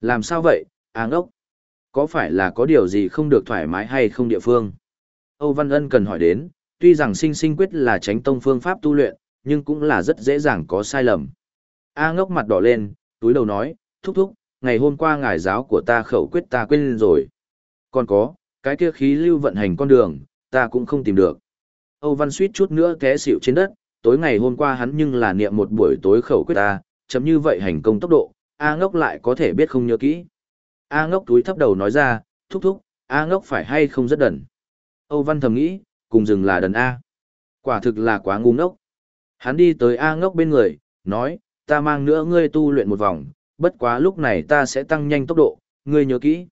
Làm sao vậy, A ngốc? Có phải là có điều gì không được thoải mái hay không địa phương? Âu Văn Ân cần hỏi đến, tuy rằng sinh sinh quyết là tránh tông phương pháp tu luyện, nhưng cũng là rất dễ dàng có sai lầm. A ngốc mặt đỏ lên, túi đầu nói, thúc thúc, ngày hôm qua ngài giáo của ta khẩu quyết ta quên rồi. Còn có, cái kia khí lưu vận hành con đường, ta cũng không tìm được. Âu Văn suýt chút nữa té xỉu trên đất, tối ngày hôm qua hắn nhưng là niệm một buổi tối khẩu quyết ta, chấm như vậy hành công tốc độ, A ngốc lại có thể biết không nhớ kỹ. A ngốc túi thấp đầu nói ra, thúc thúc, A ngốc phải hay không rất đần. Âu Văn thầm nghĩ, cùng dừng là đần A. Quả thực là quá ngu ngốc. Hắn đi tới A ngốc bên người, nói, ta mang nữa ngươi tu luyện một vòng, bất quá lúc này ta sẽ tăng nhanh tốc độ, ngươi nhớ kỹ.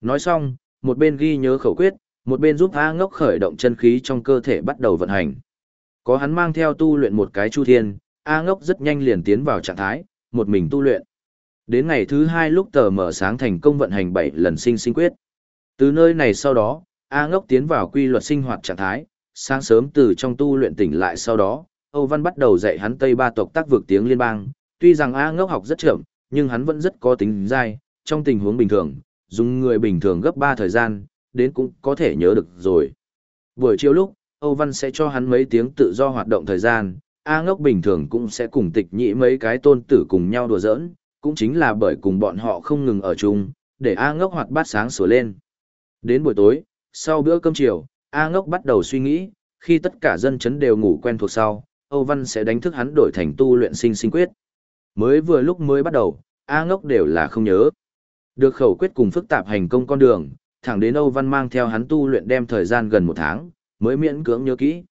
Nói xong, một bên ghi nhớ khẩu quyết, một bên giúp A ngốc khởi động chân khí trong cơ thể bắt đầu vận hành. Có hắn mang theo tu luyện một cái chu thiên, A ngốc rất nhanh liền tiến vào trạng thái, một mình tu luyện. Đến ngày thứ hai lúc tờ mở sáng thành công vận hành 7 lần sinh sinh quyết. Từ nơi này sau đó, A ngốc tiến vào quy luật sinh hoạt trạng thái, sáng sớm từ trong tu luyện tỉnh lại sau đó, Âu Văn bắt đầu dạy hắn Tây Ba tộc tác vực tiếng liên bang, tuy rằng A ngốc học rất chậm, nhưng hắn vẫn rất có tính dai, trong tình huống bình thường, dùng người bình thường gấp 3 thời gian, đến cũng có thể nhớ được rồi. Buổi chiều lúc, Âu Văn sẽ cho hắn mấy tiếng tự do hoạt động thời gian, A ngốc bình thường cũng sẽ cùng tịch nhị mấy cái tôn tử cùng nhau đùa giỡn, cũng chính là bởi cùng bọn họ không ngừng ở chung, để A ngốc hoạt bát sáng sủa lên. Đến buổi tối, sau bữa cơm chiều, A ngốc bắt đầu suy nghĩ, khi tất cả dân chấn đều ngủ quen thuộc sau, Âu Văn sẽ đánh thức hắn đổi thành tu luyện sinh sinh quyết. Mới vừa lúc mới bắt đầu, A ngốc đều là không nhớ. Được khẩu quyết cùng phức tạp hành công con đường, thẳng đến Âu Văn mang theo hắn tu luyện đem thời gian gần một tháng, mới miễn cưỡng nhớ kỹ.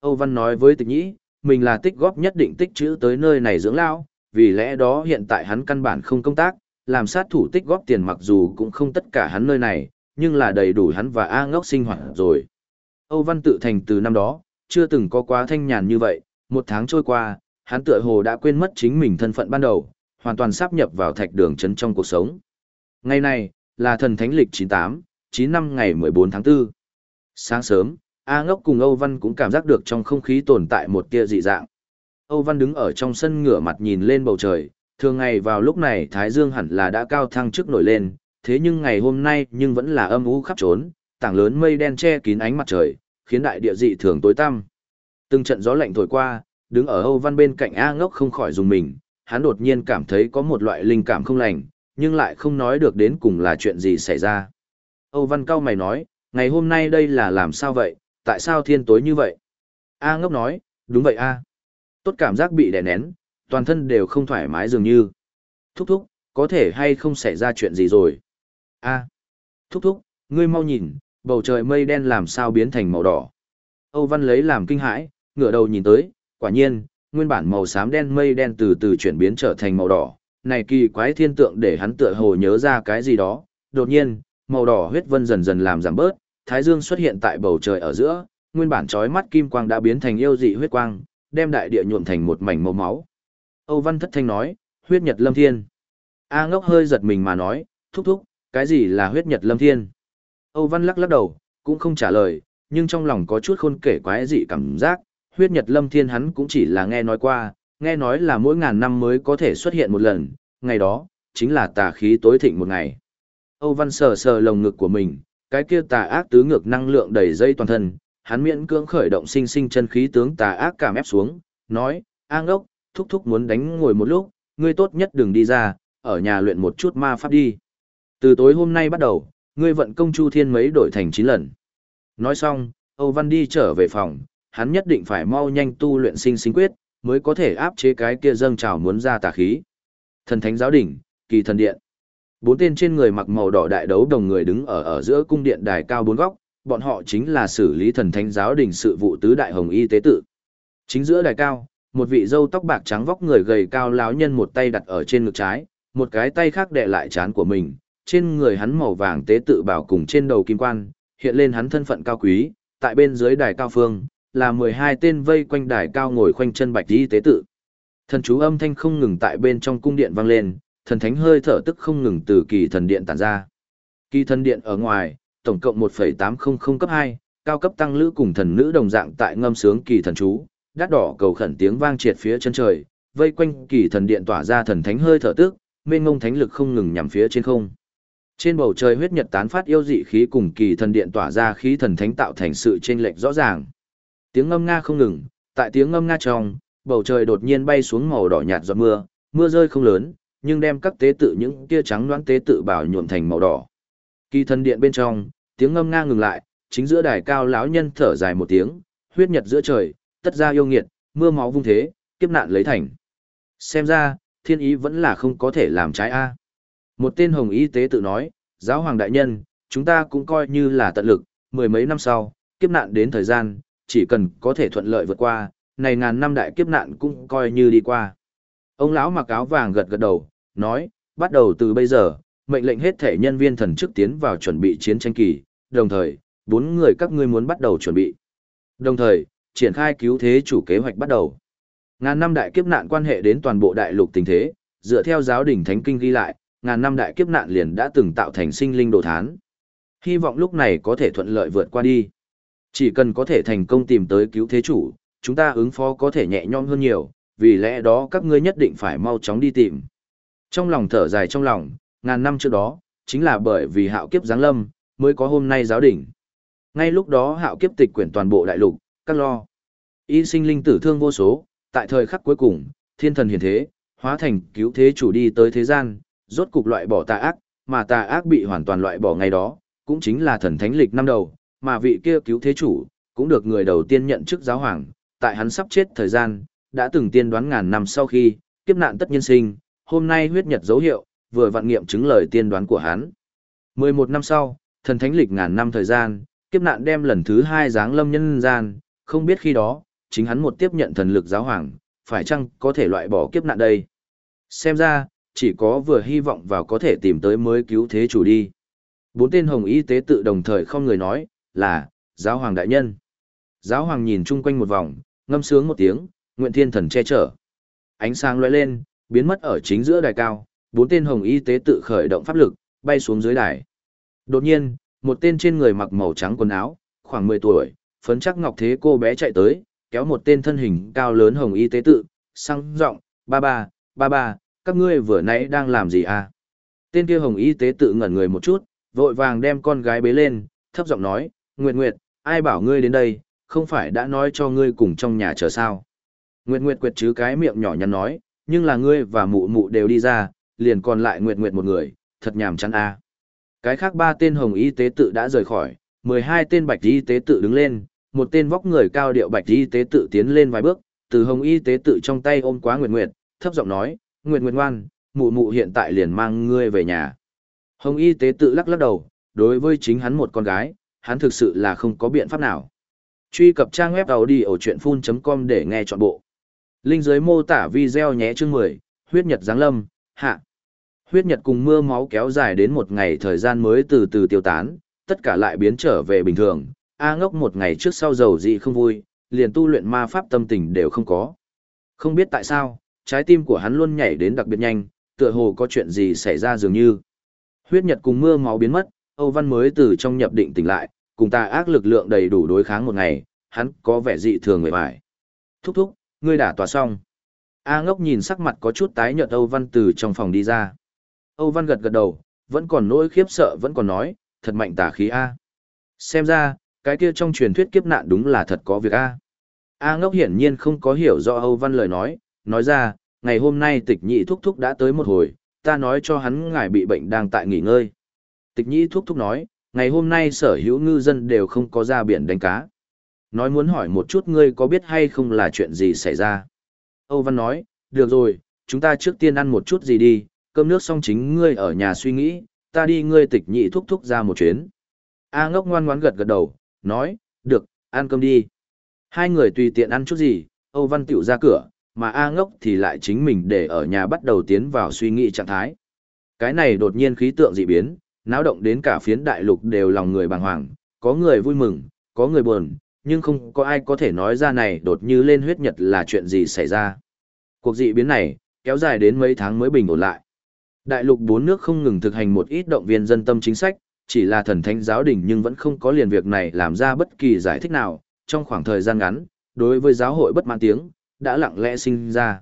Âu Văn nói với tịch nhĩ, mình là tích góp nhất định tích chữ tới nơi này dưỡng lao, vì lẽ đó hiện tại hắn căn bản không công tác, làm sát thủ tích góp tiền mặc dù cũng không tất cả hắn nơi này, nhưng là đầy đủ hắn và A ngốc sinh hoạt rồi. Âu Văn tự thành từ năm đó, chưa từng có quá thanh nhàn như vậy, một tháng trôi qua, hắn tựa hồ đã quên mất chính mình thân phận ban đầu, hoàn toàn sáp nhập vào thạch đường chấn trong cuộc sống. Ngày này, là thần thánh lịch 98, 9 năm ngày 14 tháng 4. Sáng sớm, A ngốc cùng Âu Văn cũng cảm giác được trong không khí tồn tại một tia dị dạng. Âu Văn đứng ở trong sân ngửa mặt nhìn lên bầu trời, thường ngày vào lúc này Thái Dương hẳn là đã cao thăng trước nổi lên, thế nhưng ngày hôm nay nhưng vẫn là âm u khắp trốn, tảng lớn mây đen che kín ánh mặt trời, khiến đại địa dị thường tối tăm. Từng trận gió lạnh thổi qua, đứng ở Âu Văn bên cạnh A ngốc không khỏi dùng mình, hắn đột nhiên cảm thấy có một loại linh cảm không lành, nhưng lại không nói được đến cùng là chuyện gì xảy ra. Âu Văn cao mày nói, ngày hôm nay đây là làm sao vậy, tại sao thiên tối như vậy? A ngốc nói, đúng vậy A. Tốt cảm giác bị đè nén, toàn thân đều không thoải mái dường như. Thúc thúc, có thể hay không xảy ra chuyện gì rồi? A. À. Thúc thúc, ngươi mau nhìn, bầu trời mây đen làm sao biến thành màu đỏ. Âu Văn lấy làm kinh hãi, ngửa đầu nhìn tới, quả nhiên, nguyên bản màu xám đen mây đen từ từ chuyển biến trở thành màu đỏ. Này kỳ quái thiên tượng để hắn tựa hồ nhớ ra cái gì đó. Đột nhiên, màu đỏ huyết vân dần dần làm giảm bớt, thái dương xuất hiện tại bầu trời ở giữa, nguyên bản chói mắt kim quang đã biến thành yêu dị huyết quang, đem đại địa nhuộm thành một mảnh màu máu. Âu Văn thất thanh nói, huyết nhật lâm thiên. A ngốc hơi giật mình mà nói, thúc thúc, cái gì là huyết nhật lâm thiên? Âu Văn lắc lắc đầu, cũng không trả lời, nhưng trong lòng có chút khôn kể quái dị cảm giác, huyết nhật lâm thiên hắn cũng chỉ là nghe nói qua, nghe nói là mỗi ngàn năm mới có thể xuất hiện một lần, ngày đó, chính là tà khí tối thịnh một ngày. Âu Văn sờ sờ lồng ngực của mình, cái kia tà ác tứ ngược năng lượng đầy dây toàn thân, hắn miễn cưỡng khởi động sinh sinh chân khí tướng tà ác cảm ép xuống, nói, A ngốc, thúc thúc muốn đánh ngồi một lúc, ngươi tốt nhất đừng đi ra, ở nhà luyện một chút ma pháp đi. Từ tối hôm nay bắt đầu, ngươi vận công chu thiên mấy đổi thành 9 lần. Nói xong, Âu Văn đi trở về phòng, hắn nhất định phải mau nhanh tu luyện sinh sinh quyết, mới có thể áp chế cái kia dâng trào muốn ra tà khí. Thần thánh giáo đỉnh, kỳ thần điện. Bốn tên trên người mặc màu đỏ đại đấu đồng người đứng ở ở giữa cung điện đài cao bốn góc, bọn họ chính là xử lý thần thánh giáo đình sự vụ tứ đại hồng y tế tự. Chính giữa đài cao, một vị dâu tóc bạc trắng vóc người gầy cao láo nhân một tay đặt ở trên ngực trái, một cái tay khác đè lại trán của mình, trên người hắn màu vàng tế tự bảo cùng trên đầu kim quan, hiện lên hắn thân phận cao quý, tại bên dưới đài cao phương, là 12 tên vây quanh đài cao ngồi khoanh chân bạch y tế tự. Thần chú âm thanh không ngừng tại bên trong cung điện vang lên, thần thánh hơi thở tức không ngừng từ kỳ thần điện tản ra. Kỳ thần điện ở ngoài, tổng cộng 1.800 cấp 2, cao cấp tăng lữ cùng thần nữ đồng dạng tại ngâm sướng kỳ thần chú, đắt đỏ cầu khẩn tiếng vang triệt phía chân trời, vây quanh kỳ thần điện tỏa ra thần thánh hơi thở tức, mênh ngông thánh lực không ngừng nhằm phía trên không. Trên bầu trời huyết nhật tán phát yêu dị khí cùng kỳ thần điện tỏa ra khí thần thánh tạo thành sự chênh lệch rõ ràng. Tiếng ngâm nga không ngừng, tại tiếng ngâm nga trong, bầu trời đột nhiên bay xuống màu đỏ nhạt giọt mưa, mưa rơi không lớn, nhưng đem các tế tự những tia trắng loãng tế tự bảo nhuộm thành màu đỏ. Kỳ thần điện bên trong, tiếng ngâm nga ngừng lại, chính giữa đài cao lão nhân thở dài một tiếng, huyết nhật giữa trời, tất ra yêu nghiệt, mưa máu vung thế, kiếp nạn lấy thành. Xem ra, thiên ý vẫn là không có thể làm trái A. Một tên hồng y tế tự nói, giáo hoàng đại nhân, chúng ta cũng coi như là tận lực, mười mấy năm sau, kiếp nạn đến thời gian, chỉ cần có thể thuận lợi vượt qua, này ngàn năm đại kiếp nạn cũng coi như đi qua. Ông lão mặc áo vàng gật gật đầu, nói, bắt đầu từ bây giờ, mệnh lệnh hết thể nhân viên thần chức tiến vào chuẩn bị chiến tranh kỳ, đồng thời, bốn người các ngươi muốn bắt đầu chuẩn bị. Đồng thời, triển khai cứu thế chủ kế hoạch bắt đầu. Ngàn năm đại kiếp nạn quan hệ đến toàn bộ đại lục tình thế, dựa theo giáo đình thánh kinh ghi lại, ngàn năm đại kiếp nạn liền đã từng tạo thành sinh linh đồ thán. Hy vọng lúc này có thể thuận lợi vượt qua đi. Chỉ cần có thể thành công tìm tới cứu thế chủ, chúng ta ứng phó có thể nhẹ nhõm hơn nhiều, vì lẽ đó các ngươi nhất định phải mau chóng đi tìm. Trong lòng thở dài trong lòng, ngàn năm trước đó, chính là bởi vì hạo kiếp giáng lâm, mới có hôm nay giáo đỉnh. Ngay lúc đó hạo kiếp tịch quyển toàn bộ đại lục, các lo. Y sinh linh tử thương vô số, tại thời khắc cuối cùng, thiên thần hiển thế, hóa thành cứu thế chủ đi tới thế gian, rốt cục loại bỏ tà ác, mà tà ác bị hoàn toàn loại bỏ ngày đó, cũng chính là thần thánh lịch năm đầu, mà vị kia cứu thế chủ, cũng được người đầu tiên nhận chức giáo hoàng, tại hắn sắp chết thời gian, đã từng tiên đoán ngàn năm sau khi, kiếp nạn tất nhân sinh, hôm nay huyết nhật dấu hiệu, vừa vạn nghiệm chứng lời tiên đoán của hắn. 11 năm sau, thần thánh lịch ngàn năm thời gian, kiếp nạn đem lần thứ hai giáng lâm nhân gian, không biết khi đó, chính hắn một tiếp nhận thần lực giáo hoàng, phải chăng có thể loại bỏ kiếp nạn đây. Xem ra, chỉ có vừa hy vọng vào có thể tìm tới mới cứu thế chủ đi. Bốn tên hồng y tế tự đồng thời không người nói, là, giáo hoàng đại nhân. Giáo hoàng nhìn chung quanh một vòng, ngâm sướng một tiếng, nguyện thiên thần che chở. Ánh sáng lóe lên, biến mất ở chính giữa đài cao, bốn tên hồng y tế tự khởi động pháp lực, bay xuống dưới đài. Đột nhiên, một tên trên người mặc màu trắng quần áo, khoảng 10 tuổi, phấn chắc ngọc thế cô bé chạy tới, kéo một tên thân hình cao lớn hồng y tế tự, sang giọng, ba ba, ba ba, các ngươi vừa nãy đang làm gì à? Tên kia hồng y tế tự ngẩn người một chút, vội vàng đem con gái bế lên, thấp giọng nói, Nguyệt Nguyệt, ai bảo ngươi đến đây, không phải đã nói cho ngươi cùng trong nhà chờ sao? Nguyệt Nguyệt quyệt chứ cái miệng nhỏ nhắn nói, nhưng là ngươi và mụ mụ đều đi ra, liền còn lại Nguyệt Nguyệt một người, thật nhàm chán a. À. Cái khác ba tên hồng y tế tự đã rời khỏi, 12 tên bạch y tế tự đứng lên, một tên vóc người cao điệu bạch y tế tự tiến lên vài bước, từ hồng y tế tự trong tay ôm quá Nguyệt Nguyệt, thấp giọng nói, Nguyệt Nguyệt ngoan, mụ mụ hiện tại liền mang ngươi về nhà. Hồng y tế tự lắc lắc đầu, đối với chính hắn một con gái, hắn thực sự là không có biện pháp nào. Truy cập trang web đầu đi ở chuyện full.com để nghe trọn bộ. Linh dưới mô tả video nhé chương 10, huyết nhật giáng lâm, hạ. Huyết nhật cùng mưa máu kéo dài đến một ngày thời gian mới từ từ tiêu tán, tất cả lại biến trở về bình thường. A ngốc một ngày trước sau dầu dị không vui, liền tu luyện ma pháp tâm tình đều không có. Không biết tại sao, trái tim của hắn luôn nhảy đến đặc biệt nhanh, tựa hồ có chuyện gì xảy ra dường như. Huyết nhật cùng mưa máu biến mất, Âu Văn mới từ trong nhập định tỉnh lại, cùng ta ác lực lượng đầy đủ đối kháng một ngày, hắn có vẻ dị thường người bại. Thúc thúc, ngươi đã tòa xong. A ngốc nhìn sắc mặt có chút tái nhợt Âu Văn từ trong phòng đi ra. Âu Văn gật gật đầu, vẫn còn nỗi khiếp sợ vẫn còn nói, thật mạnh tà khí A. Xem ra, cái kia trong truyền thuyết kiếp nạn đúng là thật có việc A. A ngốc hiển nhiên không có hiểu rõ Âu Văn lời nói, nói ra, ngày hôm nay tịch nhị thúc thúc đã tới một hồi, ta nói cho hắn ngài bị bệnh đang tại nghỉ ngơi. Tịch nhị thúc thúc nói, ngày hôm nay sở hữu ngư dân đều không có ra biển đánh cá. Nói muốn hỏi một chút ngươi có biết hay không là chuyện gì xảy ra. Âu Văn nói, được rồi, chúng ta trước tiên ăn một chút gì đi, cơm nước xong chính ngươi ở nhà suy nghĩ, ta đi ngươi tịch nhị thúc thúc ra một chuyến. A ngốc ngoan ngoãn gật gật đầu, nói, được, ăn cơm đi. Hai người tùy tiện ăn chút gì, Âu Văn tiểu ra cửa, mà A ngốc thì lại chính mình để ở nhà bắt đầu tiến vào suy nghĩ trạng thái. Cái này đột nhiên khí tượng dị biến, náo động đến cả phiến đại lục đều lòng người bàng hoàng, có người vui mừng, có người buồn, nhưng không có ai có thể nói ra này đột như lên huyết nhật là chuyện gì xảy ra. Cuộc dị biến này, kéo dài đến mấy tháng mới bình ổn lại. Đại lục bốn nước không ngừng thực hành một ít động viên dân tâm chính sách, chỉ là thần thánh giáo đình nhưng vẫn không có liền việc này làm ra bất kỳ giải thích nào, trong khoảng thời gian ngắn, đối với giáo hội bất mãn tiếng, đã lặng lẽ sinh ra.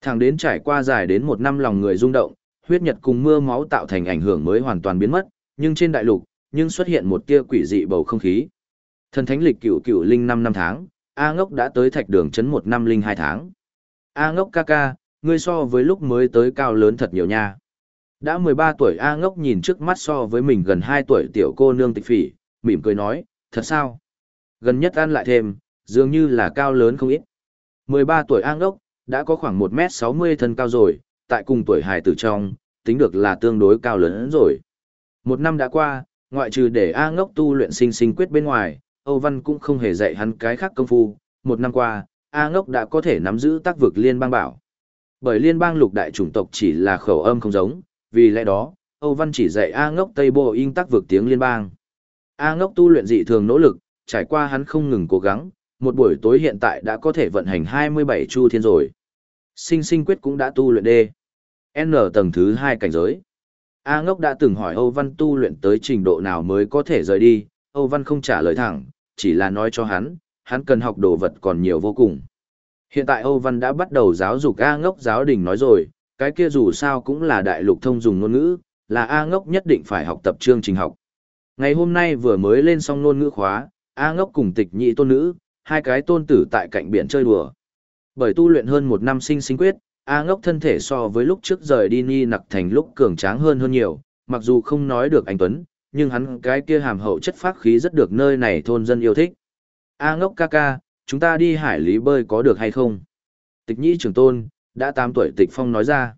Thẳng đến trải qua dài đến một năm lòng người rung động, huyết nhật cùng mưa máu tạo thành ảnh hưởng mới hoàn toàn biến mất, nhưng trên đại lục, nhưng xuất hiện một tia quỷ dị bầu không khí. Thần thánh lịch cửu cửu linh 5 năm tháng, A ngốc đã tới thạch đường chấn một năm linh hai tháng. A ngốc ca ca, ngươi so với lúc mới tới cao lớn thật nhiều nha. Đã 13 tuổi A ngốc nhìn trước mắt so với mình gần 2 tuổi tiểu cô nương tịch phỉ, mỉm cười nói, thật sao? Gần nhất ăn lại thêm, dường như là cao lớn không ít. 13 tuổi A ngốc, đã có khoảng 1m60 thân cao rồi, tại cùng tuổi hài tử trong, tính được là tương đối cao lớn rồi. Một năm đã qua, ngoại trừ để A ngốc tu luyện sinh sinh quyết bên ngoài, Âu Văn cũng không hề dạy hắn cái khác công phu. Một năm qua, A ngốc đã có thể nắm giữ tác vực liên bang bảo. Bởi liên bang lục đại chủng tộc chỉ là khẩu âm không giống, vì lẽ đó, Âu Văn chỉ dạy A ngốc Tây Bộ in tác vực tiếng liên bang. A ngốc tu luyện dị thường nỗ lực, trải qua hắn không ngừng cố gắng, một buổi tối hiện tại đã có thể vận hành 27 chu thiên rồi. Sinh sinh quyết cũng đã tu luyện đê, N tầng thứ 2 cảnh giới. A ngốc đã từng hỏi Âu Văn tu luyện tới trình độ nào mới có thể rời đi, Âu Văn không trả lời thẳng, chỉ là nói cho hắn, hắn cần học đồ vật còn nhiều vô cùng. Hiện tại Âu Văn đã bắt đầu giáo dục A ngốc giáo đình nói rồi, cái kia dù sao cũng là đại lục thông dùng ngôn ngữ, là A ngốc nhất định phải học tập chương trình học. Ngày hôm nay vừa mới lên xong ngôn ngữ khóa, A ngốc cùng tịch nhị tôn nữ, hai cái tôn tử tại cạnh biển chơi đùa. Bởi tu luyện hơn một năm sinh sinh quyết, A ngốc thân thể so với lúc trước rời đi ni nặc thành lúc cường tráng hơn hơn nhiều, mặc dù không nói được anh Tuấn, nhưng hắn cái kia hàm hậu chất phát khí rất được nơi này thôn dân yêu thích. A ngốc ca ca, chúng ta đi hải lý bơi có được hay không? Tịch nhĩ trưởng tôn, đã 8 tuổi tịch phong nói ra.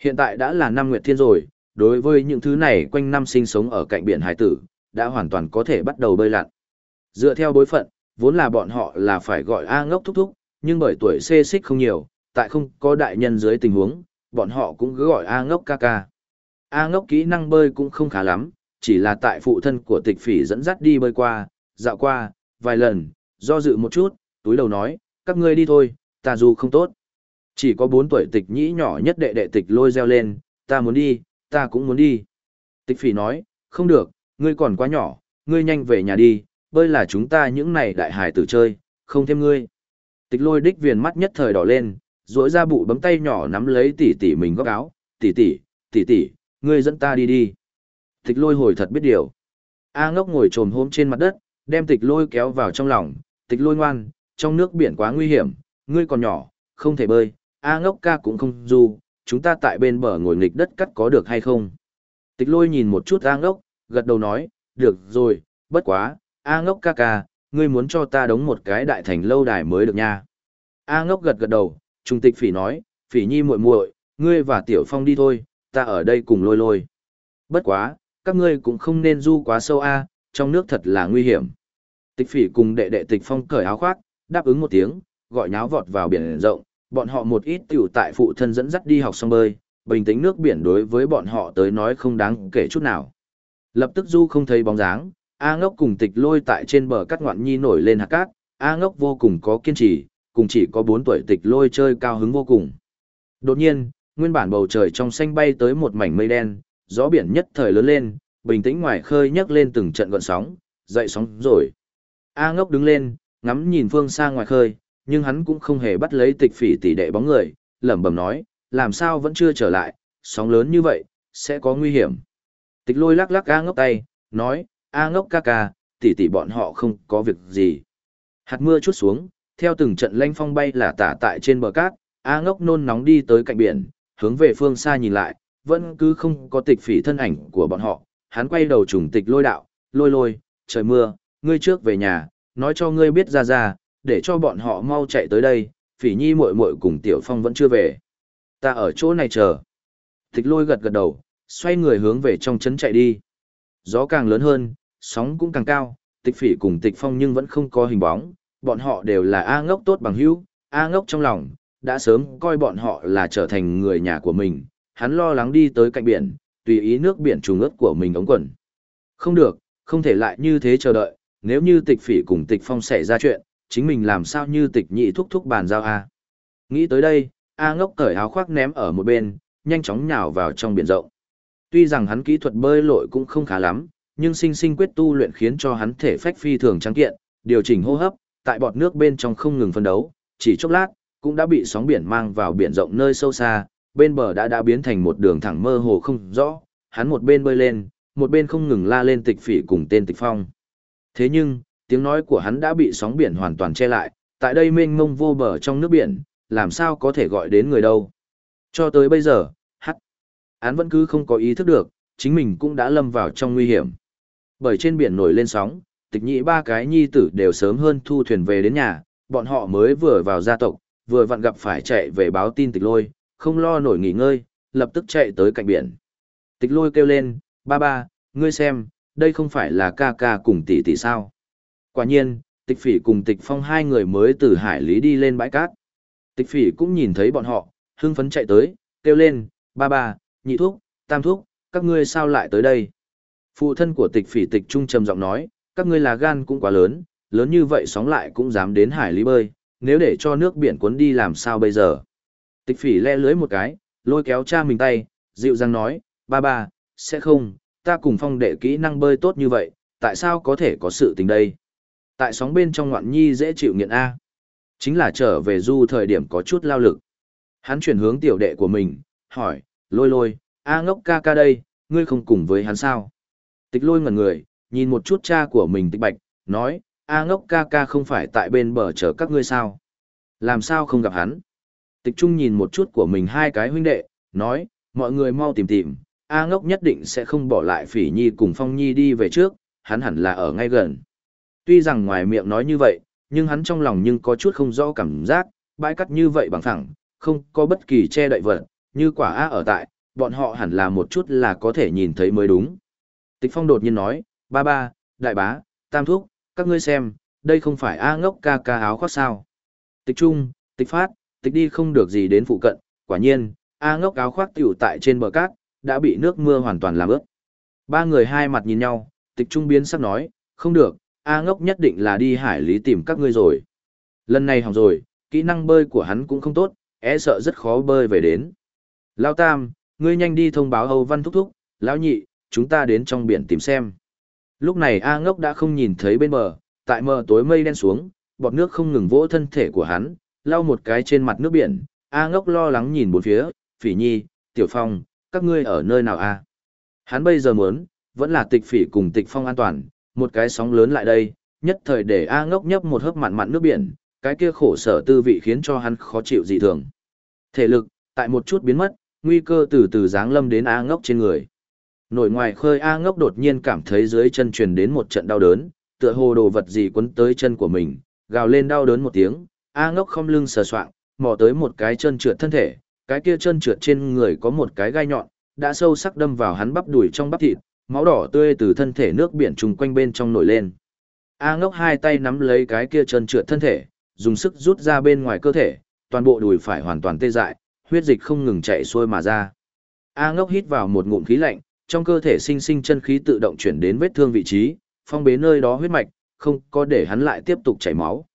Hiện tại đã là năm nguyệt thiên rồi, đối với những thứ này quanh năm sinh sống ở cạnh biển hải tử, đã hoàn toàn có thể bắt đầu bơi lặn. Dựa theo bối phận, vốn là bọn họ là phải gọi A ngốc thúc thúc, nhưng bởi tuổi xê xích không nhiều, tại không có đại nhân dưới tình huống, bọn họ cũng cứ gọi A ngốc ca ca. A ngốc kỹ năng bơi cũng không khá lắm, chỉ là tại phụ thân của tịch phỉ dẫn dắt đi bơi qua, dạo qua, vài lần, do dự một chút, túi đầu nói, các ngươi đi thôi, ta dù không tốt. Chỉ có bốn tuổi tịch nhĩ nhỏ nhất đệ đệ tịch lôi reo lên, ta muốn đi, ta cũng muốn đi. Tịch phỉ nói, không được, ngươi còn quá nhỏ, ngươi nhanh về nhà đi, bơi là chúng ta những này đại hải tử chơi, không thêm ngươi. Tịch lôi đích viền mắt nhất thời đỏ lên, rỗi ra bụ bấm tay nhỏ nắm lấy tỷ tỷ mình góc áo, tỷ tỷ, tỷ tỷ, ngươi dẫn ta đi đi. Tịch lôi hồi thật biết điều. A ngốc ngồi trồm hôm trên mặt đất, đem tịch lôi kéo vào trong lòng, tịch lôi ngoan, trong nước biển quá nguy hiểm, ngươi còn nhỏ, không thể bơi, A ngốc ca cũng không du, chúng ta tại bên bờ ngồi nghịch đất cắt có được hay không? Tịch lôi nhìn một chút A ngốc, gật đầu nói, được rồi, bất quá, A ngốc ca ca, ngươi muốn cho ta đóng một cái đại thành lâu đài mới được nha. A ngốc gật gật đầu, trung tịch phỉ nói, phỉ nhi muội muội, ngươi và tiểu phong đi thôi, ta ở đây cùng lôi lôi. Bất quá, các ngươi cũng không nên du quá sâu a, trong nước thật là nguy hiểm. Tịch phỉ cùng đệ đệ tịch phong cởi áo khoác, đáp ứng một tiếng, gọi nháo vọt vào biển rộng, bọn họ một ít tiểu tại phụ thân dẫn dắt đi học xong bơi, bình tĩnh nước biển đối với bọn họ tới nói không đáng kể chút nào. Lập tức du không thấy bóng dáng, A ngốc cùng tịch lôi tại trên bờ cắt ngoạn nhi nổi lên hạt cát, A ngốc vô cùng có kiên trì, cùng chỉ có 4 tuổi tịch lôi chơi cao hứng vô cùng. Đột nhiên, nguyên bản bầu trời trong xanh bay tới một mảnh mây đen, gió biển nhất thời lớn lên, bình tĩnh ngoài khơi nhấc lên từng trận gợn sóng, dậy sóng rồi. A ngốc đứng lên, ngắm nhìn phương xa ngoài khơi, nhưng hắn cũng không hề bắt lấy tịch phỉ tỷ đệ bóng người, lẩm bẩm nói, làm sao vẫn chưa trở lại, sóng lớn như vậy, sẽ có nguy hiểm. Tịch lôi lắc lắc A ngốc tay, nói, A ngốc ca ca, tỷ tỷ bọn họ không có việc gì. Hạt mưa chút xuống, theo từng trận lanh phong bay là tả tại trên bờ cát, A ngốc nôn nóng đi tới cạnh biển, hướng về phương xa nhìn lại, vẫn cứ không có tịch phỉ thân ảnh của bọn họ. Hắn quay đầu trùng tịch lôi đạo, lôi lôi, trời mưa, ngươi trước về nhà, nói cho ngươi biết ra ra, để cho bọn họ mau chạy tới đây, phỉ nhi muội muội cùng tiểu phong vẫn chưa về. Ta ở chỗ này chờ. Tịch lôi gật gật đầu, xoay người hướng về trong trấn chạy đi. Gió càng lớn hơn, sóng cũng càng cao, tịch phỉ cùng tịch phong nhưng vẫn không có hình bóng, bọn họ đều là A ngốc tốt bằng hữu, A ngốc trong lòng, đã sớm coi bọn họ là trở thành người nhà của mình, hắn lo lắng đi tới cạnh biển, tùy ý nước biển trùng ướt của mình ống quần. Không được, không thể lại như thế chờ đợi, nếu như tịch phỉ cùng tịch phong xảy ra chuyện, chính mình làm sao như tịch nhị thúc thúc bàn giao A. Nghĩ tới đây, A ngốc cởi áo khoác ném ở một bên, nhanh chóng nhào vào trong biển rộng. Tuy rằng hắn kỹ thuật bơi lội cũng không khá lắm, nhưng sinh sinh quyết tu luyện khiến cho hắn thể phách phi thường trắng kiện, điều chỉnh hô hấp, tại bọt nước bên trong không ngừng phân đấu, chỉ chốc lát, cũng đã bị sóng biển mang vào biển rộng nơi sâu xa, bên bờ đã đã biến thành một đường thẳng mơ hồ không rõ, hắn một bên bơi lên, một bên không ngừng la lên tịch phỉ cùng tên tịch phong. Thế nhưng, tiếng nói của hắn đã bị sóng biển hoàn toàn che lại, tại đây mênh mông vô bờ trong nước biển, làm sao có thể gọi đến người đâu. Cho tới bây giờ, hắc, hắn vẫn cứ không có ý thức được, chính mình cũng đã lâm vào trong nguy hiểm. Bởi trên biển nổi lên sóng, tịch nhị ba cái nhi tử đều sớm hơn thu thuyền về đến nhà, bọn họ mới vừa vào gia tộc, vừa vặn gặp phải chạy về báo tin tịch lôi, không lo nổi nghỉ ngơi, lập tức chạy tới cạnh biển. Tịch lôi kêu lên, ba ba, ngươi xem, đây không phải là ca ca cùng tỷ tỷ sao. Quả nhiên, tịch phỉ cùng tịch phong hai người mới từ hải lý đi lên bãi cát. Tịch phỉ cũng nhìn thấy bọn họ, hưng phấn chạy tới, kêu lên, ba ba, nhị thuốc, tam thuốc, các ngươi sao lại tới đây? Phụ thân của tịch phỉ tịch trung trầm giọng nói, các ngươi là gan cũng quá lớn, lớn như vậy sóng lại cũng dám đến hải lý bơi, nếu để cho nước biển cuốn đi làm sao bây giờ? Tịch phỉ le lưới một cái, lôi kéo cha mình tay, dịu dàng nói, ba ba, sẽ không, ta cùng phong đệ kỹ năng bơi tốt như vậy, tại sao có thể có sự tình đây? Tại sóng bên trong ngoạn nhi dễ chịu nghiện A. Chính là trở về du thời điểm có chút lao lực. Hắn chuyển hướng tiểu đệ của mình, hỏi, lôi lôi, A ngốc ca ca đây, ngươi không cùng với hắn sao? Tịch lôi ngẩn người, nhìn một chút cha của mình tịch bạch, nói, A ngốc ca ca không phải tại bên bờ chờ các ngươi sao? Làm sao không gặp hắn? Tịch trung nhìn một chút của mình hai cái huynh đệ, nói, mọi người mau tìm tìm, A ngốc nhất định sẽ không bỏ lại phỉ nhi cùng phong nhi đi về trước, hắn hẳn là ở ngay gần. Tuy rằng ngoài miệng nói như vậy, nhưng hắn trong lòng nhưng có chút không rõ cảm giác, bãi cắt như vậy bằng thẳng, không có bất kỳ che đậy vật, như quả A ở tại, bọn họ hẳn là một chút là có thể nhìn thấy mới đúng. Tịch Phong đột nhiên nói, ba ba, đại bá, tam thúc, các ngươi xem, đây không phải A ngốc ca ca áo khoác sao. Tịch Trung, tịch Phát, tịch đi không được gì đến phụ cận, quả nhiên, A ngốc áo khoác tiểu tại trên bờ cát, đã bị nước mưa hoàn toàn làm ướt. Ba người hai mặt nhìn nhau, tịch trung biến sắc nói, không được, A ngốc nhất định là đi hải lý tìm các ngươi rồi. Lần này hỏng rồi, kỹ năng bơi của hắn cũng không tốt, e sợ rất khó bơi về đến. Lao Tam, ngươi nhanh đi thông báo Âu Văn Thúc Thúc, Lão Nhị, chúng ta đến trong biển tìm xem. Lúc này A ngốc đã không nhìn thấy bên bờ, tại mờ tối mây đen xuống, bọt nước không ngừng vỗ thân thể của hắn, lau một cái trên mặt nước biển. A ngốc lo lắng nhìn bốn phía, Phỉ Nhi, Tiểu Phong, các ngươi ở nơi nào a? Hắn bây giờ muốn, vẫn là tịch phỉ cùng tịch phong an toàn, một cái sóng lớn lại đây, nhất thời để A ngốc nhấp một hớp mặn mặn nước biển, cái kia khổ sở tư vị khiến cho hắn khó chịu dị thường. Thể lực, tại một chút biến mất, nguy cơ từ từ giáng lâm đến A ngốc trên người. Nổi ngoài khơi A ngốc đột nhiên cảm thấy dưới chân truyền đến một trận đau đớn, tựa hồ đồ vật gì quấn tới chân của mình, gào lên đau đớn một tiếng, A ngốc không lưng sờ soạng, mò tới một cái chân trượt thân thể, cái kia chân trượt trên người có một cái gai nhọn, đã sâu sắc đâm vào hắn bắp đuổi trong bắp thịt, máu đỏ tươi từ thân thể nước biển trùng quanh bên trong nổi lên. A ngốc hai tay nắm lấy cái kia chân trượt thân thể, dùng sức rút ra bên ngoài cơ thể, toàn bộ đùi phải hoàn toàn tê dại, huyết dịch không ngừng chạy xuôi mà ra. A ngốc hít vào một ngụm khí lạnh, trong cơ thể sinh sinh chân khí tự động chuyển đến vết thương vị trí, phong bế nơi đó huyết mạch, không có để hắn lại tiếp tục chảy máu.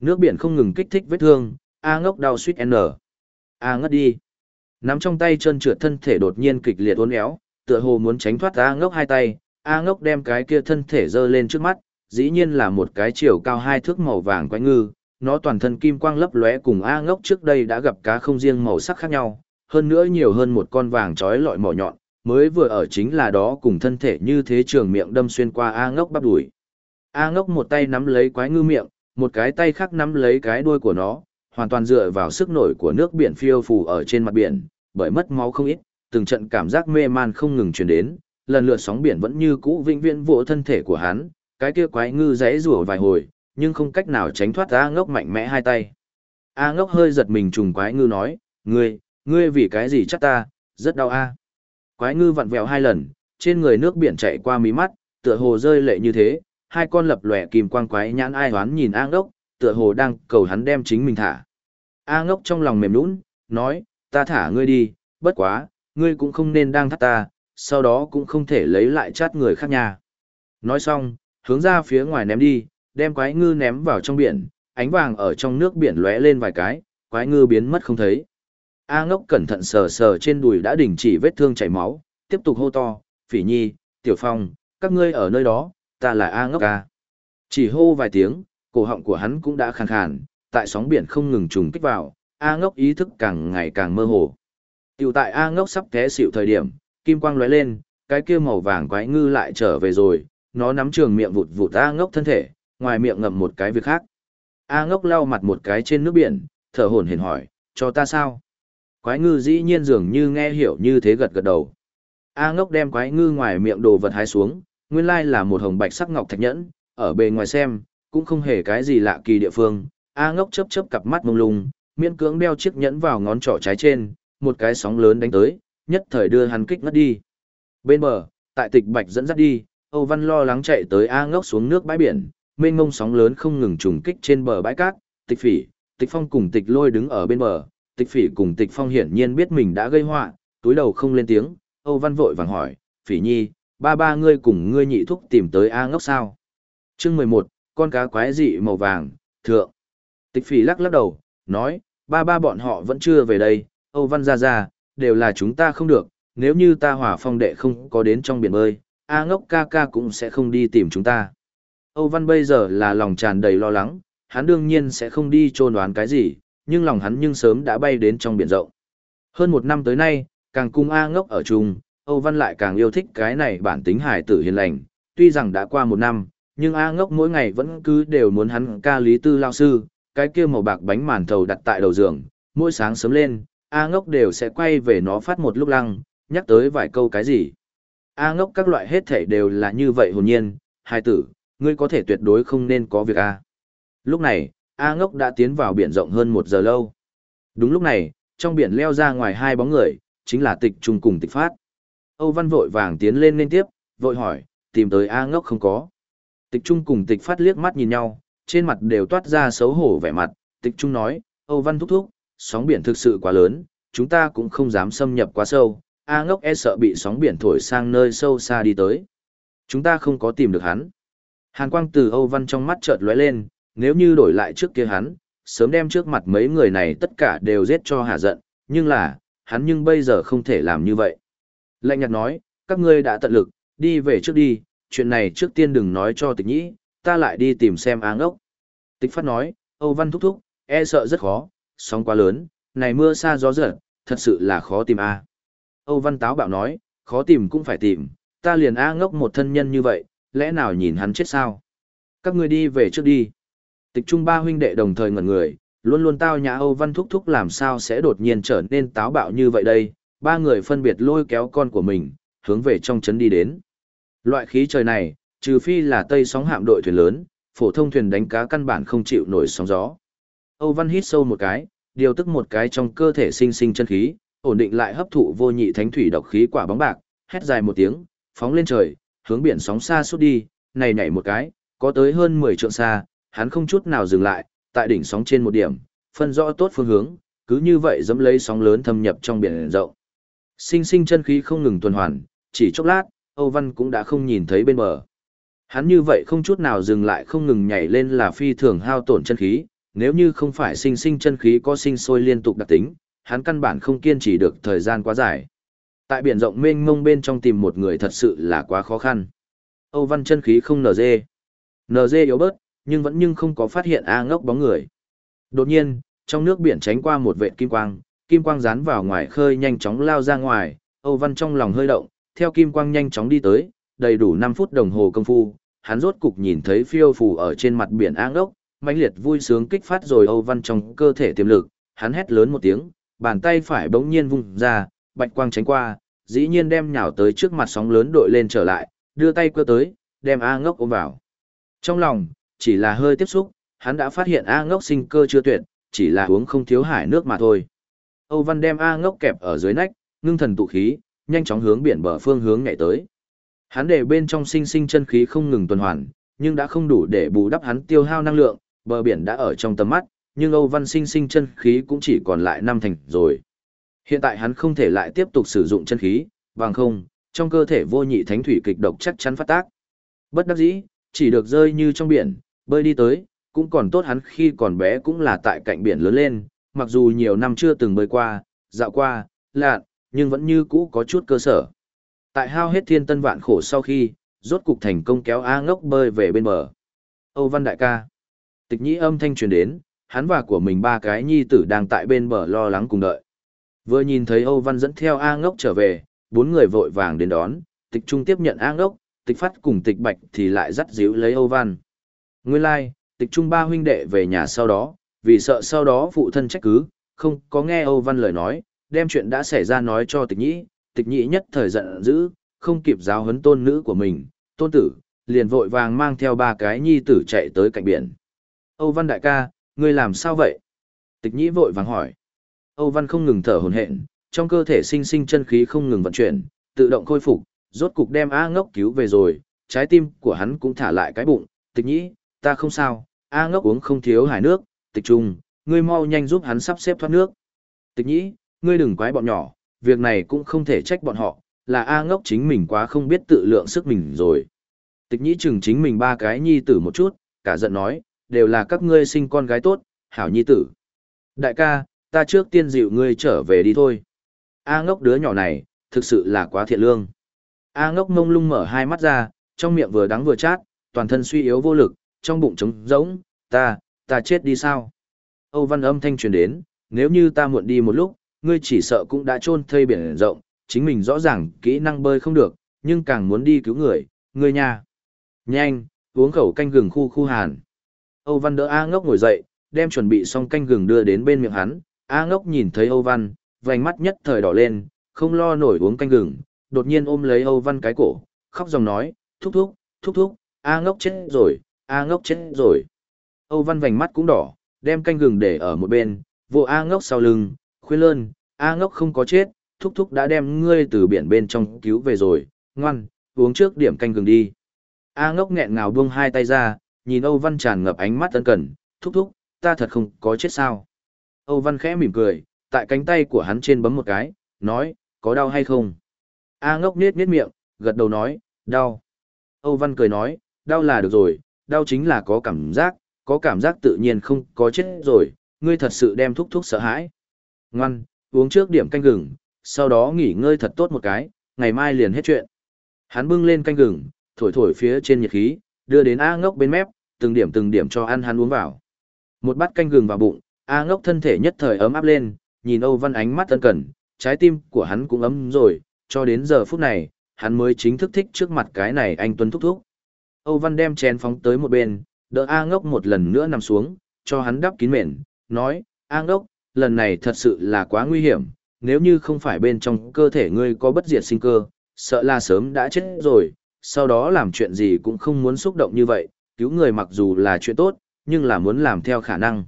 Nước biển không ngừng kích thích vết thương, A ngốc đau suýt N. A ngất đi. Nắm trong tay chân trượt thân thể đột nhiên kịch liệt uốn éo, tựa hồ muốn tránh thoát A ngốc hai tay, A ngốc đem cái kia thân thể dơ lên trước mắt, dĩ nhiên là một cái chiều cao hai thước màu vàng quái ngư, nó toàn thân kim quang lấp lóe cùng A ngốc trước đây đã gặp cá không riêng màu sắc khác nhau, hơn nữa nhiều hơn một con vàng trói lọi mỏ nhọn, mới vừa ở chính là đó cùng thân thể như thế trường miệng đâm xuyên qua A ngốc bắp đuổi. A ngốc một tay nắm lấy quái ngư miệng, một cái tay khác nắm lấy cái đuôi của nó, hoàn toàn dựa vào sức nổi của nước biển phiêu phù ở trên mặt biển, bởi mất máu không ít, từng trận cảm giác mê man không ngừng truyền đến, lần lượt sóng biển vẫn như cũ vĩnh viễn vỗ thân thể của hắn, cái kia quái ngư rẽ rủa vài hồi, nhưng không cách nào tránh thoát A ngốc mạnh mẽ hai tay. A ngốc hơi giật mình trùng quái ngư nói, ngươi, ngươi vì cái gì chắc ta, rất đau a. Quái ngư vặn vẹo hai lần, trên người nước biển chạy qua mí mắt, tựa hồ rơi lệ như thế, hai con lập lòe kìm quang quái nhãn ai hoán nhìn A ngốc, tựa hồ đang cầu hắn đem chính mình thả. A ngốc trong lòng mềm nũng, nói, ta thả ngươi đi, bất quá, ngươi cũng không nên đang thắt ta, sau đó cũng không thể lấy lại chát người khác nhà. Nói xong, hướng ra phía ngoài ném đi, đem quái ngư ném vào trong biển, ánh vàng ở trong nước biển lóe lên vài cái, quái ngư biến mất không thấy. A ngốc cẩn thận sờ sờ trên đùi đã đình chỉ vết thương chảy máu, tiếp tục hô to, phỉ nhi, tiểu phong, các ngươi ở nơi đó, ta là A ngốc ca. Chỉ hô vài tiếng, cổ họng của hắn cũng đã khàn khàn, tại sóng biển không ngừng trùng kích vào, A ngốc ý thức càng ngày càng mơ hồ. Tiểu tại A ngốc sắp té xỉu thời điểm, kim quang lóe lên, cái kia màu vàng quái ngư lại trở về rồi, nó nắm trường miệng vụt vụt A ngốc thân thể, ngoài miệng ngậm một cái việc khác. A ngốc lau mặt một cái trên nước biển, thở hổn hển hỏi, cho ta sao? Quái ngư dĩ nhiên dường như nghe hiểu như thế gật gật đầu. A ngốc đem quái ngư ngoài miệng đồ vật hái xuống, nguyên lai là một hồng bạch sắc ngọc thạch nhẫn, ở bề ngoài xem, cũng không hề cái gì lạ kỳ địa phương. A ngốc chớp chớp cặp mắt mông lung, miễn cưỡng đeo chiếc nhẫn vào ngón trỏ trái trên, một cái sóng lớn đánh tới, nhất thời đưa hắn kích ngất đi. Bên bờ, tại tịch bạch dẫn dắt đi, Âu Văn lo lắng chạy tới A ngốc xuống nước bãi biển, mênh ngông sóng lớn không ngừng trùng kích trên bờ bãi cát, tịch phỉ, tịch phong cùng tịch lôi đứng ở bên bờ, tịch phỉ cùng tịch phong hiển nhiên biết mình đã gây họa, túi đầu không lên tiếng, Âu Văn vội vàng hỏi, phỉ nhi, ba ba ngươi cùng ngươi nhị thúc tìm tới A ngốc sao. Chương mười một, con cá quái dị màu vàng, thượng. Tịch phỉ lắc lắc đầu, nói, ba ba bọn họ vẫn chưa về đây, Âu Văn ra ra, đều là chúng ta không được, nếu như ta hỏa phong đệ không có đến trong biển bơi, A ngốc ca ca cũng sẽ không đi tìm chúng ta. Âu Văn bây giờ là lòng tràn đầy lo lắng, hắn đương nhiên sẽ không đi trôn đoán cái gì, nhưng lòng hắn nhưng sớm đã bay đến trong biển rộng. Hơn một năm tới nay, càng cung A ngốc ở chung, Âu Văn lại càng yêu thích cái này bản tính hài tử hiền lành, tuy rằng đã qua một năm, nhưng A ngốc mỗi ngày vẫn cứ đều muốn hắn ca lý tư lao sư, cái kia màu bạc bánh màn thầu đặt tại đầu giường, mỗi sáng sớm lên, A ngốc đều sẽ quay về nó phát một lúc lăng, nhắc tới vài câu cái gì. A ngốc các loại hết thể đều là như vậy hồn nhiên, Hai tử, ngươi có thể tuyệt đối không nên có việc A. Lúc này, A ngốc đã tiến vào biển rộng hơn một giờ lâu. Đúng lúc này, trong biển leo ra ngoài hai bóng người, chính là tịch trung cùng tịch phát. Âu Văn vội vàng tiến lên lên tiếp, vội hỏi, tìm tới A ngốc không có. Tịch trung cùng tịch phát liếc mắt nhìn nhau, trên mặt đều toát ra xấu hổ vẻ mặt. Tịch trung nói, Âu Văn thúc thúc, sóng biển thực sự quá lớn, chúng ta cũng không dám xâm nhập quá sâu, A ngốc e sợ bị sóng biển thổi sang nơi sâu xa đi tới. Chúng ta không có tìm được hắn. Hàn quang từ Âu Văn trong mắt chợt lóe lên, nếu như đổi lại trước kia hắn, sớm đem trước mặt mấy người này tất cả đều giết cho hạ giận, nhưng là, hắn nhưng bây giờ không thể làm như vậy. Lạnh nhạt nói, các ngươi đã tận lực, đi về trước đi, chuyện này trước tiên đừng nói cho tịch nhĩ, ta lại đi tìm xem áng ngốc. Tịch phát nói, Âu Văn thúc thúc, e sợ rất khó, sóng quá lớn, này mưa xa gió giật, thật sự là khó tìm a. Âu Văn táo bạo nói, khó tìm cũng phải tìm, ta liền a ngốc một thân nhân như vậy, lẽ nào nhìn hắn chết sao? Các ngươi đi về trước đi. Tịch trung ba huynh đệ đồng thời ngẩn người, luôn luôn tao nhã Âu Văn thúc thúc làm sao sẽ đột nhiên trở nên táo bạo như vậy đây, ba người phân biệt lôi kéo con của mình, hướng về trong trấn đi đến. Loại khí trời này, trừ phi là tây sóng hạm đội thuyền lớn, phổ thông thuyền đánh cá căn bản không chịu nổi sóng gió. Âu Văn hít sâu một cái, điều tức một cái trong cơ thể sinh sinh chân khí, ổn định lại hấp thụ vô nhị thánh thủy độc khí quả bóng bạc, hét dài một tiếng, phóng lên trời, hướng biển sóng xa suốt đi, này nhảy một cái, có tới hơn 10 trượng xa, hắn không chút nào dừng lại, tại đỉnh sóng trên một điểm, phân rõ tốt phương hướng, cứ như vậy dẫm lấy sóng lớn thâm nhập trong biển rộng. Sinh sinh chân khí không ngừng tuần hoàn, chỉ chốc lát, Âu Văn cũng đã không nhìn thấy bên bờ. Hắn như vậy không chút nào dừng lại không ngừng nhảy lên là phi thường hao tổn chân khí, nếu như không phải sinh sinh chân khí có sinh sôi liên tục đặc tính, hắn căn bản không kiên trì được thời gian quá dài. Tại biển rộng mênh mông bên trong tìm một người thật sự là quá khó khăn. Âu Văn chân khí không nở dê. Nở dê yếu bớt, nhưng vẫn nhưng không có phát hiện A ngốc bóng người. Đột nhiên, trong nước biển tránh qua một vệt kim quang, kim quang dán vào ngoài khơi nhanh chóng lao ra ngoài, Âu Văn trong lòng hơi động, theo kim quang nhanh chóng đi tới, đầy đủ 5 phút đồng hồ công phu, hắn rốt cục nhìn thấy phiêu phù ở trên mặt biển A ngốc, mãnh liệt vui sướng kích phát rồi Âu Văn trong cơ thể tiềm lực, hắn hét lớn một tiếng, bàn tay phải bỗng nhiên vung ra, bạch quang tránh qua, dĩ nhiên đem nhào tới trước mặt sóng lớn đội lên trở lại, đưa tay cơ tới, đem A ngốc ôm vào. Trong lòng, chỉ là hơi tiếp xúc, hắn đã phát hiện A ngốc sinh cơ chưa tuyệt, chỉ là uống không thiếu hải nước mà thôi. Âu Văn đem A ngốc kẹp ở dưới nách, ngưng thần tụ khí, nhanh chóng hướng biển bờ phương hướng nhảy tới. Hắn để bên trong sinh sinh chân khí không ngừng tuần hoàn, nhưng đã không đủ để bù đắp hắn tiêu hao năng lượng, bờ biển đã ở trong tầm mắt, nhưng Âu Văn sinh sinh chân khí cũng chỉ còn lại năm thành rồi. Hiện tại hắn không thể lại tiếp tục sử dụng chân khí, bằng không, trong cơ thể vô nhị thánh thủy kịch độc chắc chắn phát tác. Bất đắc dĩ, chỉ được rơi như trong biển, bơi đi tới, cũng còn tốt hắn khi còn bé cũng là tại cạnh biển lớn lên, mặc dù nhiều năm chưa từng bơi qua, dạo qua, lạn, nhưng vẫn như cũ có chút cơ sở. Tại hao hết thiên tân vạn khổ sau khi, rốt cục thành công kéo A ngốc bơi về bên bờ. Âu Văn Đại ca. Tịch nhĩ âm thanh truyền đến, hắn và của mình ba cái nhi tử đang tại bên bờ lo lắng cùng đợi. Vừa nhìn thấy Âu Văn dẫn theo A ngốc trở về, bốn người vội vàng đến đón, tịch trung tiếp nhận A ngốc, tịch phát cùng tịch bạch thì lại dắt díu lấy Âu Văn. Nguyên lai, like, tịch trung ba huynh đệ về nhà sau đó, vì sợ sau đó phụ thân trách cứ, không có nghe Âu Văn lời nói, đem chuyện đã xảy ra nói cho tịch nhĩ, tịch nhĩ nhất thời giận dữ, không kịp giáo huấn tôn nữ của mình, tôn tử, liền vội vàng mang theo ba cái nhi tử chạy tới cạnh biển. Âu Văn đại ca, ngươi làm sao vậy? Tịch nhĩ vội vàng hỏi. Âu Văn không ngừng thở hổn hển, trong cơ thể sinh sinh chân khí không ngừng vận chuyển, tự động khôi phục, rốt cục đem A ngốc cứu về rồi, trái tim của hắn cũng thả lại cái bụng, tịch nhĩ, ta không sao, A ngốc uống không thiếu hải nước, tịch trung, ngươi mau nhanh giúp hắn sắp xếp thoát nước. Tịch nhĩ, ngươi đừng quái bọn nhỏ, việc này cũng không thể trách bọn họ, là A ngốc chính mình quá không biết tự lượng sức mình rồi. Tịch nhĩ chừng chính mình ba cái nhi tử một chút, cả giận nói, đều là các ngươi sinh con gái tốt, hảo nhi tử. Đại ca, ta trước tiên dịu ngươi trở về đi thôi. A ngốc đứa nhỏ này, thực sự là quá thiện lương. A ngốc mông lung mở hai mắt ra, trong miệng vừa đắng vừa chát, toàn thân suy yếu vô lực, trong bụng trống rỗng, ta, ta chết đi sao? Âu văn âm thanh truyền đến, nếu như ta muộn đi một lúc, ngươi chỉ sợ cũng đã trôn thây biển rộng, chính mình rõ ràng kỹ năng bơi không được, nhưng càng muốn đi cứu người, ngươi nha. Nhanh, uống khẩu canh gừng khu khu hàn. Âu văn đỡ A ngốc ngồi dậy, đem chuẩn bị xong canh gừng đưa đến bên miệng hắn, A ngốc nhìn thấy Âu văn, vành mắt nhất thời đỏ lên, không lo nổi uống canh gừng, đột nhiên ôm lấy Âu văn cái cổ, khóc dòng nói, thúc thúc, thúc thúc, A ngốc chết rồi, A ngốc chết rồi. Âu văn vành mắt cũng đỏ, đem canh gừng để ở một bên, vô A ngốc sau lưng, khuyên lơn, A ngốc không có chết, thúc thúc đã đem ngươi từ biển bên trong cứu về rồi, ngoan, uống trước điểm canh gừng đi. A ngốc nghẹn ngào buông hai tay ra, nhìn Âu Văn tràn ngập ánh mắt ân cần, thúc thúc, ta thật không có chết sao. Âu Văn khẽ mỉm cười, tại cánh tay của hắn trên bấm một cái, nói, có đau hay không? A ngốc nết nết miệng, gật đầu nói, đau. Âu Văn cười nói, đau là được rồi, đau chính là có cảm giác, có cảm giác tự nhiên không có chết rồi, ngươi thật sự đem thúc thúc sợ hãi. Ngoan, uống trước điểm canh gừng, sau đó nghỉ ngơi thật tốt một cái, ngày mai liền hết chuyện. Hắn bưng lên canh gừng, thổi thổi phía trên nhiệt khí, đưa đến A ngốc bên mép, từng điểm từng điểm cho ăn hắn uống vào. Một bát canh gừng vào bụng, A ngốc thân thể nhất thời ấm áp lên, nhìn Âu Văn ánh mắt thân cần, trái tim của hắn cũng ấm rồi, cho đến giờ phút này, hắn mới chính thức thích trước mặt cái này anh Tuấn thúc thúc. Âu Văn đem chén phóng tới một bên, đỡ A ngốc một lần nữa nằm xuống, cho hắn đắp kín mền, nói, A ngốc, lần này thật sự là quá nguy hiểm, nếu như không phải bên trong cơ thể ngươi có bất diệt sinh cơ, sợ là sớm đã chết rồi, sau đó làm chuyện gì cũng không muốn xúc động như vậy, cứu người mặc dù là chuyện tốt, nhưng là muốn làm theo khả năng.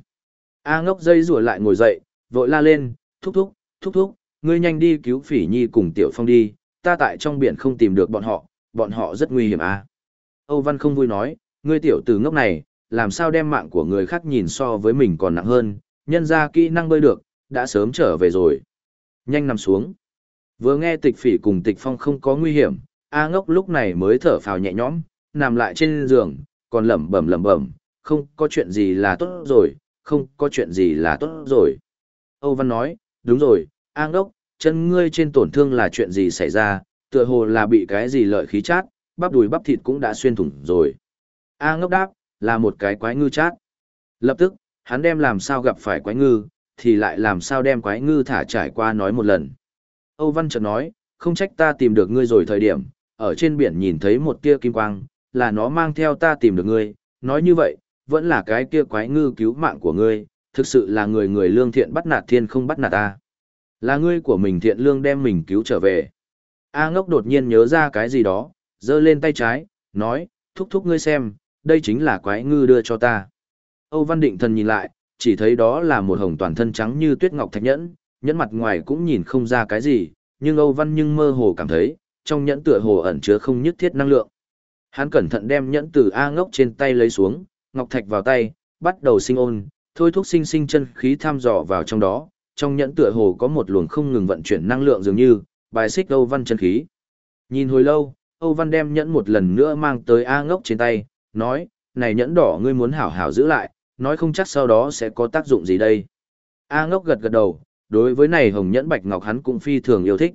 A ngốc dây rùa lại ngồi dậy, vội la lên, thúc thúc, thúc thúc, ngươi nhanh đi cứu phỉ nhi cùng tiểu phong đi, ta tại trong biển không tìm được bọn họ, bọn họ rất nguy hiểm à. Âu Văn không vui nói, ngươi tiểu tử ngốc này, làm sao đem mạng của người khác nhìn so với mình còn nặng hơn, nhân ra kỹ năng bơi được, đã sớm trở về rồi. Nhanh nằm xuống. Vừa nghe tịch phỉ cùng tịch phong không có nguy hiểm, A ngốc lúc này mới thở phào nhẹ nhõm, nằm lại trên giường, còn lẩm bẩm lẩm bẩm, không có chuyện gì là tốt rồi, không có chuyện gì là tốt rồi. Âu Văn nói, đúng rồi, an đốc, chân ngươi trên tổn thương là chuyện gì xảy ra, tựa hồ là bị cái gì lợi khí chát, bắp đùi bắp thịt cũng đã xuyên thủng rồi. A ngốc đáp, là một cái quái ngư chát. Lập tức, hắn đem làm sao gặp phải quái ngư, thì lại làm sao đem quái ngư thả trải qua nói một lần. Âu Văn chợt nói, không trách ta tìm được ngươi rồi thời điểm, ở trên biển nhìn thấy một tia kim quang, là nó mang theo ta tìm được ngươi, nói như vậy, vẫn là cái kia quái ngư cứu mạng của ngươi, thực sự là người người lương thiện bắt nạt thiên không bắt nạt ta. Là ngươi của mình thiện lương đem mình cứu trở về. A ngốc đột nhiên nhớ ra cái gì đó, giơ lên tay trái, nói, thúc thúc ngươi xem, đây chính là quái ngư đưa cho ta. Âu Văn Định thần nhìn lại, chỉ thấy đó là một hồng toàn thân trắng như tuyết ngọc thạch nhẫn, nhẫn mặt ngoài cũng nhìn không ra cái gì, nhưng Âu Văn nhưng mơ hồ cảm thấy, trong nhẫn tựa hồ ẩn chứa không nhất thiết năng lượng. Hắn cẩn thận đem nhẫn từ A ngốc trên tay lấy xuống, ngọc thạch vào tay, bắt đầu sinh ôn, thôi thúc sinh sinh chân khí tham dò vào trong đó, trong nhẫn tựa hồ có một luồng không ngừng vận chuyển năng lượng dường như, bài xích Âu Văn chân khí. Nhìn hồi lâu, Âu Văn đem nhẫn một lần nữa mang tới A ngốc trên tay, nói, này nhẫn đỏ ngươi muốn hảo hảo giữ lại, nói không chắc sau đó sẽ có tác dụng gì đây. A ngốc gật gật đầu, đối với này hồng nhẫn bạch ngọc hắn cũng phi thường yêu thích.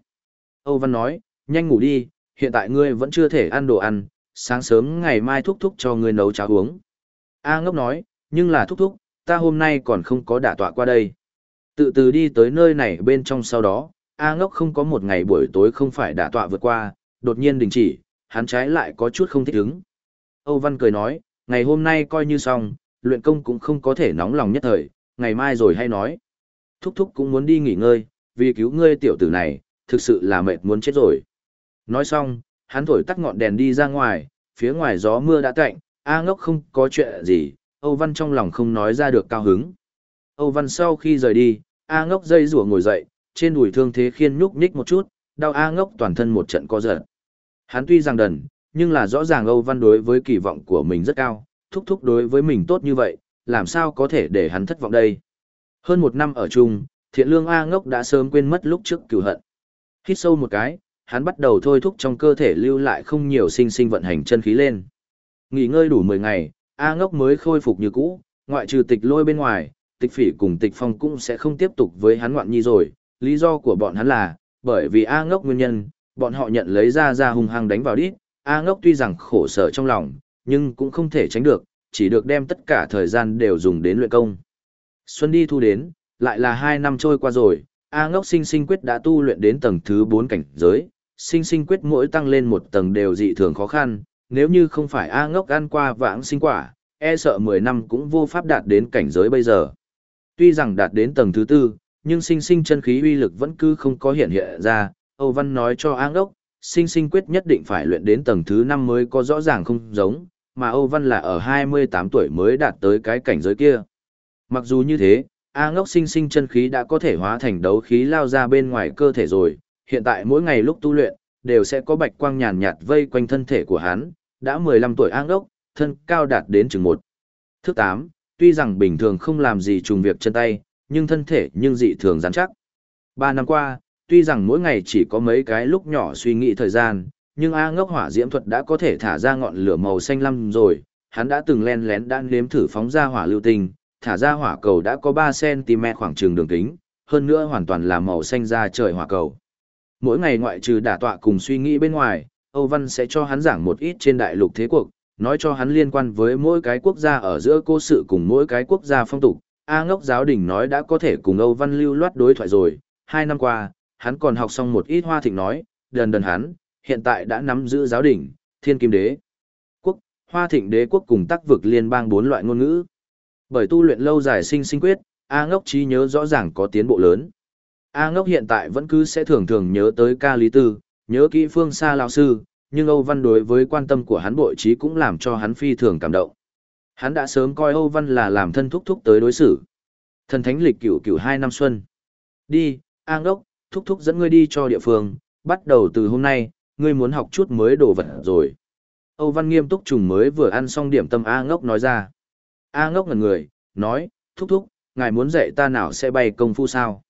Âu Văn nói, nhanh ngủ đi, hiện tại ngươi vẫn chưa thể ăn đồ ăn, sáng sớm ngày mai thúc thúc cho ngươi nấu cháo uống. A ngốc nói, nhưng là thúc thúc, ta hôm nay còn không có đả tọa qua đây. Tự từ đi tới nơi này bên trong sau đó, A ngốc không có một ngày buổi tối không phải đả tọa vượt qua, đột nhiên đình chỉ, hắn trái lại có chút không thích ứng. Âu Văn cười nói, ngày hôm nay coi như xong, luyện công cũng không có thể nóng lòng nhất thời, ngày mai rồi hay nói. Thúc thúc cũng muốn đi nghỉ ngơi, vì cứu ngươi tiểu tử này, thực sự là mệt muốn chết rồi. Nói xong, hắn thổi tắt ngọn đèn đi ra ngoài, phía ngoài gió mưa đã tạnh, A ngốc không có chuyện gì, Âu Văn trong lòng không nói ra được cao hứng. Âu Văn sau khi rời đi, A ngốc dây rùa ngồi dậy, trên đùi thương thế khiên nhúc nhích một chút, đau A ngốc toàn thân một trận co giật. Hắn tuy rằng đần, nhưng là rõ ràng Âu Văn đối với kỳ vọng của mình rất cao, thúc thúc đối với mình tốt như vậy, làm sao có thể để hắn thất vọng đây. Hơn một năm ở chung, thiện lương A ngốc đã sớm quên mất lúc trước cửu hận. Hít sâu một cái, hắn bắt đầu thôi thúc trong cơ thể lưu lại không nhiều sinh sinh vận hành chân khí lên. Nghỉ ngơi đủ 10 ngày, A ngốc mới khôi phục như cũ, ngoại trừ tịch lôi bên ngoài, tịch phỉ cùng tịch phong cũng sẽ không tiếp tục với hắn ngoạn nhi rồi. Lý do của bọn hắn là, bởi vì A ngốc nguyên nhân, bọn họ nhận lấy ra ra hung hăng đánh vào đít. A ngốc tuy rằng khổ sở trong lòng, nhưng cũng không thể tránh được, chỉ được đem tất cả thời gian đều dùng đến luyện công. Xuân đi thu đến, lại là 2 năm trôi qua rồi, A ngốc sinh sinh quyết đã tu luyện đến tầng thứ 4 cảnh giới, sinh sinh quyết mỗi tăng lên một tầng đều dị thường khó khăn, nếu như không phải A ngốc ăn qua vãng sinh quả, e sợ 10 năm cũng vô pháp đạt đến cảnh giới bây giờ. Tuy rằng đạt đến tầng thứ tư, nhưng sinh sinh chân khí uy lực vẫn cứ không có hiện hiện ra, Âu Văn nói cho A ngốc, sinh sinh quyết nhất định phải luyện đến tầng thứ 5 mới có rõ ràng không giống, mà Âu Văn là ở 28 tuổi mới đạt tới cái cảnh giới kia. Mặc dù như thế, A ngốc sinh sinh chân khí đã có thể hóa thành đấu khí lao ra bên ngoài cơ thể rồi, hiện tại mỗi ngày lúc tu luyện, đều sẽ có bạch quang nhàn nhạt vây quanh thân thể của hắn, đã 15 tuổi an ốc, thân cao đạt đến chừng 1. Thứ 8, tuy rằng bình thường không làm gì trùng việc chân tay, nhưng thân thể nhưng dị thường rắn chắc. 3 năm qua, tuy rằng mỗi ngày chỉ có mấy cái lúc nhỏ suy nghĩ thời gian, nhưng A ngốc hỏa diễm thuật đã có thể thả ra ngọn lửa màu xanh lam rồi, hắn đã từng len lén đã nếm thử phóng ra hỏa lưu tình thả ra hỏa cầu đã có 3cm khoảng trường đường kính, hơn nữa hoàn toàn là màu xanh ra trời hỏa cầu. Mỗi ngày ngoại trừ đả tọa cùng suy nghĩ bên ngoài, Âu Văn sẽ cho hắn giảng một ít trên đại lục thế cuộc, nói cho hắn liên quan với mỗi cái quốc gia ở giữa cô sự cùng mỗi cái quốc gia phong tục. A ngốc giáo đình nói đã có thể cùng Âu Văn lưu loát đối thoại rồi, hai năm qua, hắn còn học xong một ít hoa thịnh nói, đần đần hắn, hiện tại đã nắm giữ giáo đình, thiên kim đế. Quốc, hoa thịnh đế quốc cùng tắc vực liên bang bốn loại ngôn ngữ. Bởi tu luyện lâu dài sinh sinh quyết, A ngốc trí nhớ rõ ràng có tiến bộ lớn. A ngốc hiện tại vẫn cứ sẽ thường thường nhớ tới ca lý tư, nhớ kỹ phương xa lão sư, nhưng Âu Văn đối với quan tâm của hắn bội trí cũng làm cho hắn phi thường cảm động. Hắn đã sớm coi Âu Văn là làm thân thúc thúc tới đối xử. Thần thánh lịch cửu cửu hai năm xuân. Đi, A ngốc, thúc thúc dẫn ngươi đi cho địa phương, bắt đầu từ hôm nay, ngươi muốn học chút mới đồ vật rồi. Âu Văn nghiêm túc trùng mới vừa ăn xong điểm tâm A ngốc nói ra. A ngốc ngần người, nói, thúc thúc, ngài muốn dạy ta nào sẽ bay công phu sao?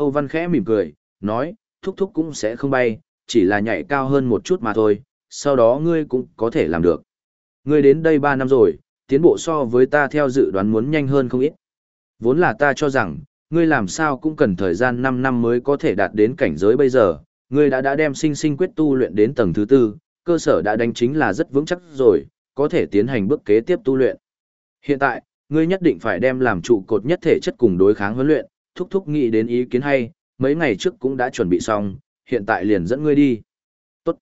Âu Văn khẽ mỉm cười, nói, thúc thúc cũng sẽ không bay, chỉ là nhảy cao hơn một chút mà thôi, sau đó ngươi cũng có thể làm được. Ngươi đến đây 3 năm rồi, tiến bộ so với ta theo dự đoán muốn nhanh hơn không ít. Vốn là ta cho rằng, ngươi làm sao cũng cần thời gian 5 năm mới có thể đạt đến cảnh giới bây giờ, ngươi đã đã đem sinh sinh quyết tu luyện đến tầng thứ tư, cơ sở đã đánh chính là rất vững chắc rồi, có thể tiến hành bước kế tiếp tu luyện. Hiện tại, ngươi nhất định phải đem làm trụ cột nhất thể chất cùng đối kháng huấn luyện, thúc thúc nghĩ đến ý kiến hay, mấy ngày trước cũng đã chuẩn bị xong, hiện tại liền dẫn ngươi đi. Tốt.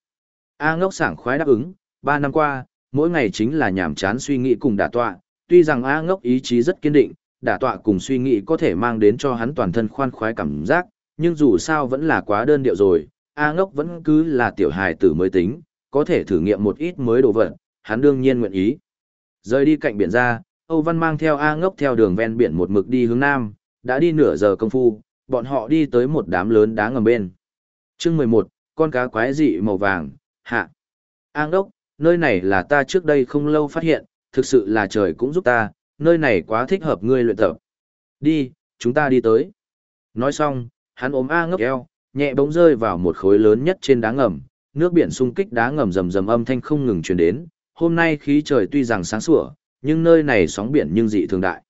A ngốc sảng khoái đáp ứng, ba năm qua, mỗi ngày chính là nhảm chán suy nghĩ cùng đả tọa, tuy rằng A ngốc ý chí rất kiên định, đả tọa cùng suy nghĩ có thể mang đến cho hắn toàn thân khoan khoái cảm giác, nhưng dù sao vẫn là quá đơn điệu rồi, A ngốc vẫn cứ là tiểu hài tử mới tính, có thể thử nghiệm một ít mới đồ vật, hắn đương nhiên nguyện ý. Rời đi cạnh biển ra, Âu Văn mang theo A ngốc theo đường ven biển một mực đi hướng nam, đã đi nửa giờ công phu, bọn họ đi tới một đám lớn đá ngầm bên. chương 11, con cá quái dị màu vàng, hạ. An đốc, nơi này là ta trước đây không lâu phát hiện, thực sự là trời cũng giúp ta, nơi này quá thích hợp ngươi luyện tập. Đi, chúng ta đi tới. Nói xong, hắn ốm A ngốc eo, nhẹ bỗng rơi vào một khối lớn nhất trên đá ngầm, nước biển xung kích đá ngầm rầm rầm âm thanh không ngừng truyền đến. Hôm nay khí trời tuy rằng sáng sủa, nhưng nơi này sóng biển nhưng dị thường đại.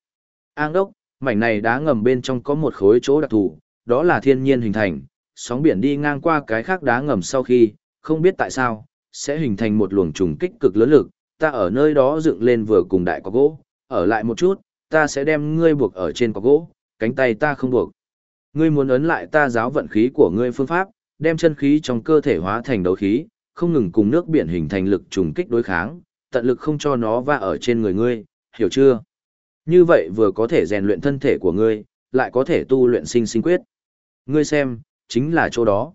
An đốc, mảnh này đá ngầm bên trong có một khối chỗ đặc thù, đó là thiên nhiên hình thành, sóng biển đi ngang qua cái khác đá ngầm sau khi, không biết tại sao, sẽ hình thành một luồng trùng kích cực lớn lực, ta ở nơi đó dựng lên vừa cùng đại có gỗ, ở lại một chút, ta sẽ đem ngươi buộc ở trên có gỗ, cánh tay ta không buộc. Ngươi muốn ấn lại ta giáo vận khí của ngươi phương pháp, đem chân khí trong cơ thể hóa thành đấu khí, không ngừng cùng nước biển hình thành lực trùng kích đối kháng, tận lực không cho nó va ở trên người ngươi, hiểu chưa? Như vậy vừa có thể rèn luyện thân thể của ngươi, lại có thể tu luyện sinh sinh quyết. Ngươi xem, chính là chỗ đó.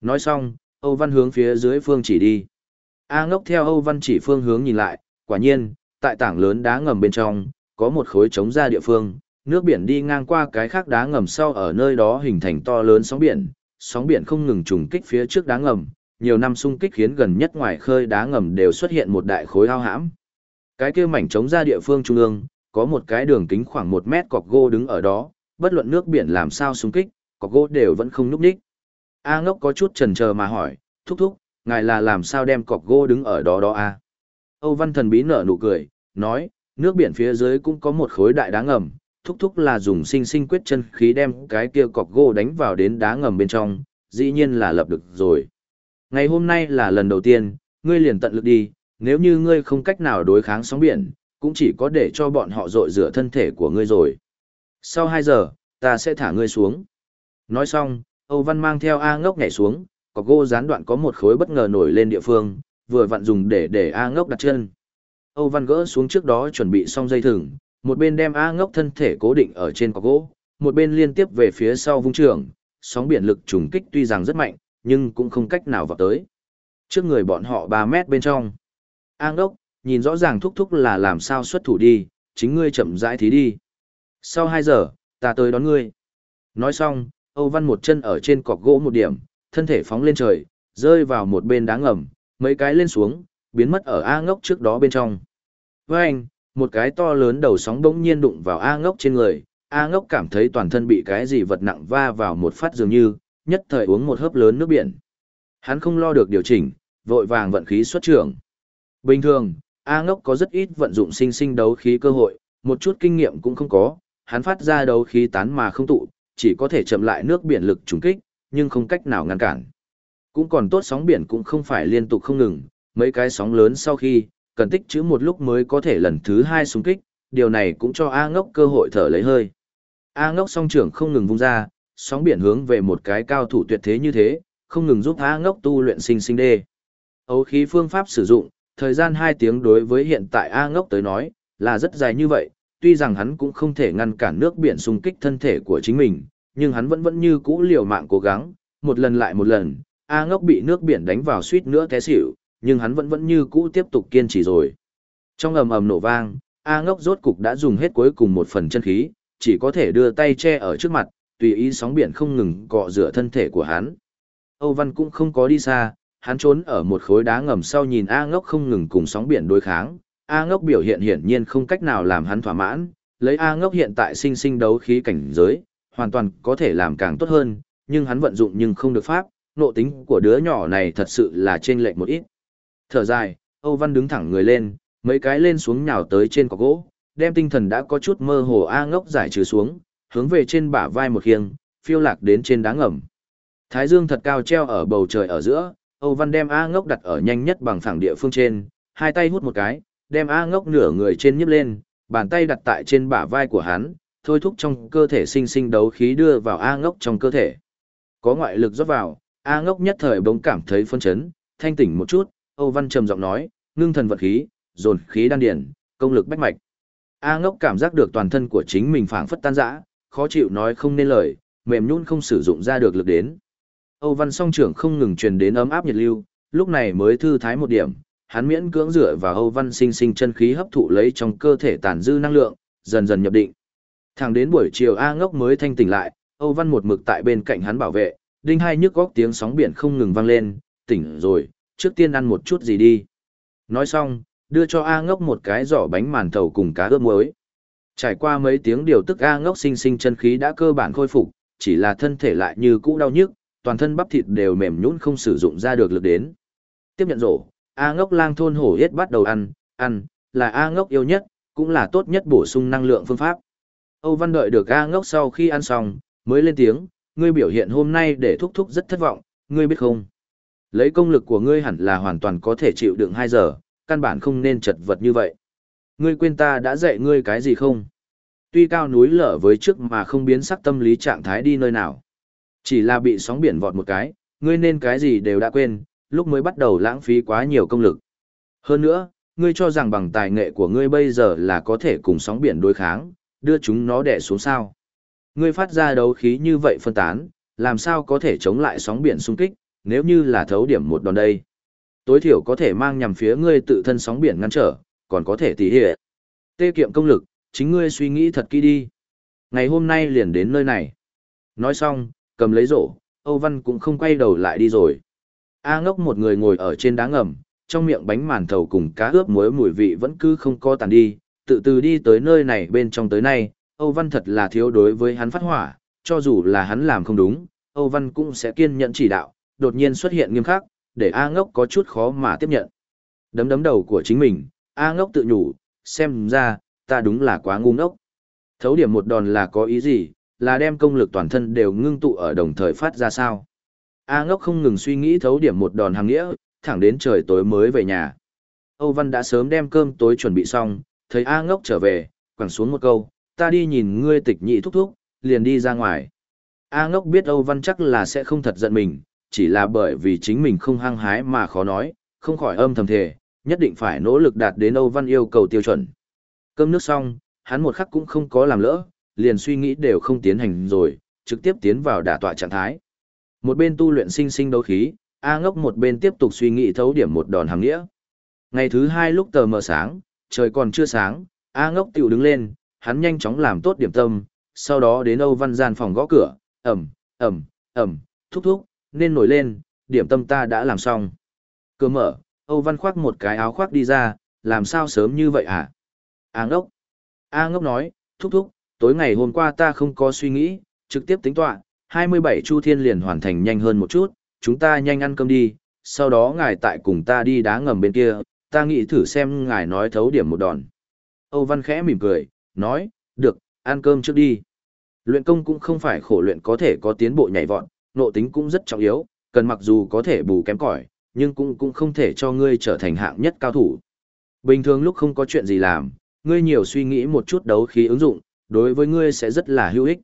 Nói xong, Âu Văn hướng phía dưới phương chỉ đi. A ngốc theo Âu Văn chỉ phương hướng nhìn lại, quả nhiên, tại tảng lớn đá ngầm bên trong, có một khối trống ra địa phương, nước biển đi ngang qua cái khác đá ngầm sau ở nơi đó hình thành to lớn sóng biển, sóng biển không ngừng trùng kích phía trước đá ngầm, nhiều năm xung kích khiến gần nhất ngoài khơi đá ngầm đều xuất hiện một đại khối ao hãm. Cái kia mảnh trống ra địa phương trung ương, có một cái đường kính khoảng một mét cọc gỗ đứng ở đó, bất luận nước biển làm sao xung kích, cọc gỗ đều vẫn không núp đích. A ngốc có chút chần chờ mà hỏi, thúc thúc, ngài là làm sao đem cọc gỗ đứng ở đó đó a? Âu Văn Thần bí nở nụ cười, nói, nước biển phía dưới cũng có một khối đại đá ngầm, thúc thúc là dùng sinh sinh quyết chân khí đem cái kia cọc gỗ đánh vào đến đá ngầm bên trong, dĩ nhiên là lập được rồi. Ngày hôm nay là lần đầu tiên, ngươi liền tận lực đi, nếu như ngươi không cách nào đối kháng sóng biển, cũng chỉ có để cho bọn họ dội rửa thân thể của ngươi rồi. Sau 2 giờ, ta sẽ thả ngươi xuống. Nói xong, Âu Văn mang theo A ngốc nhảy xuống, có gỗ gián đoạn có một khối bất ngờ nổi lên địa phương, vừa vặn dùng để để A ngốc đặt chân. Âu Văn gỡ xuống trước đó chuẩn bị xong dây thừng, một bên đem A ngốc thân thể cố định ở trên cọc gỗ, một bên liên tiếp về phía sau vung trường, sóng biển lực trùng kích tuy rằng rất mạnh, nhưng cũng không cách nào vào tới. Trước người bọn họ 3 mét bên trong. A ngốc, nhìn rõ ràng thúc thúc là làm sao xuất thủ đi, chính ngươi chậm rãi thí đi. Sau 2 giờ, ta tới đón ngươi. Nói xong, Âu Văn một chân ở trên cọc gỗ một điểm, thân thể phóng lên trời, rơi vào một bên đá ngầm, mấy cái lên xuống, biến mất ở A ngốc trước đó bên trong. Với anh, một cái to lớn đầu sóng bỗng nhiên đụng vào A ngốc trên người, A ngốc cảm thấy toàn thân bị cái gì vật nặng va vào một phát dường như, nhất thời uống một hớp lớn nước biển. Hắn không lo được điều chỉnh, vội vàng vận khí xuất trưởng. Bình thường, A ngốc có rất ít vận dụng sinh sinh đấu khí cơ hội, một chút kinh nghiệm cũng không có, hắn phát ra đấu khí tán mà không tụ, chỉ có thể chậm lại nước biển lực trùng kích, nhưng không cách nào ngăn cản. Cũng còn tốt sóng biển cũng không phải liên tục không ngừng, mấy cái sóng lớn sau khi, cần tích trữ một lúc mới có thể lần thứ hai xung kích, điều này cũng cho A ngốc cơ hội thở lấy hơi. A ngốc song trưởng không ngừng vung ra, sóng biển hướng về một cái cao thủ tuyệt thế như thế, không ngừng giúp A ngốc tu luyện sinh sinh đê. Ấu khí phương pháp sử dụng, thời gian 2 tiếng đối với hiện tại A ngốc tới nói, là rất dài như vậy, tuy rằng hắn cũng không thể ngăn cản nước biển xung kích thân thể của chính mình, nhưng hắn vẫn vẫn như cũ liều mạng cố gắng, một lần lại một lần, A ngốc bị nước biển đánh vào suýt nữa té xỉu, nhưng hắn vẫn vẫn như cũ tiếp tục kiên trì rồi. Trong ầm ầm nổ vang, A ngốc rốt cục đã dùng hết cuối cùng một phần chân khí, chỉ có thể đưa tay che ở trước mặt, tùy ý sóng biển không ngừng cọ rửa thân thể của hắn. Âu Văn cũng không có đi xa, hắn trốn ở một khối đá ngầm sau nhìn A ngốc không ngừng cùng sóng biển đối kháng. A ngốc biểu hiện hiển nhiên không cách nào làm hắn thỏa mãn, lấy A ngốc hiện tại sinh sinh đấu khí cảnh giới, hoàn toàn có thể làm càng tốt hơn, nhưng hắn vận dụng nhưng không được pháp, nộ tính của đứa nhỏ này thật sự là trên lệch một ít. Thở dài, Âu Văn đứng thẳng người lên, mấy cái lên xuống nhào tới trên cọc gỗ, đem tinh thần đã có chút mơ hồ A ngốc giải trừ xuống, hướng về trên bả vai một khiêng, phiêu lạc đến trên đá ngầm. Thái dương thật cao treo ở bầu trời ở giữa, Âu Văn đem A ngốc đặt ở nhanh nhất bằng phẳng địa phương trên, hai tay hút một cái, đem A ngốc nửa người trên nhấp lên, bàn tay đặt tại trên bả vai của hắn, thôi thúc trong cơ thể sinh sinh đấu khí đưa vào A ngốc trong cơ thể. Có ngoại lực rót vào, A ngốc nhất thời bỗng cảm thấy phân chấn, thanh tỉnh một chút, Âu Văn trầm giọng nói, ngưng thần vật khí, dồn khí đan điển, công lực bách mạch. A ngốc cảm giác được toàn thân của chính mình phảng phất tan rã, khó chịu nói không nên lời, mềm nhũn không sử dụng ra được lực đến. Âu Văn song trưởng không ngừng truyền đến ấm áp nhiệt lưu, lúc này mới thư thái một điểm, hắn miễn cưỡng dựa vào Âu Văn sinh sinh chân khí hấp thụ lấy trong cơ thể tàn dư năng lượng, dần dần nhập định. Thẳng đến buổi chiều A Ngốc mới thanh tỉnh lại, Âu Văn một mực tại bên cạnh hắn bảo vệ, đinh hai nhức góc tiếng sóng biển không ngừng vang lên, tỉnh rồi, trước tiên ăn một chút gì đi. Nói xong, đưa cho A Ngốc một cái giỏ bánh màn thầu cùng cá ướp muối. Trải qua mấy tiếng điều tức A Ngốc sinh sinh chân khí đã cơ bản khôi phục, chỉ là thân thể lại như cũ đau nhức, toàn thân bắp thịt đều mềm nhũn không sử dụng ra được lực đến. Tiếp nhận rổ, A ngốc lang thôn hổ yết bắt đầu ăn, ăn, là A ngốc yêu nhất, cũng là tốt nhất bổ sung năng lượng phương pháp. Âu Văn đợi được A ngốc sau khi ăn xong, mới lên tiếng, ngươi biểu hiện hôm nay để thúc thúc rất thất vọng, ngươi biết không? Lấy công lực của ngươi hẳn là hoàn toàn có thể chịu đựng 2 giờ, căn bản không nên chật vật như vậy. Ngươi quên ta đã dạy ngươi cái gì không? Tuy cao núi lở với trước mà không biến sắc tâm lý trạng thái đi nơi nào. Chỉ là bị sóng biển vọt một cái, ngươi nên cái gì đều đã quên, lúc mới bắt đầu lãng phí quá nhiều công lực. Hơn nữa, ngươi cho rằng bằng tài nghệ của ngươi bây giờ là có thể cùng sóng biển đối kháng, đưa chúng nó đè xuống sao. Ngươi phát ra đấu khí như vậy phân tán, làm sao có thể chống lại sóng biển xung kích, nếu như là thấu điểm một đòn đây. Tối thiểu có thể mang nhằm phía ngươi tự thân sóng biển ngăn trở, còn có thể tỉ hệ. Tê kiệm công lực, chính ngươi suy nghĩ thật kỹ đi. Ngày hôm nay liền đến nơi này. Nói xong, cầm lấy rổ, Âu Văn cũng không quay đầu lại đi rồi. A ngốc một người ngồi ở trên đá ngầm, trong miệng bánh màn thầu cùng cá ướp muối mùi vị vẫn cứ không có tàn đi, tự từ đi tới nơi này bên trong tới nay, Âu Văn thật là thiếu đối với hắn phát hỏa, cho dù là hắn làm không đúng, Âu Văn cũng sẽ kiên nhẫn chỉ đạo, đột nhiên xuất hiện nghiêm khắc, để A ngốc có chút khó mà tiếp nhận. Đấm đấm đầu của chính mình, A ngốc tự nhủ, xem ra, ta đúng là quá ngu ngốc. Thấu điểm một đòn là có ý gì, là đem công lực toàn thân đều ngưng tụ ở đồng thời phát ra sao. A ngốc không ngừng suy nghĩ thấu điểm một đòn hàng nghĩa, thẳng đến trời tối mới về nhà. Âu Văn đã sớm đem cơm tối chuẩn bị xong, thấy A ngốc trở về, quẳng xuống một câu, ta đi nhìn ngươi tịch nhị thúc thúc, liền đi ra ngoài. A ngốc biết Âu Văn chắc là sẽ không thật giận mình, chỉ là bởi vì chính mình không hăng hái mà khó nói, không khỏi âm thầm thề, nhất định phải nỗ lực đạt đến Âu Văn yêu cầu tiêu chuẩn. Cơm nước xong, hắn một khắc cũng không có làm lỡ, liền suy nghĩ đều không tiến hành rồi, trực tiếp tiến vào đả tọa trạng thái. Một bên tu luyện sinh sinh đấu khí, A ngốc một bên tiếp tục suy nghĩ thấu điểm một đòn hàng nghĩa. Ngày thứ hai lúc tờ mờ sáng, trời còn chưa sáng, A ngốc tiểu đứng lên, hắn nhanh chóng làm tốt điểm tâm, sau đó đến Âu Văn gian phòng gõ cửa, ẩm, ẩm, ẩm, thúc thúc, nên nổi lên, điểm tâm ta đã làm xong. Cửa mở, Âu Văn khoác một cái áo khoác đi ra, làm sao sớm như vậy hả? A ngốc. A ngốc nói, thúc thúc, tối ngày hôm qua ta không có suy nghĩ, trực tiếp tính tọa, 27 chu thiên liền hoàn thành nhanh hơn một chút, chúng ta nhanh ăn cơm đi, sau đó ngài tại cùng ta đi đá ngầm bên kia, ta nghĩ thử xem ngài nói thấu điểm một đòn. Âu Văn khẽ mỉm cười, nói, được, ăn cơm trước đi. Luyện công cũng không phải khổ luyện có thể có tiến bộ nhảy vọt, nộ tính cũng rất trọng yếu, cần mặc dù có thể bù kém cỏi, nhưng cũng cũng không thể cho ngươi trở thành hạng nhất cao thủ. Bình thường lúc không có chuyện gì làm, ngươi nhiều suy nghĩ một chút đấu khí ứng dụng, đối với ngươi sẽ rất là hữu ích.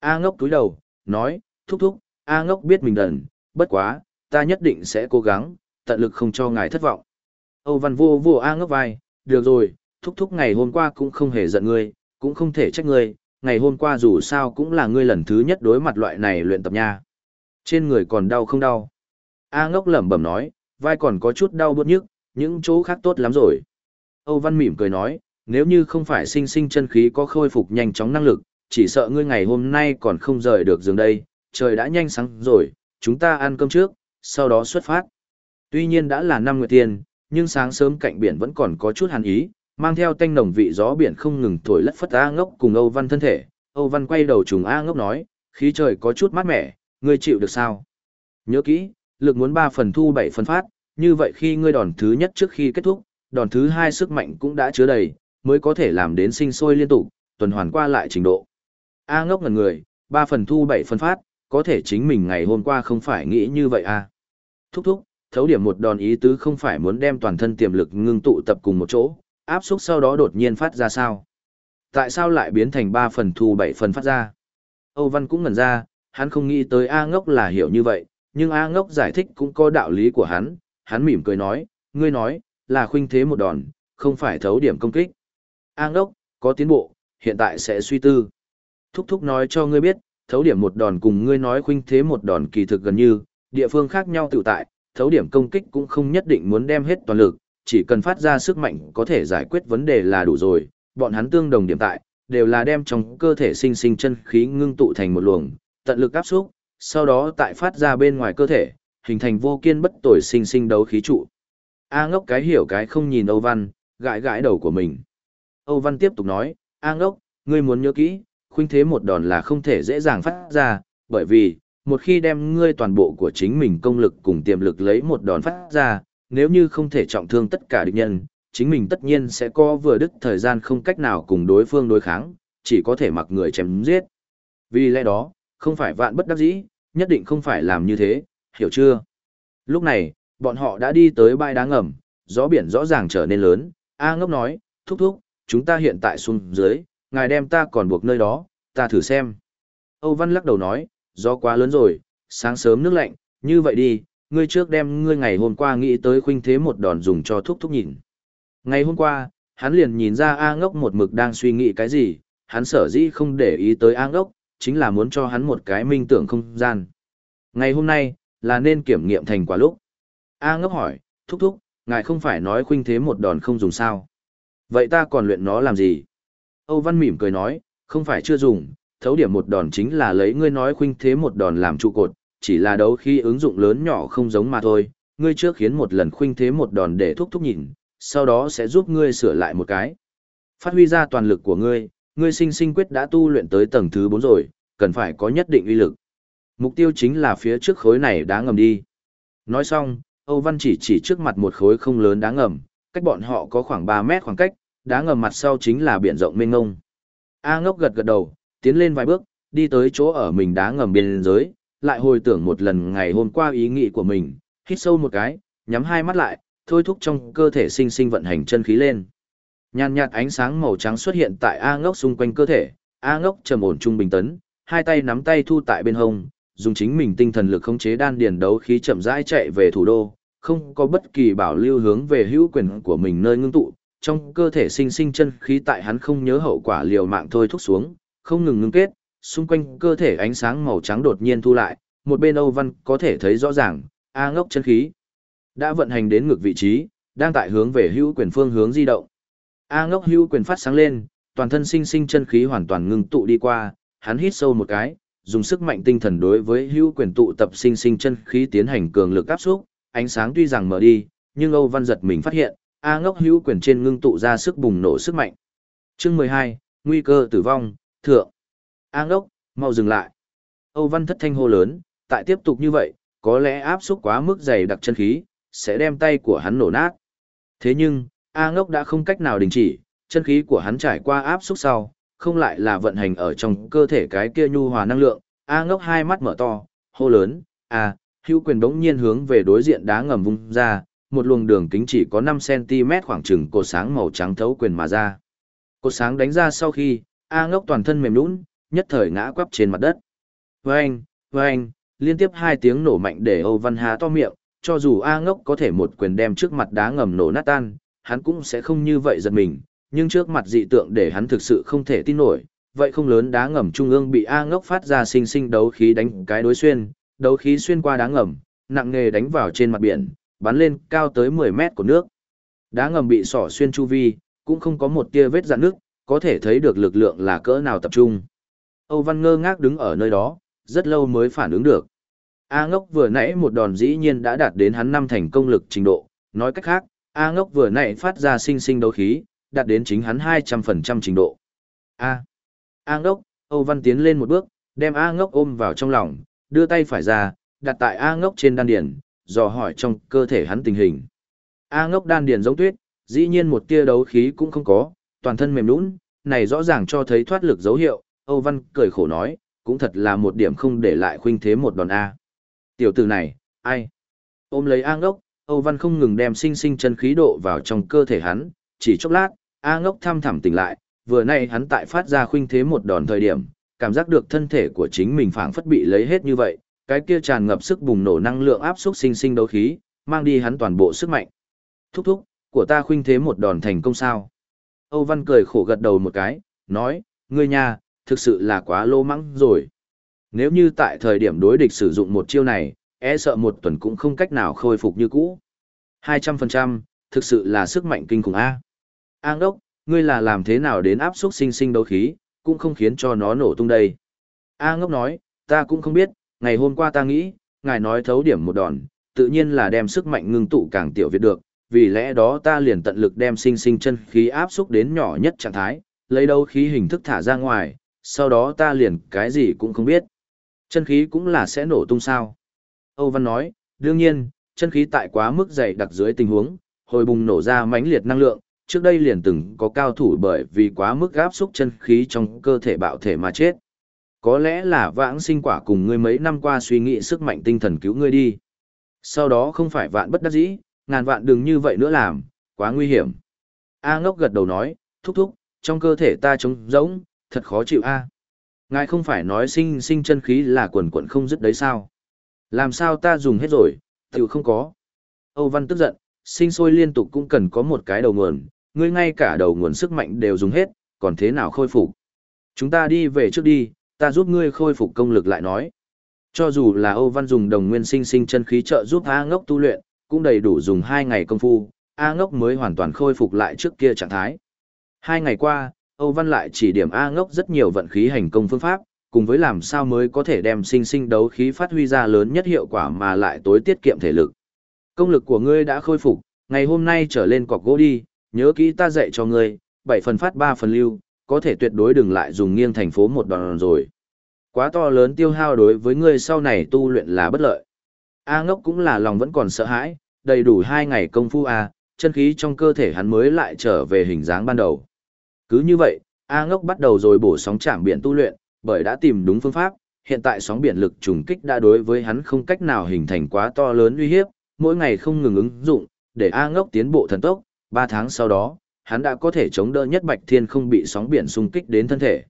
A ngốc túi đầu, nói, thúc thúc, A ngốc biết mình đần, bất quá, ta nhất định sẽ cố gắng, tận lực không cho ngài thất vọng. Âu Văn vô vô A ngốc vai, được rồi, thúc thúc ngày hôm qua cũng không hề giận ngươi, cũng không thể trách ngươi, ngày hôm qua dù sao cũng là ngươi lần thứ nhất đối mặt loại này luyện tập nha. Trên người còn đau không đau? A ngốc lẩm bẩm nói, vai còn có chút đau bớt nhức, những chỗ khác tốt lắm rồi. Âu Văn mỉm cười nói, nếu như không phải sinh sinh chân khí có khôi phục nhanh chóng năng lực, chỉ sợ ngươi ngày hôm nay còn không rời được giường đây, trời đã nhanh sáng rồi, chúng ta ăn cơm trước, sau đó xuất phát. Tuy nhiên đã là năm nguyệt tiền, nhưng sáng sớm cạnh biển vẫn còn có chút hàn ý, mang theo tanh nồng vị gió biển không ngừng thổi lất phất A ngốc cùng Âu Văn thân thể. Âu Văn quay đầu trùng A ngốc nói, khí trời có chút mát mẻ, ngươi chịu được sao? Nhớ kỹ, lực muốn 3 phần thu 7 phần phát, như vậy khi ngươi đòn thứ nhất trước khi kết thúc, đòn thứ hai sức mạnh cũng đã chứa đầy, mới có thể làm đến sinh sôi liên tục, tuần hoàn qua lại trình độ. A ngốc ngần người, 3 phần thu 7 phần phát, có thể chính mình ngày hôm qua không phải nghĩ như vậy à. Thúc thúc, thấu điểm một đòn ý tứ không phải muốn đem toàn thân tiềm lực ngưng tụ tập cùng một chỗ, áp suất sau đó đột nhiên phát ra sao. Tại sao lại biến thành 3 phần thu 7 phần phát ra? Âu Văn cũng ngần ra, hắn không nghĩ tới A ngốc là hiểu như vậy, nhưng A ngốc giải thích cũng có đạo lý của hắn, hắn mỉm cười nói, ngươi nói, là khuynh thế một đòn, không phải thấu điểm công kích. An ốc, có tiến bộ, hiện tại sẽ suy tư. Thúc thúc nói cho ngươi biết, thấu điểm một đòn cùng ngươi nói khuynh thế một đòn kỳ thực gần như, địa phương khác nhau tự tại, thấu điểm công kích cũng không nhất định muốn đem hết toàn lực, chỉ cần phát ra sức mạnh có thể giải quyết vấn đề là đủ rồi, bọn hắn tương đồng điểm tại, đều là đem trong cơ thể sinh sinh chân khí ngưng tụ thành một luồng, tận lực áp xúc, sau đó tại phát ra bên ngoài cơ thể, hình thành vô kiên bất tồi sinh sinh đấu khí trụ. A ngốc cái hiểu cái không nhìn Âu Văn, gãi gãi đầu của mình. Âu Văn tiếp tục nói, A ngốc, ngươi muốn nhớ kỹ, khuynh thế một đòn là không thể dễ dàng phát ra, bởi vì, một khi đem ngươi toàn bộ của chính mình công lực cùng tiềm lực lấy một đòn phát ra, nếu như không thể trọng thương tất cả địch nhân, chính mình tất nhiên sẽ có vừa đứt thời gian không cách nào cùng đối phương đối kháng, chỉ có thể mặc người chém giết. Vì lẽ đó, không phải vạn bất đắc dĩ, nhất định không phải làm như thế, hiểu chưa? Lúc này, bọn họ đã đi tới bãi đá ngầm, gió biển rõ ràng trở nên lớn, A ngốc nói, thúc thúc, chúng ta hiện tại xuống dưới, ngài đem ta còn buộc nơi đó, ta thử xem. Âu Văn lắc đầu nói, do quá lớn rồi, sáng sớm nước lạnh, như vậy đi, ngươi trước đem ngươi ngày hôm qua nghĩ tới khuynh thế một đòn dùng cho thúc thúc nhìn. Ngày hôm qua, hắn liền nhìn ra A ngốc một mực đang suy nghĩ cái gì, hắn sở dĩ không để ý tới A ngốc, chính là muốn cho hắn một cái minh tưởng không gian. Ngày hôm nay, là nên kiểm nghiệm thành quả lúc. A ngốc hỏi, thúc thúc, ngài không phải nói khuynh thế một đòn không dùng sao. Vậy ta còn luyện nó làm gì? Âu Văn mỉm cười nói, không phải chưa dùng, thấu điểm một đòn chính là lấy ngươi nói khuynh thế một đòn làm trụ cột, chỉ là đấu khi ứng dụng lớn nhỏ không giống mà thôi, ngươi trước khiến một lần khuynh thế một đòn để thúc thúc nhìn, sau đó sẽ giúp ngươi sửa lại một cái. Phát huy ra toàn lực của ngươi, ngươi sinh sinh quyết đã tu luyện tới tầng thứ 4 rồi, cần phải có nhất định uy lực. Mục tiêu chính là phía trước khối này đá ngầm đi. Nói xong, Âu Văn chỉ chỉ trước mặt một khối không lớn đá ngầm, cách bọn họ có khoảng 3 mét khoảng cách, đá ngầm mặt sau chính là biển rộng mênh ngông. A ngốc gật gật đầu, tiến lên vài bước, đi tới chỗ ở mình đá ngầm biên giới, lại hồi tưởng một lần ngày hôm qua ý nghĩ của mình, hít sâu một cái, nhắm hai mắt lại, thôi thúc trong cơ thể sinh sinh vận hành chân khí lên. Nhàn nhạt ánh sáng màu trắng xuất hiện tại A ngốc xung quanh cơ thể, A ngốc trầm ổn trung bình tấn, hai tay nắm tay thu tại bên hông, dùng chính mình tinh thần lực khống chế đan điền đấu khí chậm rãi chạy về thủ đô, không có bất kỳ bảo lưu hướng về hữu quyền của mình nơi ngưng tụ, trong cơ thể sinh sinh chân khí tại hắn không nhớ hậu quả liều mạng thôi thúc xuống, không ngừng ngưng kết, xung quanh cơ thể ánh sáng màu trắng đột nhiên thu lại, một bên Âu Văn có thể thấy rõ ràng, A ngốc chân khí đã vận hành đến ngược vị trí, đang tại hướng về hữu quyền phương hướng di động. A ngốc hữu quyền phát sáng lên, toàn thân sinh sinh chân khí hoàn toàn ngưng tụ đi qua, hắn hít sâu một cái, dùng sức mạnh tinh thần đối với hữu quyền tụ tập sinh sinh chân khí tiến hành cường lực áp xúc, ánh sáng tuy rằng mở đi, nhưng Âu Văn giật mình phát hiện, A ngốc hữu quyền trên ngưng tụ ra sức bùng nổ sức mạnh. Chương mười hai nguy cơ tử vong, thượng. A ngốc, mau dừng lại. Âu Văn thất thanh hô lớn, tại tiếp tục như vậy, có lẽ áp xúc quá mức dày đặc chân khí, sẽ đem tay của hắn nổ nát. Thế nhưng, A ngốc đã không cách nào đình chỉ, chân khí của hắn trải qua áp xúc sau, không lại là vận hành ở trong cơ thể cái kia nhu hòa năng lượng. A ngốc hai mắt mở to, hô lớn, A, hữu quyền đống nhiên hướng về đối diện đá ngầm vung ra, một luồng đường kính chỉ có 5cm khoảng chừng cột sáng màu trắng thấu quyền mà ra. Cột sáng đánh ra sau khi, A ngốc toàn thân mềm nũng, nhất thời ngã quắp trên mặt đất. Vâng, vâng, liên tiếp hai tiếng nổ mạnh để Âu Văn Hà to miệng, cho dù A ngốc có thể một quyền đem trước mặt đá ngầm nổ nát tan, hắn cũng sẽ không như vậy giật mình, nhưng trước mặt dị tượng để hắn thực sự không thể tin nổi, vậy không lớn đá ngầm trung ương bị A ngốc phát ra sinh sinh đấu khí đánh cái đối xuyên, đấu khí xuyên qua đá ngầm, nặng nề đánh vào trên mặt biển, bắn lên cao tới 10 mét của nước. Đá ngầm bị sỏ xuyên chu vi, cũng không có một tia vết dạn nước, có thể thấy được lực lượng là cỡ nào tập trung. Âu Văn ngơ ngác đứng ở nơi đó, rất lâu mới phản ứng được. A ngốc vừa nãy một đòn dĩ nhiên đã đạt đến hắn năm thành công lực trình độ, nói cách khác, A ngốc vừa nãy phát ra sinh sinh đấu khí, đạt đến chính hắn 200% trình độ. A. A ngốc, Âu Văn tiến lên một bước, đem A ngốc ôm vào trong lòng, đưa tay phải ra, đặt tại A ngốc trên đan điền, dò hỏi trong cơ thể hắn tình hình. A ngốc đan điền giống tuyết, dĩ nhiên một tia đấu khí cũng không có, toàn thân mềm nũng, này rõ ràng cho thấy thoát lực dấu hiệu, Âu Văn cười khổ nói, cũng thật là một điểm không để lại khuynh thế một đòn A. Tiểu tử này, ai? Ôm lấy A ngốc, Âu Văn không ngừng đem sinh sinh chân khí độ vào trong cơ thể hắn, chỉ chốc lát, A ngốc thăm thẳm tỉnh lại, vừa nay hắn tại phát ra khuynh thế một đòn thời điểm, cảm giác được thân thể của chính mình phảng phất bị lấy hết như vậy, cái kia tràn ngập sức bùng nổ năng lượng áp xúc sinh sinh đấu khí, mang đi hắn toàn bộ sức mạnh. Thúc thúc, của ta khuynh thế một đòn thành công sao? Âu Văn cười khổ gật đầu một cái, nói, ngươi nhà thực sự là quá lô mắng rồi. Nếu như tại thời điểm đối địch sử dụng một chiêu này, e sợ một tuần cũng không cách nào khôi phục như cũ. 200%, thực sự là sức mạnh kinh khủng A. An đốc, ngươi là làm thế nào đến áp xúc sinh sinh đấu khí, cũng không khiến cho nó nổ tung đây. A ngốc nói, ta cũng không biết, ngày hôm qua ta nghĩ, ngài nói thấu điểm một đòn, tự nhiên là đem sức mạnh ngưng tụ càng tiểu việt được, vì lẽ đó ta liền tận lực đem sinh sinh chân khí áp xúc đến nhỏ nhất trạng thái, lấy đâu khí hình thức thả ra ngoài, sau đó ta liền cái gì cũng không biết. Chân khí cũng là sẽ nổ tung sao. Âu Văn nói, đương nhiên, chân khí tại quá mức dày đặc dưới tình huống, hồi bùng nổ ra mãnh liệt năng lượng, trước đây liền từng có cao thủ bởi vì quá mức áp xúc chân khí trong cơ thể bạo thể mà chết. Có lẽ là vãng sinh quả cùng ngươi mấy năm qua suy nghĩ sức mạnh tinh thần cứu ngươi đi. Sau đó không phải vạn bất đắc dĩ, ngàn vạn đừng như vậy nữa làm, quá nguy hiểm. A ngốc gật đầu nói, thúc thúc, trong cơ thể ta trống rỗng, thật khó chịu a. Ngài không phải nói sinh sinh chân khí là quần quần không dứt đấy sao? Làm sao ta dùng hết rồi, tiểu không có. Âu Văn tức giận, sinh sôi liên tục cũng cần có một cái đầu nguồn, ngươi ngay cả đầu nguồn sức mạnh đều dùng hết, còn thế nào khôi phục? Chúng ta đi về trước đi, ta giúp ngươi khôi phục công lực lại nói. Cho dù là Âu Văn dùng đồng nguyên sinh sinh chân khí trợ giúp A ngốc tu luyện, cũng đầy đủ dùng 2 ngày công phu, A ngốc mới hoàn toàn khôi phục lại trước kia trạng thái. Hai ngày qua, Âu Văn lại chỉ điểm A ngốc rất nhiều vận khí hành công phương pháp, cùng với làm sao mới có thể đem sinh sinh đấu khí phát huy ra lớn nhất hiệu quả mà lại tối tiết kiệm thể lực. Công lực của ngươi đã khôi phục, ngày hôm nay trở lên cọc gỗ đi, nhớ kỹ ta dạy cho ngươi, 7 phần phát 3 phần lưu, có thể tuyệt đối đừng lại dùng nghiêng thành phố một đòn rồi. Quá to lớn tiêu hao đối với ngươi sau này tu luyện là bất lợi. A ngốc cũng là lòng vẫn còn sợ hãi, đầy đủ hai ngày công phu A, chân khí trong cơ thể hắn mới lại trở về hình dáng ban đầu. Cứ như vậy, A ngốc bắt đầu rồi bổ sóng chạm biển tu luyện, bởi đã tìm đúng phương pháp, hiện tại sóng biển lực trùng kích đã đối với hắn không cách nào hình thành quá to lớn uy hiếp, mỗi ngày không ngừng ứng dụng, để A ngốc tiến bộ thần tốc, 3 tháng sau đó, hắn đã có thể chống đỡ nhất Bạch Thiên không bị sóng biển xung kích đến thân thể.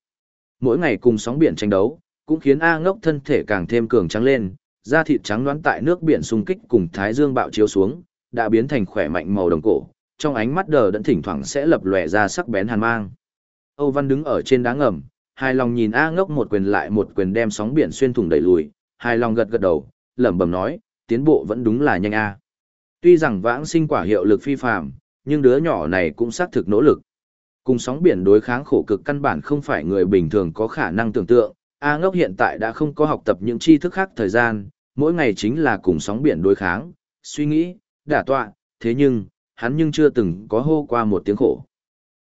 Mỗi ngày cùng sóng biển tranh đấu, cũng khiến A ngốc thân thể càng thêm cường trắng lên, da thịt trắng đoán tại nước biển xung kích cùng thái dương bạo chiếu xuống, đã biến thành khỏe mạnh màu đồng cổ, trong ánh mắt đờ đẫn thỉnh thoảng sẽ lập lòe ra sắc bén hàn mang. Âu Văn đứng ở trên đá ngầm, hài lòng nhìn A ngốc một quyền lại một quyền đem sóng biển xuyên thủng đẩy lùi, hài lòng gật gật đầu, lẩm bẩm nói, tiến bộ vẫn đúng là nhanh A. Tuy rằng vãng sinh quả hiệu lực phi phàm, nhưng đứa nhỏ này cũng xác thực nỗ lực. Cùng sóng biển đối kháng khổ cực căn bản không phải người bình thường có khả năng tưởng tượng, A ngốc hiện tại đã không có học tập những tri thức khác thời gian, mỗi ngày chính là cùng sóng biển đối kháng, suy nghĩ, đả tọa, thế nhưng, hắn nhưng chưa từng có hô qua một tiếng khổ.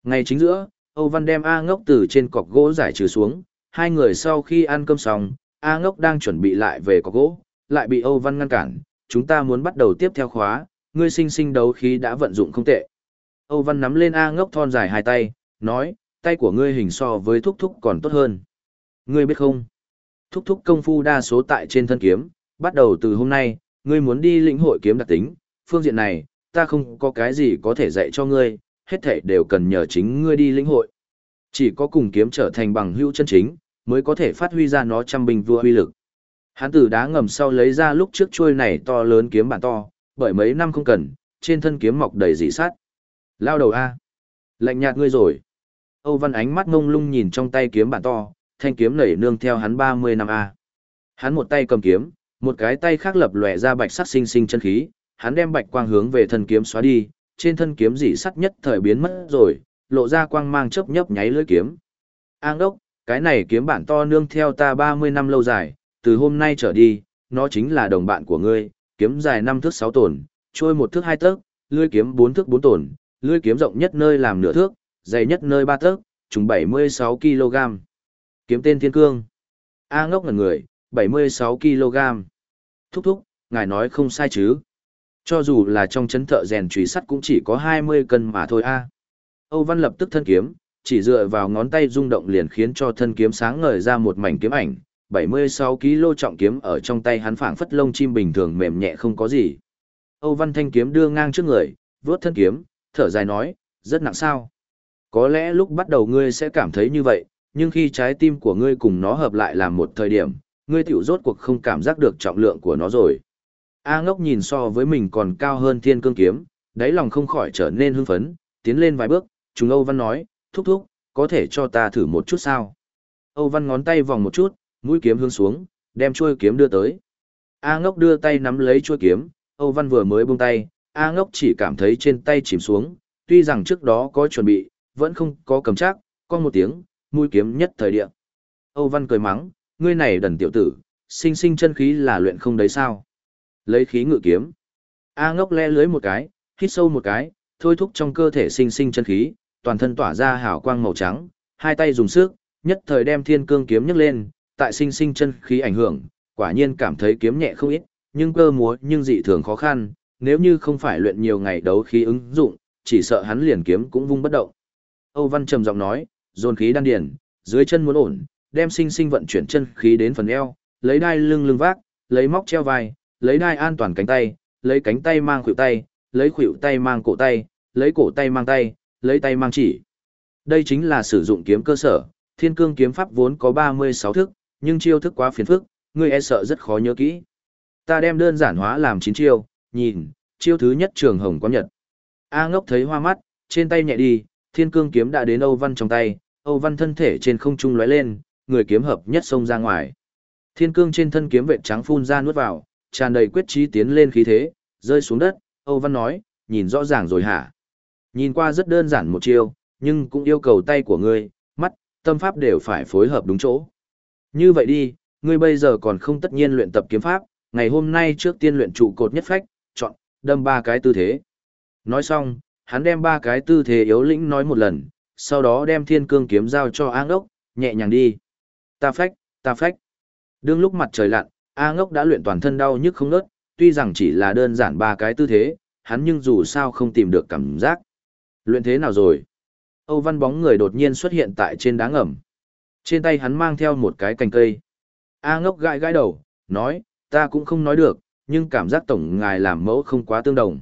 Ngày chính giữa, Âu Văn đem A ngốc từ trên cọc gỗ giải trừ xuống, hai người sau khi ăn cơm xong, A ngốc đang chuẩn bị lại về cọc gỗ, lại bị Âu Văn ngăn cản, chúng ta muốn bắt đầu tiếp theo khóa, ngươi sinh sinh đấu khí đã vận dụng không tệ. Âu Văn nắm lên A ngốc thon dài hai tay, nói, tay của ngươi hình so với thúc thúc còn tốt hơn. Ngươi biết không? Thúc thúc công phu đa số tại trên thân kiếm, bắt đầu từ hôm nay, ngươi muốn đi lĩnh hội kiếm đặc tính, phương diện này, ta không có cái gì có thể dạy cho ngươi, hết thảy đều cần nhờ chính ngươi đi lĩnh hội. Chỉ có cùng kiếm trở thành bằng hữu chân chính, mới có thể phát huy ra nó trăm bình vua uy lực. Hán Tử đá ngầm sau lấy ra lúc trước chuôi này to lớn kiếm bản to, bởi mấy năm không cần, trên thân kiếm mọc đầy dị sát. Lao đầu A. Lạnh nhạt ngươi rồi. Âu Văn ánh mắt ngông lung nhìn trong tay kiếm bản to, thanh kiếm nảy nương theo hắn 30 năm A. Hắn một tay cầm kiếm, một cái tay khác lập lòe ra bạch sắc sinh sinh chân khí, hắn đem bạch quang hướng về thân kiếm xóa đi, trên thân kiếm dị sắt nhất thời biến mất rồi, lộ ra quang mang chớp nhấp nháy lưỡi kiếm. Ang đốc, cái này kiếm bản to nương theo ta 30 năm lâu dài, từ hôm nay trở đi, nó chính là đồng bạn của ngươi, kiếm dài 5 thước 6 tổn, trôi một thước 2 tấc, lưỡi kiếm 4 thước 4 tổn, lưỡi kiếm rộng nhất nơi làm nửa thước, dày nhất nơi 3 tấc, trùng 76 kg. Kiếm tên Thiên Cương. A ngốc ngẩn người, 76 kg. Thúc thúc, ngài nói không sai chứ. Cho dù là trong chấn thợ rèn trùy sắt cũng chỉ có 20 cân mà thôi a. Âu Văn lập tức thân kiếm, chỉ dựa vào ngón tay rung động liền khiến cho thân kiếm sáng ngời ra một mảnh kiếm ảnh, 76 kg trọng kiếm ở trong tay hắn phảng phất lông chim bình thường mềm nhẹ không có gì. Âu Văn thanh kiếm đưa ngang trước người, vướt thân kiếm, thở dài nói, rất nặng sao. Có lẽ lúc bắt đầu ngươi sẽ cảm thấy như vậy, nhưng khi trái tim của ngươi cùng nó hợp lại làm một thời điểm, ngươi tiểu rốt cuộc không cảm giác được trọng lượng của nó rồi. A ngốc nhìn so với mình còn cao hơn thiên cương kiếm, đáy lòng không khỏi trở nên hưng phấn, tiến lên vài bước, chúng Âu Văn nói, thúc thúc, có thể cho ta thử một chút sao? Âu Văn ngón tay vòng một chút, mũi kiếm hướng xuống, đem chuôi kiếm đưa tới. A ngốc đưa tay nắm lấy chuôi kiếm, Âu Văn vừa mới buông tay, A ngốc chỉ cảm thấy trên tay chìm xuống, tuy rằng trước đó có chuẩn bị, vẫn không có cầm chắc, con một tiếng, mũi kiếm nhất thời địa. Âu Văn cười mắng, ngươi này đần tiểu tử, sinh sinh chân khí là luyện không đấy sao? Lấy khí ngự kiếm. A ngốc le lưới một cái, hít sâu một cái, thôi thúc trong cơ thể sinh sinh chân khí, toàn thân tỏa ra hào quang màu trắng, hai tay dùng sức, nhất thời đem thiên cương kiếm nhấc lên, tại sinh sinh chân khí ảnh hưởng, quả nhiên cảm thấy kiếm nhẹ không ít, nhưng cơ múa nhưng dị thường khó khăn, nếu như không phải luyện nhiều ngày đấu khí ứng dụng, chỉ sợ hắn liền kiếm cũng vung bất động. Âu Văn trầm giọng nói, dồn khí đan điền, dưới chân muốn ổn, đem sinh sinh vận chuyển chân khí đến phần eo, lấy đai lưng lưng vác, lấy móc treo vai, lấy đai an toàn cánh tay, lấy cánh tay mang khuỷu tay, lấy khuỷu tay mang cổ tay, lấy cổ tay mang tay, lấy tay mang chỉ. Đây chính là sử dụng kiếm cơ sở, thiên cương kiếm pháp vốn có 36 thức, nhưng chiêu thức quá phiền phức, ngươi e sợ rất khó nhớ kỹ. Ta đem đơn giản hóa làm chín chiêu, nhìn, chiêu thứ nhất trường hồng quán nhật. A ngốc thấy hoa mắt, trên tay nhẹ đi, thiên cương kiếm đã đến Âu Văn trong tay, Âu Văn thân thể trên không trung lóe lên, người kiếm hợp nhất xông ra ngoài. Thiên cương trên thân kiếm vệ trắng phun ra nuốt vào, tràn đầy quyết chí tiến lên khí thế, rơi xuống đất, Âu Văn nói, nhìn rõ ràng rồi hả? Nhìn qua rất đơn giản một chiêu, nhưng cũng yêu cầu tay của ngươi, mắt, tâm pháp đều phải phối hợp đúng chỗ. Như vậy đi, ngươi bây giờ còn không tất nhiên luyện tập kiếm pháp, ngày hôm nay trước tiên luyện trụ cột nhất phách, chọn, đâm ba cái tư thế. Nói xong, hắn đem ba cái tư thế yếu lĩnh nói một lần, sau đó đem thiên cương kiếm giao cho A ngốc, nhẹ nhàng đi. Ta phách, ta phách. Đương lúc mặt trời lặn, A ngốc đã luyện toàn thân đau nhức không ngớt, tuy rằng chỉ là đơn giản ba cái tư thế, hắn nhưng dù sao không tìm được cảm giác. Luyện thế nào rồi? Âu Văn bóng người đột nhiên xuất hiện tại trên đá ngầm. Trên tay hắn mang theo một cái cành cây. A ngốc gãi gãi đầu, nói, ta cũng không nói được, nhưng cảm giác tổng ngài làm mẫu không quá tương đồng.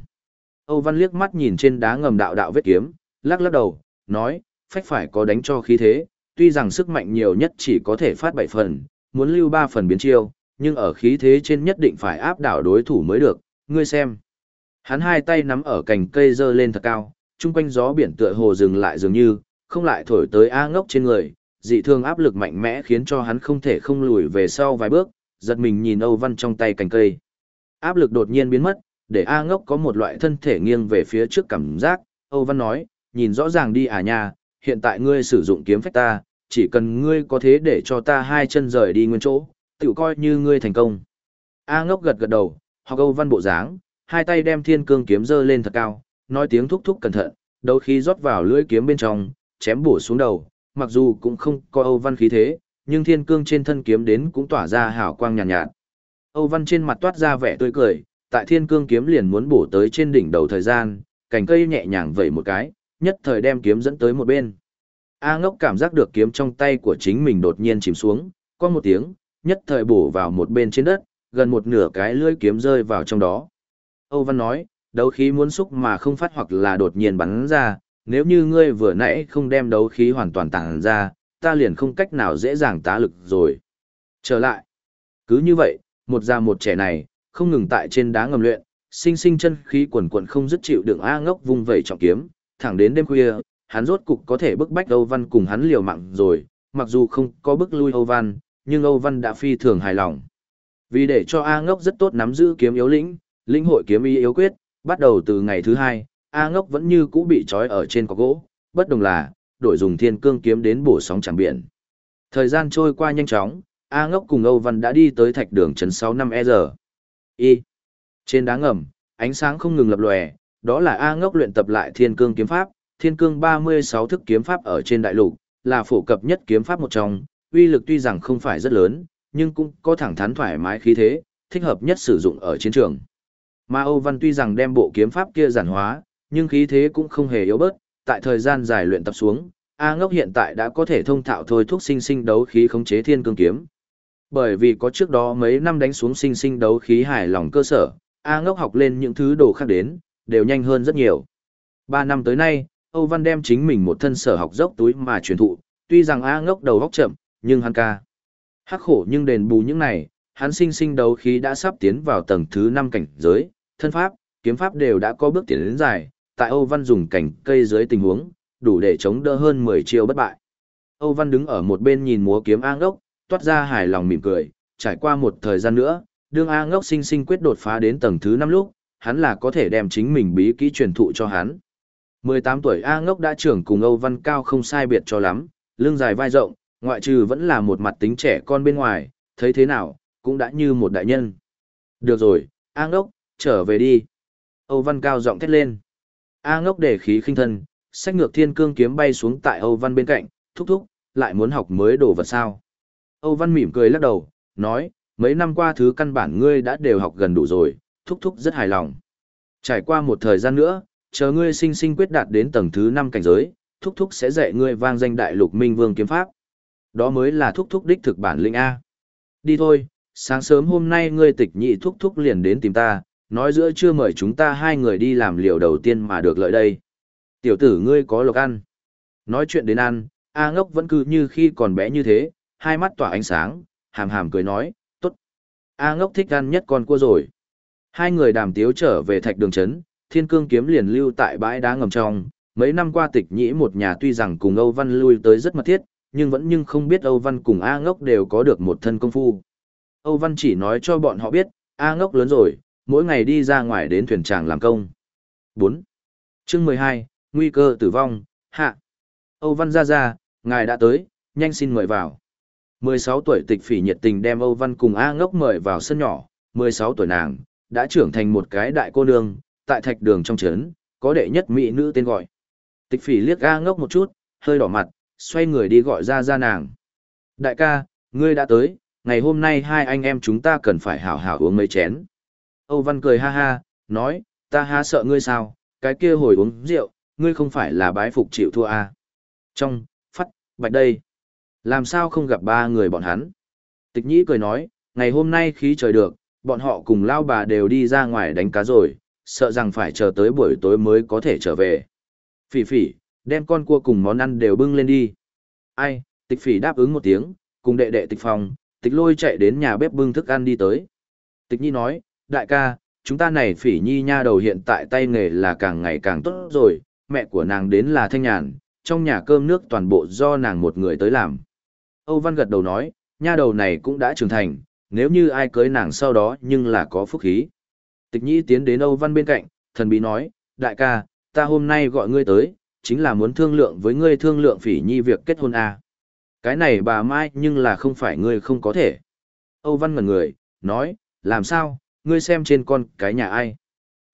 Âu Văn liếc mắt nhìn trên đá ngầm đạo đạo vết kiếm, lắc lắc đầu, nói, phách phải có đánh cho khí thế, tuy rằng sức mạnh nhiều nhất chỉ có thể phát 7 phần, muốn lưu 3 phần biến chiêu, nhưng ở khí thế trên nhất định phải áp đảo đối thủ mới được, ngươi xem. Hắn hai tay nắm ở cành cây dơ lên thật cao, chung quanh gió biển tựa hồ dừng lại dường như, không lại thổi tới A ngốc trên người, dị thường áp lực mạnh mẽ khiến cho hắn không thể không lùi về sau vài bước, giật mình nhìn Âu Văn trong tay cành cây. Áp lực đột nhiên biến mất, để A ngốc có một loại thân thể nghiêng về phía trước cảm giác, Âu Văn nói, nhìn rõ ràng đi à nha, hiện tại ngươi sử dụng kiếm phách ta, chỉ cần ngươi có thế để cho ta hai chân rời đi nguyên chỗ, tự coi như ngươi thành công. A ngốc gật gật đầu, hoặc Âu Văn bộ dáng, hai tay đem thiên cương kiếm dơ lên thật cao, nói tiếng thúc thúc cẩn thận, đầu khí rót vào lưỡi kiếm bên trong, chém bổ xuống đầu, mặc dù cũng không có Âu Văn khí thế, nhưng thiên cương trên thân kiếm đến cũng tỏa ra hào quang nhàn nhạt, nhạt. Âu Văn trên mặt toát ra vẻ tươi cười, tại thiên cương kiếm liền muốn bổ tới trên đỉnh đầu thời gian, cành cây nhẹ nhàng vẩy một cái, nhất thời đem kiếm dẫn tới một bên. A ngốc cảm giác được kiếm trong tay của chính mình đột nhiên chìm xuống, có một tiếng, nhất thời bổ vào một bên trên đất, gần một nửa cái lưỡi kiếm rơi vào trong đó. Âu Văn nói, đấu khí muốn xúc mà không phát hoặc là đột nhiên bắn ra, nếu như ngươi vừa nãy không đem đấu khí hoàn toàn tàng ra, ta liền không cách nào dễ dàng tá lực rồi. Trở lại. Cứ như vậy, một già một trẻ này, không ngừng tại trên đá ngầm luyện, sinh sinh chân khí quần quần không dứt chịu đựng A ngốc vung vẩy trọng kiếm, thẳng đến đêm khuya, hắn rốt cục có thể bức bách Âu Văn cùng hắn liều mạng rồi, mặc dù không có bức lui Âu Văn, nhưng Âu Văn đã phi thường hài lòng. Vì để cho A ngốc rất tốt nắm giữ kiếm yếu lĩnh, lĩnh hội kiếm ý yếu quyết, bắt đầu từ ngày thứ hai, A ngốc vẫn như cũ bị trói ở trên cọc gỗ, bất đồng là, đổi dùng thiên cương kiếm đến bổ sóng chẳng biển. Thời gian trôi qua nhanh chóng, A ngốc cùng Âu Văn đã đi tới thạch đường trấn 6 năm e giờ. Y. Trên đá ngầm, ánh sáng không ngừng lập lòe, đó là A ngốc luyện tập lại thiên cương kiếm pháp, thiên cương 36 thức kiếm pháp ở trên đại lục, là phổ cập nhất kiếm pháp một trong, uy lực tuy rằng không phải rất lớn, nhưng cũng có thẳng thắn thoải mái khí thế, thích hợp nhất sử dụng ở chiến trường. Mà Âu Văn tuy rằng đem bộ kiếm pháp kia giản hóa, nhưng khí thế cũng không hề yếu bớt, tại thời gian dài luyện tập xuống, A Ngốc hiện tại đã có thể thông thạo thôi thúc sinh sinh đấu khí khống chế thiên cương kiếm. Bởi vì có trước đó mấy năm đánh xuống sinh sinh đấu khí hài lòng cơ sở, A Ngốc học lên những thứ đồ khác đến, đều nhanh hơn rất nhiều. Ba năm tới nay, Âu Văn đem chính mình một thân sở học dốc túi mà truyền thụ, tuy rằng A Ngốc đầu óc chậm, nhưng hắn ca. Hắc khổ nhưng đền bù những này, hắn sinh sinh đấu khí đã sắp tiến vào tầng thứ 5 cảnh giới, thân pháp, kiếm pháp đều đã có bước tiến đến dài, tại Âu Văn dùng cảnh cây dưới tình huống, đủ để chống đỡ hơn 10 chiêu bất bại. Âu Văn đứng ở một bên nhìn múa kiếm A Ngốc, toát ra hài lòng mỉm cười, trải qua một thời gian nữa, đương A Ngốc sinh sinh quyết đột phá đến tầng thứ 5 lúc, hắn là có thể đem chính mình bí kỹ truyền thụ cho hắn. 18 tuổi A Ngốc đã trưởng cùng Âu Văn Cao không sai biệt cho lắm, lưng dài vai rộng, ngoại trừ vẫn là một mặt tính trẻ con bên ngoài, thấy thế nào, cũng đã như một đại nhân. Được rồi, A Ngốc, trở về đi. Âu Văn Cao giọng thét lên. A Ngốc để khí khinh thân, sách ngược thiên cương kiếm bay xuống tại Âu Văn bên cạnh, thúc thúc, lại muốn học mới đồ vật sao. Âu Văn mỉm cười lắc đầu, nói, mấy năm qua thứ căn bản ngươi đã đều học gần đủ rồi, thúc thúc rất hài lòng. Trải qua một thời gian nữa, chờ ngươi sinh sinh quyết đạt đến tầng thứ 5 cảnh giới, thúc thúc sẽ dạy ngươi vang danh đại lục minh vương kiếm pháp. Đó mới là thúc thúc đích thực bản lĩnh A. Đi thôi, sáng sớm hôm nay ngươi tịch nhị thúc thúc liền đến tìm ta, nói giữa chưa mời chúng ta hai người đi làm liều đầu tiên mà được lợi đây. Tiểu tử ngươi có lộc ăn. Nói chuyện đến ăn, A ngốc vẫn cứ như khi còn bé như thế, hai mắt tỏa ánh sáng, hàm hàm cười nói, tốt. A ngốc thích ăn nhất con cua rồi. Hai người đàm tiếu trở về thạch đường trấn, thiên cương kiếm liền lưu tại bãi đá ngầm trong. Mấy năm qua tịch nhĩ một nhà tuy rằng cùng Âu Văn lui tới rất mật thiết, nhưng vẫn nhưng không biết Âu Văn cùng A ngốc đều có được một thân công phu. Âu Văn chỉ nói cho bọn họ biết, A ngốc lớn rồi, mỗi ngày đi ra ngoài đến thuyền tràng làm công. 4. Chương 12, Nguy cơ tử vong, hạ. Âu Văn ra ra, ngài đã tới, nhanh xin mời vào. 16 tuổi tịch phỉ nhiệt tình đem Âu Văn cùng A ngốc mời vào sân nhỏ, 16 tuổi nàng, đã trưởng thành một cái đại cô nương, tại thạch đường trong trấn, có đệ nhất mỹ nữ tên gọi. Tịch phỉ liếc A ngốc một chút, hơi đỏ mặt, xoay người đi gọi ra ra nàng. Đại ca, ngươi đã tới, ngày hôm nay hai anh em chúng ta cần phải hảo hảo uống mấy chén. Âu Văn cười ha ha, nói, ta há sợ ngươi sao, cái kia hồi uống rượu, ngươi không phải là bái phục chịu thua à. Trong, phát, bạch đây. Làm sao không gặp ba người bọn hắn? Tịch nhĩ cười nói, ngày hôm nay khí trời được, bọn họ cùng lao bà đều đi ra ngoài đánh cá rồi, sợ rằng phải chờ tới buổi tối mới có thể trở về. Phỉ phỉ, đem con cua cùng món ăn đều bưng lên đi. Ai, tịch phỉ đáp ứng một tiếng, cùng đệ đệ tịch phòng, tịch lôi chạy đến nhà bếp bưng thức ăn đi tới. Tịch nhi nói, đại ca, chúng ta này phỉ nhi nha đầu hiện tại tay nghề là càng ngày càng tốt rồi, mẹ của nàng đến là thanh nhàn, trong nhà cơm nước toàn bộ do nàng một người tới làm. Âu Văn gật đầu nói, nha đầu này cũng đã trưởng thành, nếu như ai cưới nàng sau đó nhưng là có phúc khí. Tịch Nhi tiến đến Âu Văn bên cạnh, thần bí nói, đại ca, ta hôm nay gọi ngươi tới, chính là muốn thương lượng với ngươi thương lượng phỉ nhi việc kết hôn à. Cái này bà Mai nhưng là không phải ngươi không có thể. Âu Văn ngẩn người, nói, làm sao, ngươi xem trên con cái nhà ai.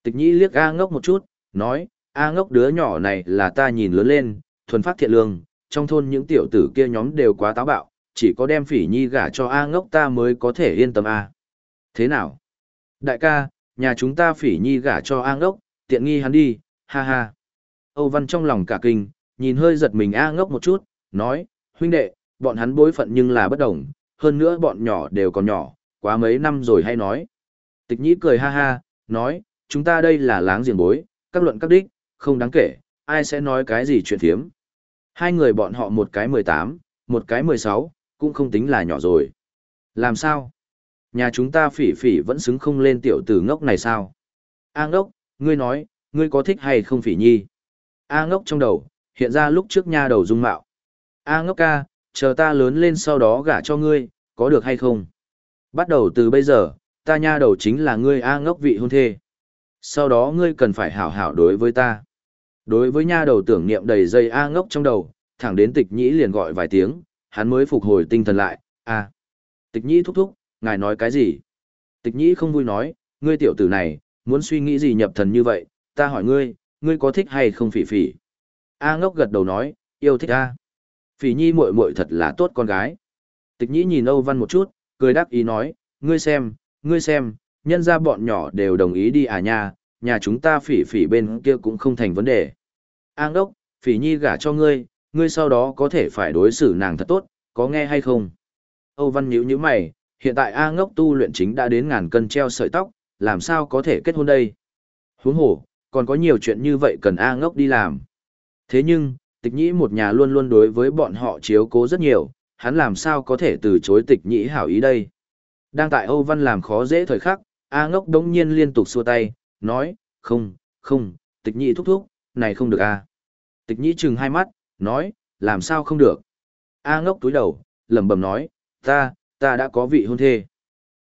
Tịch Nhĩ liếc A ngốc một chút, nói, A ngốc đứa nhỏ này là ta nhìn lớn lên, thuần phát thiện lương, trong thôn những tiểu tử kia nhóm đều quá táo bạo, chỉ có đem phỉ nhi gả cho A ngốc ta mới có thể yên tâm A. Thế nào? Đại ca, nhà chúng ta phỉ nhi gả cho A ngốc, tiện nghi hắn đi, ha ha. Âu Văn trong lòng cả kinh, nhìn hơi giật mình A ngốc một chút, nói, huynh đệ, bọn hắn bối phận nhưng là bất đồng, hơn nữa bọn nhỏ đều còn nhỏ, quá mấy năm rồi hay nói. Tịch nhĩ cười ha ha, nói, chúng ta đây là láng giềng bối, các luận các đích, không đáng kể, ai sẽ nói cái gì chuyện thiếm. Hai người bọn họ một cái 18, một cái 16, cũng không tính là nhỏ rồi. Làm sao? Nhà chúng ta phỉ phỉ vẫn xứng không lên tiểu tử ngốc này sao? A ngốc, ngươi nói, ngươi có thích hay không phỉ nhi? A ngốc trong đầu, hiện ra lúc trước nha đầu dung mạo. A ngốc ca, chờ ta lớn lên sau đó gả cho ngươi, có được hay không? Bắt đầu từ bây giờ, ta nha đầu chính là ngươi A ngốc vị hôn thê. Sau đó ngươi cần phải hảo hảo đối với ta. Đối với nha đầu tưởng niệm đầy dây A ngốc trong đầu, thẳng đến tịch nhĩ liền gọi vài tiếng, hắn mới phục hồi tinh thần lại, A. Tịch nhĩ thúc thúc, ngài nói cái gì? Tịch nhĩ không vui nói, ngươi tiểu tử này, muốn suy nghĩ gì nhập thần như vậy, ta hỏi ngươi, ngươi có thích hay không phỉ phỉ? A ngốc gật đầu nói, yêu thích A. Phỉ nhi muội muội thật là tốt con gái. Tịch nhĩ nhìn Âu Văn một chút, cười đắc ý nói, ngươi xem, ngươi xem, nhân ra bọn nhỏ đều đồng ý đi à nha, nhà chúng ta phỉ phỉ bên kia cũng không thành vấn đề. An đốc, phỉ nhi gả cho ngươi, ngươi sau đó có thể phải đối xử nàng thật tốt, có nghe hay không? Âu Văn nhíu nhíu mày, hiện tại A ngốc tu luyện chính đã đến ngàn cân treo sợi tóc, làm sao có thể kết hôn đây? Huống hồ, còn có nhiều chuyện như vậy cần A ngốc đi làm. Thế nhưng, tịch nhĩ một nhà luôn luôn đối với bọn họ chiếu cố rất nhiều, hắn làm sao có thể từ chối tịch nhĩ hảo ý đây? Đang tại Âu Văn làm khó dễ thời khắc, A ngốc đống nhiên liên tục xua tay, nói, không, không, tịch nhĩ thúc thúc, này không được A. Tịch nhĩ chừng hai mắt, nói, làm sao không được. A ngốc túi đầu, lẩm bẩm nói, ta, ta đã có vị hôn thê.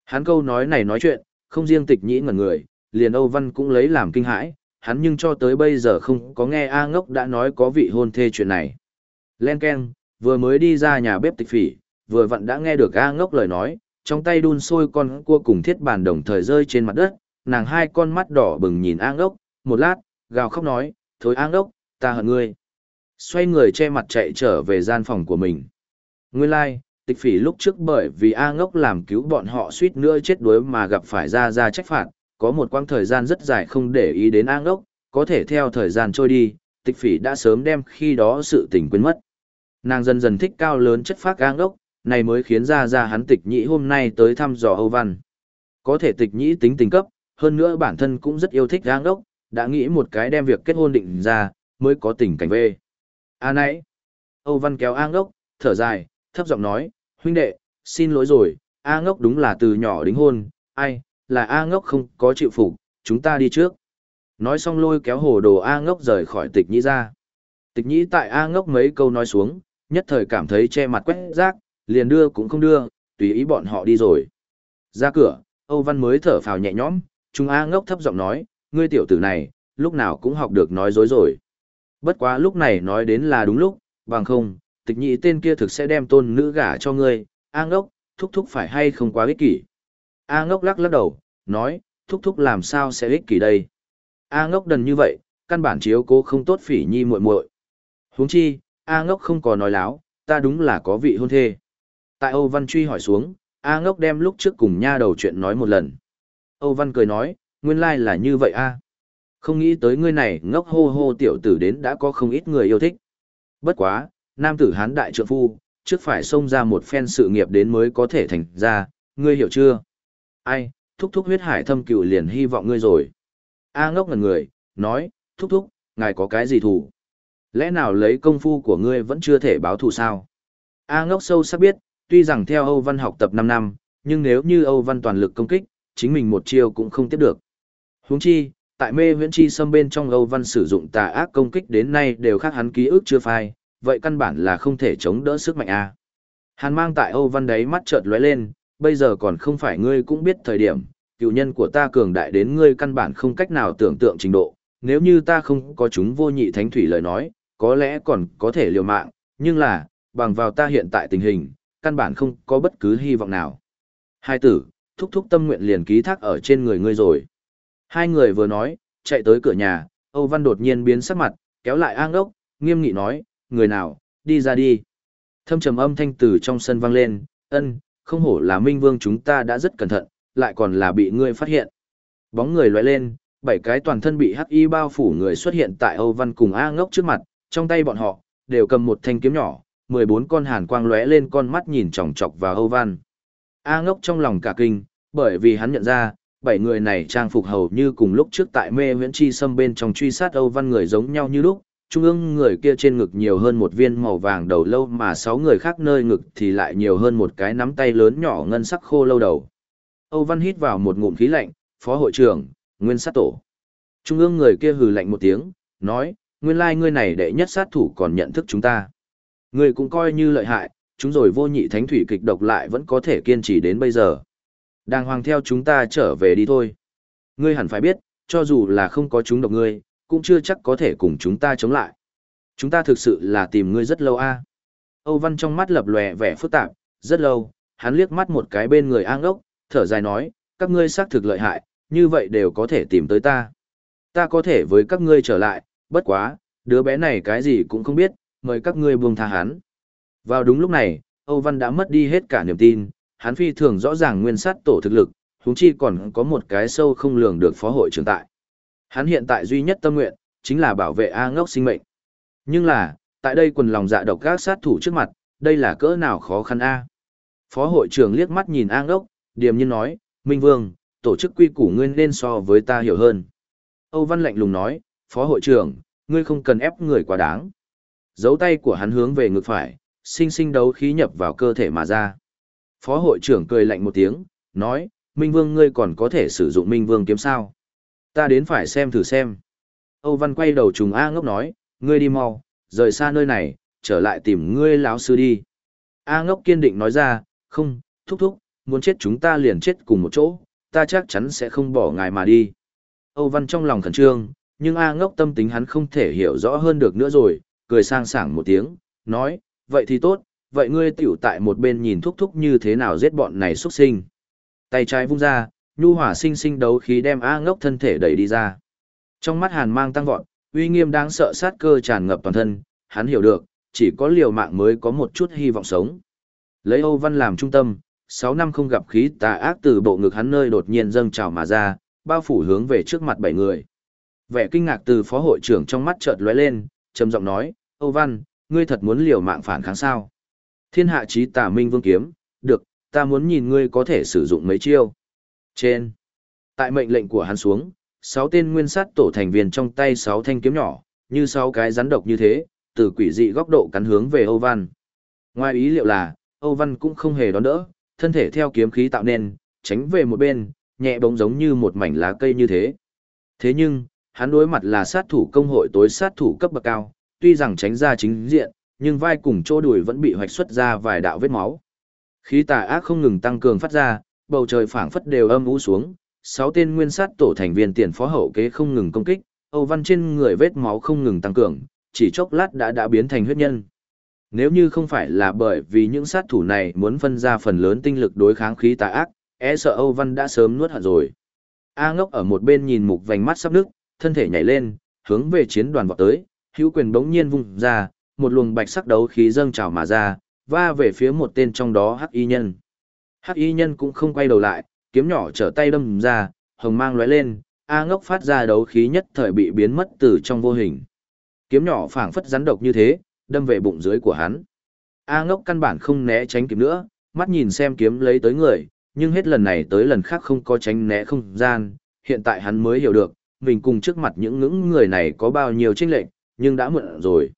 Hắn câu nói này nói chuyện, không riêng tịch nhĩ ngẩn người, liền Âu Văn cũng lấy làm kinh hãi, hắn nhưng cho tới bây giờ không có nghe A ngốc đã nói có vị hôn thê chuyện này. Len Ken, vừa mới đi ra nhà bếp tịch phỉ, vừa vặn đã nghe được A ngốc lời nói, trong tay đun sôi con cua cùng thiết bàn đồng thời rơi trên mặt đất, nàng hai con mắt đỏ bừng nhìn A ngốc, một lát, gào khóc nói, thối A ngốc, ta hận ngươi. Xoay người che mặt chạy trở về gian phòng của mình. Nguyên lai, like, tịch phỉ lúc trước bởi vì A ngốc làm cứu bọn họ suýt nữa chết đuối mà gặp phải ra ra trách phạt, có một quãng thời gian rất dài không để ý đến A ngốc, có thể theo thời gian trôi đi, tịch phỉ đã sớm đem khi đó sự tình quên mất. Nàng dần dần thích cao lớn chất phác A ngốc, này mới khiến ra ra hắn tịch nhĩ hôm nay tới thăm dò Âu Văn. Có thể tịch nhĩ tính tình cấp, hơn nữa bản thân cũng rất yêu thích giang đốc, đã nghĩ một cái đem việc kết hôn định ra, mới có tình cảnh về. À nãy, Âu Văn kéo A ngốc, thở dài, thấp giọng nói, huynh đệ, xin lỗi rồi, A ngốc đúng là từ nhỏ đính hôn, ai, là A ngốc không có chịu phục, chúng ta đi trước. Nói xong lôi kéo hồ đồ A ngốc rời khỏi tịch nhĩ ra. Tịch nhĩ tại A ngốc mấy câu nói xuống, nhất thời cảm thấy che mặt quét rác, liền đưa cũng không đưa, tùy ý bọn họ đi rồi. Ra cửa, Âu Văn mới thở phào nhẹ nhõm, Trung A ngốc thấp giọng nói, ngươi tiểu tử này, lúc nào cũng học được nói dối rồi. Bất quá lúc này nói đến là đúng lúc, bằng không, tịch nhị tên kia thực sẽ đem tôn nữ gả cho ngươi, A ngốc, thúc thúc phải hay không quá ích kỷ. A ngốc lắc lắc đầu, nói, thúc thúc làm sao sẽ ích kỷ đây. A ngốc đần như vậy, căn bản chiếu cố không tốt phỉ nhi muội muội. huống chi, A ngốc không có nói láo, ta đúng là có vị hôn thê. Tại Âu Văn truy hỏi xuống, A ngốc đem lúc trước cùng nha đầu chuyện nói một lần. Âu Văn cười nói, nguyên lai là như vậy a. Không nghĩ tới ngươi này ngốc hô hô tiểu tử đến đã có không ít người yêu thích. Bất quá, nam tử hán đại trượng phu, trước phải xông ra một phen sự nghiệp đến mới có thể thành ra, ngươi hiểu chưa? Ai, thúc thúc huyết hải thâm cựu liền hy vọng ngươi rồi. A ngốc ngần người, nói, thúc thúc, ngài có cái gì thủ? Lẽ nào lấy công phu của ngươi vẫn chưa thể báo thù sao? A ngốc sâu sắc biết, tuy rằng theo Âu Văn học tập 5 năm, nhưng nếu như Âu Văn toàn lực công kích, chính mình một chiêu cũng không tiếp được. Huống chi, tại mê huyễn chi xâm bên trong Âu Văn sử dụng tà ác công kích đến nay đều khác hắn ký ức chưa phai, vậy căn bản là không thể chống đỡ sức mạnh a. Hàn mang tại Âu Văn đấy mắt chợt lóe lên, bây giờ còn không phải ngươi cũng biết thời điểm, cựu nhân của ta cường đại đến ngươi căn bản không cách nào tưởng tượng trình độ, nếu như ta không có chúng vô nhị thánh thủy lời nói, có lẽ còn có thể liều mạng, nhưng là, bằng vào ta hiện tại tình hình, căn bản không có bất cứ hy vọng nào. Hai tử, thúc thúc tâm nguyện liền ký thác ở trên người ngươi rồi. Hai người vừa nói, chạy tới cửa nhà, Âu Văn đột nhiên biến sắc mặt, kéo lại An Đốc, nghiêm nghị nói, người nào, đi ra đi. Thâm trầm âm thanh từ trong sân vang lên, ân, không hổ là Minh Vương chúng ta đã rất cẩn thận, lại còn là bị ngươi phát hiện. Bóng người lóe lên, bảy cái toàn thân bị hắc y bao phủ người xuất hiện tại Âu Văn cùng A Ngốc trước mặt, trong tay bọn họ đều cầm một thanh kiếm nhỏ, 14 con hàn quang lóe lên con mắt nhìn chòng chọc vào Âu Văn. A ngốc trong lòng cả kinh, bởi vì hắn nhận ra, bảy người này trang phục hầu như cùng lúc trước tại mê huyễn chi xâm bên trong truy sát Âu Văn người giống nhau như lúc, trung ương người kia trên ngực nhiều hơn một viên màu vàng đầu lâu mà sáu người khác nơi ngực thì lại nhiều hơn một cái nắm tay lớn nhỏ ngân sắc khô lâu đầu. Âu Văn hít vào một ngụm khí lạnh, phó hội trưởng, nguyên sát tổ. Trung ương người kia hừ lạnh một tiếng, nói, nguyên lai ngươi này đệ nhất sát thủ còn nhận thức chúng ta. Ngươi cũng coi như lợi hại, chúng rồi vô nhị thánh thủy kịch độc lại vẫn có thể kiên trì đến bây giờ. Đàng hoàng theo chúng ta trở về đi thôi. Ngươi hẳn phải biết, cho dù là không có chúng độc ngươi, cũng chưa chắc có thể cùng chúng ta chống lại. Chúng ta thực sự là tìm ngươi rất lâu a. Âu Văn trong mắt lập lòe vẻ phức tạp, rất lâu, hắn liếc mắt một cái bên người An ốc, thở dài nói, các ngươi xác thực lợi hại, như vậy đều có thể tìm tới ta. Ta có thể với các ngươi trở lại, bất quá, đứa bé này cái gì cũng không biết, mời các ngươi buông tha hắn. Vào đúng lúc này, Âu Văn đã mất đi hết cả niềm tin, hắn phi thường rõ ràng nguyên sát tổ thực lực, huống chi còn có một cái sâu không lường được phó hội trưởng tại. Hắn hiện tại duy nhất tâm nguyện, chính là bảo vệ A ngốc sinh mệnh. Nhưng là, tại đây quần lòng dạ độc các sát thủ trước mặt, đây là cỡ nào khó khăn A. Phó hội trưởng liếc mắt nhìn A ngốc, điềm nhiên nói, Minh Vương, tổ chức quy củ ngươi nên so với ta hiểu hơn. Âu Văn lạnh lùng nói, Phó hội trưởng, ngươi không cần ép người quá đáng. Dấu tay của hắn hướng về ngực phải, sinh sinh đấu khí nhập vào cơ thể mà ra. Phó hội trưởng cười lạnh một tiếng, nói, Minh Vương ngươi còn có thể sử dụng Minh Vương kiếm sao? Ta đến phải xem thử xem. Âu Văn quay đầu trùng A ngốc nói, ngươi đi mau, rời xa nơi này, trở lại tìm ngươi lão sư đi. A ngốc kiên định nói ra, không, thúc thúc, muốn chết chúng ta liền chết cùng một chỗ, ta chắc chắn sẽ không bỏ ngài mà đi. Âu Văn trong lòng khẩn trương, nhưng A ngốc tâm tính hắn không thể hiểu rõ hơn được nữa rồi, cười sang sảng một tiếng, nói, vậy thì tốt, vậy ngươi tiểu tại một bên nhìn thúc thúc như thế nào giết bọn này xuất sinh. Tay trái vung ra, nhu hỏa sinh sinh đấu khí đem A ngốc thân thể đẩy đi ra. Trong mắt hàn mang tăng vọt, uy nghiêm đáng sợ sát cơ tràn ngập toàn thân, hắn hiểu được, chỉ có liều mạng mới có một chút hy vọng sống. Lấy Âu Văn làm trung tâm, 6 năm không gặp khí tà ác từ bộ ngực hắn nơi đột nhiên dâng trào mà ra, bao phủ hướng về trước mặt bảy người. Vẻ kinh ngạc từ phó hội trưởng trong mắt chợt lóe lên, trầm giọng nói, Âu Văn, ngươi thật muốn liều mạng phản kháng sao? Thiên hạ chí tà minh vương kiếm, được, ta muốn nhìn ngươi có thể sử dụng mấy chiêu. Trên, tại mệnh lệnh của hắn xuống, sáu tên nguyên sát tổ thành viên trong tay sáu thanh kiếm nhỏ, như sáu cái rắn độc như thế, từ quỷ dị góc độ cắn hướng về Âu Văn. Ngoài ý liệu là, Âu Văn cũng không hề đón đỡ, thân thể theo kiếm khí tạo nên, tránh về một bên, nhẹ bóng giống như một mảnh lá cây như thế. Thế nhưng, hắn đối mặt là sát thủ công hội tối sát thủ cấp bậc cao, tuy rằng tránh ra chính diện, nhưng vai cùng chỗ đùi vẫn bị hoạch xuất ra vài đạo vết máu. Khí tà ác không ngừng tăng cường phát ra, bầu trời phảng phất đều âm u xuống, sáu tên nguyên sát tổ thành viên tiền phó hậu kế không ngừng công kích, Âu Văn trên người vết máu không ngừng tăng cường, chỉ chốc lát đã đã biến thành huyết nhân. Nếu như không phải là bởi vì những sát thủ này muốn phân ra phần lớn tinh lực đối kháng khí tà ác, e sợ Âu Văn đã sớm nuốt hận rồi. A ngốc ở một bên nhìn mục vành mắt sắp nước, thân thể nhảy lên, hướng về chiến đoàn vọt tới, hữu quyền bỗng nhiên vung ra, một luồng bạch sắc đấu khí dâng trào mà ra, va về phía một tên trong đó hắc y nhân. Hắc y nhân cũng không quay đầu lại, kiếm nhỏ trở tay đâm ra, hồng mang lóe lên, A ngốc phát ra đấu khí nhất thời bị biến mất từ trong vô hình. Kiếm nhỏ phảng phất rắn độc như thế, đâm về bụng dưới của hắn. A ngốc căn bản không né tránh kịp nữa, mắt nhìn xem kiếm lấy tới người, nhưng hết lần này tới lần khác không có tránh né không gian, hiện tại hắn mới hiểu được, mình cùng trước mặt những ngưỡng người này có bao nhiêu chênh lệch, nhưng đã muộn rồi.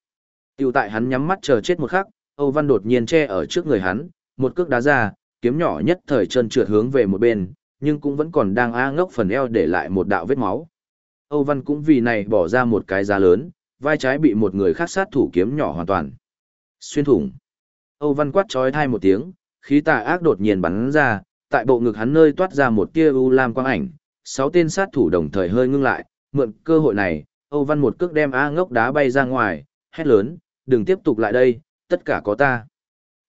Tiểu tại hắn nhắm mắt chờ chết một khắc, Âu Văn đột nhiên che ở trước người hắn, một cước đá ra, kiếm nhỏ nhất thời chân trượt hướng về một bên, nhưng cũng vẫn còn đang a ngốc phần eo để lại một đạo vết máu. Âu Văn cũng vì này bỏ ra một cái giá lớn, vai trái bị một người khác sát thủ kiếm nhỏ hoàn toàn. Xuyên thủng. Âu Văn quát trói thai một tiếng, khí tà ác đột nhiên bắn ra, tại bộ ngực hắn nơi toát ra một tia u lam quang ảnh, sáu tên sát thủ đồng thời hơi ngưng lại, mượn cơ hội này, Âu Văn một cước đem A ngốc đá bay ra ngoài, hét lớn, đừng tiếp tục lại đây, tất cả có ta.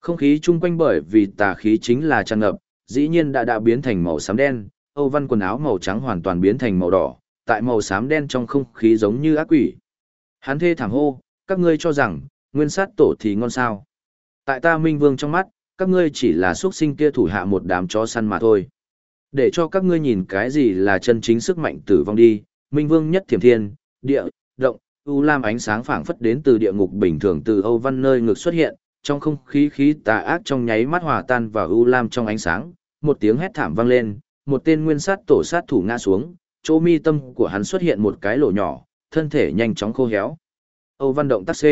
Không khí chung quanh bởi vì tà khí chính là tràn ngập, dĩ nhiên đã đã biến thành màu xám đen, Âu Văn quần áo màu trắng hoàn toàn biến thành màu đỏ, tại màu xám đen trong không khí giống như ác quỷ. Hắn thê thảm hô, các ngươi cho rằng, nguyên sát tổ thì ngon sao. Tại ta Minh Vương trong mắt, các ngươi chỉ là xuất sinh kia thủ hạ một đám chó săn mà thôi. Để cho các ngươi nhìn cái gì là chân chính sức mạnh tử vong đi, Minh Vương nhất thiểm thiên, địa, động, u lam ánh sáng phảng phất đến từ địa ngục bình thường từ Âu Văn nơi ngực xuất hiện, trong không khí khí tà ác trong nháy mắt hòa tan vào u lam trong ánh sáng, một tiếng hét thảm vang lên, một tên nguyên sát tổ sát thủ ngã xuống, chỗ mi tâm của hắn xuất hiện một cái lỗ nhỏ, thân thể nhanh chóng khô héo. Âu Văn động tác C.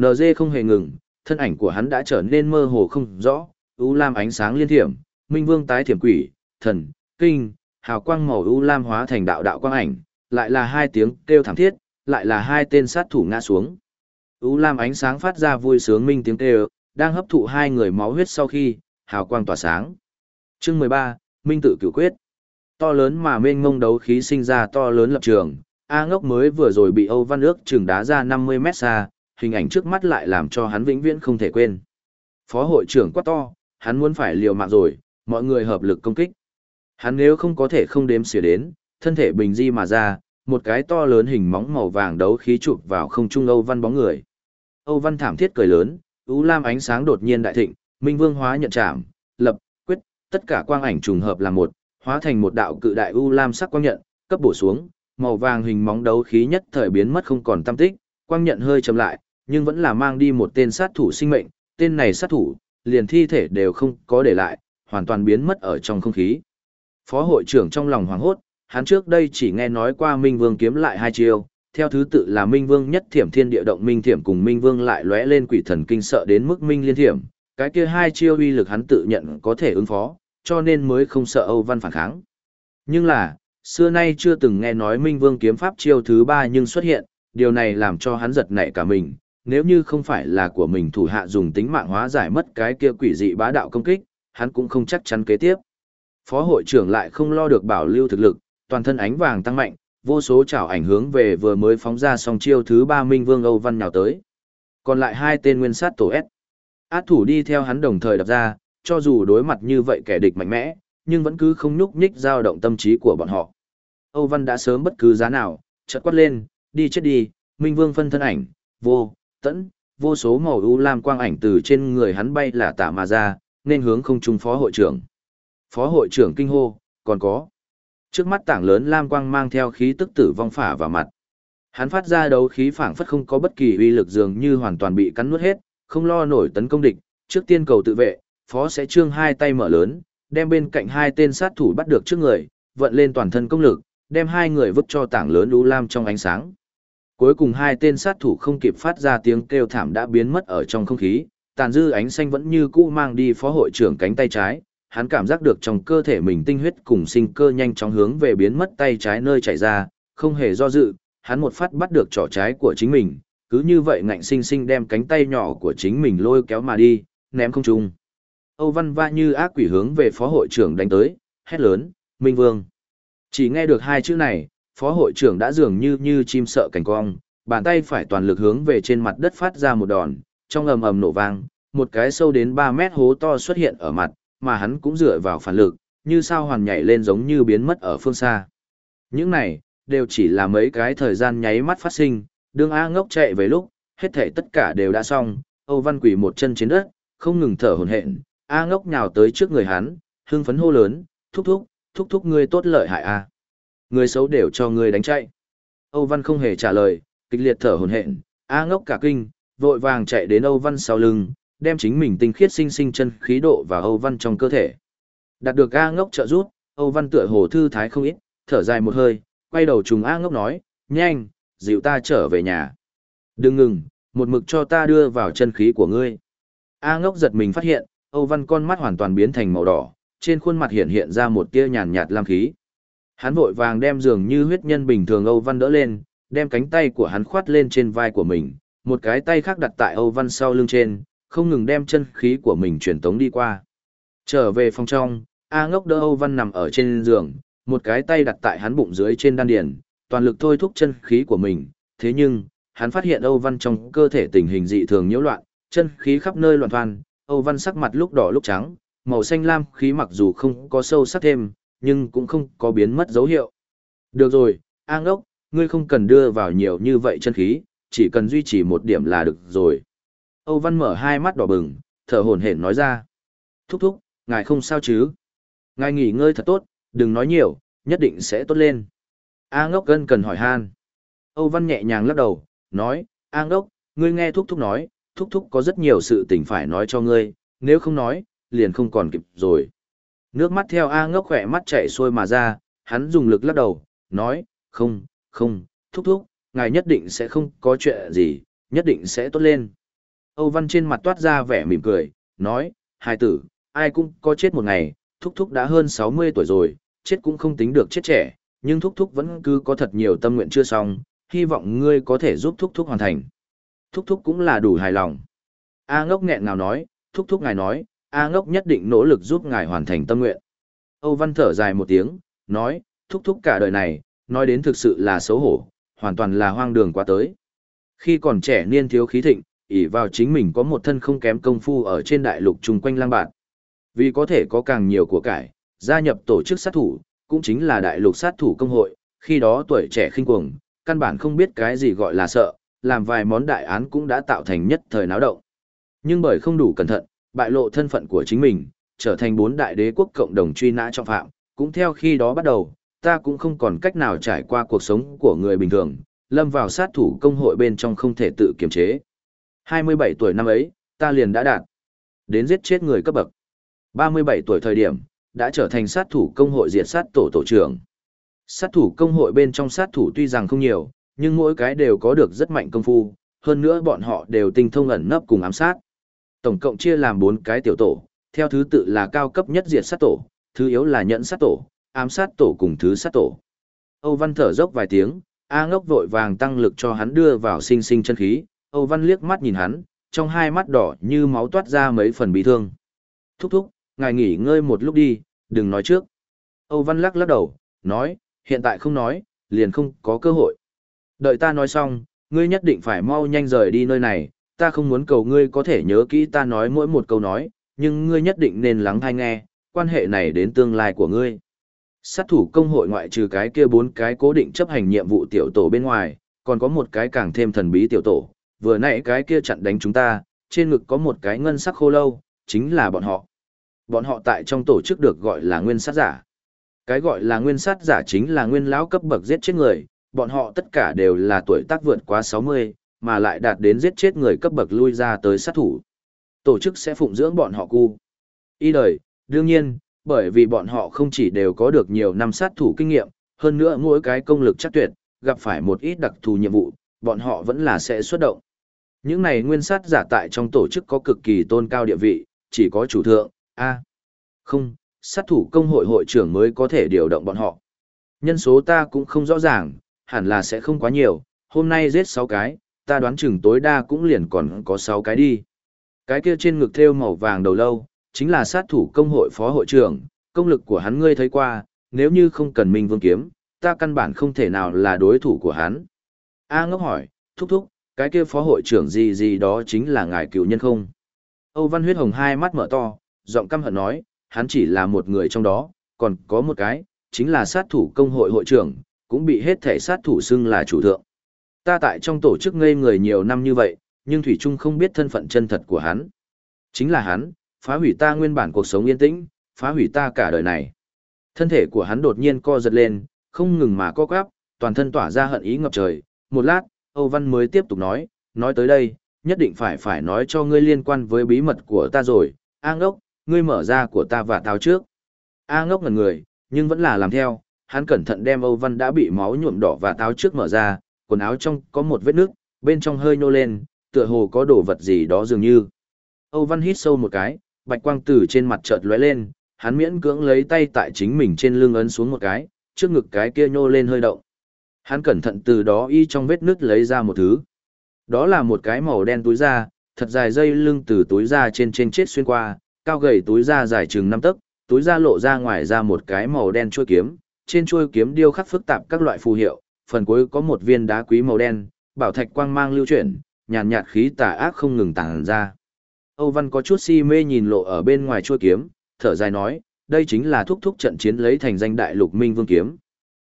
NG không hề ngừng, thân ảnh của hắn đã trở nên mơ hồ không rõ, u lam ánh sáng liên thiểm, minh vương tái thiểm quỷ, thần, kinh, hào quang màu u lam hóa thành đạo đạo quang ảnh, lại là hai tiếng kêu thảm thiết, lại là hai tên sát thủ ngã xuống. U lam ánh sáng phát ra vui sướng minh tiếng kêu, đang hấp thụ hai người máu huyết sau khi, hào quang tỏa sáng. Chương 13, Minh tự cửu quyết. To lớn mà mênh ngông đấu khí sinh ra to lớn lập trường, A ngốc mới vừa rồi bị Âu Văn ước chừng đá ra 50 mét xa, hình ảnh trước mắt lại làm cho hắn vĩnh viễn không thể quên. Phó hội trưởng quá to, hắn muốn phải liều mạng rồi, mọi người hợp lực công kích. Hắn nếu không có thể không đếm xỉa đến, thân thể bình di mà ra, một cái to lớn hình móng màu vàng đấu khí chụp vào không trung Âu Văn bóng người. Âu Văn thảm thiết cười lớn, ú lam ánh sáng đột nhiên đại thịnh, Minh Vương hóa nhận chạm, lập, quyết, tất cả quang ảnh trùng hợp là một, hóa thành một đạo cự đại u lam sắc quang nhận, cấp bổ xuống, màu vàng hình móng đấu khí nhất thời biến mất không còn tâm tích, quang nhận hơi chậm lại, nhưng vẫn là mang đi một tên sát thủ sinh mệnh, tên này sát thủ, liền thi thể đều không có để lại, hoàn toàn biến mất ở trong không khí. Phó hội trưởng trong lòng hoảng hốt, hắn trước đây chỉ nghe nói qua Minh Vương kiếm lại hai chiêu, theo thứ tự là Minh Vương nhất thiểm thiên địa động Minh thiểm cùng Minh Vương lại lóe lên quỷ thần kinh sợ đến mức Minh liên thiểm, cái kia hai chiêu uy lực hắn tự nhận có thể ứng phó, cho nên mới không sợ Âu Văn phản kháng. Nhưng là, xưa nay chưa từng nghe nói Minh Vương kiếm pháp chiêu thứ ba nhưng xuất hiện, điều này làm cho hắn giật nảy cả mình, nếu như không phải là của mình thủ hạ dùng tính mạng hóa giải mất cái kia quỷ dị bá đạo công kích, hắn cũng không chắc chắn kế tiếp. Phó hội trưởng lại không lo được bảo lưu thực lực, toàn thân ánh vàng tăng mạnh, vô số chảo ảnh hướng về vừa mới phóng ra song chiêu thứ ba Minh Vương Âu Văn nhào tới. Còn lại hai tên nguyên sát tổ S. Át thủ đi theo hắn đồng thời đập ra, cho dù đối mặt như vậy kẻ địch mạnh mẽ, nhưng vẫn cứ không nhúc nhích dao động tâm trí của bọn họ. Âu Văn đã sớm bất cứ giá nào, chợt quát lên, đi chết đi, Minh Vương phân thân ảnh, vô, tẫn, vô số màu u lam quang ảnh từ trên người hắn bay là tả mà ra, nên hướng không trung phó hội trưởng. Phó hội trưởng kinh hô, còn có. Trước mắt tảng lớn lam quang mang theo khí tức tử vong phả vào mặt. Hắn phát ra đấu khí phảng phất không có bất kỳ uy lực dường như hoàn toàn bị cắn nuốt hết, không lo nổi tấn công địch, trước tiên cầu tự vệ, phó sẽ trương hai tay mở lớn, đem bên cạnh hai tên sát thủ bắt được trước người, vận lên toàn thân công lực, đem hai người vứt cho tảng lớn u lam trong ánh sáng. Cuối cùng hai tên sát thủ không kịp phát ra tiếng kêu thảm đã biến mất ở trong không khí, tàn dư ánh xanh vẫn như cũ mang đi phó hội trưởng cánh tay trái, hắn cảm giác được trong cơ thể mình tinh huyết cùng sinh cơ nhanh chóng hướng về biến mất tay trái nơi chảy ra, không hề do dự, hắn một phát bắt được trỏ trái của chính mình, cứ như vậy ngạnh sinh sinh đem cánh tay nhỏ của chính mình lôi kéo mà đi, ném không trung. Âu Văn Va như ác quỷ hướng về phó hội trưởng đánh tới, hét lớn, Minh Vương. Chỉ nghe được hai chữ này, phó hội trưởng đã dường như như chim sợ cảnh cong, bàn tay phải toàn lực hướng về trên mặt đất phát ra một đòn, trong ầm ầm nổ vang, một cái sâu đến 3 mét hố to xuất hiện ở mặt, mà hắn cũng dựa vào phản lực, như sao hoàn nhảy lên giống như biến mất ở phương xa. Những này, đều chỉ là mấy cái thời gian nháy mắt phát sinh, đương A ngốc chạy về lúc, hết thể tất cả đều đã xong, Âu Văn Quỷ một chân trên đất, không ngừng thở hổn hển, A ngốc nhào tới trước người hắn, hưng phấn hô lớn, thúc thúc, thúc thúc ngươi tốt lợi hại A. Người xấu đều cho ngươi đánh chạy. Âu Văn không hề trả lời, kịch liệt thở hổn hển, A ngốc cả kinh, vội vàng chạy đến Âu Văn sau lưng, đem chính mình tinh khiết sinh sinh chân khí độ và Âu Văn trong cơ thể. Đạt được A ngốc trợ giúp, Âu Văn tựa hồ thư thái không ít, thở dài một hơi, quay đầu trùng A ngốc nói, nhanh, dịu ta trở về nhà. Đừng ngừng, một mực cho ta đưa vào chân khí của ngươi. A ngốc giật mình phát hiện, Âu Văn con mắt hoàn toàn biến thành màu đỏ, trên khuôn mặt hiện hiện ra một tia nhàn nhạt lam khí. Hắn vội vàng đem giường như huyết nhân bình thường Âu Văn đỡ lên, đem cánh tay của hắn khoát lên trên vai của mình, một cái tay khác đặt tại Âu Văn sau lưng trên, không ngừng đem chân khí của mình truyền tống đi qua. Trở về phòng trong, A ngốc đỡ Âu Văn nằm ở trên giường, một cái tay đặt tại hắn bụng dưới trên đan điền, toàn lực thôi thúc chân khí của mình, thế nhưng, hắn phát hiện Âu Văn trong cơ thể tình hình dị thường nhiễu loạn, chân khí khắp nơi loạn toàn, Âu Văn sắc mặt lúc đỏ lúc trắng, màu xanh lam khí mặc dù không có sâu sắc thêm, nhưng cũng không có biến mất dấu hiệu. Được rồi, A ngốc, ngươi không cần đưa vào nhiều như vậy chân khí, chỉ cần duy trì một điểm là được rồi. Âu Văn mở hai mắt đỏ bừng, thở hổn hển nói ra. Thúc thúc, ngài không sao chứ? Ngài nghỉ ngơi thật tốt, đừng nói nhiều, nhất định sẽ tốt lên. A ngốc gân cần hỏi han. Âu Văn nhẹ nhàng lắc đầu, nói, A ngốc, ngươi nghe thúc thúc nói, thúc thúc có rất nhiều sự tình phải nói cho ngươi, nếu không nói, liền không còn kịp rồi. Nước mắt theo A ngốc khỏe mắt chảy xuôi mà ra, hắn dùng lực lắc đầu, nói, không, không, thúc thúc, ngài nhất định sẽ không có chuyện gì, nhất định sẽ tốt lên. Âu Văn trên mặt toát ra vẻ mỉm cười, nói, hai tử, ai cũng có chết một ngày, thúc thúc đã hơn 60 tuổi rồi, chết cũng không tính được chết trẻ, nhưng thúc thúc vẫn cứ có thật nhiều tâm nguyện chưa xong, hy vọng ngươi có thể giúp thúc thúc hoàn thành. Thúc thúc cũng là đủ hài lòng. A ngốc nghẹn ngào nói, thúc thúc ngài nói, A ngốc nhất định nỗ lực giúp ngài hoàn thành tâm nguyện. Âu Văn thở dài một tiếng, nói, thúc thúc cả đời này, nói đến thực sự là xấu hổ, hoàn toàn là hoang đường quá tới. Khi còn trẻ niên thiếu khí thịnh, ỷ vào chính mình có một thân không kém công phu ở trên đại lục chung quanh lang bạn. Vì có thể có càng nhiều của cải, gia nhập tổ chức sát thủ, cũng chính là đại lục sát thủ công hội, khi đó tuổi trẻ khinh cuồng, căn bản không biết cái gì gọi là sợ, làm vài món đại án cũng đã tạo thành nhất thời náo động. Nhưng bởi không đủ cẩn thận, bại lộ thân phận của chính mình, trở thành bốn đại đế quốc cộng đồng truy nã trọng phạm, cũng theo khi đó bắt đầu, ta cũng không còn cách nào trải qua cuộc sống của người bình thường, lâm vào sát thủ công hội bên trong không thể tự kiềm chế. 27 tuổi năm ấy, ta liền đã đạt đến giết chết người cấp bậc. 37 tuổi thời điểm, đã trở thành sát thủ công hội diệt sát tổ tổ trưởng. Sát thủ công hội bên trong sát thủ tuy rằng không nhiều, nhưng mỗi cái đều có được rất mạnh công phu, hơn nữa bọn họ đều tinh thông ẩn nấp cùng ám sát. Tổng cộng chia làm 4 cái tiểu tổ, theo thứ tự là cao cấp nhất diệt sát tổ, thứ yếu là nhận sát tổ, ám sát tổ cùng thứ sát tổ. Âu Văn thở dốc vài tiếng, A ngốc vội vàng tăng lực cho hắn đưa vào sinh sinh chân khí, Âu Văn liếc mắt nhìn hắn, trong hai mắt đỏ như máu toát ra mấy phần bị thương. Thúc thúc, ngài nghỉ ngơi một lúc đi, đừng nói trước. Âu Văn lắc lắc đầu, nói, hiện tại không nói, liền không có cơ hội. Đợi ta nói xong, ngươi nhất định phải mau nhanh rời đi nơi này, ta không muốn cầu ngươi có thể nhớ kỹ ta nói mỗi một câu nói, nhưng ngươi nhất định nên lắng hay nghe, quan hệ này đến tương lai của ngươi. Sát thủ công hội ngoại trừ cái kia bốn cái cố định chấp hành nhiệm vụ tiểu tổ bên ngoài, còn có một cái càng thêm thần bí tiểu tổ, vừa nãy cái kia chặn đánh chúng ta, trên ngực có một cái ngân sắc khô lâu, chính là bọn họ. Bọn họ tại trong tổ chức được gọi là nguyên sát giả. Cái gọi là nguyên sát giả chính là nguyên lão cấp bậc giết chết người, bọn họ tất cả đều là tuổi tác vượt quá 60, mà lại đạt đến giết chết người cấp bậc lui ra tới sát thủ. Tổ chức sẽ phụng dưỡng bọn họ cu. Y đời, đương nhiên, bởi vì bọn họ không chỉ đều có được nhiều năm sát thủ kinh nghiệm, hơn nữa mỗi cái công lực chắc tuyệt, gặp phải một ít đặc thù nhiệm vụ, bọn họ vẫn là sẽ xuất động. Những này nguyên sát giả tại trong tổ chức có cực kỳ tôn cao địa vị, chỉ có chủ thượng, a không, sát thủ công hội hội trưởng mới có thể điều động bọn họ. Nhân số ta cũng không rõ ràng, hẳn là sẽ không quá nhiều, hôm nay giết 6 cái, ta đoán chừng tối đa cũng liền còn có 6 cái đi. Cái kia trên ngực thêu màu vàng đầu lâu, chính là sát thủ công hội phó hội trưởng, công lực của hắn ngươi thấy qua, nếu như không cần Minh Vương kiếm, ta căn bản không thể nào là đối thủ của hắn. A ngốc hỏi, thúc thúc, cái kia phó hội trưởng gì gì đó chính là ngài cựu nhân không? Âu Văn Huyết Hồng hai mắt mở to, giọng căm hận nói, hắn chỉ là một người trong đó, còn có một cái, chính là sát thủ công hội hội trưởng, cũng bị hết thể sát thủ xưng là chủ thượng. Ta tại trong tổ chức ngây người nhiều năm như vậy, nhưng Thủy Trung không biết thân phận chân thật của hắn. Chính là hắn, phá hủy ta nguyên bản cuộc sống yên tĩnh, phá hủy ta cả đời này. Thân thể của hắn đột nhiên co giật lên, không ngừng mà co quắp, toàn thân tỏa ra hận ý ngập trời. Một lát, Âu Văn mới tiếp tục nói, nói tới đây, nhất định phải phải nói cho ngươi liên quan với bí mật của ta rồi. A ngốc, ngươi mở ra của ta và tao trước. A ngốc ngần người, nhưng vẫn là làm theo, hắn cẩn thận đem Âu Văn đã bị máu nhuộm đỏ và táo trước mở ra, quần áo trong có một vết nước, bên trong hơi nô lên, tựa hồ có đồ vật gì đó dường như. Âu Văn hít sâu một cái, bạch quang từ trên mặt chợt lóe lên, hắn miễn cưỡng lấy tay tại chính mình trên lưng ấn xuống một cái, trước ngực cái kia nhô lên hơi động. Hắn cẩn thận từ đó y trong vết nứt lấy ra một thứ. Đó là một cái màu đen túi da, thật dài dây lưng từ túi da trên trên chết xuyên qua, cao gầy túi da dài chừng 5 tấc, túi da lộ ra ngoài ra một cái màu đen chuôi kiếm, trên chuôi kiếm điêu khắc phức tạp các loại phù hiệu, phần cuối có một viên đá quý màu đen, bảo thạch quang mang lưu chuyển, nhàn nhạt khí tà ác không ngừng tàng ra. Âu Văn có chút si mê nhìn lộ ở bên ngoài chuôi kiếm, thở dài nói, đây chính là thúc thúc trận chiến lấy thành danh đại lục Minh Vương kiếm.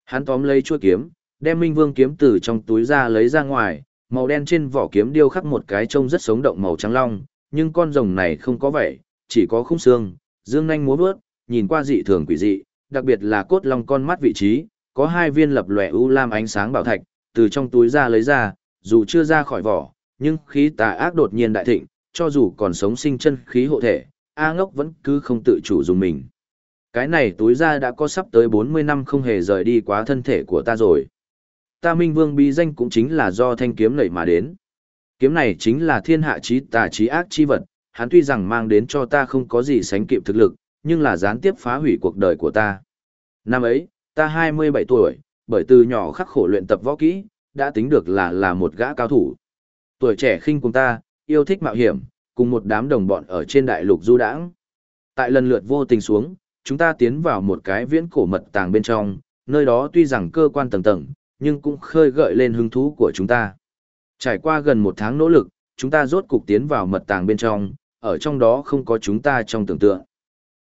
Hắn tóm lấy chuôi kiếm, đem Minh Vương kiếm từ trong túi ra lấy ra ngoài, màu đen trên vỏ kiếm điêu khắc một cái trông rất sống động màu trắng long, nhưng con rồng này không có vẻ, chỉ có khung xương, dương nhanh múa vớt, nhìn qua dị thường quỷ dị, đặc biệt là cốt long con mắt vị trí, có hai viên lập lòe u lam ánh sáng bảo thạch, từ trong túi ra lấy ra, dù chưa ra khỏi vỏ, nhưng khí tà ác đột nhiên đại thịnh, cho dù còn sống sinh chân khí hộ thể, A ngốc vẫn cứ không tự chủ dùng mình. Cái này túi ra đã có sắp tới 40 năm không hề rời đi quá thân thể của ta rồi. Ta Minh Vương bí danh cũng chính là do thanh kiếm nảy mà đến. Kiếm này chính là thiên hạ trí tà trí ác chi vật, hắn tuy rằng mang đến cho ta không có gì sánh kịp thực lực, nhưng là gián tiếp phá hủy cuộc đời của ta. Năm ấy, ta 27 tuổi, bởi từ nhỏ khắc khổ luyện tập võ kỹ, đã tính được là là một gã cao thủ. Tuổi trẻ khinh cùng ta, yêu thích mạo hiểm, cùng một đám đồng bọn ở trên đại lục du đãng. Tại lần lượt vô tình xuống, chúng ta tiến vào một cái viễn cổ mật tàng bên trong, nơi đó tuy rằng cơ quan tầng tầng, nhưng cũng khơi gợi lên hứng thú của chúng ta. Trải qua gần một tháng nỗ lực, chúng ta rốt cục tiến vào mật tàng bên trong, ở trong đó không có chúng ta trong tưởng tượng.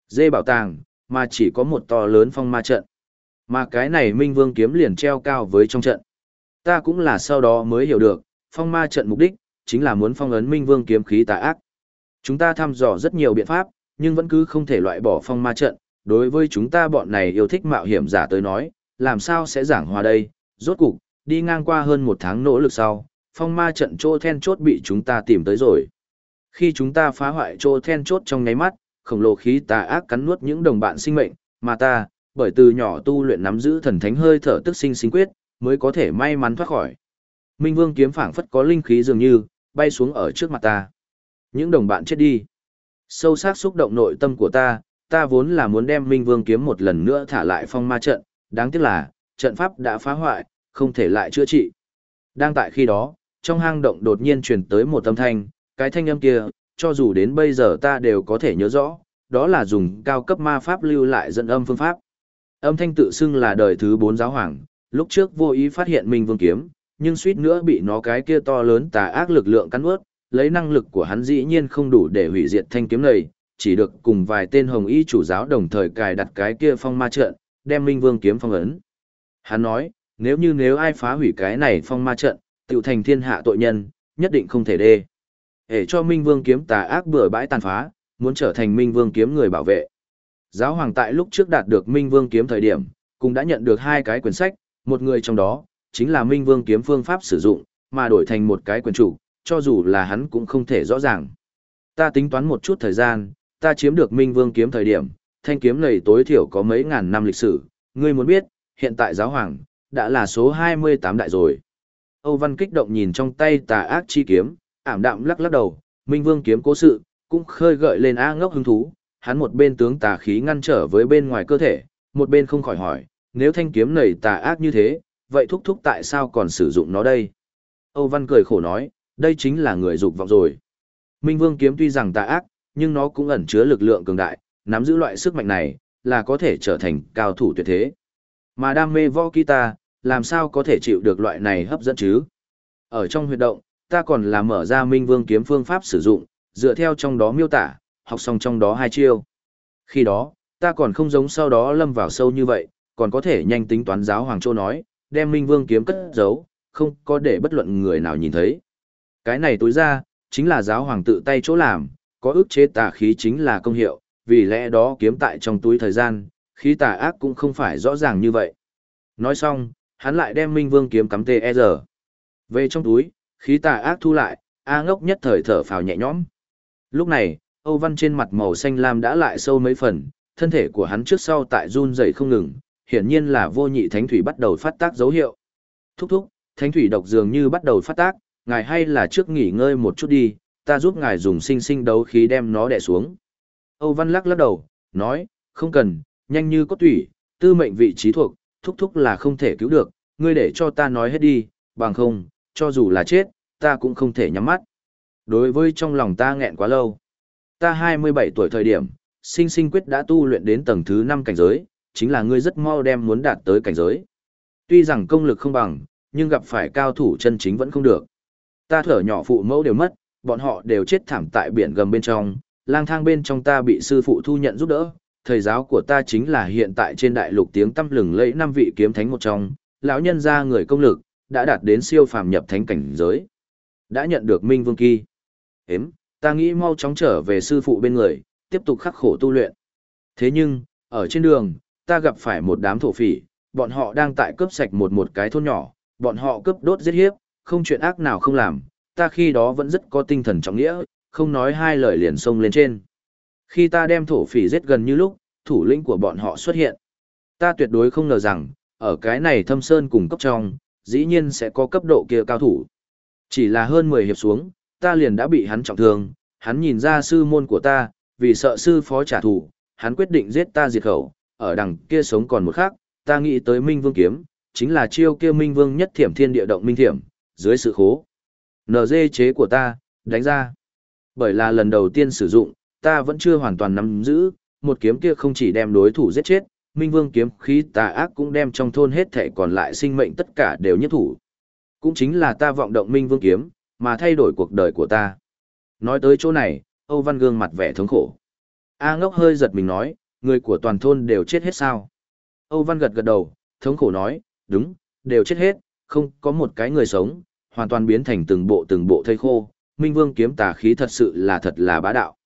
Dê bảo tàng, mà chỉ có một to lớn phong ma trận. Mà cái này Minh Vương kiếm liền treo cao với trong trận. Ta cũng là sau đó mới hiểu được, phong ma trận mục đích, chính là muốn phong ấn Minh Vương kiếm khí tà ác. Chúng ta thăm dò rất nhiều biện pháp, nhưng vẫn cứ không thể loại bỏ phong ma trận. Đối với chúng ta bọn này yêu thích mạo hiểm giả tới nói, làm sao sẽ giảng hòa đây? Rốt cục, đi ngang qua hơn một tháng nỗ lực sau, phong ma trận chỗ then chốt bị chúng ta tìm tới rồi. Khi chúng ta phá hoại chỗ then chốt trong nháy mắt, khổng lồ khí tà ác cắn nuốt những đồng bạn sinh mệnh, mà ta, bởi từ nhỏ tu luyện nắm giữ thần thánh hơi thở tức sinh sinh quyết, mới có thể may mắn thoát khỏi. Minh Vương kiếm phảng phất có linh khí dường như bay xuống ở trước mặt ta. Những đồng bạn chết đi. Sâu sắc xúc động nội tâm của ta, ta vốn là muốn đem Minh Vương kiếm một lần nữa thả lại phong ma trận, đáng tiếc là, trận pháp đã phá hoại, không thể lại chữa trị. Đang tại khi đó, trong hang động đột nhiên truyền tới một âm thanh, cái thanh âm kia, cho dù đến bây giờ ta đều có thể nhớ rõ, đó là dùng cao cấp ma pháp lưu lại dẫn âm phương pháp. Âm thanh tự xưng là đời thứ bốn giáo hoàng, lúc trước vô ý phát hiện Minh Vương kiếm, nhưng suýt nữa bị nó cái kia to lớn tà ác lực lượng cắn ướt, lấy năng lực của hắn dĩ nhiên không đủ để hủy diệt thanh kiếm này, chỉ được cùng vài tên hồng y chủ giáo đồng thời cài đặt cái kia phong ma trận, đem Minh Vương kiếm phong ấn. Hắn nói, nếu như nếu ai phá hủy cái này phong ma trận, tiểu thành thiên hạ tội nhân, nhất định không thể đê. Để cho Minh Vương kiếm tà ác bừa bãi tàn phá, muốn trở thành Minh Vương kiếm người bảo vệ. Giáo hoàng tại lúc trước đạt được Minh Vương kiếm thời điểm, cũng đã nhận được hai cái quyển sách, một người trong đó, chính là Minh Vương kiếm phương pháp sử dụng, mà đổi thành một cái quyển chủ, cho dù là hắn cũng không thể rõ ràng. Ta tính toán một chút thời gian, ta chiếm được Minh Vương kiếm thời điểm, thanh kiếm này tối thiểu có mấy ngàn năm lịch sử, ngươi muốn biết, hiện tại giáo hoàng, đã là số 28 đại rồi. Âu Văn kích động nhìn trong tay tà ác chi kiếm, ảm đạm lắc lắc đầu, Minh Vương kiếm cố sự, cũng khơi gợi lên A ngốc hứng thú, hắn một bên tướng tà khí ngăn trở với bên ngoài cơ thể, một bên không khỏi hỏi, nếu thanh kiếm này tà ác như thế, vậy thúc thúc tại sao còn sử dụng nó đây? Âu Văn cười khổ nói, đây chính là người dục vọng rồi. Minh Vương kiếm tuy rằng tà ác, nhưng nó cũng ẩn chứa lực lượng cường đại, nắm giữ loại sức mạnh này, là có thể trở thành cao thủ tuyệt thế. Mà đam mê võ kỹ ta, làm sao có thể chịu được loại này hấp dẫn chứ? Ở trong huyệt động, ta còn là mở ra Minh Vương kiếm phương pháp sử dụng, dựa theo trong đó miêu tả, học xong trong đó hai chiêu. Khi đó, ta còn không giống sau đó lâm vào sâu như vậy, còn có thể nhanh tính toán giáo Hoàng Châu nói, đem Minh Vương kiếm cất giấu, không có để bất luận người nào nhìn thấy. Cái này tối ra, chính là giáo hoàng tự tay chỗ làm, có ức chế tà khí chính là công hiệu, vì lẽ đó kiếm tại trong túi thời gian, khí tà ác cũng không phải rõ ràng như vậy. Nói xong, hắn lại đem Minh Vương kiếm cắm tê e giờ. Về trong túi, khí tà ác thu lại, A ngốc nhất thời thở phào nhẹ nhõm. Lúc này, Âu Văn trên mặt màu xanh lam đã lại sâu mấy phần, thân thể của hắn trước sau tại run rẩy không ngừng, hiển nhiên là vô nhị thánh thủy bắt đầu phát tác dấu hiệu. Thúc thúc, thánh thủy độc dường như bắt đầu phát tác, ngài hay là trước nghỉ ngơi một chút đi, ta giúp ngài dùng sinh sinh đấu khí đem nó đè xuống. Âu Văn lắc lắc đầu, nói, không cần, nhanh như cốt thủy, tư mệnh vị trí thuộc, thúc thúc là không thể cứu được, ngươi để cho ta nói hết đi, bằng không, cho dù là chết, ta cũng không thể nhắm mắt. Đối với trong lòng ta nghẹn quá lâu, ta 27 tuổi thời điểm, sinh sinh quyết đã tu luyện đến tầng thứ 5 cảnh giới, chính là ngươi rất mau đem muốn đạt tới cảnh giới. Tuy rằng công lực không bằng, nhưng gặp phải cao thủ chân chính vẫn không được. Ta thở nhỏ phụ mẫu đều mất, bọn họ đều chết thảm tại biển gầm bên trong, lang thang bên trong ta bị sư phụ thu nhận giúp đỡ. Thầy giáo của ta chính là hiện tại trên đại lục tiếng tăm lừng lẫy năm vị kiếm thánh một trong, lão nhân gia người công lực, đã đạt đến siêu phàm nhập thánh cảnh giới. Đã nhận được Minh Vương Kỳ. Hếm, ta nghĩ mau chóng trở về sư phụ bên người, tiếp tục khắc khổ tu luyện. Thế nhưng, ở trên đường, ta gặp phải một đám thổ phỉ, bọn họ đang tại cướp sạch một một cái thôn nhỏ, bọn họ cướp đốt giết hiếp, không chuyện ác nào không làm, ta khi đó vẫn rất có tinh thần trọng nghĩa, không nói hai lời liền xông lên trên. Khi ta đem thổ phỉ giết gần như lúc, thủ lĩnh của bọn họ xuất hiện. Ta tuyệt đối không ngờ rằng, ở cái này thâm sơn cùng cấp trong, dĩ nhiên sẽ có cấp độ kia cao thủ. Chỉ là hơn 10 hiệp xuống, ta liền đã bị hắn trọng thương, hắn nhìn ra sư môn của ta, vì sợ sư phó trả thù, hắn quyết định giết ta diệt khẩu, ở đằng kia sống còn một khác, ta nghĩ tới Minh Vương kiếm, chính là chiêu kia Minh Vương nhất thiểm thiên địa động minh thiểm, dưới sự khố. NG chế của ta, đánh ra. Bởi là lần đầu tiên sử dụng, ta vẫn chưa hoàn toàn nắm giữ, một kiếm kia không chỉ đem đối thủ giết chết, Minh Vương kiếm khí tà ác cũng đem trong thôn hết thể còn lại sinh mệnh tất cả đều nhất thủ. Cũng chính là ta vọng động Minh Vương kiếm, mà thay đổi cuộc đời của ta. Nói tới chỗ này, Âu Văn gương mặt vẻ thống khổ. A ngốc hơi giật mình nói, người của toàn thôn đều chết hết sao? Âu Văn gật gật đầu, thống khổ nói, đúng, đều chết hết, không có một cái người sống, hoàn toàn biến thành từng bộ từng bộ thây khô. Minh Vương kiếm tà khí thật sự là thật là bá đạo.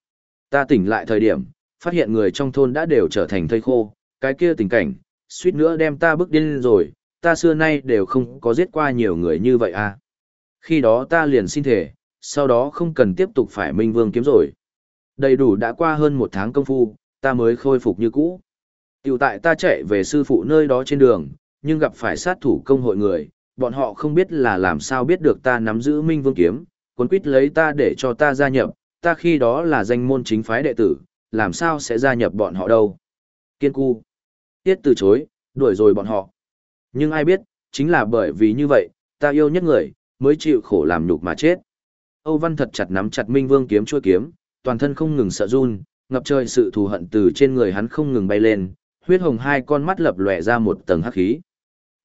Ta tỉnh lại thời điểm, phát hiện người trong thôn đã đều trở thành thây khô, cái kia tình cảnh, suýt nữa đem ta bước điên rồi, ta xưa nay đều không có giết qua nhiều người như vậy à. Khi đó ta liền xin thể, sau đó không cần tiếp tục phải Minh Vương kiếm rồi. Đầy đủ đã qua hơn một tháng công phu, ta mới khôi phục như cũ. Tiểu tại ta chạy về sư phụ nơi đó trên đường, nhưng gặp phải sát thủ công hội người, bọn họ không biết là làm sao biết được ta nắm giữ Minh Vương kiếm, cuốn quýt lấy ta để cho ta gia nhập, ta khi đó là danh môn chính phái đệ tử, làm sao sẽ gia nhập bọn họ đâu. Kiên cu. Tiết từ chối, đuổi rồi bọn họ. Nhưng ai biết, chính là bởi vì như vậy, ta yêu nhất người, mới chịu khổ làm nhục mà chết. Âu Văn thật chặt nắm chặt Minh Vương kiếm chuôi kiếm, toàn thân không ngừng sợ run, ngập trời sự thù hận từ trên người hắn không ngừng bay lên, huyết hồng hai con mắt lập lòe ra một tầng hắc khí.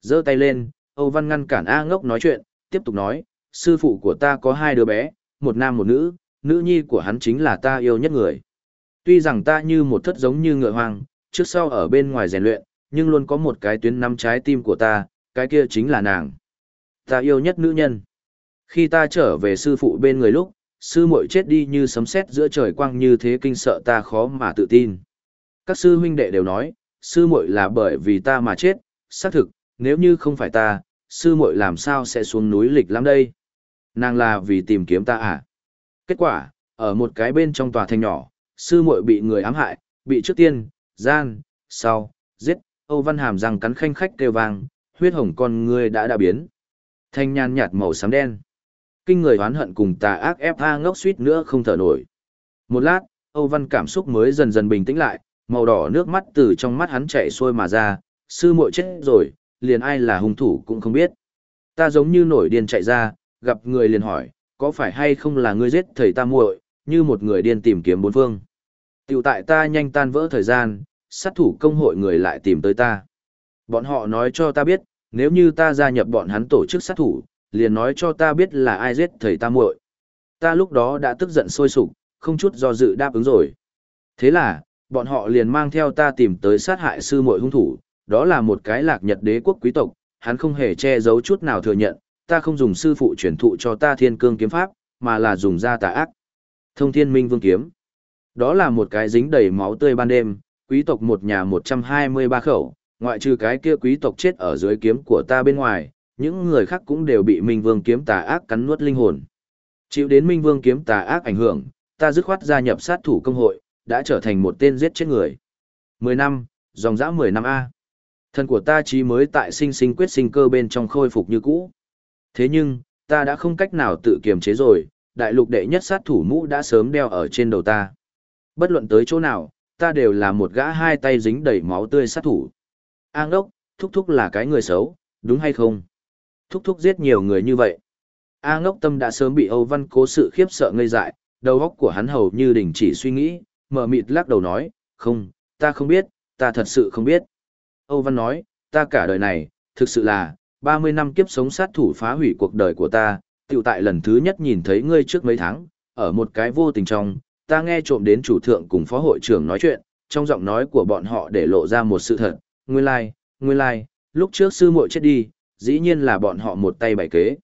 Giơ tay lên, Âu Văn ngăn cản A ngốc nói chuyện, tiếp tục nói, sư phụ của ta có hai đứa bé, một nam một nữ, nữ nhi của hắn chính là ta yêu nhất người. Tuy rằng ta như một thất giống như ngựa hoang, trước sau ở bên ngoài rèn luyện, nhưng luôn có một cái tuyến nắm trái tim của ta, cái kia chính là nàng. Ta yêu nhất nữ nhân. Khi ta trở về sư phụ bên người lúc, sư muội chết đi như sấm sét giữa trời quang như thế kinh sợ ta khó mà tự tin. Các sư huynh đệ đều nói, sư muội là bởi vì ta mà chết, xác thực, nếu như không phải ta, sư muội làm sao sẽ xuống núi lịch lắm đây? Nàng là vì tìm kiếm ta à? Kết quả, ở một cái bên trong tòa thành nhỏ, sư muội bị người ám hại, bị trước tiên, gian, sau, giết, Âu Văn Hàm răng cắn khanh khách kêu vang, huyết hồng con ngươi đã đã biến. Thanh nhan nhạt màu xám đen. Kinh người oán hận cùng tà ác ép A ngốc suýt nữa không thở nổi. Một lát, Âu Văn cảm xúc mới dần dần bình tĩnh lại, màu đỏ nước mắt từ trong mắt hắn chảy xuôi mà ra, sư muội chết rồi, liền ai là hung thủ cũng không biết. Ta giống như nổi điên chạy ra, gặp người liền hỏi, có phải hay không là ngươi giết thầy ta muội, như một người điên tìm kiếm bốn phương. Tiểu tại ta nhanh tan vỡ thời gian, sát thủ công hội người lại tìm tới ta. Bọn họ nói cho ta biết, nếu như ta gia nhập bọn hắn tổ chức sát thủ, liền nói cho ta biết là ai giết thầy ta muội. Ta lúc đó đã tức giận sôi sục, không chút do dự đáp ứng rồi. Thế là, bọn họ liền mang theo ta tìm tới sát hại sư muội hung thủ, đó là một cái lạc nhật đế quốc quý tộc, hắn không hề che giấu chút nào thừa nhận, ta không dùng sư phụ truyền thụ cho ta thiên cương kiếm pháp, mà là dùng ra tà ác. Thông thiên minh vương kiếm. Đó là một cái dính đầy máu tươi ban đêm, quý tộc một nhà 123 khẩu, ngoại trừ cái kia quý tộc chết ở dưới kiếm của ta bên ngoài, những người khác cũng đều bị Minh Vương kiếm tà ác cắn nuốt linh hồn. Chịu đến Minh Vương kiếm tà ác ảnh hưởng, ta dứt khoát gia nhập sát thủ công hội, đã trở thành một tên giết chết người. 10 năm, dòng dã 10 năm A. Thân của ta chỉ mới tại sinh sinh quyết sinh cơ bên trong khôi phục như cũ. Thế nhưng, ta đã không cách nào tự kiềm chế rồi, đại lục đệ nhất sát thủ mũ đã sớm đeo ở trên đầu ta. Bất luận tới chỗ nào, ta đều là một gã hai tay dính đầy máu tươi sát thủ. An đốc, thúc thúc là cái người xấu, đúng hay không? Thúc thúc giết nhiều người như vậy. A ngốc tâm đã sớm bị Âu Văn cố sự khiếp sợ ngây dại, đầu óc của hắn hầu như đình chỉ suy nghĩ, mở mịt lắc đầu nói, không, ta không biết, ta thật sự không biết. Âu Văn nói, ta cả đời này, thực sự là, 30 năm kiếp sống sát thủ phá hủy cuộc đời của ta, tiểu tại lần thứ nhất nhìn thấy ngươi trước mấy tháng, ở một cái vô tình trong, ta nghe trộm đến chủ thượng cùng phó hội trưởng nói chuyện, trong giọng nói của bọn họ để lộ ra một sự thật, nguyên lai, like, nguyên lai, like, lúc trước sư muội chết đi, dĩ nhiên là bọn họ một tay bày kế.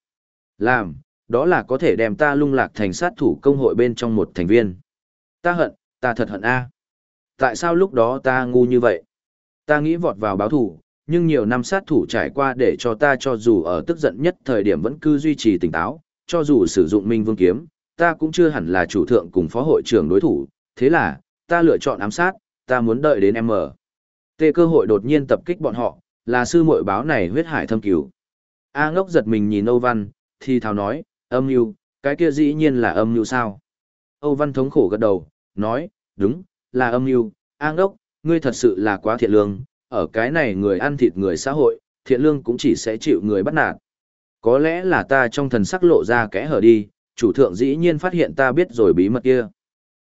Làm, đó là có thể đem ta lung lạc thành sát thủ công hội bên trong một thành viên. Ta hận, ta thật hận a. Tại sao lúc đó ta ngu như vậy? Ta nghĩ vọt vào báo thủ, nhưng nhiều năm sát thủ trải qua để cho ta cho dù ở tức giận nhất thời điểm vẫn cứ duy trì tỉnh táo, cho dù sử dụng minh vương kiếm, ta cũng chưa hẳn là chủ thượng cùng phó hội trưởng đối thủ, thế là, ta lựa chọn ám sát, ta muốn đợi đến em mở. Tê cơ hội đột nhiên tập kích bọn họ, là sư muội báo này huyết hải thâm cứu. A ngốc giật mình nhìn Âu Văn, thì thào nói, âm mưu, cái kia dĩ nhiên là âm mưu sao? Âu Văn thống khổ gật đầu, nói, đúng, là âm mưu. A ngốc, ngươi thật sự là quá thiện lương, ở cái này người ăn thịt người xã hội, thiện lương cũng chỉ sẽ chịu người bắt nạt. Có lẽ là ta trong thần sắc lộ ra kẽ hở đi, chủ thượng dĩ nhiên phát hiện ta biết rồi bí mật kia.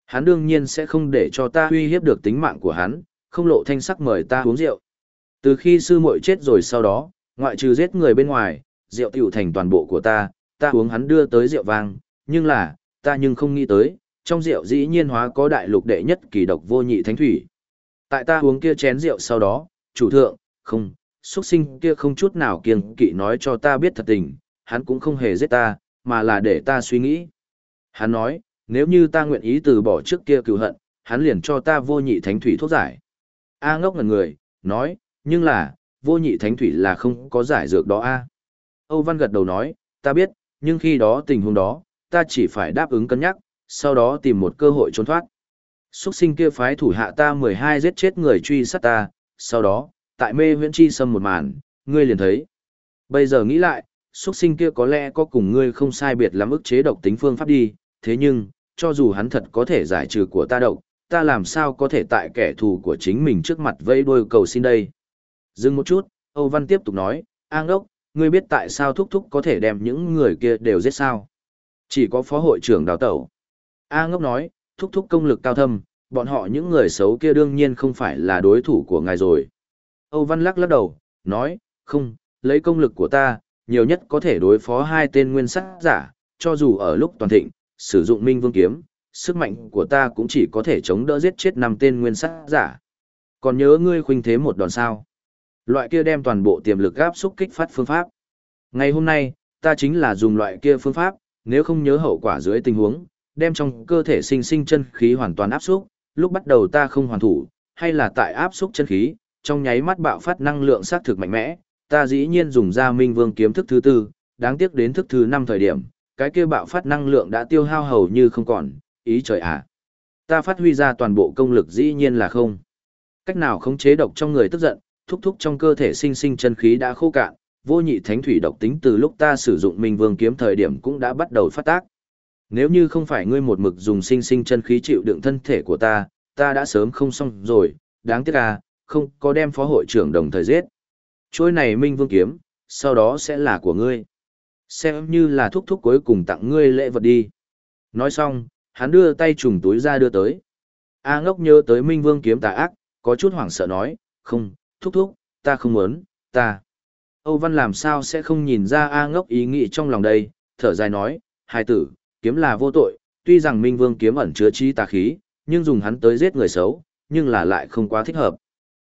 Hắn đương nhiên sẽ không để cho ta uy hiếp được tính mạng của hắn, không lộ thanh sắc mời ta uống rượu. Từ khi sư muội chết rồi sau đó, ngoại trừ giết người bên ngoài, rượu tiểu thành toàn bộ của ta, ta uống hắn đưa tới rượu vang, nhưng là, ta nhưng không nghĩ tới, trong rượu dĩ nhiên hóa có đại lục đệ nhất kỳ độc vô nhị thánh thủy. Tại ta uống kia chén rượu sau đó, chủ thượng, không, xuất sinh kia không chút nào kiêng kỵ nói cho ta biết thật tình, hắn cũng không hề giết ta, mà là để ta suy nghĩ. Hắn nói, nếu như ta nguyện ý từ bỏ trước kia cựu hận, hắn liền cho ta vô nhị thánh thủy thuốc giải. A ngốc ngần người, nói, nhưng là, vô nhị thánh thủy là không có giải dược đó a. Âu Văn gật đầu nói, ta biết, nhưng khi đó tình huống đó, ta chỉ phải đáp ứng cân nhắc, sau đó tìm một cơ hội trốn thoát. Xuất sinh kia phái thủ hạ ta 12 giết chết người truy sát ta, sau đó, tại mê huyễn chi xâm một màn, ngươi liền thấy. Bây giờ nghĩ lại, xuất sinh kia có lẽ có cùng ngươi không sai biệt lắm ức chế độc tính phương pháp đi, thế nhưng, cho dù hắn thật có thể giải trừ của ta độc, ta làm sao có thể tại kẻ thù của chính mình trước mặt vây đôi cầu xin đây. Dừng một chút, Âu Văn tiếp tục nói, An Đốc, ngươi biết tại sao thúc thúc có thể đem những người kia đều giết sao? Chỉ có phó hội trưởng đào tẩu. A ngốc nói, thúc thúc công lực cao thâm, bọn họ những người xấu kia đương nhiên không phải là đối thủ của ngài rồi. Âu Văn lắc lắc đầu, nói, không, lấy công lực của ta, nhiều nhất có thể đối phó hai tên nguyên sắc giả, cho dù ở lúc toàn thịnh, sử dụng minh vương kiếm, sức mạnh của ta cũng chỉ có thể chống đỡ giết chết năm tên nguyên sắc giả. Còn nhớ ngươi khuynh thế một đòn sao? Loại kia đem toàn bộ tiềm lực áp xúc kích phát phương pháp. Ngày hôm nay, ta chính là dùng loại kia phương pháp, nếu không nhớ hậu quả dưới tình huống, đem trong cơ thể sinh sinh chân khí hoàn toàn áp xúc, lúc bắt đầu ta không hoàn thủ, hay là tại áp xúc chân khí, trong nháy mắt bạo phát năng lượng sát thực mạnh mẽ, ta dĩ nhiên dùng ra Minh Vương kiếm thức thứ tư, đáng tiếc đến thức thứ năm thời điểm, cái kia bạo phát năng lượng đã tiêu hao hầu như không còn, ý trời ạ. À. Ta phát huy ra toàn bộ công lực dĩ nhiên là không. Cách nào khống chế độc trong người tức giận, thúc thúc trong cơ thể sinh sinh chân khí đã khô cạn, vô nhị thánh thủy độc tính từ lúc ta sử dụng Minh Vương kiếm thời điểm cũng đã bắt đầu phát tác. Nếu như không phải ngươi một mực dùng sinh sinh chân khí chịu đựng thân thể của ta, ta đã sớm không xong rồi, đáng tiếc à, không có đem phó hội trưởng đồng thời giết. Trôi này Minh Vương kiếm, sau đó sẽ là của ngươi. Xem như là thúc thúc cuối cùng tặng ngươi lễ vật đi. Nói xong, hắn đưa tay trùng túi ra đưa tới. A ngốc nhớ tới Minh Vương kiếm tà ác, có chút hoảng sợ nói, không, thúc thúc, ta không muốn, ta. Âu Văn làm sao sẽ không nhìn ra A ngốc ý nghĩ trong lòng đây, thở dài nói, hai tử, kiếm là vô tội, tuy rằng Minh Vương kiếm ẩn chứa chi tà khí, nhưng dùng hắn tới giết người xấu, nhưng là lại không quá thích hợp.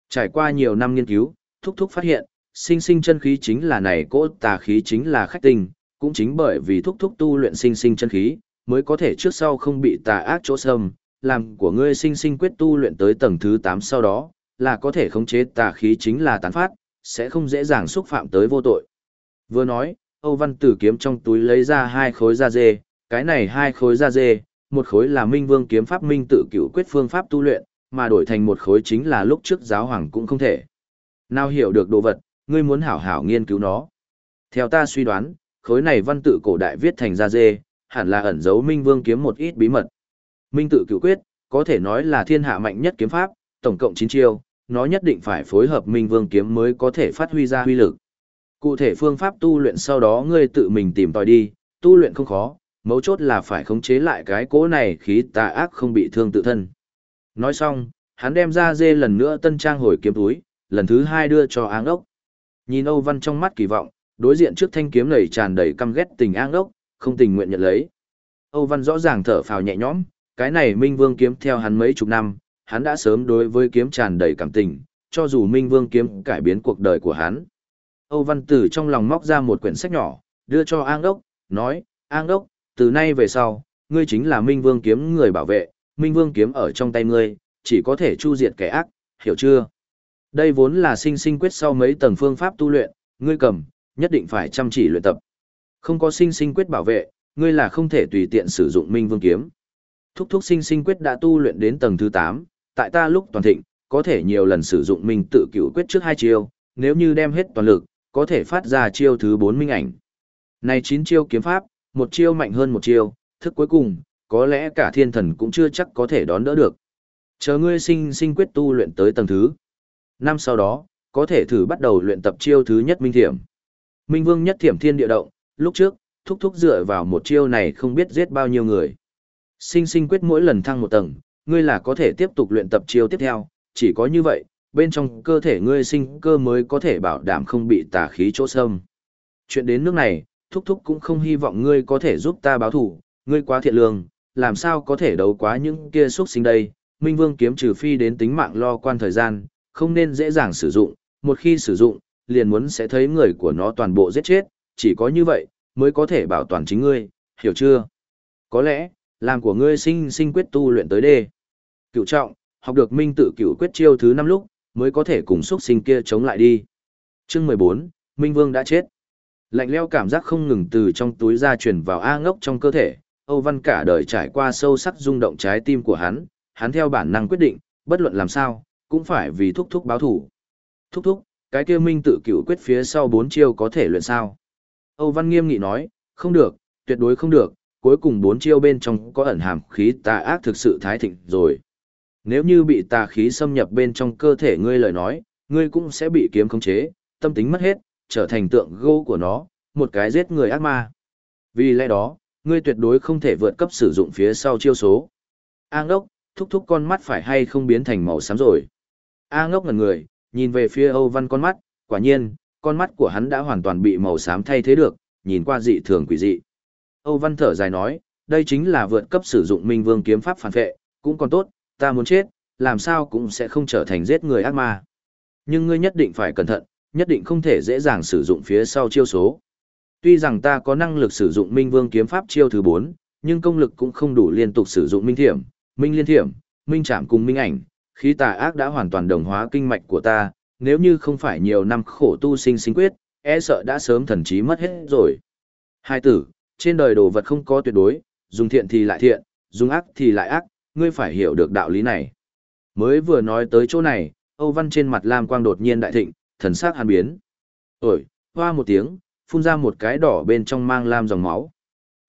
Trải qua nhiều năm nghiên cứu, thúc thúc phát hiện, sinh sinh chân khí chính là này cỗ tà khí chính là khách tình. cũng chính bởi vì thúc thúc tu luyện sinh sinh chân khí, mới có thể trước sau không bị tà ác chỗ xâm, làm của ngươi sinh sinh quyết tu luyện tới tầng thứ 8 sau đó, là có thể khống chế tà khí chính là tán phát, sẽ không dễ dàng xúc phạm tới vô tội. Vừa nói, Âu Văn Tử kiếm trong túi lấy ra hai khối da dê, cái này hai khối da dê, một khối là Minh Vương kiếm pháp minh tự cửu quyết phương pháp tu luyện, mà đổi thành một khối chính là lúc trước giáo hoàng cũng không thể. Nào hiểu được đồ vật, ngươi muốn hảo hảo nghiên cứu nó. Theo ta suy đoán, khối này văn tự cổ đại viết thành da dê, hẳn là ẩn giấu Minh Vương kiếm một ít bí mật. Minh tự cửu quyết, có thể nói là thiên hạ mạnh nhất kiếm pháp, tổng cộng 9 chiêu, nó nhất định phải phối hợp Minh Vương kiếm mới có thể phát huy ra huy lực. Cụ thể phương pháp tu luyện sau đó ngươi tự mình tìm tòi đi, tu luyện không khó, mấu chốt là phải khống chế lại cái cỗ này khí tà ác không bị thương tự thân. Nói xong, hắn đem ra dê lần nữa tân trang hồi kiếm túi, lần thứ hai đưa cho áng ốc. Nhìn Âu Văn trong mắt kỳ vọng, đối diện trước thanh kiếm này tràn đầy căm ghét tình áng ốc, không tình nguyện nhận lấy. Âu Văn rõ ràng thở phào nhẹ nhõm, cái này Minh Vương kiếm theo hắn mấy chục năm, hắn đã sớm đối với kiếm tràn đầy cảm tình, cho dù Minh Vương kiếm cải biến cuộc đời của hắn. Âu Văn Tử trong lòng móc ra một quyển sách nhỏ, đưa cho An Đốc, nói, An Đốc, từ nay về sau, ngươi chính là Minh Vương kiếm người bảo vệ, Minh Vương kiếm ở trong tay ngươi, chỉ có thể chu diệt kẻ ác, hiểu chưa? Đây vốn là sinh sinh quyết sau mấy tầng phương pháp tu luyện, ngươi cầm, nhất định phải chăm chỉ luyện tập. Không có sinh sinh quyết bảo vệ, ngươi là không thể tùy tiện sử dụng Minh Vương kiếm. Thúc thúc sinh sinh quyết đã tu luyện đến tầng thứ 8, tại ta lúc toàn thịnh, có thể nhiều lần sử dụng Minh tự cửu quyết trước hai chiêu, nếu như đem hết toàn lực, có thể phát ra chiêu thứ 4 minh ảnh. Này 9 chiêu kiếm pháp, một chiêu mạnh hơn một chiêu, thức cuối cùng, có lẽ cả thiên thần cũng chưa chắc có thể đón đỡ được. Chờ ngươi sinh sinh quyết tu luyện tới tầng thứ. Năm sau đó, có thể thử bắt đầu luyện tập chiêu thứ nhất minh thiểm. Minh vương nhất thiểm thiên địa động, lúc trước, thúc thúc dựa vào một chiêu này không biết giết bao nhiêu người. Sinh sinh quyết mỗi lần thăng một tầng, ngươi là có thể tiếp tục luyện tập chiêu tiếp theo, chỉ có như vậy, bên trong cơ thể ngươi sinh cơ mới có thể bảo đảm không bị tà khí chỗ xâm. Chuyện đến nước này, thúc thúc cũng không hy vọng ngươi có thể giúp ta báo thủ, ngươi quá thiện lương, làm sao có thể đấu quá những kia xuất sinh đây, Minh Vương kiếm trừ phi đến tính mạng lo quan thời gian, không nên dễ dàng sử dụng, một khi sử dụng, liền muốn sẽ thấy người của nó toàn bộ giết chết, chỉ có như vậy, mới có thể bảo toàn chính ngươi, hiểu chưa? Có lẽ, làm của ngươi sinh sinh quyết tu luyện tới đê. Cựu trọng, học được minh tự cựu quyết chiêu thứ năm lúc, mới có thể cùng xuất sinh kia chống lại đi. Chương 14, Minh Vương đã chết. Lạnh leo cảm giác không ngừng từ trong túi ra truyền vào A ngốc trong cơ thể, Âu Văn cả đời trải qua sâu sắc rung động trái tim của hắn, hắn theo bản năng quyết định, bất luận làm sao, cũng phải vì thúc thúc báo thủ. Thúc thúc, cái kia minh tự cửu quyết phía sau bốn chiêu có thể luyện sao? Âu Văn nghiêm nghị nói, không được, tuyệt đối không được, cuối cùng bốn chiêu bên trong có ẩn hàm khí tà ác thực sự thái thịnh rồi. Nếu như bị tà khí xâm nhập bên trong cơ thể ngươi lời nói, ngươi cũng sẽ bị kiếm khống chế, tâm tính mất hết, trở thành tượng gỗ của nó, một cái giết người ác ma. Vì lẽ đó, ngươi tuyệt đối không thể vượt cấp sử dụng phía sau chiêu số. A ngốc, thúc thúc con mắt phải hay không biến thành màu xám rồi. A ngốc ngần người, nhìn về phía Âu Văn con mắt, quả nhiên, con mắt của hắn đã hoàn toàn bị màu xám thay thế được, nhìn qua dị thường quỷ dị. Âu Văn thở dài nói, đây chính là vượt cấp sử dụng Minh Vương kiếm pháp phản vệ, cũng còn tốt, ta muốn chết, làm sao cũng sẽ không trở thành giết người ác ma. Nhưng ngươi nhất định phải cẩn thận, nhất định không thể dễ dàng sử dụng phía sau chiêu số. Tuy rằng ta có năng lực sử dụng Minh Vương kiếm pháp chiêu thứ 4, nhưng công lực cũng không đủ liên tục sử dụng Minh Thiểm, Minh Liên Thiểm, Minh Trảm cùng Minh Ảnh, khí tà ác đã hoàn toàn đồng hóa kinh mạch của ta, nếu như không phải nhiều năm khổ tu sinh sinh quyết, e sợ đã sớm thần trí mất hết rồi. Hai tử, trên đời đồ vật không có tuyệt đối, dùng thiện thì lại thiện, dùng ác thì lại ác, ngươi phải hiểu được đạo lý này. Mới vừa nói tới chỗ này, Âu Văn trên mặt Lam Quang đột nhiên đại thịnh, thần sắc hàn biến. Ổi, hoa một tiếng, phun ra một cái đỏ bên trong mang lam dòng máu.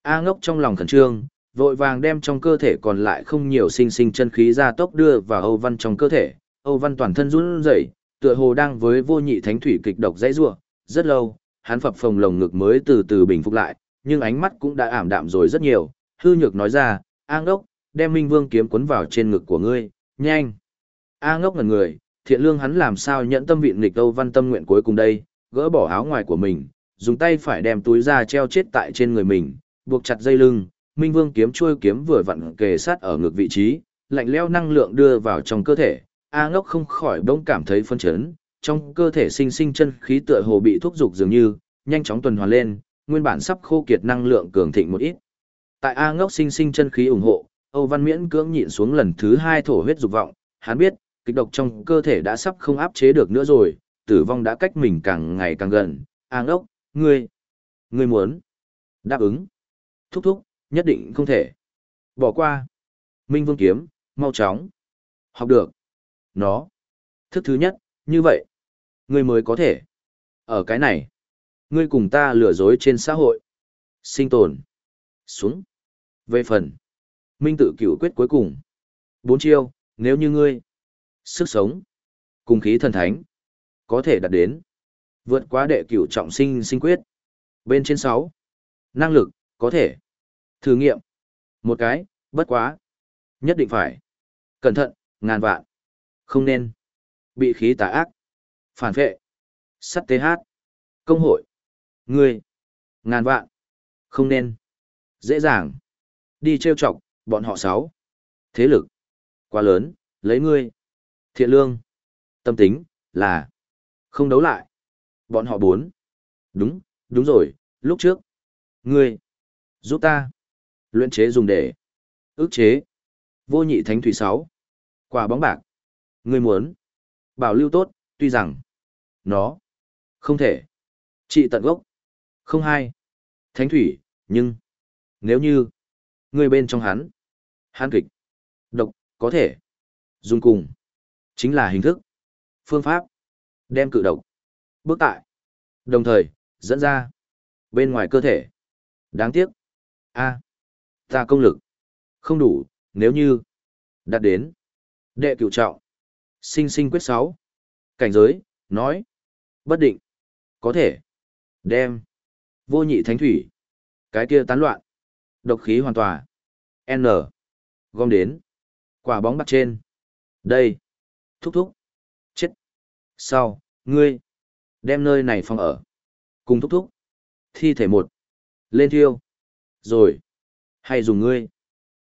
A ngốc trong lòng khẩn trương, vội vàng đem trong cơ thể còn lại không nhiều sinh sinh chân khí ra tốc đưa vào Âu Văn trong cơ thể. Âu Văn toàn thân run rẩy, tựa hồ đang với vô nhị thánh thủy kịch độc dãy rủa, rất lâu, hắn phập phồng lồng ngực mới từ từ bình phục lại, nhưng ánh mắt cũng đã ảm đạm rồi rất nhiều, hư nhược nói ra, A ngốc, đem Minh Vương kiếm cuốn vào trên ngực của ngươi, nhanh. A ngốc ngẩn người, thiện lương hắn làm sao nhận tâm vịn nghịch Âu Văn tâm nguyện cuối cùng đây, gỡ bỏ áo ngoài của mình, dùng tay phải đem túi ra treo chết tại trên người mình, buộc chặt dây lưng, Minh Vương kiếm chuôi kiếm vừa vặn kề sát ở ngực vị trí, lạnh lẽo năng lượng đưa vào trong cơ thể, A Ngốc không khỏi bỗng cảm thấy phân chấn, trong cơ thể sinh sinh chân khí tựa hồ bị thúc dục dường như, nhanh chóng tuần hoàn lên, nguyên bản sắp khô kiệt năng lượng cường thịnh một ít. Tại A Ngốc sinh sinh chân khí ủng hộ, Âu Văn Miễn cưỡng nhịn xuống lần thứ hai thổ huyết dục vọng, hắn biết, kịch độc trong cơ thể đã sắp không áp chế được nữa rồi, tử vong đã cách mình càng ngày càng gần. Áng ốc, ngươi, ngươi muốn đáp ứng. Thúc thúc, nhất định không thể. Bỏ qua. Minh Vương kiếm, mau chóng. Học được. Nó. Thức thứ nhất, như vậy. Ngươi mới có thể. Ở cái này. Ngươi cùng ta lừa dối trên xã hội. Sinh tồn. Xuống. Về phần. Minh tự cửu quyết cuối cùng. Bốn chiêu, nếu như ngươi. Sức sống. Cùng khí thần thánh. Có thể đạt đến. Vượt qua đệ cửu trọng sinh sinh quyết. Bên trên sáu. Năng lực, có thể. Thử nghiệm. Một cái, bất quá. Nhất định phải. Cẩn thận, ngàn vạn. Không nên. Bị khí tà ác. Phản vệ. Sắt TH. Công hội. Người. Ngàn vạn. Không nên. Dễ dàng. Đi trêu chọc, bọn họ sáu. Thế lực. Quá lớn, lấy ngươi. Thiện lương. Tâm tính, là. Không đấu lại. Bọn họ bốn. Đúng, đúng rồi, lúc trước. Ngươi. Giúp ta. Luyện chế dùng để. ước chế. Vô nhị thánh thủy sáu Quả bóng bạc. Ngươi muốn. Bảo lưu tốt, tuy rằng. Nó. Không thể. Trị tận gốc. Không hai. Thánh thủy, nhưng. Nếu như. Ngươi bên trong hắn. Hắn kịch. Độc, có thể. Dùng cùng. Chính là hình thức. Phương pháp. Đem cự độc. Bước tại. Đồng thời, dẫn ra. Bên ngoài cơ thể. Đáng tiếc. A. Ta công lực. Không đủ, nếu như. Đạt đến. Đệ cửu trọng. Sinh sinh quyết sáu Cảnh giới, nói. Bất định. Có thể. Đem. Vô nhị thánh thủy. Cái kia tán loạn. Độc khí hoàn tòa. N. Gom đến. Quả bóng bạc trên. Đây. Thúc thúc. Chết. Sau, ngươi. Đem nơi này phong ở. Cùng thúc thúc. Thi thể một. Lên thiêu. Rồi. Hay dùng ngươi.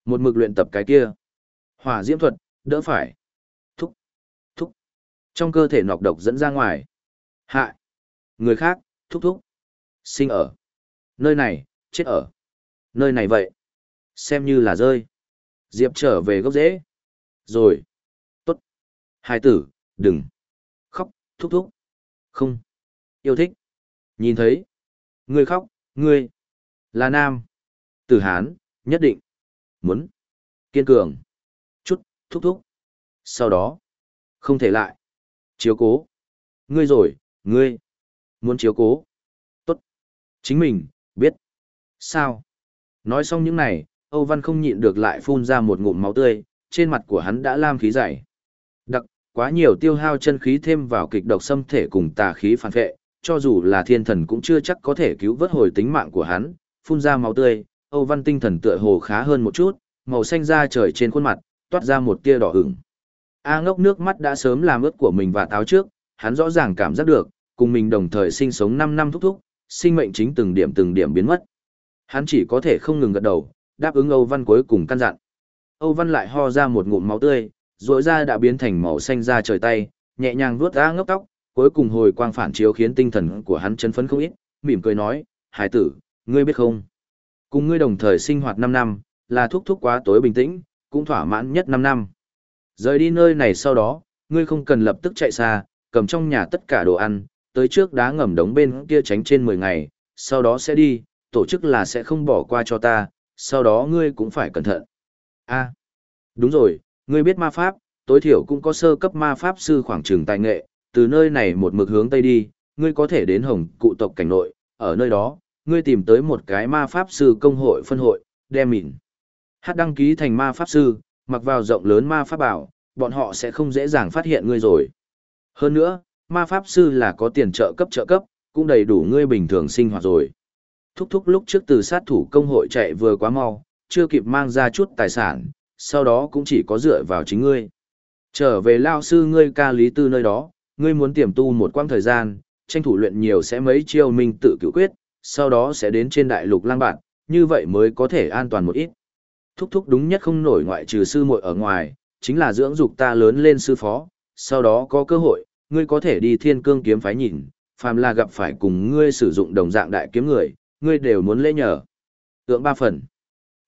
Một mực luyện tập cái kia. Hỏa diễm thuật, đỡ phải. Thúc. Thúc. Trong cơ thể nọc độc dẫn ra ngoài. Hại. Người khác, thúc thúc. Sinh ở. Nơi này, chết ở. Nơi này vậy. Xem như là rơi. Diệp trở về gốc rễ. Rồi. Hai tử, đừng. Khóc, thúc thúc. Không. Yêu thích. Nhìn thấy. Ngươi khóc, ngươi. Là nam. Tử Hán, nhất định. Muốn. Kiên cường. Chút, thúc thúc. Sau đó. Không thể lại. Chiếu cố. Ngươi rồi, ngươi. Muốn chiếu cố. Tốt. Chính mình, biết. Sao? Nói xong những này, Âu Văn không nhịn được lại phun ra một ngụm máu tươi, trên mặt của hắn đã lam khí dày. Quá nhiều tiêu hao chân khí thêm vào kịch độc xâm thể cùng tà khí phản vệ, cho dù là thiên thần cũng chưa chắc có thể cứu vớt hồi tính mạng của hắn, phun ra máu tươi, Âu Văn tinh thần tựa hồ khá hơn một chút, màu xanh da trời trên khuôn mặt, toát ra một tia đỏ ửng. A ngốc nước mắt đã sớm làm ướt của mình và táo trước, hắn rõ ràng cảm giác được, cùng mình đồng thời sinh sống 5 năm thúc thúc, sinh mệnh chính từng điểm từng điểm biến mất. Hắn chỉ có thể không ngừng gật đầu, đáp ứng Âu Văn cuối cùng căn dặn. Âu Văn lại ho ra một ngụm máu tươi, rỗi ra đã biến thành màu xanh da trời tay, nhẹ nhàng vuốt ra ngốc tóc, cuối cùng hồi quang phản chiếu khiến tinh thần của hắn chấn phấn không ít, mỉm cười nói, hải tử, ngươi biết không? Cùng ngươi đồng thời sinh hoạt 5 năm, là thúc thúc quá tối bình tĩnh, cũng thỏa mãn nhất 5 năm. Rời đi nơi này sau đó, ngươi không cần lập tức chạy xa, cầm trong nhà tất cả đồ ăn, tới trước đá ngầm đống bên kia tránh trên 10 ngày, sau đó sẽ đi, tổ chức là sẽ không bỏ qua cho ta, sau đó ngươi cũng phải cẩn thận. a đúng rồi, ngươi biết ma pháp, tối thiểu cũng có sơ cấp ma pháp sư khoảng trường tài nghệ, từ nơi này một mực hướng tây đi, ngươi có thể đến hồng cụ tộc cảnh nội, ở nơi đó, ngươi tìm tới một cái ma pháp sư công hội phân hội, đem mịn. Hát đăng ký thành ma pháp sư, mặc vào rộng lớn ma pháp bảo, bọn họ sẽ không dễ dàng phát hiện ngươi rồi. Hơn nữa, ma pháp sư là có tiền trợ cấp trợ cấp, cũng đầy đủ ngươi bình thường sinh hoạt rồi. Thúc thúc lúc trước từ sát thủ công hội chạy vừa quá mau, chưa kịp mang ra chút tài sản, sau đó cũng chỉ có dựa vào chính ngươi. Trở về lao sư ngươi ca lý tư nơi đó, ngươi muốn tiềm tu một quãng thời gian, tranh thủ luyện nhiều sẽ mấy chiêu mình tự cứu quyết, sau đó sẽ đến trên đại lục lang bạn, như vậy mới có thể an toàn một ít. Thúc thúc đúng nhất không nổi ngoại trừ sư muội ở ngoài, chính là dưỡng dục ta lớn lên sư phó, sau đó có cơ hội, ngươi có thể đi thiên cương kiếm phái nhìn, phàm là gặp phải cùng ngươi sử dụng đồng dạng đại kiếm người, ngươi đều muốn lễ nhờ. Tượng ba phần.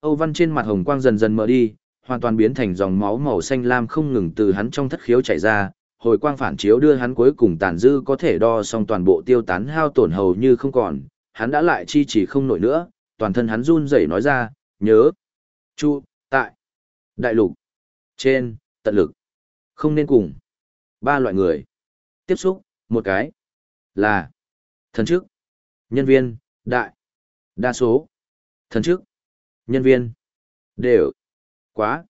Âu Văn trên mặt hồng quang dần dần mở đi, hoàn toàn biến thành dòng máu màu xanh lam không ngừng từ hắn trong thất khiếu chảy ra, hồi quang phản chiếu đưa hắn cuối cùng tàn dư có thể đo xong toàn bộ tiêu tán hao tổn hầu như không còn, hắn đã lại chi chỉ không nổi nữa, toàn thân hắn run rẩy nói ra, nhớ, chu, tại, đại lục, trên, tận lực, không nên cùng, ba loại người, tiếp xúc, một cái, là, thần chức nhân viên, đại, đa số, thần chức nhân viên, đều, quá,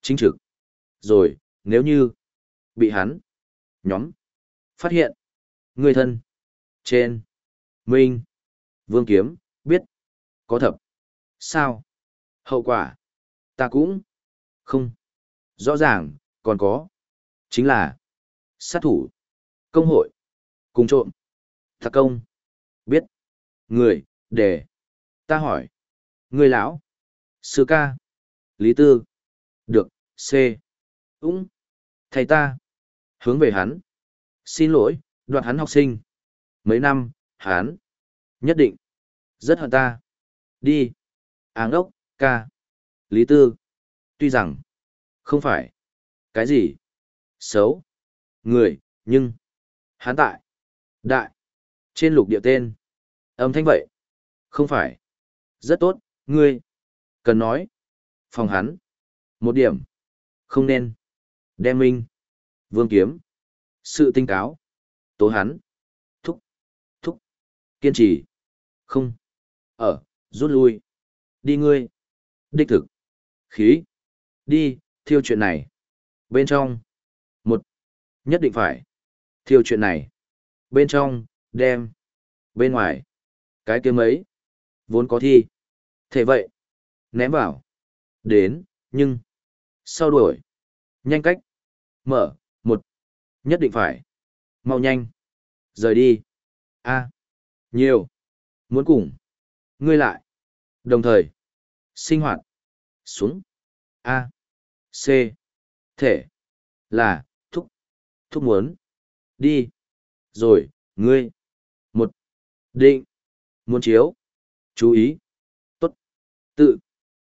chính trực, rồi, nếu như, bị hắn, nhóm, phát hiện, người thân, trên, minh, vương kiếm, biết, có thập, sao, hậu quả, ta cũng, không, rõ ràng, còn có, chính là, sát thủ, công hội, cùng trộm, Thạc công, biết, người, để, ta hỏi, người lão, sư ca, lý tư, được, c, úng, thầy ta, hướng về hắn, xin lỗi, đoạt hắn học sinh, mấy năm, hắn, nhất định, rất hận ta, đi, à áng ốc, ca, lý tư, tuy rằng, không phải, cái gì, xấu, người, nhưng, hắn tại, đại, trên lục địa tên, âm thanh vậy, không phải, rất tốt, ngươi, cần nói, phòng hắn, một điểm, không nên, đem minh, vương kiếm, sự tinh cáo, tố hắn, thúc, thúc, kiên trì, không, ở, rút lui, đi ngươi, đích thực, khí, đi, thiêu chuyện này, bên trong, một, nhất định phải, thiêu chuyện này, bên trong, đem, bên ngoài, cái kiếm ấy, vốn có thi, thế vậy, ném vào, đến, nhưng, sau đuổi, nhanh cách, mở, một, nhất định phải, mau nhanh, rời đi, a, nhiều, muốn cùng, ngươi lại, đồng thời, sinh hoạt, xuống, a, c, thể, là, thúc, thúc muốn, đi, rồi, ngươi, một, định, muốn chiếu, chú ý, tốt, tự,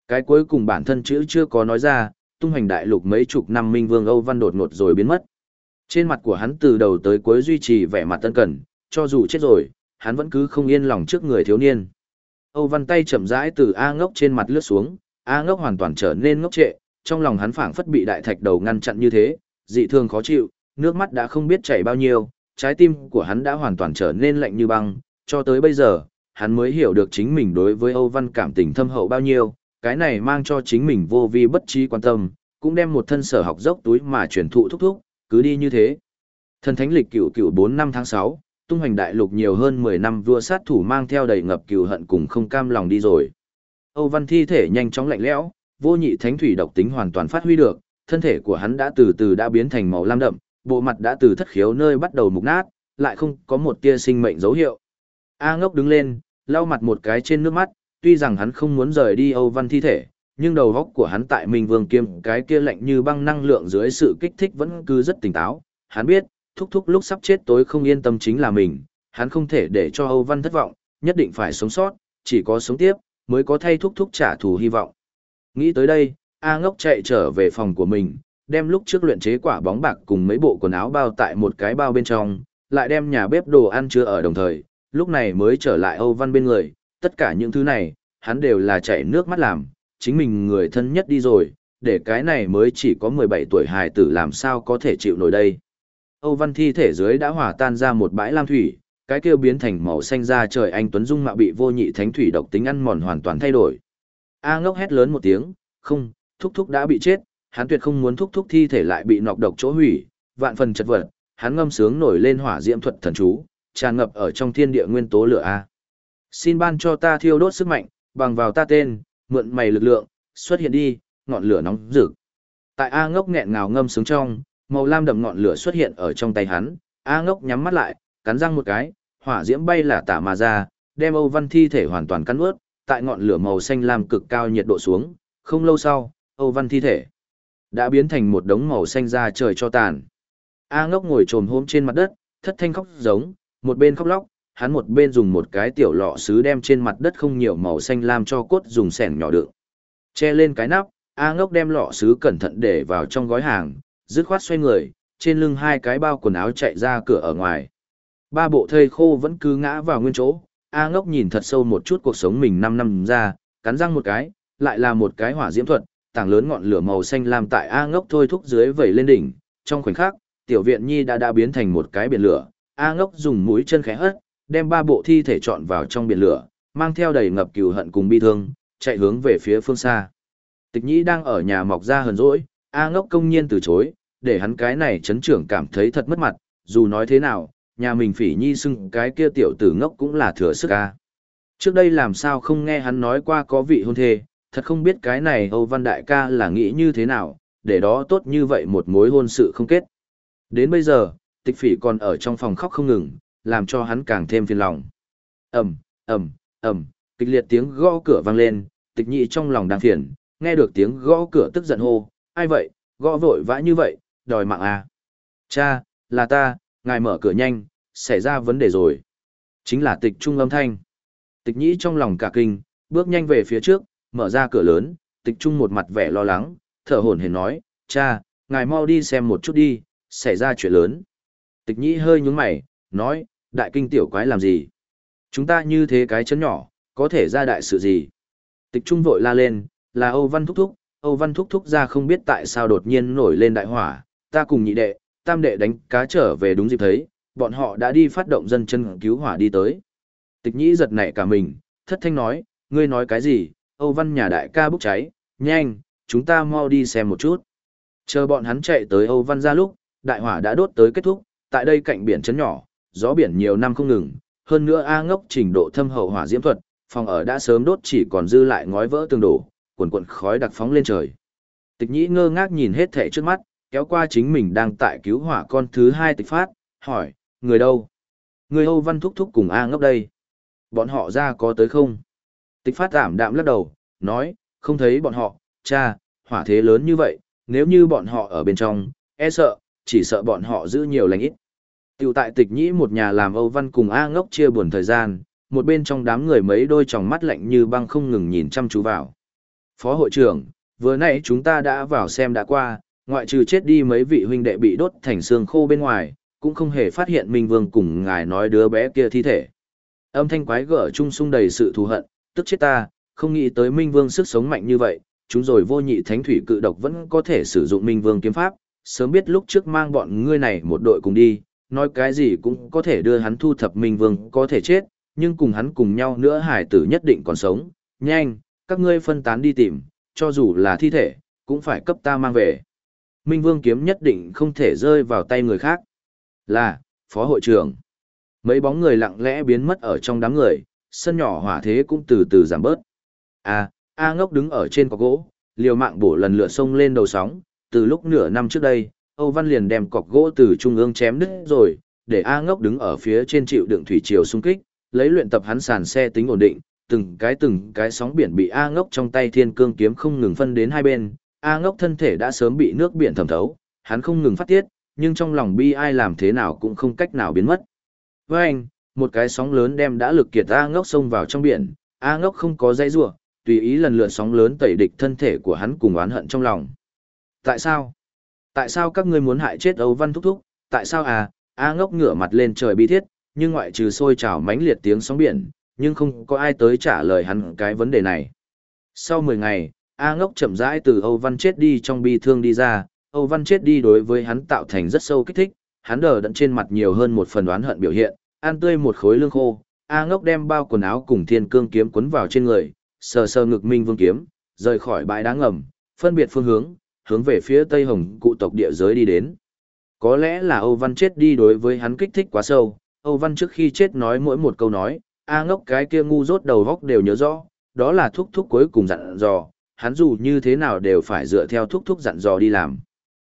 cái cuối cùng bản thân chữ chưa có nói ra, tung hành đại lục mấy chục năm minh vương Âu Văn đột ngột rồi biến mất. Trên mặt của hắn từ đầu tới cuối duy trì vẻ mặt tân cẩn, cho dù chết rồi, hắn vẫn cứ không yên lòng trước người thiếu niên. Âu Văn tay chậm rãi từ A ngốc trên mặt lướt xuống, A ngốc hoàn toàn trở nên ngốc trệ, trong lòng hắn phảng phất bị đại thạch đầu ngăn chặn như thế, dị thường khó chịu, nước mắt đã không biết chảy bao nhiêu, trái tim của hắn đã hoàn toàn trở nên lạnh như băng, cho tới bây giờ, hắn mới hiểu được chính mình đối với Âu Văn cảm tình thâm hậu bao nhiêu, cái này mang cho chính mình vô vi bất trí quan tâm, cũng đem một thân sở học dốc túi mà truyền thụ thúc thúc, cứ đi như thế. Thần thánh lịch cửu cửu 4 năm tháng 6, tung hoành đại lục nhiều hơn 10 năm vua sát thủ mang theo đầy ngập cừu hận cùng không cam lòng đi rồi. Âu Văn thi thể nhanh chóng lạnh lẽo, vô nhị thánh thủy độc tính hoàn toàn phát huy được, thân thể của hắn đã từ từ đã biến thành màu lam đậm, bộ mặt đã từ thất khiếu nơi bắt đầu mục nát, lại không có một tia sinh mệnh dấu hiệu. A ngốc đứng lên, lau mặt một cái trên nước mắt, tuy rằng hắn không muốn rời đi Âu Văn thi thể, nhưng đầu óc của hắn tại Minh Vương Kiêm cái kia lạnh như băng năng lượng dưới sự kích thích vẫn cứ rất tỉnh táo. Hắn biết, thúc thúc lúc sắp chết tối không yên tâm chính là mình, hắn không thể để cho Âu Văn thất vọng, nhất định phải sống sót, chỉ có sống tiếp, mới có thay thúc thúc trả thù hy vọng. Nghĩ tới đây, A ngốc chạy trở về phòng của mình, đem lúc trước luyện chế quả bóng bạc cùng mấy bộ quần áo bao tại một cái bao bên trong, lại đem nhà bếp đồ ăn chứa ở đồng thời, lúc này mới trở lại Âu Văn bên người, tất cả những thứ này, hắn đều là chảy nước mắt làm, chính mình người thân nhất đi rồi, để cái này mới chỉ có 17 tuổi hài tử làm sao có thể chịu nổi đây. Âu Văn thi thể dưới đã hòa tan ra một bãi lam thủy, cái kia biến thành màu xanh da trời anh tuấn dung mạo bị vô nhị thánh thủy độc tính ăn mòn hoàn toàn thay đổi. A ngốc hét lớn một tiếng, không, thúc thúc đã bị chết, hắn tuyệt không muốn thúc thúc thi thể lại bị nọc độc chỗ hủy, vạn phần chật vật, hắn ngâm sướng nổi lên hỏa diễm thuật thần chú, tràn ngập ở trong thiên địa nguyên tố lửa a. Xin ban cho ta thiêu đốt sức mạnh, bằng vào ta tên, mượn mày lực lượng, xuất hiện đi, ngọn lửa nóng rực. Tại A ngốc nghẹn ngào ngâm sướng trong, màu lam đậm ngọn lửa xuất hiện ở trong tay hắn, A ngốc nhắm mắt lại, cắn răng một cái, hỏa diễm bay là tả mà ra, đem Âu Văn thi thể hoàn toàn cắn ướt, tại ngọn lửa màu xanh lam cực cao nhiệt độ xuống, không lâu sau, Âu Văn thi thể đã biến thành một đống màu xanh da trời cho tàn. A ngốc ngồi trồm hôm trên mặt đất, thất thanh khóc giống, một bên khóc lóc, hắn một bên dùng một cái tiểu lọ sứ đem trên mặt đất không nhiều màu xanh lam cho cốt dùng sẻn nhỏ đựng. Che lên cái nắp, A ngốc đem lọ sứ cẩn thận để vào trong gói hàng, dứt khoát xoay người, trên lưng hai cái bao quần áo chạy ra cửa ở ngoài. Ba bộ thây khô vẫn cứ ngã vào nguyên chỗ, A ngốc nhìn thật sâu một chút cuộc sống mình 5 năm ra, cắn răng một cái, lại là một cái hỏa diễm thuật, tảng lớn ngọn lửa màu xanh lam tại A ngốc thôi thúc dưới vẩy lên đỉnh, trong khoảnh khắc, tiểu viện nhi đã đã biến thành một cái biển lửa, A ngốc dùng mũi chân khẽ hất, đem ba bộ thi thể chọn vào trong biển lửa, mang theo đầy ngập cừu hận cùng bi thương, chạy hướng về phía phương xa. Tịch nhĩ đang ở nhà mọc ra hờn dỗi, A ngốc công nhiên từ chối, để hắn cái này chấn trưởng cảm thấy thật mất mặt, dù nói thế nào, nhà mình phỉ nhi xưng cái kia tiểu tử ngốc cũng là thừa sức A. Trước đây làm sao không nghe hắn nói qua có vị hôn thê, thật không biết cái này Âu Văn Đại ca là nghĩ như thế nào, để đó tốt như vậy một mối hôn sự không kết. Đến bây giờ, tịch phỉ còn ở trong phòng khóc không ngừng, làm cho hắn càng thêm phiền lòng. ầm ầm ầm kịch liệt tiếng gõ cửa vang lên, tịch nhị trong lòng đang phiền, nghe được tiếng gõ cửa tức giận hô, ai vậy, gõ vội vã như vậy, đòi mạng à. Cha, là ta, ngài mở cửa nhanh, xảy ra vấn đề rồi. Chính là tịch trung âm thanh. Tịch nhĩ trong lòng cả kinh, bước nhanh về phía trước, mở ra cửa lớn, tịch trung một mặt vẻ lo lắng, thở hổn hển nói, cha, ngài mau đi xem một chút đi, xảy ra chuyện lớn. Tịch nhĩ hơi nhúng mày, nói, đại kinh tiểu quái làm gì? Chúng ta như thế cái chấn nhỏ, có thể ra đại sự gì? Tịch trung vội la lên, là Âu Văn Thúc Thúc, Âu Văn Thúc Thúc ra không biết tại sao đột nhiên nổi lên đại hỏa, ta cùng nhị đệ, tam đệ đánh cá trở về đúng dịp thấy, bọn họ đã đi phát động dân chân cứu hỏa đi tới. Tịch nhĩ giật nảy cả mình, thất thanh nói, ngươi nói cái gì, Âu Văn nhà đại ca bốc cháy, nhanh, chúng ta mau đi xem một chút. Chờ bọn hắn chạy tới Âu Văn ra lúc, đại hỏa đã đốt tới kết thúc, tại đây cạnh biển chấn nhỏ, gió biển nhiều năm không ngừng, hơn nữa A ngốc trình độ thâm hậu hỏa diễm thuật, phòng ở đã sớm đốt chỉ còn dư lại ngói vỡ tường đổ, cuồn cuộn khói đặc phóng lên trời. Tịch nhĩ ngơ ngác nhìn hết thảy trước mắt, kéo qua chính mình đang tại cứu hỏa con thứ hai tịch phát, hỏi, người đâu? Người Âu Văn thúc thúc cùng A ngốc đây. Bọn họ ra có tới không? Tịch phát giảm đạm lắc đầu, nói, không thấy bọn họ, cha, hỏa thế lớn như vậy, nếu như bọn họ ở bên trong, e sợ, chỉ sợ bọn họ giữ nhiều lành ít. Tiểu tại tịch nhĩ một nhà làm Âu Văn cùng A ngốc chia buồn thời gian, một bên trong đám người mấy đôi tròng mắt lạnh như băng không ngừng nhìn chăm chú vào. Phó hội trưởng, vừa nãy chúng ta đã vào xem đã qua, ngoại trừ chết đi mấy vị huynh đệ bị đốt thành xương khô bên ngoài, cũng không hề phát hiện Minh Vương cùng ngài nói đứa bé kia thi thể. Âm thanh quái gở trung sung đầy sự thù hận, tức chết ta, không nghĩ tới Minh Vương sức sống mạnh như vậy, chúng rồi vô nhị thánh thủy cự độc vẫn có thể sử dụng Minh Vương kiếm pháp, sớm biết lúc trước mang bọn ngươi này một đội cùng đi, nói cái gì cũng có thể đưa hắn thu thập Minh Vương có thể chết, nhưng cùng hắn cùng nhau nữa hải tử nhất định còn sống, nhanh, các ngươi phân tán đi tìm, cho dù là thi thể, cũng phải cấp ta mang về. Minh Vương kiếm nhất định không thể rơi vào tay người khác. Là, Phó hội trưởng. Mấy bóng người lặng lẽ biến mất ở trong đám người, sân nhỏ hỏa thế cũng từ từ giảm bớt. À, A ngốc đứng ở trên cọc gỗ, liều mạng bổ lần lửa sông lên đầu sóng, từ lúc nửa năm trước đây, Âu Văn liền đem cọc gỗ từ trung ương chém đứt rồi, để A ngốc đứng ở phía trên chịu đựng thủy triều xung kích, lấy luyện tập hắn sàn xe tính ổn định, từng cái từng cái sóng biển bị A ngốc trong tay thiên cương kiếm không ngừng phân đến hai bên, A ngốc thân thể đã sớm bị nước biển thẩm thấu, hắn không ngừng phát tiết, nhưng trong lòng bi ai làm thế nào cũng không cách nào biến mất. Với anh, một cái sóng lớn đem đã lực kiệt A ngốc xông vào trong biển, A ngốc không có dây rủa tùy ý lần lượt sóng lớn tẩy địch thân thể của hắn cùng oán hận trong lòng. Tại sao? Tại sao các ngươi muốn hại chết Âu Văn Thúc Thúc? Tại sao à? A ngốc ngửa mặt lên trời bi thiết, nhưng ngoại trừ sôi trào mãnh liệt tiếng sóng biển, nhưng không có ai tới trả lời hắn cái vấn đề này. Sau 10 ngày, A ngốc chậm rãi từ Âu Văn chết đi trong bi thương đi ra, Âu Văn chết đi đối với hắn tạo thành rất sâu kích thích, hắn đờ đẫn trên mặt nhiều hơn một phần đoán hận biểu hiện, An tươi một khối lương khô, A ngốc đem bao quần áo cùng thiên cương kiếm quấn vào trên người, sờ sờ ngực minh vương kiếm, rời khỏi bãi đá ngầm, phân biệt phương hướng, hướng về phía Tây Hồng cụ tộc địa giới đi đến. Có lẽ là Âu Văn chết đi đối với hắn kích thích quá sâu, Âu Văn trước khi chết nói mỗi một câu nói, A ngốc cái kia ngu rốt đầu góc đều nhớ rõ, đó là thúc thúc cuối cùng dặn dò, hắn dù như thế nào đều phải dựa theo thúc thúc dặn dò đi làm.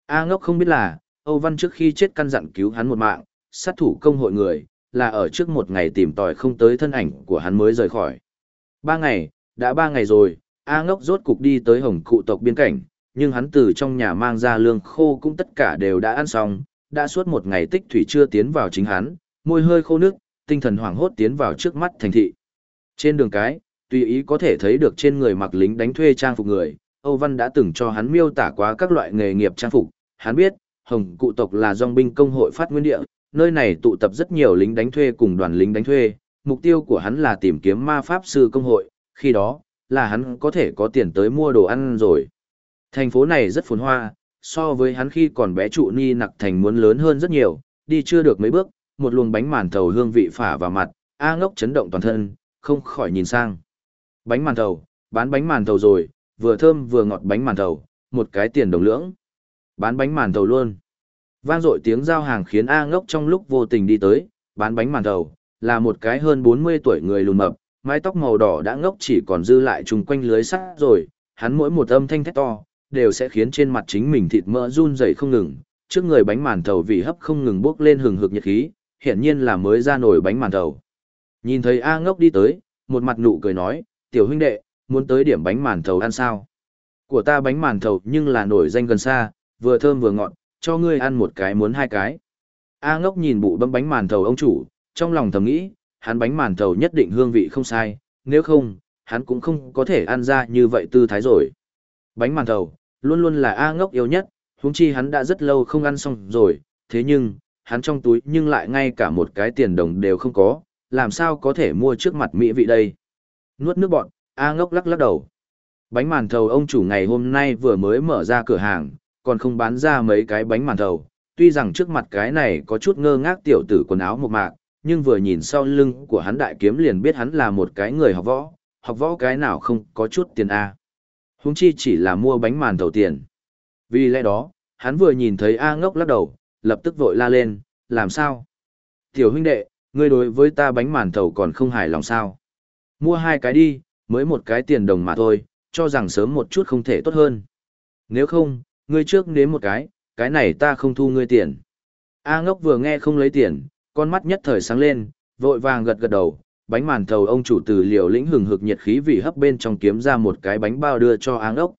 A ngốc không biết là, Âu Văn trước khi chết căn dặn cứu hắn một mạng, sát thủ công hội người, là ở trước một ngày tìm tòi không tới thân ảnh của hắn mới rời khỏi. Ba ngày, đã ba ngày rồi, A ngốc rốt cục đi tới hồng cụ tộc biên cảnh, nhưng hắn từ trong nhà mang ra lương khô cũng tất cả đều đã ăn xong, đã suốt một ngày tích thủy chưa tiến vào chính hắn, môi hơi khô nước, tinh thần hoảng hốt tiến vào trước mắt thành thị. Trên đường cái, tùy ý có thể thấy được trên người mặc lính đánh thuê trang phục người, Âu Văn đã từng cho hắn miêu tả qua các loại nghề nghiệp trang phục, hắn biết, Hồng cụ tộc là dòng binh công hội phát nguyên địa, nơi này tụ tập rất nhiều lính đánh thuê cùng đoàn lính đánh thuê, mục tiêu của hắn là tìm kiếm ma pháp sư công hội, khi đó, là hắn có thể có tiền tới mua đồ ăn rồi. Thành phố này rất phồn hoa, so với hắn khi còn bé trụ ni nặc thành muốn lớn hơn rất nhiều, đi chưa được mấy bước, một luồng bánh màn thầu hương vị phả vào mặt, A ngốc chấn động toàn thân, không khỏi nhìn sang. Bánh màn thầu, bán bánh màn thầu rồi, vừa thơm vừa ngọt bánh màn thầu, một cái tiền đồng lưỡng. Bán bánh màn thầu luôn. Vang dội tiếng giao hàng khiến A ngốc trong lúc vô tình đi tới, bán bánh màn thầu, là một cái hơn 40 tuổi người lùn mập, mái tóc màu đỏ đã ngốc chỉ còn dư lại chung quanh lưới sắt rồi, hắn mỗi một âm thanh thét to, đều sẽ khiến trên mặt chính mình thịt mỡ run rẩy không ngừng, trước người bánh màn thầu vì hấp không ngừng bốc lên hừng hực nhiệt khí, hiển nhiên là mới ra nổi bánh màn thầu. Nhìn thấy A ngốc đi tới, một mặt nụ cười nói, tiểu huynh đệ, muốn tới điểm bánh màn thầu ăn sao? Của ta bánh màn thầu nhưng là nổi danh gần xa, vừa thơm vừa ngọt, cho ngươi ăn một cái muốn hai cái. A ngốc nhìn bụ bấm bánh màn thầu ông chủ, trong lòng thầm nghĩ, hắn bánh màn thầu nhất định hương vị không sai, nếu không, hắn cũng không có thể ăn ra như vậy tư thái rồi. Bánh màn thầu, luôn luôn là A ngốc yêu nhất, huống chi hắn đã rất lâu không ăn xong rồi, thế nhưng, hắn trong túi nhưng lại ngay cả một cái tiền đồng đều không có, làm sao có thể mua trước mặt mỹ vị đây. Nuốt nước bọn, A ngốc lắc lắc đầu. Bánh màn thầu ông chủ ngày hôm nay vừa mới mở ra cửa hàng, còn không bán ra mấy cái bánh màn thầu. Tuy rằng trước mặt cái này có chút ngơ ngác tiểu tử quần áo một mạc, nhưng vừa nhìn sau lưng của hắn đại kiếm liền biết hắn là một cái người học võ, học võ cái nào không có chút tiền A. Húng chi chỉ là mua bánh màn thầu tiền. Vì lẽ đó, hắn vừa nhìn thấy A ngốc lắc đầu, lập tức vội la lên, làm sao? Tiểu huynh đệ, ngươi đối với ta bánh màn thầu còn không hài lòng sao? Mua hai cái đi, mới một cái tiền đồng mà thôi, cho rằng sớm một chút không thể tốt hơn. Nếu không, ngươi trước nếm một cái, cái này ta không thu ngươi tiền. A ngốc vừa nghe không lấy tiền, con mắt nhất thời sáng lên, vội vàng gật gật đầu, bánh màn thầu ông chủ từ liều lĩnh hừng hực nhiệt khí vì hấp bên trong kiếm ra một cái bánh bao đưa cho A ngốc.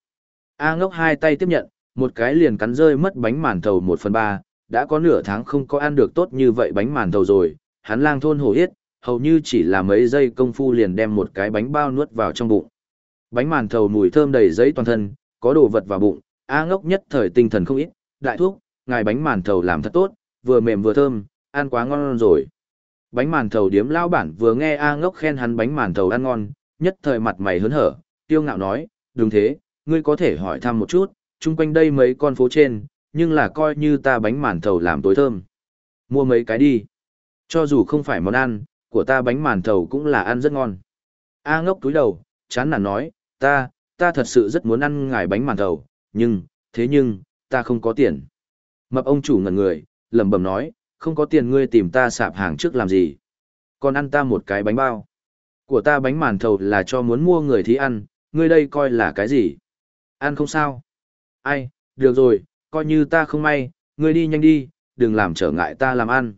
A ngốc hai tay tiếp nhận, một cái liền cắn rơi mất bánh màn thầu một phần ba, đã có nửa tháng không có ăn được tốt như vậy bánh màn thầu rồi, hắn lang thôn hổ yết, hầu như chỉ là mấy giây công phu liền đem một cái bánh bao nuốt vào trong bụng. Bánh màn thầu mùi thơm đầy giấy toàn thân, có đồ vật vào bụng, A ngốc nhất thời tinh thần không ít, đại thuốc, ngài bánh màn thầu làm thật tốt, vừa mềm vừa thơm, ăn quá ngon rồi. Bánh màn thầu điếm lao bản vừa nghe A ngốc khen hắn bánh màn thầu ăn ngon, nhất thời mặt mày hớn hở, tiêu ngạo nói, đúng thế, ngươi có thể hỏi thăm một chút, chung quanh đây mấy con phố trên, nhưng là coi như ta bánh màn thầu làm tối thơm. Mua mấy cái đi. Cho dù không phải món ăn, của ta bánh màn thầu cũng là ăn rất ngon. A ngốc túi đầu, chán nản nói, ta, ta thật sự rất muốn ăn ngài bánh màn thầu, nhưng, thế nhưng, ta không có tiền. Mập ông chủ ngẩn người, lẩm bẩm nói, không có tiền ngươi tìm ta sạp hàng trước làm gì. Còn ăn ta một cái bánh bao. Của ta bánh màn thầu là cho muốn mua người thì ăn, ngươi đây coi là cái gì? Ăn không sao. Ai, được rồi, coi như ta không may, ngươi đi nhanh đi, đừng làm trở ngại ta làm ăn.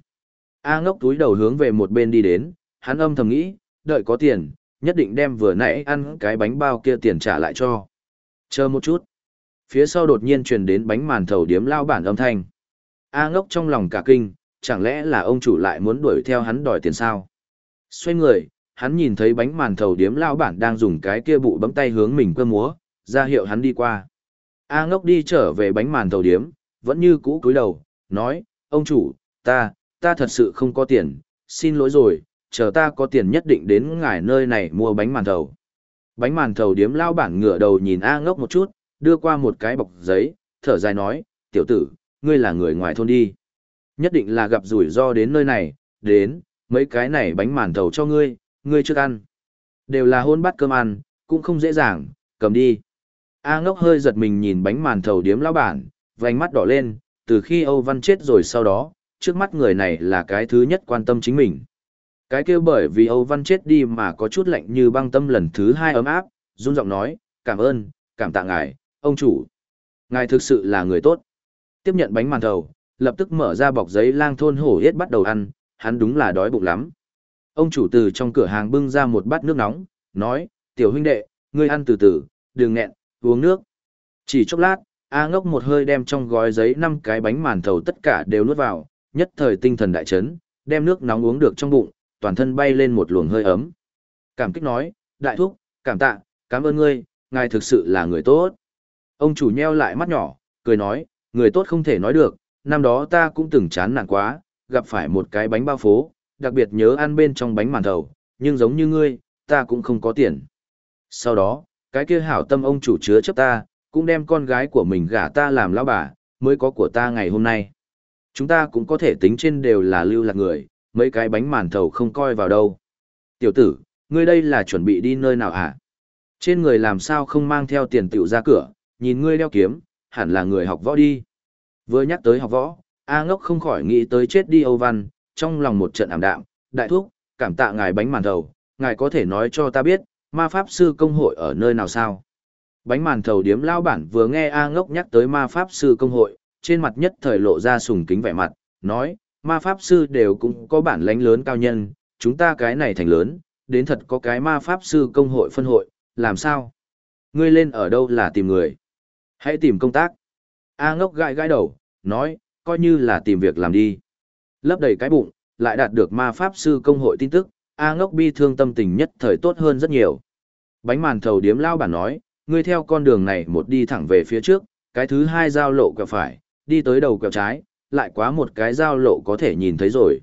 A ngốc túi đầu hướng về một bên đi đến, hắn âm thầm nghĩ, đợi có tiền, nhất định đem vừa nãy ăn cái bánh bao kia tiền trả lại cho. Chờ một chút. Phía sau đột nhiên truyền đến bánh màn thầu điếm lao bản âm thanh. A ngốc trong lòng cả kinh, chẳng lẽ là ông chủ lại muốn đuổi theo hắn đòi tiền sao? Xoay người, hắn nhìn thấy bánh màn thầu điếm lao bản đang dùng cái kia bụ bấm tay hướng mình cơ múa, ra hiệu hắn đi qua. A ngốc đi trở về bánh màn thầu điếm, vẫn như cũ cúi đầu, nói, ông chủ, ta, ta thật sự không có tiền, xin lỗi rồi, chờ ta có tiền nhất định đến ngài nơi này mua bánh màn thầu. Bánh màn thầu điếm lao bản ngửa đầu nhìn A ngốc một chút, đưa qua một cái bọc giấy, thở dài nói, tiểu tử, ngươi là người ngoài thôn đi. Nhất định là gặp rủi ro đến nơi này, đến, mấy cái này bánh màn thầu cho ngươi, ngươi chưa ăn. Đều là hôn bát cơm ăn, cũng không dễ dàng, cầm đi. A ngốc hơi giật mình nhìn bánh màn thầu điếm lão bản, vành mắt đỏ lên, từ khi Âu Văn chết rồi sau đó, trước mắt người này là cái thứ nhất quan tâm chính mình. Cái kêu bởi vì Âu Văn chết đi mà có chút lạnh như băng tâm lần thứ hai ấm áp, run giọng nói, cảm ơn, cảm tạ ngài, ông chủ. Ngài thực sự là người tốt. Tiếp nhận bánh màn thầu, lập tức mở ra bọc giấy lang thôn hổ yết bắt đầu ăn, hắn đúng là đói bụng lắm. Ông chủ từ trong cửa hàng bưng ra một bát nước nóng, nói, tiểu huynh đệ, ngươi ăn từ từ, đừng nghẹn, uống nước. Chỉ chốc lát, A ngốc một hơi đem trong gói giấy năm cái bánh màn thầu tất cả đều nuốt vào, nhất thời tinh thần đại chấn, đem nước nóng uống được trong bụng, toàn thân bay lên một luồng hơi ấm. Cảm kích nói, đại thúc, cảm tạ, cảm ơn ngươi, ngài thực sự là người tốt. Ông chủ nheo lại mắt nhỏ, cười nói, người tốt không thể nói được, năm đó ta cũng từng chán nản quá, gặp phải một cái bánh bao phố, đặc biệt nhớ ăn bên trong bánh màn thầu, nhưng giống như ngươi, ta cũng không có tiền. Sau đó, cái kia hảo tâm ông chủ chứa chấp ta, cũng đem con gái của mình gả ta làm lão bà, mới có của ta ngày hôm nay. Chúng ta cũng có thể tính trên đều là lưu lạc người, mấy cái bánh màn thầu không coi vào đâu. Tiểu tử, ngươi đây là chuẩn bị đi nơi nào hả? Trên người làm sao không mang theo tiền tiểu ra cửa, nhìn ngươi đeo kiếm, hẳn là người học võ đi. Vừa nhắc tới học võ, A ngốc không khỏi nghĩ tới chết đi Âu Văn, trong lòng một trận ảm đạm, đại thúc, cảm tạ ngài bánh màn thầu, ngài có thể nói cho ta biết, ma pháp sư công hội ở nơi nào sao? Bánh màn thầu điếm lao bản vừa nghe A ngốc nhắc tới ma pháp sư công hội, trên mặt nhất thời lộ ra sùng kính vẻ mặt, nói, ma pháp sư đều cũng có bản lãnh lớn cao nhân, chúng ta cái này thành lớn, đến thật có cái ma pháp sư công hội phân hội, làm sao? Ngươi lên ở đâu là tìm người? Hãy tìm công tác. A ngốc gãi gãi đầu, nói, coi như là tìm việc làm đi. Lấp đầy cái bụng, lại đạt được ma pháp sư công hội tin tức, A ngốc bi thương tâm tình nhất thời tốt hơn rất nhiều. Bánh màn thầu điếm lao bản nói, ngươi theo con đường này một đi thẳng về phía trước, cái thứ hai giao lộ quẹo phải, đi tới đầu quẹo trái, lại quá một cái giao lộ có thể nhìn thấy rồi.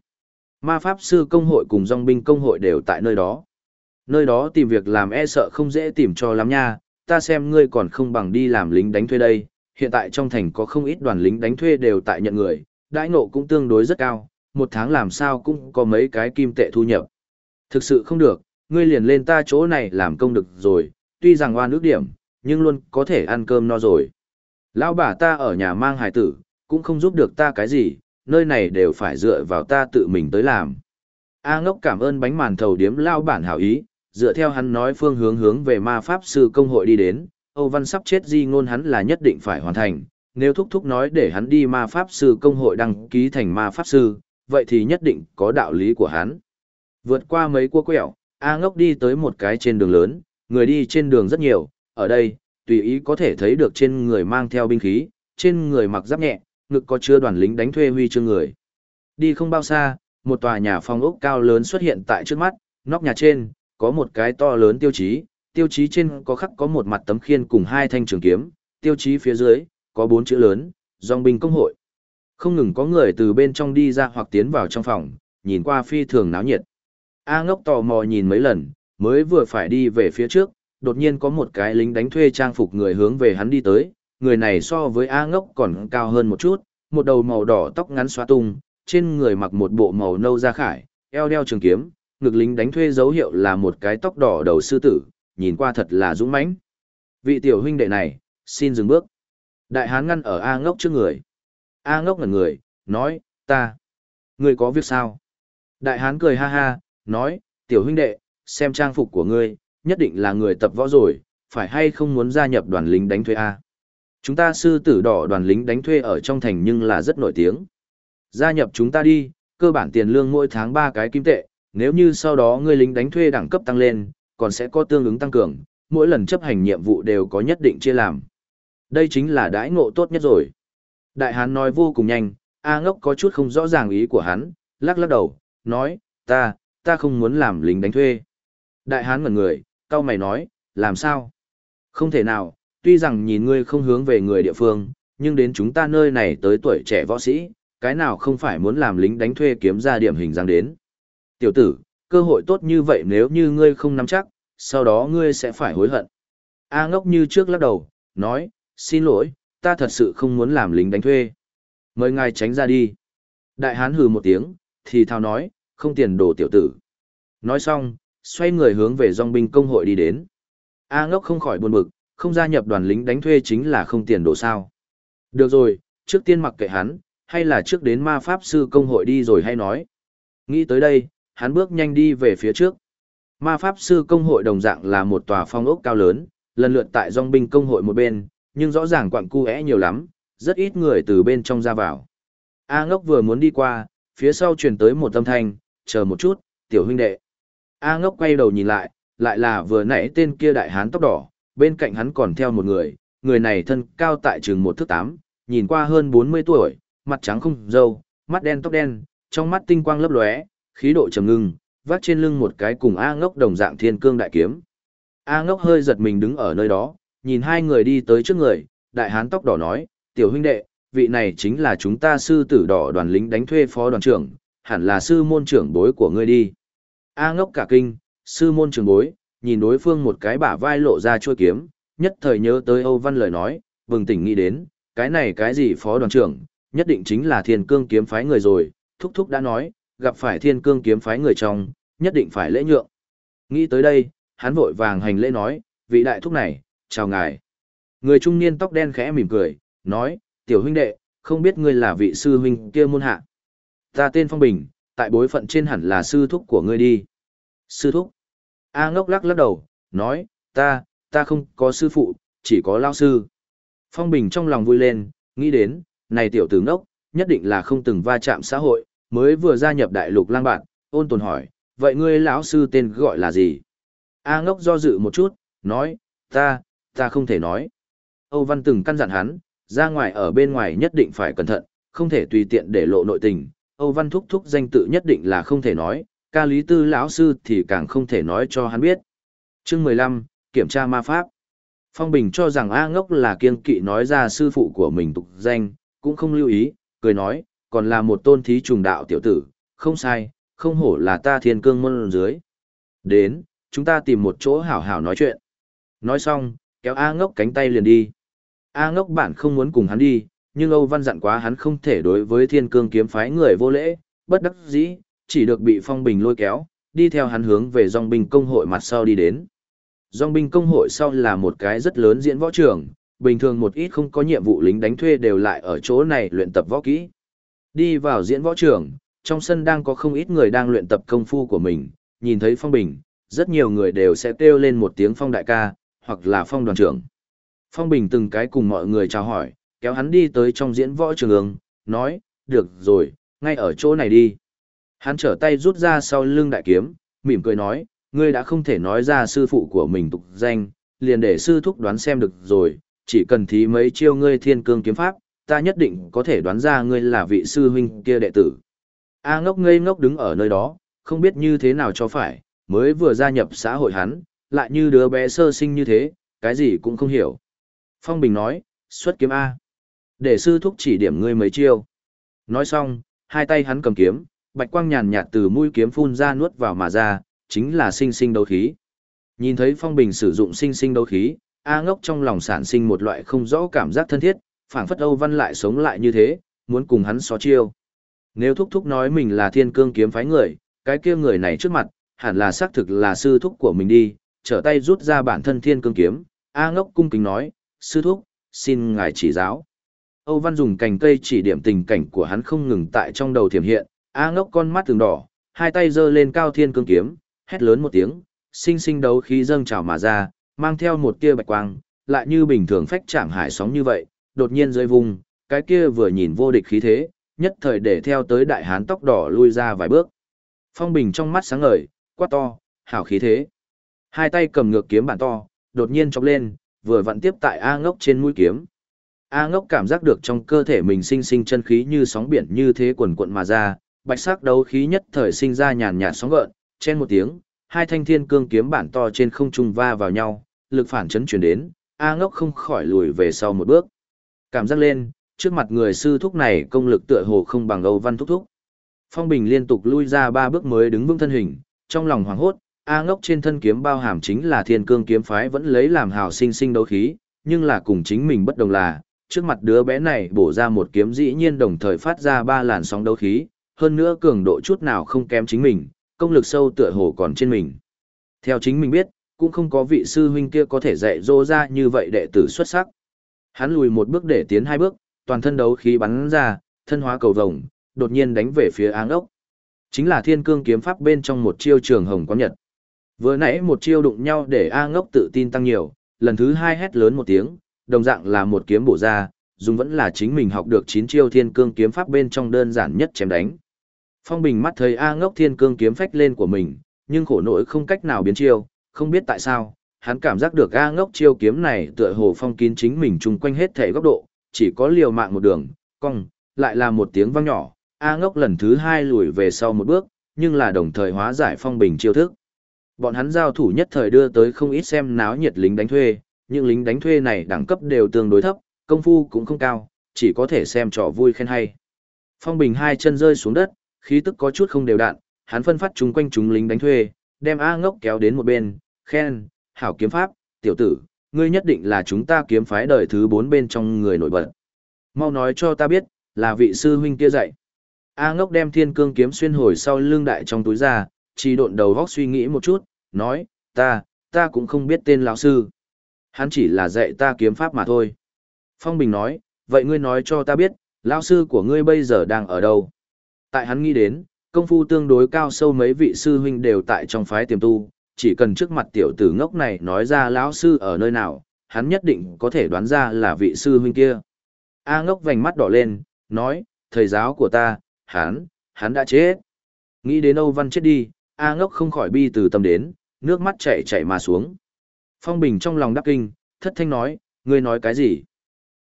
Ma pháp sư công hội cùng dòng binh công hội đều tại nơi đó. Nơi đó tìm việc làm e sợ không dễ tìm cho lắm nha, ta xem ngươi còn không bằng đi làm lính đánh thuê đây. Hiện tại trong thành có không ít đoàn lính đánh thuê đều tại nhận người, đãi ngộ cũng tương đối rất cao, một tháng làm sao cũng có mấy cái kim tệ thu nhập. Thực sự không được, ngươi liền lên ta chỗ này làm công được rồi, tuy rằng oan ước điểm, nhưng luôn có thể ăn cơm no rồi. Lão bà ta ở nhà mang hài tử, cũng không giúp được ta cái gì, nơi này đều phải dựa vào ta tự mình tới làm. A ngốc cảm ơn bánh màn thầu điếm lao bản hảo ý, dựa theo hắn nói phương hướng hướng về ma pháp sư công hội đi đến, Âu Văn sắp chết di ngôn hắn là nhất định phải hoàn thành, nếu thúc thúc nói để hắn đi ma pháp sư công hội đăng ký thành ma pháp sư, vậy thì nhất định có đạo lý của hắn. Vượt qua mấy cua quẹo, A ngốc đi tới một cái trên đường lớn, người đi trên đường rất nhiều, ở đây, tùy ý có thể thấy được trên người mang theo binh khí, trên người mặc giáp nhẹ, ngực có chứa đoàn lính đánh thuê huy chương người. Đi không bao xa, một tòa nhà phong ốc cao lớn xuất hiện tại trước mắt, nóc nhà trên, có một cái to lớn tiêu chí, tiêu chí trên có khắc có một mặt tấm khiên cùng hai thanh trường kiếm, tiêu chí phía dưới, có bốn chữ lớn, dòng binh công hội. Không ngừng có người từ bên trong đi ra hoặc tiến vào trong phòng, nhìn qua phi thường náo nhiệt. A ngốc tò mò nhìn mấy lần, mới vừa phải đi về phía trước, đột nhiên có một cái lính đánh thuê trang phục người hướng về hắn đi tới, người này so với A ngốc còn cao hơn một chút, một đầu màu đỏ tóc ngắn xóa tung, trên người mặc một bộ màu nâu da khải, eo đeo trường kiếm, ngực lính đánh thuê dấu hiệu là một cái tóc đỏ đầu sư tử, nhìn qua thật là dũng mãnh. Vị tiểu huynh đệ này, xin dừng bước. Đại hán ngăn ở A ngốc trước người. A ngốc ngẩn người, nói, ta. Ngươi có việc sao? Đại hán cười ha ha, nói, tiểu huynh đệ, xem trang phục của ngươi, nhất định là người tập võ rồi, phải hay không muốn gia nhập đoàn lính đánh thuê A. Chúng ta sư tử đỏ đoàn lính đánh thuê ở trong thành nhưng là rất nổi tiếng. Gia nhập chúng ta đi, cơ bản tiền lương mỗi tháng 3 cái kim tệ, nếu như sau đó ngươi lính đánh thuê đẳng cấp tăng lên, còn sẽ có tương ứng tăng cường, mỗi lần chấp hành nhiệm vụ đều có nhất định chia làm. Đây chính là đãi ngộ tốt nhất rồi. Đại hán nói vô cùng nhanh, A ngốc có chút không rõ ràng ý của hắn, lắc lắc đầu, nói, ta, ta không muốn làm lính đánh thuê. Đại hán ngẩn người, cao mày nói, làm sao? Không thể nào, tuy rằng nhìn ngươi không hướng về người địa phương, nhưng đến chúng ta nơi này tới tuổi trẻ võ sĩ, cái nào không phải muốn làm lính đánh thuê kiếm ra điểm hình dáng đến. Tiểu tử, cơ hội tốt như vậy nếu như ngươi không nắm chắc, sau đó ngươi sẽ phải hối hận. A ngốc như trước lắc đầu, nói, xin lỗi, ta thật sự không muốn làm lính đánh thuê. Mời ngài tránh ra đi. Đại hán hừ một tiếng, thì thao nói, không tiền đồ tiểu tử. Nói xong, xoay người hướng về dòng binh công hội đi đến. A ngốc không khỏi buồn bực, không gia nhập đoàn lính đánh thuê chính là không tiền đồ sao. Được rồi, trước tiên mặc kệ hắn, hay là trước đến ma pháp sư công hội đi rồi hay nói. Nghĩ tới đây, hắn bước nhanh đi về phía trước. Ma pháp sư công hội đồng dạng là một tòa phong ốc cao lớn, lần lượt tại dòng binh công hội một bên, nhưng rõ ràng quặng cu é nhiều lắm, rất ít người từ bên trong ra vào. A ngốc vừa muốn đi qua, phía sau truyền tới một âm thanh, chờ một chút, tiểu huynh đệ. A ngốc quay đầu nhìn lại, lại là vừa nãy tên kia đại hán tóc đỏ, bên cạnh hắn còn theo một người, người này thân cao tại trường một thước tám, nhìn qua hơn 40 tuổi, mặt trắng không dâu, mắt đen tóc đen, trong mắt tinh quang lấp lóe, khí độ trầm ngưng, vác trên lưng một cái cùng A ngốc đồng dạng thiên cương đại kiếm. A ngốc hơi giật mình đứng ở nơi đó, nhìn hai người đi tới trước người, đại hán tóc đỏ nói, tiểu huynh đệ, vị này chính là chúng ta sư tử đỏ đoàn lính đánh thuê phó đoàn trưởng, hẳn là sư môn trưởng bối của ngươi đi. A ngốc cả kinh, sư môn trưởng bối, nhìn đối phương một cái bả vai lộ ra chuôi kiếm, nhất thời nhớ tới Âu Văn lời nói, bừng tỉnh nghĩ đến, cái này cái gì phó đoàn trưởng, nhất định chính là thiên cương kiếm phái người rồi, thúc thúc đã nói, gặp phải thiên cương kiếm phái người trong, nhất định phải lễ nhượng. Nghĩ tới đây, hắn vội vàng hành lễ nói, vị đại thúc này, chào ngài. Người trung niên tóc đen khẽ mỉm cười, nói, tiểu huynh đệ, không biết ngươi là vị sư huynh kia môn hạ. Ta tên Phong Bình, tại bối phận trên hẳn là sư thúc của ngươi đi. Sư thúc. A ngốc lắc lắc đầu, nói, ta, ta không có sư phụ, chỉ có lao sư. Phong Bình trong lòng vui lên, nghĩ đến, này tiểu tử ngốc, nhất định là không từng va chạm xã hội, mới vừa gia nhập đại lục lang bạn, ôn tồn hỏi, vậy ngươi lão sư tên gọi là gì? A ngốc do dự một chút, nói, ta, ta không thể nói. Âu Văn từng căn dặn hắn, ra ngoài ở bên ngoài nhất định phải cẩn thận, không thể tùy tiện để lộ nội tình. Âu Văn thúc thúc danh tự nhất định là không thể nói, ca lý tư lão sư thì càng không thể nói cho hắn biết. Chương mười lăm kiểm tra ma pháp. Phong Bình cho rằng A ngốc là kiên kỵ nói ra sư phụ của mình tục danh, cũng không lưu ý, cười nói, còn là một tôn thí trùng đạo tiểu tử, không sai, không hổ là ta thiên cương môn dưới. Đến, chúng ta tìm một chỗ hảo hảo nói chuyện. Nói xong, kéo A ngốc cánh tay liền đi. A ngốc bản không muốn cùng hắn đi, nhưng Âu Văn dặn quá hắn không thể đối với thiên cương kiếm phái người vô lễ, bất đắc dĩ, chỉ được bị phong bình lôi kéo, đi theo hắn hướng về dòng binh công hội mặt sau đi đến. Dòng binh công hội sau là một cái rất lớn diễn võ trường, bình thường một ít không có nhiệm vụ lính đánh thuê đều lại ở chỗ này luyện tập võ kỹ. Đi vào diễn võ trường, trong sân đang có không ít người đang luyện tập công phu của mình, nhìn thấy phong bình, rất nhiều người đều sẽ kêu lên một tiếng phong đại ca, hoặc là phong đoàn trưởng. Phong Bình từng cái cùng mọi người chào hỏi, kéo hắn đi tới trong diễn võ trường ương, nói, được rồi, ngay ở chỗ này đi. Hắn trở tay rút ra sau lưng đại kiếm, mỉm cười nói, ngươi đã không thể nói ra sư phụ của mình tục danh, liền để sư thúc đoán xem được rồi, chỉ cần thí mấy chiêu ngươi thiên cương kiếm pháp, ta nhất định có thể đoán ra ngươi là vị sư huynh kia đệ tử. A ngốc ngây ngốc đứng ở nơi đó, không biết như thế nào cho phải, mới vừa gia nhập xã hội hắn, lại như đứa bé sơ sinh như thế, cái gì cũng không hiểu. Phong Bình nói, xuất kiếm A. Để sư thúc chỉ điểm ngươi mấy chiêu. Nói xong, hai tay hắn cầm kiếm, bạch quang nhàn nhạt từ mũi kiếm phun ra nuốt vào mà ra, chính là sinh sinh đấu khí. Nhìn thấy Phong Bình sử dụng sinh sinh đấu khí, A ngốc trong lòng sản sinh một loại không rõ cảm giác thân thiết, phảng phất Âu Văn lại sống lại như thế, muốn cùng hắn xó chiêu. Nếu thúc thúc nói mình là thiên cương kiếm phái người, cái kia người này trước mặt, hẳn là xác thực là sư thúc của mình đi, trở tay rút ra bản thân thiên cương kiếm, A ngốc cung kính nói, sư thúc, xin ngài chỉ giáo. Âu Văn dùng cành cây chỉ điểm tình cảnh của hắn không ngừng tại trong đầu thiểm hiện, A ngốc con mắt từng đỏ, hai tay giơ lên cao thiên cương kiếm, hét lớn một tiếng, sinh sinh đấu khí dâng trào mà ra, mang theo một tia bạch quang, lại như bình thường phách chạm hải sóng như vậy, đột nhiên rơi vùng, cái kia vừa nhìn vô địch khí thế, nhất thời để theo tới đại hán tóc đỏ lui ra vài bước. Phong bình trong mắt sáng ngời, quát to, hảo khí thế. Hai tay cầm ngược kiếm bản to, đột nhiên chọc lên, vừa vặn tiếp tại A ngốc trên mũi kiếm. A ngốc cảm giác được trong cơ thể mình sinh sinh chân khí như sóng biển như thế quần cuộn mà ra, bạch sắc đấu khí nhất thời sinh ra nhàn nhạt sóng gợn, trên một tiếng, hai thanh thiên cương kiếm bản to trên không trung va vào nhau, lực phản chấn chuyển đến, A ngốc không khỏi lùi về sau một bước. Cảm giác lên, trước mặt người sư thúc này công lực tựa hồ không bằng Âu Văn thúc thúc. Phong Bình liên tục lui ra ba bước mới đứng vững thân hình, trong lòng hoảng hốt, A ngốc trên thân kiếm bao hàm chính là thiên cương kiếm phái vẫn lấy làm hào sinh sinh đấu khí, nhưng là cùng chính mình bất đồng là, trước mặt đứa bé này bổ ra một kiếm dĩ nhiên đồng thời phát ra ba làn sóng đấu khí, hơn nữa cường độ chút nào không kém chính mình, công lực sâu tựa hồ còn trên mình. Theo chính mình biết, cũng không có vị sư huynh kia có thể dạy dỗ ra như vậy đệ tử xuất sắc. Hắn lùi một bước để tiến hai bước, toàn thân đấu khí bắn ra, thân hóa cầu vồng, đột nhiên đánh về phía áng ốc. Chính là thiên cương kiếm pháp bên trong một chiêu trường hồng quán nhật. Vừa nãy một chiêu đụng nhau để A ngốc tự tin tăng nhiều, lần thứ hai hét lớn một tiếng, đồng dạng là một kiếm bổ ra, dùng vẫn là chính mình học được chín chiêu thiên cương kiếm pháp bên trong đơn giản nhất chém đánh. Phong Bình mắt thấy A ngốc thiên cương kiếm phách lên của mình, nhưng khổ nỗi không cách nào biến chiêu, không biết tại sao, hắn cảm giác được A ngốc chiêu kiếm này tựa hồ phong kín chính mình chung quanh hết thể góc độ, chỉ có liều mạng một đường, cong, lại là một tiếng vang nhỏ, A ngốc lần thứ hai lùi về sau một bước, nhưng là đồng thời hóa giải phong bình chiêu thức. Bọn hắn giao thủ nhất thời đưa tới không ít xem náo nhiệt lính đánh thuê, nhưng lính đánh thuê này đẳng cấp đều tương đối thấp, công phu cũng không cao, chỉ có thể xem trò vui khen hay. Phong bình hai chân rơi xuống đất, khí tức có chút không đều đặn, hắn phân phát chúng quanh chúng lính đánh thuê, đem A ngốc kéo đến một bên, khen, hảo kiếm pháp, tiểu tử, ngươi nhất định là chúng ta kiếm phái đời thứ bốn bên trong người nổi bật. Mau nói cho ta biết, là vị sư huynh kia dạy. A ngốc đem thiên cương kiếm xuyên hồi sau lưng đại trong túi ra, chỉ độn đầu góc suy nghĩ một chút, nói, ta, ta cũng không biết tên lão sư. Hắn chỉ là dạy ta kiếm pháp mà thôi. Phong Bình nói, vậy ngươi nói cho ta biết, lão sư của ngươi bây giờ đang ở đâu? Tại hắn nghĩ đến, công phu tương đối cao sâu mấy vị sư huynh đều tại trong phái tiềm tu, chỉ cần trước mặt tiểu tử ngốc này nói ra lão sư ở nơi nào, hắn nhất định có thể đoán ra là vị sư huynh kia. A ngốc vành mắt đỏ lên, nói, thầy giáo của ta, hắn, hắn đã chết. Nghĩ đến Âu Văn chết đi, A ngốc không khỏi bi từ tâm đến, nước mắt chảy chảy mà xuống. Phong Bình trong lòng đắc kinh, thất thanh nói, ngươi nói cái gì?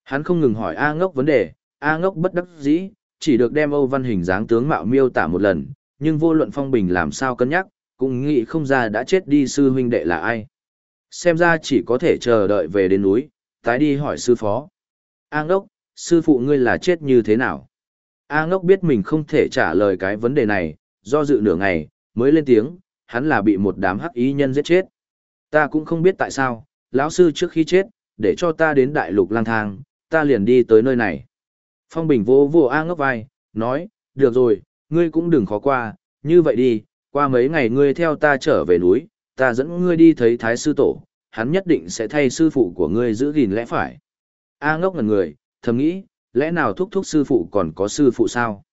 Hắn không ngừng hỏi A ngốc vấn đề, A ngốc bất đắc dĩ, chỉ được đem Âu Văn hình dáng tướng mạo miêu tả một lần, nhưng vô luận Phong Bình làm sao cân nhắc, cũng nghĩ không ra đã chết đi sư huynh đệ là ai. Xem ra chỉ có thể chờ đợi về đến núi, tái đi hỏi sư phó. A ngốc, sư phụ ngươi là chết như thế nào? A ngốc biết mình không thể trả lời cái vấn đề này, do dự nửa ngày, mới lên tiếng, hắn là bị một đám hắc ý nhân giết chết. Ta cũng không biết tại sao, lão sư trước khi chết, để cho ta đến đại lục lang thang, ta liền đi tới nơi này. Phong Bình vô vô A ngốc vai, nói, được rồi, ngươi cũng đừng khó qua, như vậy đi, qua mấy ngày ngươi theo ta trở về núi, ta dẫn ngươi đi thấy thái sư tổ, hắn nhất định sẽ thay sư phụ của ngươi giữ gìn lẽ phải. A ngốc ngần người, thầm nghĩ, lẽ nào thúc thúc sư phụ còn có sư phụ sao?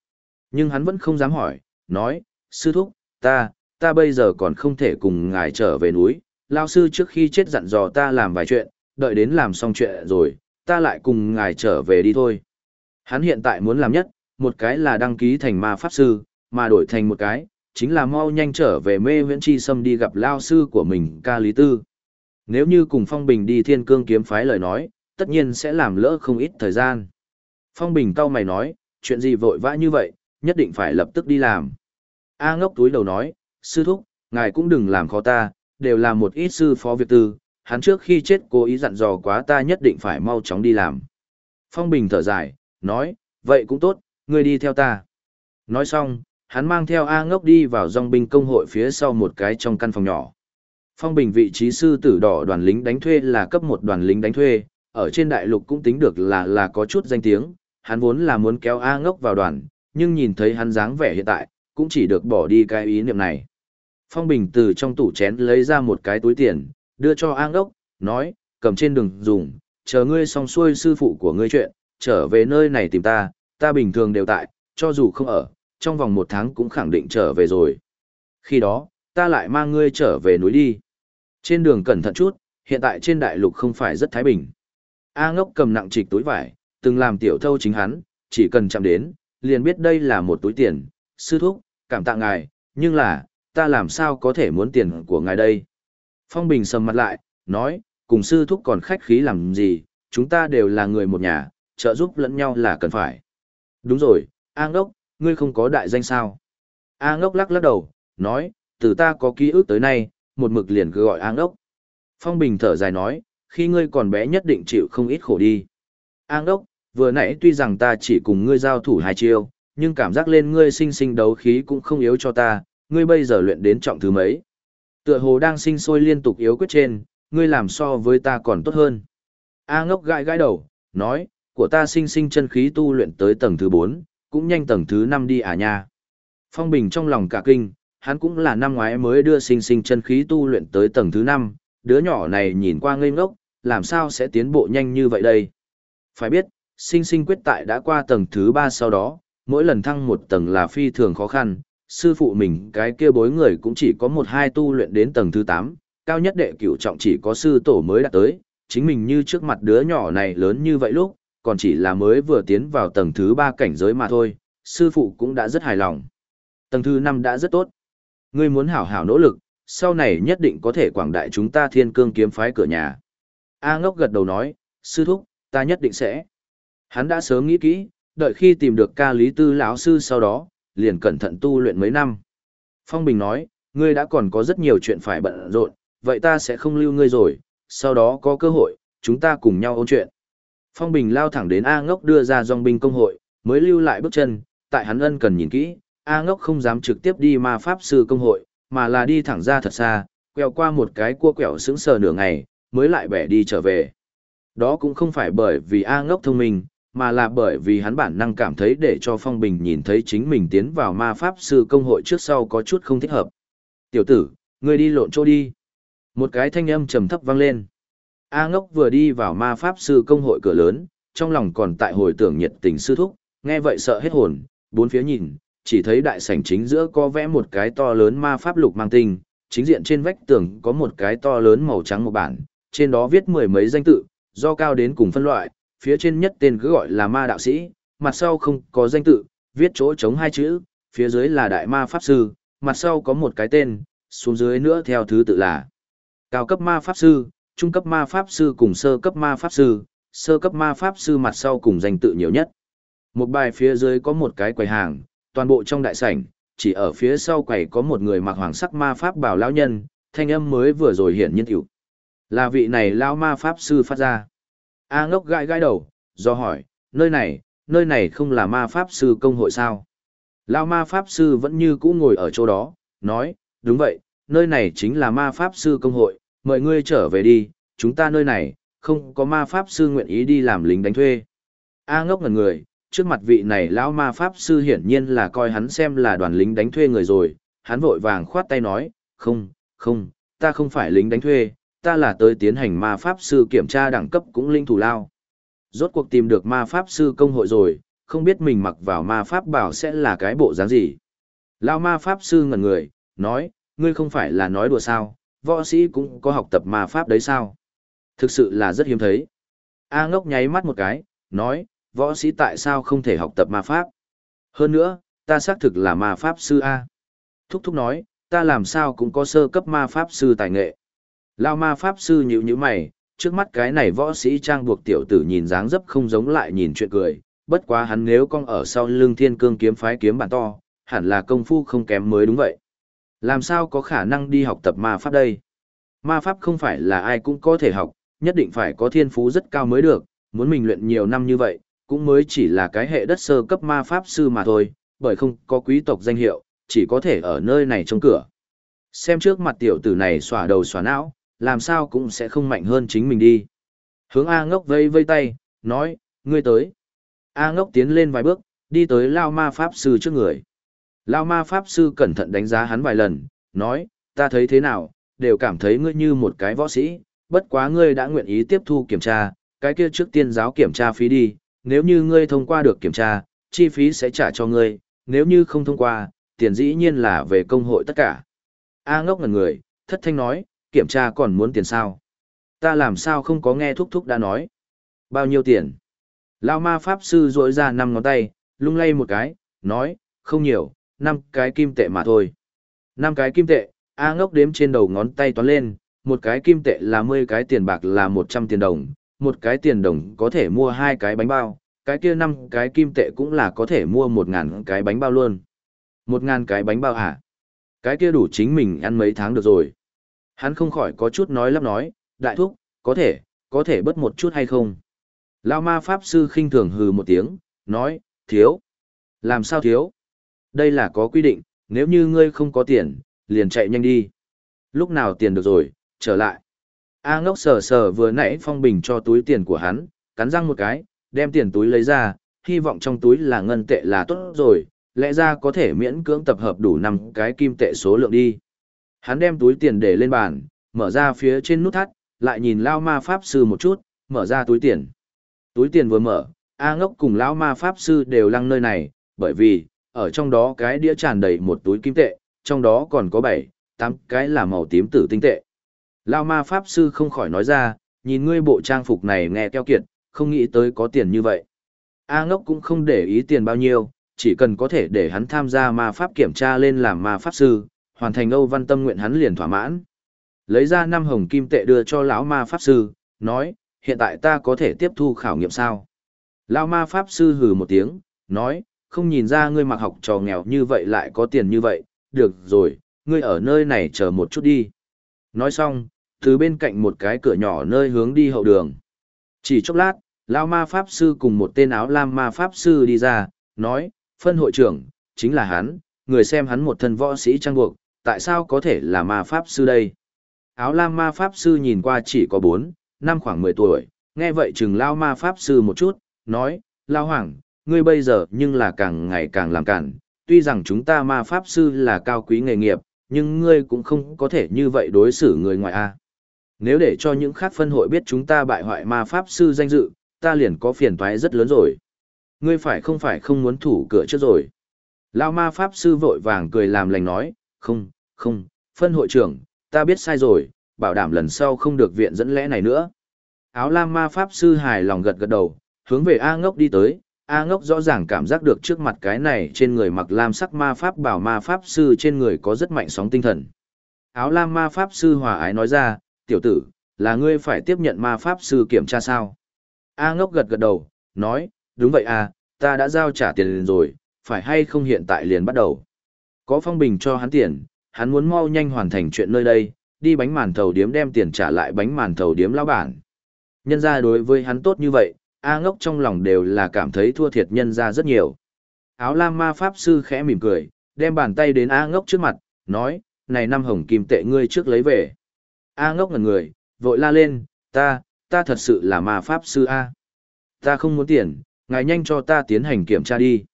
Nhưng hắn vẫn không dám hỏi, nói, sư thúc, ta, ta bây giờ còn không thể cùng ngài trở về núi, lao sư trước khi chết dặn dò ta làm vài chuyện, đợi đến làm xong chuyện rồi, ta lại cùng ngài trở về đi thôi. Hắn hiện tại muốn làm nhất, một cái là đăng ký thành ma pháp sư, mà đổi thành một cái, chính là mau nhanh trở về mê viễn chi sâm đi gặp lao sư của mình ca lý tư. Nếu như cùng Phong Bình đi thiên cương kiếm phái lời nói, tất nhiên sẽ làm lỡ không ít thời gian. Phong Bình cau mày nói, chuyện gì vội vã như vậy, nhất định phải lập tức đi làm. A ngốc túi đầu nói, sư thúc, ngài cũng đừng làm khó ta, đều là một ít sư phó việc tư, hắn trước khi chết cố ý dặn dò quá ta nhất định phải mau chóng đi làm. Phong Bình thở dài, nói, vậy cũng tốt, ngươi đi theo ta. Nói xong, hắn mang theo A ngốc đi vào dòng binh công hội phía sau một cái trong căn phòng nhỏ. Phong Bình vị trí sư tử đỏ đoàn lính đánh thuê là cấp một đoàn lính đánh thuê, ở trên đại lục cũng tính được là là có chút danh tiếng, hắn vốn là muốn kéo A ngốc vào đoàn, nhưng nhìn thấy hắn dáng vẻ hiện tại, cũng chỉ được bỏ đi cái ý niệm này. Phong Bình từ trong tủ chén lấy ra một cái túi tiền, đưa cho A ngốc, nói, cầm trên đường dùng, chờ ngươi xong xuôi sư phụ của ngươi chuyện, trở về nơi này tìm ta, ta bình thường đều tại, cho dù không ở, trong vòng một tháng cũng khẳng định trở về rồi. Khi đó, ta lại mang ngươi trở về núi đi. Trên đường cẩn thận chút, hiện tại trên đại lục không phải rất thái bình. A ngốc cầm nặng trịch túi vải, từng làm tiểu thâu chính hắn, chỉ cần chạm đến, liền biết đây là một túi tiền, sư thúc, cảm tạ ngài, nhưng là, ta làm sao có thể muốn tiền của ngài đây? Phong Bình sầm mặt lại, nói, cùng sư thúc còn khách khí làm gì, chúng ta đều là người một nhà, trợ giúp lẫn nhau là cần phải. Đúng rồi, A ngốc, ngươi không có đại danh sao? A ngốc lắc lắc đầu, nói, từ ta có ký ức tới nay, một mực liền cứ gọi A ngốc. Phong Bình thở dài nói, khi ngươi còn bé nhất định chịu không ít khổ đi. A ngốc, vừa nãy tuy rằng ta chỉ cùng ngươi giao thủ hai chiêu, nhưng cảm giác lên ngươi sinh sinh đấu khí cũng không yếu cho ta, ngươi bây giờ luyện đến trọng thứ mấy. Tựa hồ đang sinh sôi liên tục yếu quyết trên, ngươi làm so với ta còn tốt hơn. A ngốc gãi gãi đầu, nói, của ta sinh sinh chân khí tu luyện tới tầng thứ 4, cũng nhanh tầng thứ 5 đi à nha. Phong Bình trong lòng cả kinh, hắn cũng là năm ngoái mới đưa sinh sinh chân khí tu luyện tới tầng thứ 5, đứa nhỏ này nhìn qua ngây ngốc, làm sao sẽ tiến bộ nhanh như vậy đây? Phải biết, sinh sinh quyết tại đã qua tầng thứ 3 sau đó, mỗi lần thăng một tầng là phi thường khó khăn, sư phụ mình cái kia bối người cũng chỉ có một hai tu luyện đến tầng thứ 8, cao nhất đệ cửu trọng chỉ có sư tổ mới đạt tới, chính mình như trước mặt đứa nhỏ này lớn như vậy lúc, còn chỉ là mới vừa tiến vào tầng thứ ba cảnh giới mà thôi, sư phụ cũng đã rất hài lòng. Tầng thứ năm đã rất tốt. Ngươi muốn hảo hảo nỗ lực, sau này nhất định có thể quảng đại chúng ta thiên cương kiếm phái cửa nhà. A ngốc gật đầu nói, sư thúc, ta nhất định sẽ. Hắn đã sớm nghĩ kỹ, đợi khi tìm được ca lý tư lão sư sau đó, liền cẩn thận tu luyện mấy năm. Phong Bình nói, ngươi đã còn có rất nhiều chuyện phải bận rộn, vậy ta sẽ không lưu ngươi rồi, sau đó có cơ hội, chúng ta cùng nhau ôn chuyện. Phong Bình lao thẳng đến A ngốc đưa ra dòng binh công hội, mới lưu lại bước chân, tại hắn ân cần nhìn kỹ, A ngốc không dám trực tiếp đi ma pháp sư công hội, mà là đi thẳng ra thật xa, quẹo qua một cái cua quẹo sững sờ nửa ngày, mới lại bẻ đi trở về. Đó cũng không phải bởi vì A ngốc thông minh, mà là bởi vì hắn bản năng cảm thấy để cho Phong Bình nhìn thấy chính mình tiến vào ma pháp sư công hội trước sau có chút không thích hợp. Tiểu tử, ngươi đi lộn chỗ đi. Một cái thanh âm trầm thấp vang lên. A ngốc vừa đi vào ma pháp sư công hội cửa lớn, trong lòng còn tại hồi tưởng nhiệt tình sư thúc, nghe vậy sợ hết hồn, bốn phía nhìn, chỉ thấy đại sảnh chính giữa có vẽ một cái to lớn ma pháp lục mang tinh, chính diện trên vách tường có một cái to lớn màu trắng một bản, trên đó viết mười mấy danh tự, do cao đến cùng phân loại, phía trên nhất tên cứ gọi là ma đạo sĩ, mặt sau không có danh tự, viết chỗ trống hai chữ, phía dưới là đại ma pháp sư, mặt sau có một cái tên, xuống dưới nữa theo thứ tự là cao cấp ma pháp sư, trung cấp ma pháp sư cùng sơ cấp ma pháp sư, sơ cấp ma pháp sư mặt sau cùng danh tự nhiều nhất. Một bài phía dưới có một cái quầy hàng, toàn bộ trong đại sảnh, chỉ ở phía sau quầy có một người mặc hoàng sắc ma pháp bảo lão nhân, thanh âm mới vừa rồi hiện nhiên tiểu. Là vị này lão ma pháp sư phát ra. A ngốc gãi gãi đầu, do hỏi, nơi này, nơi này không là ma pháp sư công hội sao? Lão ma pháp sư vẫn như cũ ngồi ở chỗ đó, nói, đúng vậy, nơi này chính là ma pháp sư công hội, mời ngươi trở về đi, chúng ta nơi này, không có ma pháp sư nguyện ý đi làm lính đánh thuê. A ngốc ngần người, trước mặt vị này lão ma pháp sư hiển nhiên là coi hắn xem là đoàn lính đánh thuê người rồi, hắn vội vàng khoát tay nói, không, không, ta không phải lính đánh thuê, ta là tới tiến hành ma pháp sư kiểm tra đẳng cấp cũng linh thủ lao. Rốt cuộc tìm được ma pháp sư công hội rồi, không biết mình mặc vào ma pháp bảo sẽ là cái bộ dáng gì. Lão ma pháp sư ngẩn người, nói, ngươi không phải là nói đùa sao, võ sĩ cũng có học tập ma pháp đấy sao? Thực sự là rất hiếm thấy. A ngốc nháy mắt một cái, nói, võ sĩ tại sao không thể học tập ma pháp? Hơn nữa, ta xác thực là ma pháp sư A. Thúc thúc nói, ta làm sao cũng có sơ cấp ma pháp sư tài nghệ. Lao ma pháp sư nhíu nhíu mày, trước mắt cái này võ sĩ trang buộc tiểu tử nhìn dáng dấp không giống lại nhìn chuyện cười, bất quá hắn nếu con ở sau lưng thiên cương kiếm phái kiếm bản to, hẳn là công phu không kém mới đúng vậy. Làm sao có khả năng đi học tập ma pháp đây? Ma pháp không phải là ai cũng có thể học, nhất định phải có thiên phú rất cao mới được, muốn mình luyện nhiều năm như vậy, cũng mới chỉ là cái hệ đất sơ cấp ma pháp sư mà thôi, bởi không có quý tộc danh hiệu, chỉ có thể ở nơi này trong cửa. Xem trước mặt tiểu tử này xòa đầu xòa não, làm sao cũng sẽ không mạnh hơn chính mình đi. Hướng A ngốc vây vây tay, nói, ngươi tới. A ngốc tiến lên vài bước, đi tới Lao ma pháp sư trước người. Lao ma pháp sư cẩn thận đánh giá hắn vài lần, nói, ta thấy thế nào, đều cảm thấy ngươi như một cái võ sĩ, bất quá ngươi đã nguyện ý tiếp thu kiểm tra, cái kia trước tiên giáo kiểm tra phí đi, nếu như ngươi thông qua được kiểm tra, chi phí sẽ trả cho ngươi, nếu như không thông qua, tiền dĩ nhiên là về công hội tất cả. A ngốc ngần người, thất thanh nói, kiểm tra còn muốn tiền sao? Ta làm sao không có nghe thúc thúc đã nói? Bao nhiêu tiền? Lao ma pháp sư rỗi ra năm ngón tay, lung lay một cái, nói, không nhiều, năm cái kim tệ mà thôi. năm cái kim tệ, A ngốc đếm trên đầu ngón tay toán lên, một cái kim tệ là 10 cái tiền bạc là 100 tiền đồng, một cái tiền đồng có thể mua hai cái bánh bao, cái kia năm cái kim tệ cũng là có thể mua một ngàn cái bánh bao luôn. Một ngàn cái bánh bao hả? Cái kia đủ chính mình ăn mấy tháng được rồi. Hắn không khỏi có chút nói lắp nói, đại thúc, có thể, có thể bớt một chút hay không? Lao ma pháp sư khinh thường hừ một tiếng, nói, thiếu. Làm sao thiếu? Đây là có quy định, nếu như ngươi không có tiền, liền chạy nhanh đi. Lúc nào tiền được rồi, trở lại. A ngốc sờ sờ vừa nãy phong bình cho túi tiền của hắn, cắn răng một cái, đem tiền túi lấy ra, hy vọng trong túi là ngân tệ là tốt rồi, lẽ ra có thể miễn cưỡng tập hợp đủ năm cái kim tệ số lượng đi. Hắn đem túi tiền để lên bàn, mở ra phía trên nút thắt, lại nhìn Lao Ma Pháp Sư một chút, mở ra túi tiền. Túi tiền vừa mở, A ngốc cùng Lão Ma Pháp Sư đều lăng nơi này, bởi vì, ở trong đó cái đĩa tràn đầy một túi kim tệ, trong đó còn có 7, 8 cái là màu tím tử tinh tệ. Lao ma pháp sư không khỏi nói ra, nhìn ngươi bộ trang phục này nghe keo kiệt, không nghĩ tới có tiền như vậy. A ngốc cũng không để ý tiền bao nhiêu, chỉ cần có thể để hắn tham gia ma pháp kiểm tra lên làm ma pháp sư, hoàn thành Âu Văn Tâm nguyện hắn liền thỏa mãn. Lấy ra năm hồng kim tệ đưa cho lão ma pháp sư, nói, hiện tại ta có thể tiếp thu khảo nghiệm sao? Lão ma pháp sư hừ một tiếng, nói, không nhìn ra ngươi mặc học trò nghèo như vậy lại có tiền như vậy, được rồi, ngươi ở nơi này chờ một chút đi. Nói xong, từ bên cạnh một cái cửa nhỏ nơi hướng đi hậu đường. Chỉ chốc lát, Lao ma pháp sư cùng một tên áo lam ma pháp sư đi ra, nói, phân hội trưởng, chính là hắn, người xem hắn một thân võ sĩ trang buộc, tại sao có thể là ma pháp sư đây? Áo lam ma pháp sư nhìn qua chỉ có 4, năm khoảng 10 tuổi, nghe vậy chừng Lao ma pháp sư một chút, nói, Lao Hoàng, ngươi bây giờ nhưng là càng ngày càng làm cản, tuy rằng chúng ta ma pháp sư là cao quý nghề nghiệp, nhưng ngươi cũng không có thể như vậy đối xử người ngoài a. Nếu để cho những khác phân hội biết chúng ta bại hoại ma pháp sư danh dự, ta liền có phiền toái rất lớn rồi. Ngươi phải không phải không muốn thủ cửa trước rồi. Lao ma pháp sư vội vàng cười làm lành nói, không, không, phân hội trưởng, ta biết sai rồi, bảo đảm lần sau không được viện dẫn lẽ này nữa. Áo lam ma pháp sư hài lòng gật gật đầu, hướng về A ngốc đi tới, A ngốc rõ ràng cảm giác được trước mặt cái này trên người mặc lam sắc ma pháp bảo ma pháp sư trên người có rất mạnh sóng tinh thần. Áo lam ma pháp sư hòa ái nói ra, tiểu tử, là ngươi phải tiếp nhận ma pháp sư kiểm tra sao? A ngốc gật gật đầu, nói, đúng vậy à, ta đã giao trả tiền liền rồi, phải hay không hiện tại liền bắt đầu. Có phong bình cho hắn tiền, hắn muốn mau nhanh hoàn thành chuyện nơi đây, đi bánh màn thầu điếm đem tiền trả lại bánh màn thầu điếm lão bản. Nhân ra đối với hắn tốt như vậy, A ngốc trong lòng đều là cảm thấy thua thiệt nhân ra rất nhiều. Áo lam ma pháp sư khẽ mỉm cười, đem bàn tay đến A ngốc trước mặt, nói, này năm hồng kim tệ ngươi trước lấy về. A ngốc ngần người, vội la lên, ta, ta thật sự là ma pháp sư A. Ta không muốn tiền, ngài nhanh cho ta tiến hành kiểm tra đi.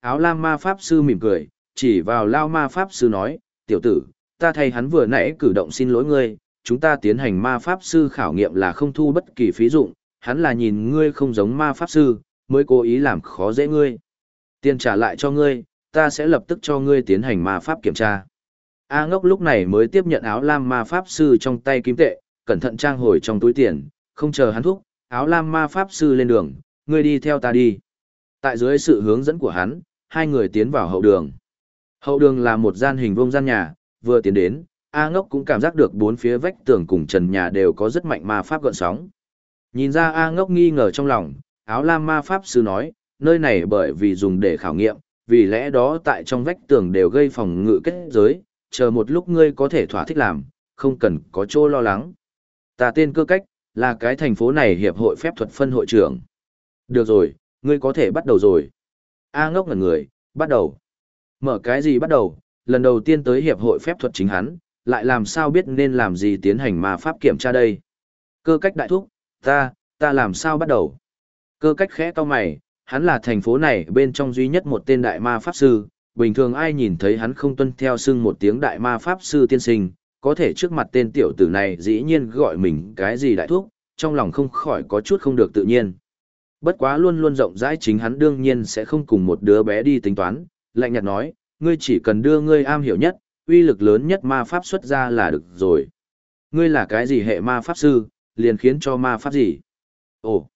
Áo lam ma pháp sư mỉm cười, chỉ vào lao ma pháp sư nói, tiểu tử, ta thay hắn vừa nãy cử động xin lỗi ngươi, chúng ta tiến hành ma pháp sư khảo nghiệm là không thu bất kỳ phí dụng, hắn là nhìn ngươi không giống ma pháp sư, mới cố ý làm khó dễ ngươi. Tiền trả lại cho ngươi, ta sẽ lập tức cho ngươi tiến hành ma pháp kiểm tra. A ngốc lúc này mới tiếp nhận áo lam ma pháp sư trong tay kim tệ, cẩn thận trang hồi trong túi tiền, không chờ hắn thúc, áo lam ma pháp sư lên đường, ngươi đi theo ta đi. Tại dưới sự hướng dẫn của hắn, hai người tiến vào hậu đường. Hậu đường là một gian hình vuông gian nhà, vừa tiến đến, A ngốc cũng cảm giác được bốn phía vách tường cùng trần nhà đều có rất mạnh ma pháp gợn sóng. Nhìn ra A ngốc nghi ngờ trong lòng, áo lam ma pháp sư nói, nơi này bởi vì dùng để khảo nghiệm, vì lẽ đó tại trong vách tường đều gây phòng ngự kết giới, chờ một lúc ngươi có thể thỏa thích làm, không cần có chỗ lo lắng. Ta tên cơ cách, là cái thành phố này hiệp hội phép thuật phân hội trưởng. Được rồi, ngươi có thể bắt đầu rồi. A ngốc ngẩn người, bắt đầu. Mở cái gì bắt đầu, lần đầu tiên tới hiệp hội phép thuật chính hắn, lại làm sao biết nên làm gì tiến hành ma pháp kiểm tra đây. Cơ cách đại thúc, ta, ta làm sao bắt đầu. Cơ cách khẽ to mày, hắn là thành phố này bên trong duy nhất một tên đại ma pháp sư, bình thường ai nhìn thấy hắn không tuân theo xưng một tiếng đại ma pháp sư tiên sinh, có thể trước mặt tên tiểu tử này dĩ nhiên gọi mình cái gì đại thuốc, trong lòng không khỏi có chút không được tự nhiên. Bất quá luôn luôn rộng rãi chính hắn đương nhiên sẽ không cùng một đứa bé đi tính toán, lạnh nhạt nói, ngươi chỉ cần đưa ngươi am hiểu nhất, uy lực lớn nhất ma pháp xuất ra là được rồi. Ngươi là cái gì hệ ma pháp sư, liền khiến cho ma pháp gì? Ồ!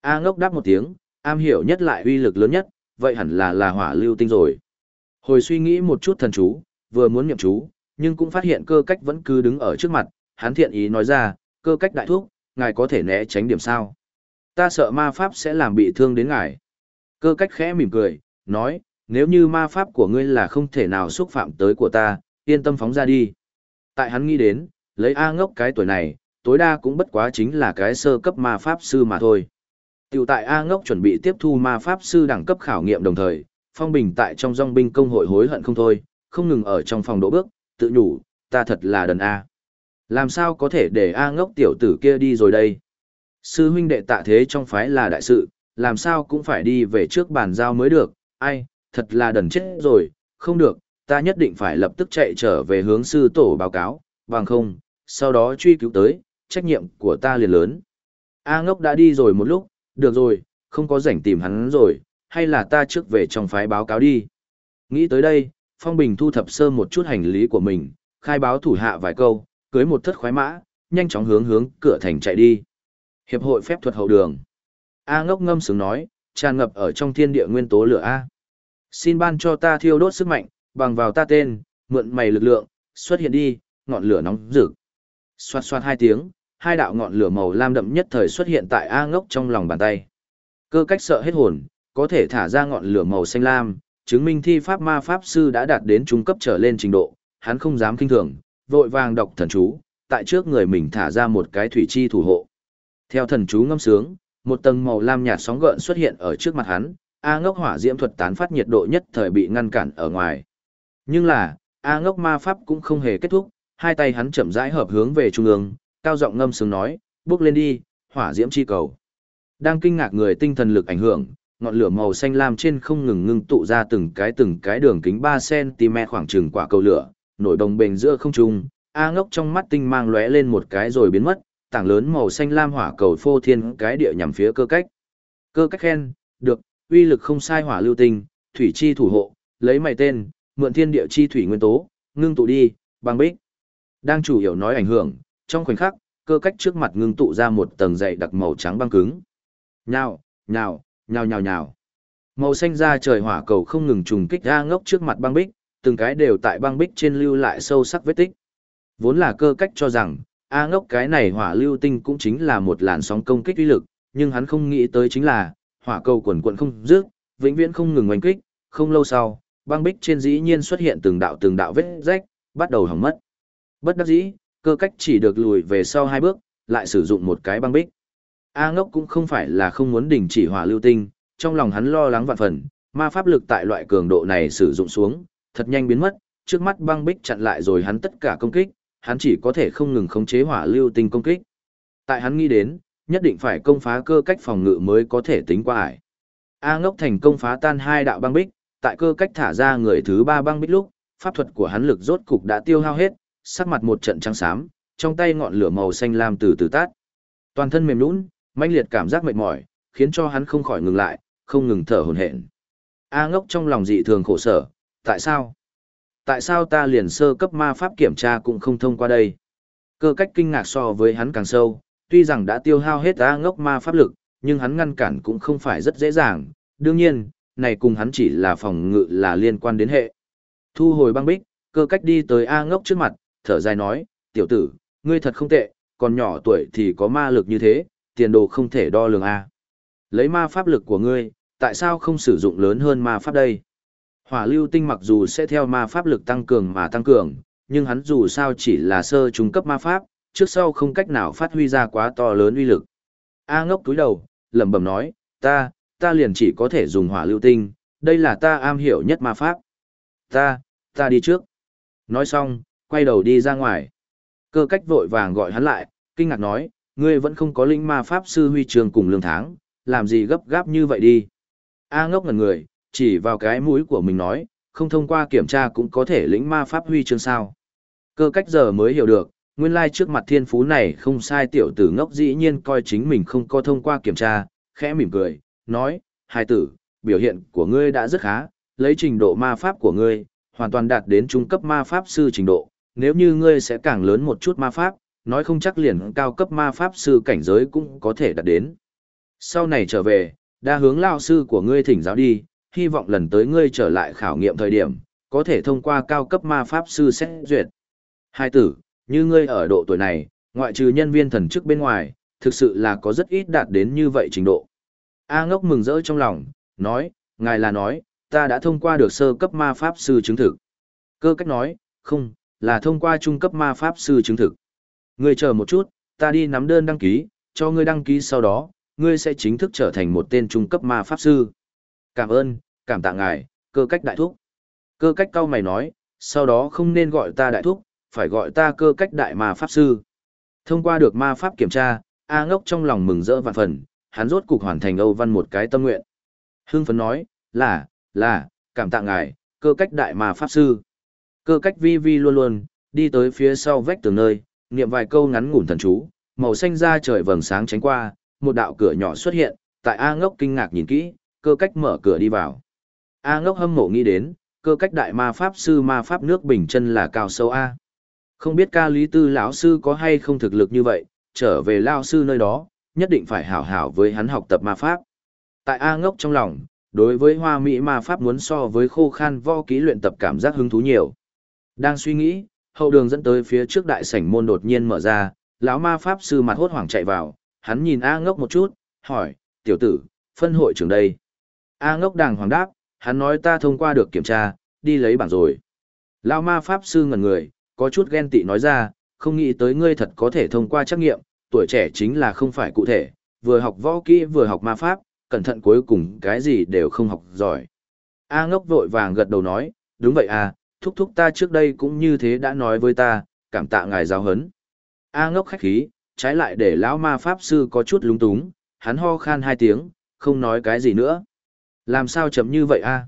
A ngốc đáp một tiếng, am hiểu nhất lại uy lực lớn nhất, vậy hẳn là là hỏa lưu tinh rồi. Hồi suy nghĩ một chút thần chú, vừa muốn nhậm chú, nhưng cũng phát hiện cơ cách vẫn cứ đứng ở trước mặt, hắn thiện ý nói ra, cơ cách đại thuốc, ngài có thể né tránh điểm sao. Ta sợ ma pháp sẽ làm bị thương đến ngài. Cơ cách khẽ mỉm cười, nói, nếu như ma pháp của ngươi là không thể nào xúc phạm tới của ta, yên tâm phóng ra đi. Tại hắn nghĩ đến, lấy A ngốc cái tuổi này, tối đa cũng bất quá chính là cái sơ cấp ma pháp sư mà thôi. Tiểu tại A ngốc chuẩn bị tiếp thu ma pháp sư đẳng cấp khảo nghiệm đồng thời, Phong Bình tại trong dòng binh công hội hối hận không thôi, không ngừng ở trong phòng đỗ bước, tự nhủ, ta thật là đần A. Làm sao có thể để A ngốc tiểu tử kia đi rồi đây? Sư huynh đệ tạ thế trong phái là đại sự, làm sao cũng phải đi về trước bàn giao mới được, ai, thật là đần chết rồi, không được, ta nhất định phải lập tức chạy trở về hướng sư tổ báo cáo, bằng không, sau đó truy cứu tới, trách nhiệm của ta liền lớn. A ngốc đã đi rồi một lúc, được rồi, không có rảnh tìm hắn rồi, hay là ta trước về trong phái báo cáo đi. Nghĩ tới đây, Phong Bình thu thập sơ một chút hành lý của mình, khai báo thủ hạ vài câu, cưới một thất khoái mã, nhanh chóng hướng hướng cửa thành chạy đi. Hiệp hội phép thuật hậu đường. A ngốc ngâm sướng nói, tràn ngập ở trong thiên địa nguyên tố lửa A. Xin ban cho ta thiêu đốt sức mạnh, bằng vào ta tên, mượn mày lực lượng, xuất hiện đi, ngọn lửa nóng rực. Xoát xoát hai tiếng, hai đạo ngọn lửa màu lam đậm nhất thời xuất hiện tại A ngốc trong lòng bàn tay. Cơ cách sợ hết hồn, có thể thả ra ngọn lửa màu xanh lam, chứng minh thi pháp ma pháp sư đã đạt đến trung cấp trở lên trình độ, hắn không dám kinh thường, vội vàng đọc thần chú, tại trước người mình thả ra một cái thủy chi thủ hộ. Theo thần chú ngâm sướng, một tầng màu lam nhạt sóng gợn xuất hiện ở trước mặt hắn, A ngốc hỏa diễm thuật tán phát nhiệt độ nhất thời bị ngăn cản ở ngoài. Nhưng là, A ngốc ma pháp cũng không hề kết thúc, hai tay hắn chậm rãi hợp hướng về trung ương, cao giọng ngâm sướng nói, bước lên đi, hỏa diễm chi cầu. Đang kinh ngạc người tinh thần lực ảnh hưởng, ngọn lửa màu xanh lam trên không ngừng ngưng tụ ra từng cái từng cái đường kính 3cm khoảng chừng quả cầu lửa, nổi đồng bền giữa không trung, A ngốc trong mắt tinh mang lóe lên một cái rồi biến mất, tảng lớn màu xanh lam hỏa cầu phô thiên cái địa nhằm phía cơ cách. Cơ cách khen, được, uy lực không sai hỏa lưu tinh, thủy chi thủ hộ, lấy mày tên, mượn thiên địa chi thủy nguyên tố, ngưng tụ đi, bằng bích. Đang chủ yếu nói ảnh hưởng, trong khoảnh khắc, cơ cách trước mặt ngưng tụ ra một tầng dày đặc màu trắng băng cứng. Nhào, nhào, nhào nhào nhào. Màu xanh da trời hỏa cầu không ngừng trùng kích ra ngốc trước mặt băng bích, từng cái đều tại băng bích trên lưu lại sâu sắc vết tích. Vốn là cơ cách cho rằng, A ngốc cái này hỏa lưu tinh cũng chính là một làn sóng công kích uy lực, nhưng hắn không nghĩ tới chính là, hỏa cầu quần quận không dứt, vĩnh viễn không ngừng oanh kích, không lâu sau, băng bích trên dĩ nhiên xuất hiện từng đạo từng đạo vết rách, bắt đầu hỏng mất. Bất đắc dĩ, cơ cách chỉ được lùi về sau hai bước, lại sử dụng một cái băng bích. A ngốc cũng không phải là không muốn đình chỉ hỏa lưu tinh, trong lòng hắn lo lắng vạn phần, ma pháp lực tại loại cường độ này sử dụng xuống, thật nhanh biến mất, trước mắt băng bích chặn lại rồi hắn tất cả công kích, hắn chỉ có thể không ngừng khống chế hỏa lưu tinh công kích. Tại hắn nghĩ đến, nhất định phải công phá cơ cách phòng ngự mới có thể tính qua ải. A ngốc thành công phá tan hai đạo băng bích, tại cơ cách thả ra người thứ ba băng bích lúc, pháp thuật của hắn lực rốt cục đã tiêu hao hết, sắc mặt một trận trắng xám, trong tay ngọn lửa màu xanh lam từ từ tát. Toàn thân mềm nhũn, mãnh liệt cảm giác mệt mỏi, khiến cho hắn không khỏi ngừng lại, không ngừng thở hổn hển. A ngốc trong lòng dị thường khổ sở, tại sao? Tại sao ta liền sơ cấp ma pháp kiểm tra cũng không thông qua đây? Cơ cách kinh ngạc so với hắn càng sâu, tuy rằng đã tiêu hao hết A ngốc ma pháp lực, nhưng hắn ngăn cản cũng không phải rất dễ dàng. Đương nhiên, này cùng hắn chỉ là phòng ngự là liên quan đến hệ. Thu hồi băng bích, cơ cách đi tới A ngốc trước mặt, thở dài nói, tiểu tử, ngươi thật không tệ, còn nhỏ tuổi thì có ma lực như thế, tiền đồ không thể đo lường A. Lấy ma pháp lực của ngươi, tại sao không sử dụng lớn hơn ma pháp đây? Hỏa lưu tinh mặc dù sẽ theo ma pháp lực tăng cường mà tăng cường, nhưng hắn dù sao chỉ là sơ trung cấp ma pháp, trước sau không cách nào phát huy ra quá to lớn uy lực. A ngốc túi đầu, lẩm bẩm nói, ta, ta liền chỉ có thể dùng hỏa lưu tinh, đây là ta am hiểu nhất ma pháp. Ta, ta đi trước. Nói xong, quay đầu đi ra ngoài. Cơ cách vội vàng gọi hắn lại, kinh ngạc nói, ngươi vẫn không có linh ma pháp sư huy trường cùng lương tháng, làm gì gấp gáp như vậy đi. A ngốc ngần người, chỉ vào cái mũi của mình nói, không thông qua kiểm tra cũng có thể lĩnh ma pháp huy chương sao. Cơ cách giờ mới hiểu được, nguyên lai trước mặt thiên phú này không sai tiểu tử ngốc dĩ nhiên coi chính mình không có thông qua kiểm tra, khẽ mỉm cười, nói, hai tử, biểu hiện của ngươi đã rất khá, lấy trình độ ma pháp của ngươi, hoàn toàn đạt đến trung cấp ma pháp sư trình độ, nếu như ngươi sẽ càng lớn một chút ma pháp, nói không chắc liền cao cấp ma pháp sư cảnh giới cũng có thể đạt đến. Sau này trở về, đa hướng lao sư của ngươi thỉnh giáo đi, hy vọng lần tới ngươi trở lại khảo nghiệm thời điểm, có thể thông qua cao cấp ma pháp sư xét duyệt. Hai tử, như ngươi ở độ tuổi này, ngoại trừ nhân viên thần chức bên ngoài, thực sự là có rất ít đạt đến như vậy trình độ. A ngốc mừng rỡ trong lòng, nói, ngài là nói, ta đã thông qua được sơ cấp ma pháp sư chứng thực. Cơ cách nói, không, là thông qua trung cấp ma pháp sư chứng thực. Ngươi chờ một chút, ta đi nắm đơn đăng ký, cho ngươi đăng ký sau đó, ngươi sẽ chính thức trở thành một tên trung cấp ma pháp sư. Cảm ơn, cảm tạ ngài, cơ cách đại thúc. Cơ cách cao mày nói, sau đó không nên gọi ta đại thúc, phải gọi ta cơ cách đại ma pháp sư. Thông qua được ma pháp kiểm tra, A ngốc trong lòng mừng rỡ vạn phần, hắn rốt cục hoàn thành Âu Văn một cái tâm nguyện. Hưng phấn nói, là, là, cảm tạ ngài, cơ cách đại ma pháp sư. Cơ cách vi vi luôn luôn, đi tới phía sau vách tường nơi, niệm vài câu ngắn ngủn thần chú, màu xanh ra trời vầng sáng tránh qua, một đạo cửa nhỏ xuất hiện, tại A ngốc kinh ngạc nhìn kỹ, cơ cách mở cửa đi vào. A ngốc hâm mộ nghĩ đến, cơ cách đại ma pháp sư ma pháp nước bình chân là cao sâu A. Không biết ca lý tư lão sư có hay không thực lực như vậy, trở về lao sư nơi đó, nhất định phải hảo hảo với hắn học tập ma pháp. Tại A ngốc trong lòng, đối với hoa mỹ ma pháp muốn so với khô khan vo ký luyện tập cảm giác hứng thú nhiều. Đang suy nghĩ, hậu đường dẫn tới phía trước đại sảnh môn đột nhiên mở ra, lão ma pháp sư mặt hốt hoảng chạy vào, hắn nhìn A ngốc một chút, hỏi, tiểu tử, phân hội trưởng đây. A ngốc đàng hoàng đáp, hắn nói ta thông qua được kiểm tra, đi lấy bảng rồi. Lão ma pháp sư ngẩn người, có chút ghen tị nói ra, không nghĩ tới ngươi thật có thể thông qua trắc nghiệm, tuổi trẻ chính là không phải cụ thể, vừa học võ kỹ vừa học ma pháp, cẩn thận cuối cùng cái gì đều không học giỏi. A ngốc vội vàng gật đầu nói, đúng vậy à, thúc thúc ta trước đây cũng như thế đã nói với ta, cảm tạ ngài giáo hấn. A ngốc khách khí, trái lại để lão ma pháp sư có chút lúng túng, hắn ho khan hai tiếng, không nói cái gì nữa. Làm sao chậm như vậy a?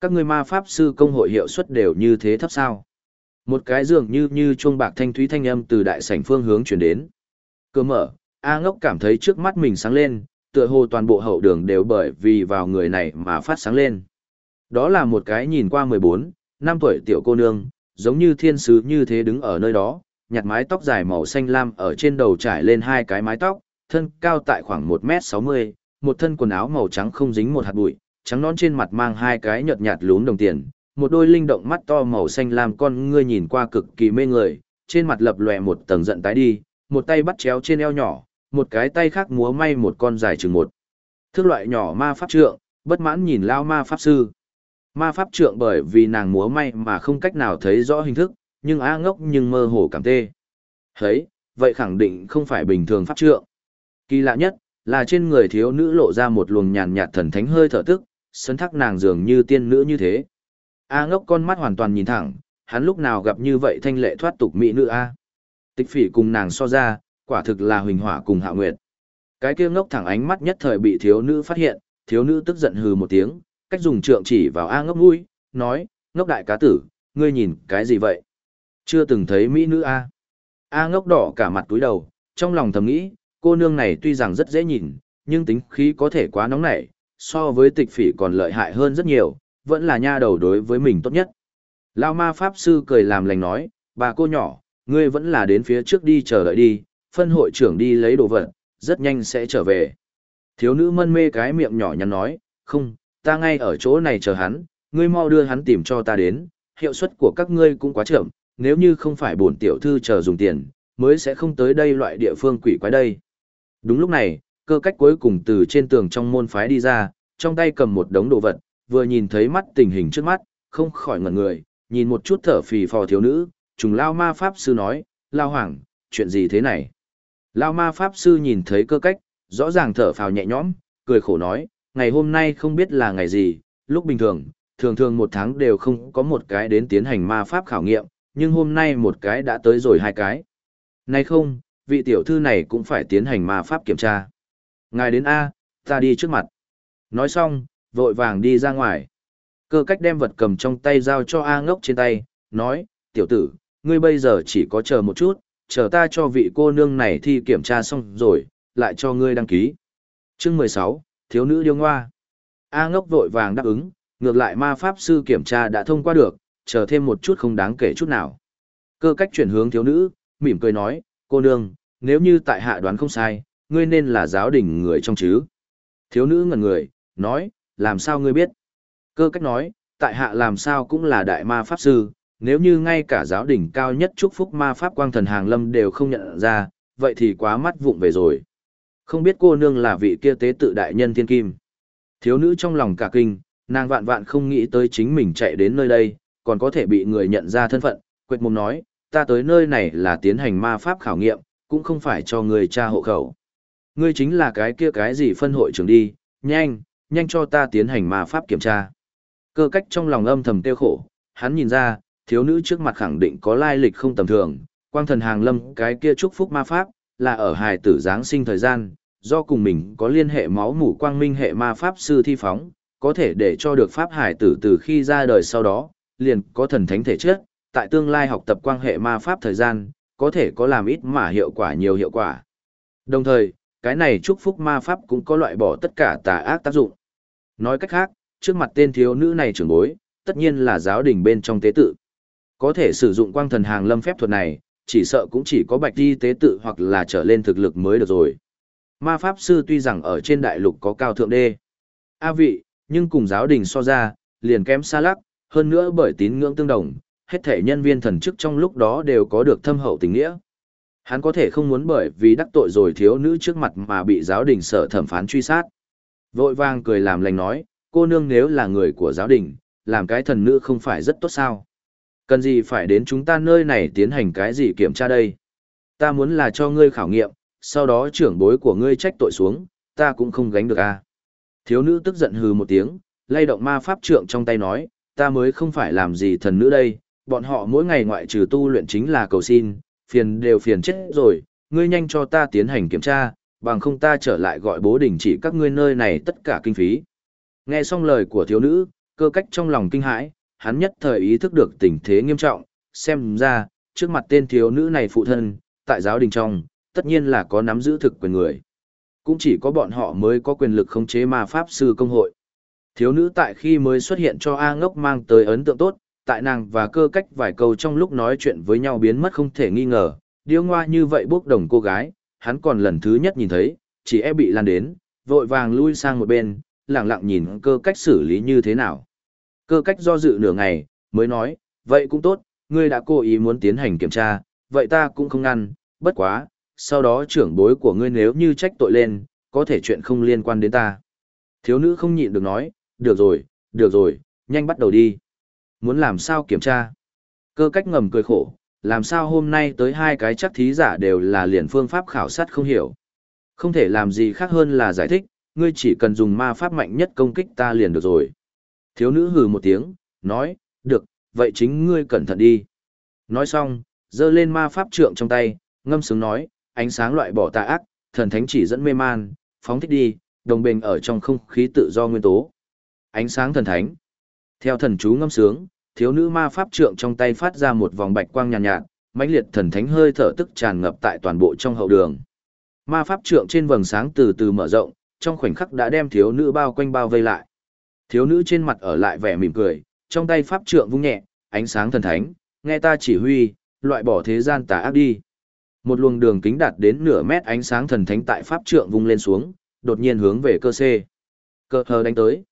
Các ngươi ma pháp sư công hội hiệu suất đều như thế thấp sao? Một cái dường như như chuông bạc thanh thúy thanh âm từ đại sảnh phương hướng truyền đến. Cửa mở, A ngốc cảm thấy trước mắt mình sáng lên, tựa hồ toàn bộ hậu đường đều bởi vì vào người này mà phát sáng lên. Đó là một cái nhìn qua 14, năm tuổi tiểu cô nương, giống như thiên sứ như thế đứng ở nơi đó, nhặt mái tóc dài màu xanh lam ở trên đầu trải lên hai cái mái tóc, thân cao tại khoảng 1m60, một thân quần áo màu trắng không dính một hạt bụi, trắng nón trên mặt mang hai cái nhợt nhạt lún đồng tiền, một đôi linh động mắt to màu xanh lam con ngươi nhìn qua cực kỳ mê người, trên mặt lập lòe một tầng giận tái đi, một tay bắt chéo trên eo nhỏ, một cái tay khác múa may một con dài chừng một. Thước loại nhỏ ma pháp trượng, bất mãn nhìn lao ma pháp sư. Ma pháp trượng bởi vì nàng múa may mà không cách nào thấy rõ hình thức, nhưng A ngốc nhưng mơ hồ cảm tê. Hấy, vậy khẳng định không phải bình thường pháp trượng. Kỳ lạ nhất, là trên người thiếu nữ lộ ra một luồng nhàn nhạt thần thánh hơi thở tức, sấn thắc nàng dường như tiên nữ như thế. A ngốc con mắt hoàn toàn nhìn thẳng, hắn lúc nào gặp như vậy thanh lệ thoát tục mỹ nữ A. Tịch phỉ cùng nàng so ra, quả thực là huỳnh hỏa cùng hạ nguyệt. Cái kia ngốc thẳng ánh mắt nhất thời bị thiếu nữ phát hiện, thiếu nữ tức giận hừ một tiếng, cách dùng trượng chỉ vào A ngốc mũi, nói, ngốc đại cá tử, ngươi nhìn cái gì vậy? Chưa từng thấy mỹ nữ A. A ngốc đỏ cả mặt túi đầu, trong lòng thầm nghĩ, cô nương này tuy rằng rất dễ nhìn, nhưng tính khí có thể quá nóng nảy, so với tịch phỉ còn lợi hại hơn rất nhiều, vẫn là nha đầu đối với mình tốt nhất. Lao ma pháp sư cười làm lành nói, bà cô nhỏ, ngươi vẫn là đến phía trước đi chờ đợi đi, phân hội trưởng đi lấy đồ vật, rất nhanh sẽ trở về. Thiếu nữ mân mê cái miệng nhỏ nhắn nói, không, ta ngay ở chỗ này chờ hắn, ngươi mau đưa hắn tìm cho ta đến, hiệu suất của các ngươi cũng quá chậm, nếu như không phải bổn tiểu thư chờ dùng tiền, mới sẽ không tới đây loại địa phương quỷ quái đây. Đúng lúc này, cơ cách cuối cùng từ trên tường trong môn phái đi ra, trong tay cầm một đống đồ vật, vừa nhìn thấy mắt tình hình trước mắt, không khỏi ngẩn người, nhìn một chút thở phì phò thiếu nữ, trùng lao ma pháp sư nói, lao hoàng, chuyện gì thế này? Lao ma pháp sư nhìn thấy cơ cách, rõ ràng thở phào nhẹ nhõm, cười khổ nói, ngày hôm nay không biết là ngày gì, lúc bình thường, thường thường một tháng đều không có một cái đến tiến hành ma pháp khảo nghiệm, nhưng hôm nay một cái đã tới rồi hai cái. Nay không, vị tiểu thư này cũng phải tiến hành ma pháp kiểm tra. Ngài đến A, ta đi trước mặt. Nói xong, vội vàng đi ra ngoài. Cơ cách đem vật cầm trong tay giao cho A ngốc trên tay, nói, tiểu tử, ngươi bây giờ chỉ có chờ một chút, chờ ta cho vị cô nương này thi kiểm tra xong rồi, lại cho ngươi đăng ký. Chương 16, Thiếu nữ điêu ngoa. A ngốc vội vàng đáp ứng, ngược lại ma pháp sư kiểm tra đã thông qua được, chờ thêm một chút không đáng kể chút nào. Cơ cách chuyển hướng thiếu nữ, mỉm cười nói, cô nương, nếu như tại hạ đoán không sai, ngươi nên là giáo đình người trong chứ. Thiếu nữ ngẩn người, nói, làm sao ngươi biết? Cơ cách nói, tại hạ làm sao cũng là đại ma pháp sư, nếu như ngay cả giáo đỉnh cao nhất chúc phúc ma pháp quang thần hàng lâm đều không nhận ra, vậy thì quá mắt vụng về rồi. Không biết cô nương là vị kia tế tự đại nhân thiên kim. Thiếu nữ trong lòng cả kinh, nàng vạn vạn không nghĩ tới chính mình chạy đến nơi đây, còn có thể bị người nhận ra thân phận. Quệt mồm nói, ta tới nơi này là tiến hành ma pháp khảo nghiệm, cũng không phải cho người cha hộ khẩu. Ngươi chính là cái kia cái gì phân hội trưởng đi, nhanh, nhanh cho ta tiến hành ma pháp kiểm tra. Cơ cách trong lòng âm thầm tiêu khổ, hắn nhìn ra, thiếu nữ trước mặt khẳng định có lai lịch không tầm thường, quang thần hàng lâm cái kia chúc phúc ma pháp, là ở hài tử Giáng sinh thời gian, do cùng mình có liên hệ máu mủ quang minh hệ ma pháp sư thi phóng, có thể để cho được pháp hải tử từ khi ra đời sau đó, liền có thần thánh thể chất, tại tương lai học tập quan hệ ma pháp thời gian, có thể có làm ít mà hiệu quả nhiều hiệu quả. Đồng thời, cái này chúc phúc ma pháp cũng có loại bỏ tất cả tà ác tác dụng. Nói cách khác, trước mặt tên thiếu nữ này trưởng bối, tất nhiên là giáo đình bên trong tế tự. Có thể sử dụng quang thần hàng lâm phép thuật này, chỉ sợ cũng chỉ có bạch y tế tự hoặc là trở lên thực lực mới được rồi. Ma pháp sư tuy rằng ở trên đại lục có cao thượng đê. A vị, nhưng cùng giáo đình so ra, liền kém xa lắc, hơn nữa bởi tín ngưỡng tương đồng, hết thể nhân viên thần chức trong lúc đó đều có được thâm hậu tình nghĩa. Hắn có thể không muốn bởi vì đắc tội rồi thiếu nữ trước mặt mà bị giáo đình sở thẩm phán truy sát. Vội vang cười làm lành nói, cô nương nếu là người của giáo đình, làm cái thần nữ không phải rất tốt sao. Cần gì phải đến chúng ta nơi này tiến hành cái gì kiểm tra đây? Ta muốn là cho ngươi khảo nghiệm, sau đó trưởng bối của ngươi trách tội xuống, ta cũng không gánh được a. À. Thiếu nữ tức giận hừ một tiếng, lay động ma pháp trượng trong tay nói, ta mới không phải làm gì thần nữ đây, bọn họ mỗi ngày ngoại trừ tu luyện chính là cầu xin, phiền đều phiền chết rồi, ngươi nhanh cho ta tiến hành kiểm tra, bằng không ta trở lại gọi bố đình chỉ các ngươi nơi này tất cả kinh phí. Nghe xong lời của thiếu nữ, cơ cách trong lòng kinh hãi, hắn nhất thời ý thức được tình thế nghiêm trọng, xem ra, trước mặt tên thiếu nữ này phụ thân, tại giáo đình trong, tất nhiên là có nắm giữ thực quyền người. Cũng chỉ có bọn họ mới có quyền lực khống chế ma pháp sư công hội. Thiếu nữ tại khi mới xuất hiện cho A ngốc mang tới ấn tượng tốt, tại nàng và cơ cách vài câu trong lúc nói chuyện với nhau biến mất không thể nghi ngờ, điêu ngoa như vậy bốc đồng cô gái, hắn còn lần thứ nhất nhìn thấy, chỉ e bị lan đến, vội vàng lui sang một bên, lặng lặng nhìn cơ cách xử lý như thế nào. Cơ cách do dự nửa ngày, mới nói, vậy cũng tốt, ngươi đã cố ý muốn tiến hành kiểm tra, vậy ta cũng không ngăn, bất quá, sau đó trưởng bối của ngươi nếu như trách tội lên, có thể chuyện không liên quan đến ta. Thiếu nữ không nhịn được nói, được rồi, được rồi, nhanh bắt đầu đi. Muốn làm sao kiểm tra? Cơ cách ngầm cười khổ, làm sao hôm nay tới hai cái chắc thí giả đều là liền phương pháp khảo sát không hiểu. Không thể làm gì khác hơn là giải thích, ngươi chỉ cần dùng ma pháp mạnh nhất công kích ta liền được rồi. Thiếu nữ hừ một tiếng, nói, được, vậy chính ngươi cẩn thận đi. Nói xong, giơ lên ma pháp trượng trong tay, ngâm sướng nói, ánh sáng loại bỏ tà ác, thần thánh chỉ dẫn mê man, phóng thích đi, đồng bình ở trong không khí tự do nguyên tố. Ánh sáng thần thánh. Theo thần chú ngâm sướng, thiếu nữ ma pháp trượng trong tay phát ra một vòng bạch quang nhàn nhạt, nhạt mãnh liệt thần thánh hơi thở tức tràn ngập tại toàn bộ trong hậu đường. Ma pháp trượng trên vầng sáng từ từ mở rộng, trong khoảnh khắc đã đem thiếu nữ bao quanh bao vây lại. Thiếu nữ trên mặt ở lại vẻ mỉm cười, trong tay pháp trượng vung nhẹ, ánh sáng thần thánh, nghe ta chỉ huy, loại bỏ thế gian tà ác đi. Một luồng đường kính đạt đến nửa mét ánh sáng thần thánh tại pháp trượng vung lên xuống, đột nhiên hướng về cơ C. Cơ hờ đánh tới.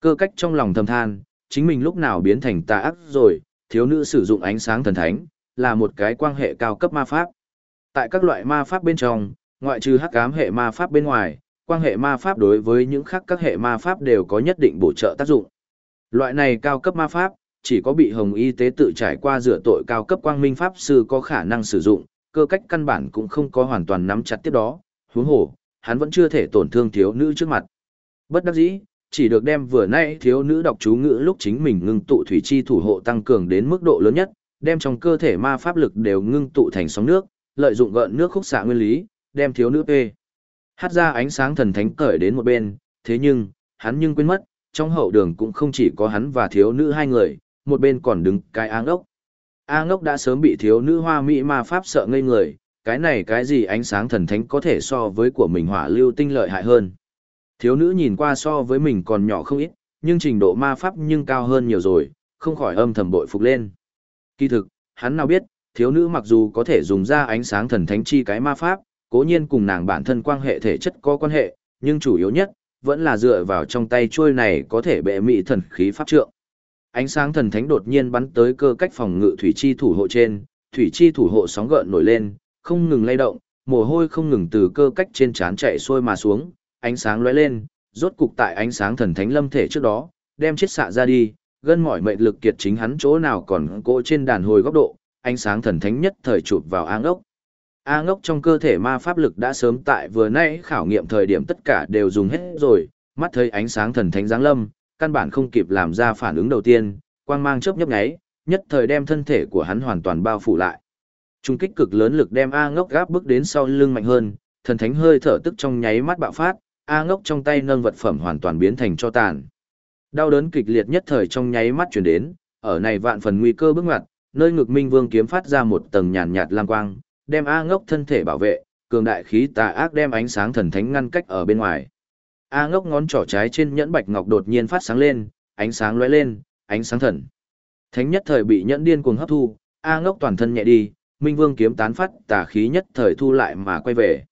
Cơ cách trong lòng thầm than, chính mình lúc nào biến thành tà ác rồi, thiếu nữ sử dụng ánh sáng thần thánh, là một cái quan hệ cao cấp ma pháp. Tại các loại ma pháp bên trong, ngoại trừ hắc ám hệ ma pháp bên ngoài, quan hệ ma pháp đối với những khác các hệ ma pháp đều có nhất định bổ trợ tác dụng. Loại này cao cấp ma pháp, chỉ có bị hồng y tế tự trải qua rửa tội cao cấp quang minh pháp sư có khả năng sử dụng, cơ cách căn bản cũng không có hoàn toàn nắm chặt tiếp đó, huống hồ, hắn vẫn chưa thể tổn thương thiếu nữ trước mặt. Bất đắc dĩ, chỉ được đem vừa nay thiếu nữ đọc chú ngữ lúc chính mình ngưng tụ thủy chi thủ hộ tăng cường đến mức độ lớn nhất, đem trong cơ thể ma pháp lực đều ngưng tụ thành sóng nước, lợi dụng gợn nước khúc xạ nguyên lý, đem thiếu nữ P. Hát ra ánh sáng thần thánh cởi đến một bên, thế nhưng, hắn nhưng quên mất, trong hậu đường cũng không chỉ có hắn và thiếu nữ hai người, một bên còn đứng cái A ngốc. A ngốc đã sớm bị thiếu nữ hoa mỹ ma pháp sợ ngây người, cái này cái gì ánh sáng thần thánh có thể so với của mình hỏa lưu tinh lợi hại hơn. Thiếu nữ nhìn qua so với mình còn nhỏ không ít, nhưng trình độ ma pháp nhưng cao hơn nhiều rồi, không khỏi âm thầm bội phục lên. Kỳ thực, hắn nào biết, thiếu nữ mặc dù có thể dùng ra ánh sáng thần thánh chi cái ma pháp, cố nhiên cùng nàng bản thân quan hệ thể chất có quan hệ, nhưng chủ yếu nhất, vẫn là dựa vào trong tay chuôi này có thể bệ mị thần khí pháp trượng. Ánh sáng thần thánh đột nhiên bắn tới cơ cách phòng ngự thủy chi thủ hộ trên, thủy chi thủ hộ sóng gợn nổi lên, không ngừng lay động, mồ hôi không ngừng từ cơ cách trên trán chạy xuôi mà xuống, ánh sáng lóe lên, rốt cục tại ánh sáng thần thánh lâm thể trước đó, đem chiết xạ ra đi, gân mỏi mệnh lực kiệt chính hắn chỗ nào còn cỗ trên đàn hồi góc độ, ánh sáng thần thánh nhất thời chụp vào áng ốc. A ngốc trong cơ thể ma pháp lực đã sớm tại vừa nãy khảo nghiệm thời điểm tất cả đều dùng hết rồi, mắt thấy ánh sáng thần thánh giáng lâm, căn bản không kịp làm ra phản ứng đầu tiên, quang mang chớp nhấp nháy, nhất thời đem thân thể của hắn hoàn toàn bao phủ lại. Trung kích cực lớn lực đem A ngốc gáp bước đến sau lưng mạnh hơn, thần thánh hơi thở tức trong nháy mắt bạo phát, A ngốc trong tay nâng vật phẩm hoàn toàn biến thành cho tàn. Đau đớn kịch liệt nhất thời trong nháy mắt chuyển đến, ở này vạn phần nguy cơ bước ngoặt, nơi ngực Minh Vương kiếm phát ra một tầng nhàn nhạt lam quang, đem A Ngốc thân thể bảo vệ, cường đại khí tà ác đem ánh sáng thần thánh ngăn cách ở bên ngoài. A Ngốc ngón trỏ trái trên nhẫn bạch ngọc đột nhiên phát sáng lên, ánh sáng lóe lên, ánh sáng thần. Thánh nhất thời bị nhẫn điên cuồng hấp thu, A Ngốc toàn thân nhẹ đi, Minh Vương kiếm tán phát tà khí nhất thời thu lại mà quay về.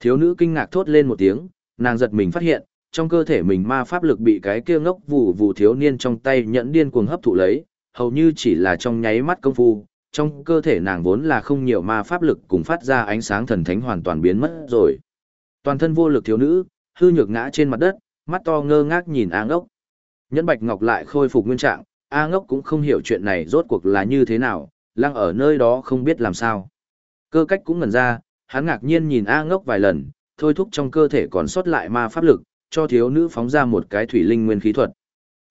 Thiếu nữ kinh ngạc thốt lên một tiếng, nàng giật mình phát hiện, trong cơ thể mình ma pháp lực bị cái kia ngốc vụ vụ thiếu niên trong tay nhẫn điên cuồng hấp thụ lấy, hầu như chỉ là trong nháy mắt công phu, trong cơ thể nàng vốn là không nhiều ma pháp lực cùng phát ra ánh sáng thần thánh hoàn toàn biến mất rồi. Toàn thân vô lực thiếu nữ, hư nhược ngã trên mặt đất, mắt to ngơ ngác nhìn A ngốc. Nhẫn Bạch Ngọc lại khôi phục nguyên trạng, A ngốc cũng không hiểu chuyện này rốt cuộc là như thế nào, lăng ở nơi đó không biết làm sao. Cơ cách cũng ngẩn ra, hắn ngạc nhiên nhìn A ngốc vài lần, thôi thúc trong cơ thể còn sót lại ma pháp lực, cho thiếu nữ phóng ra một cái thủy linh nguyên khí thuật.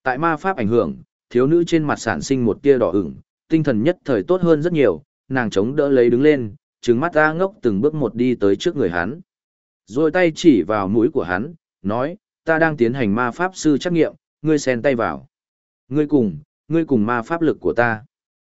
Tại ma pháp ảnh hưởng, thiếu nữ trên mặt sản sinh một tia đỏ ửng, tinh thần nhất thời tốt hơn rất nhiều, nàng chống đỡ lấy đứng lên, trừng mắt ra ngốc từng bước một đi tới trước người hắn. Rồi tay chỉ vào mũi của hắn, nói, ta đang tiến hành ma pháp sư trắc nghiệm, ngươi xen tay vào. Ngươi cùng, ngươi cùng ma pháp lực của ta.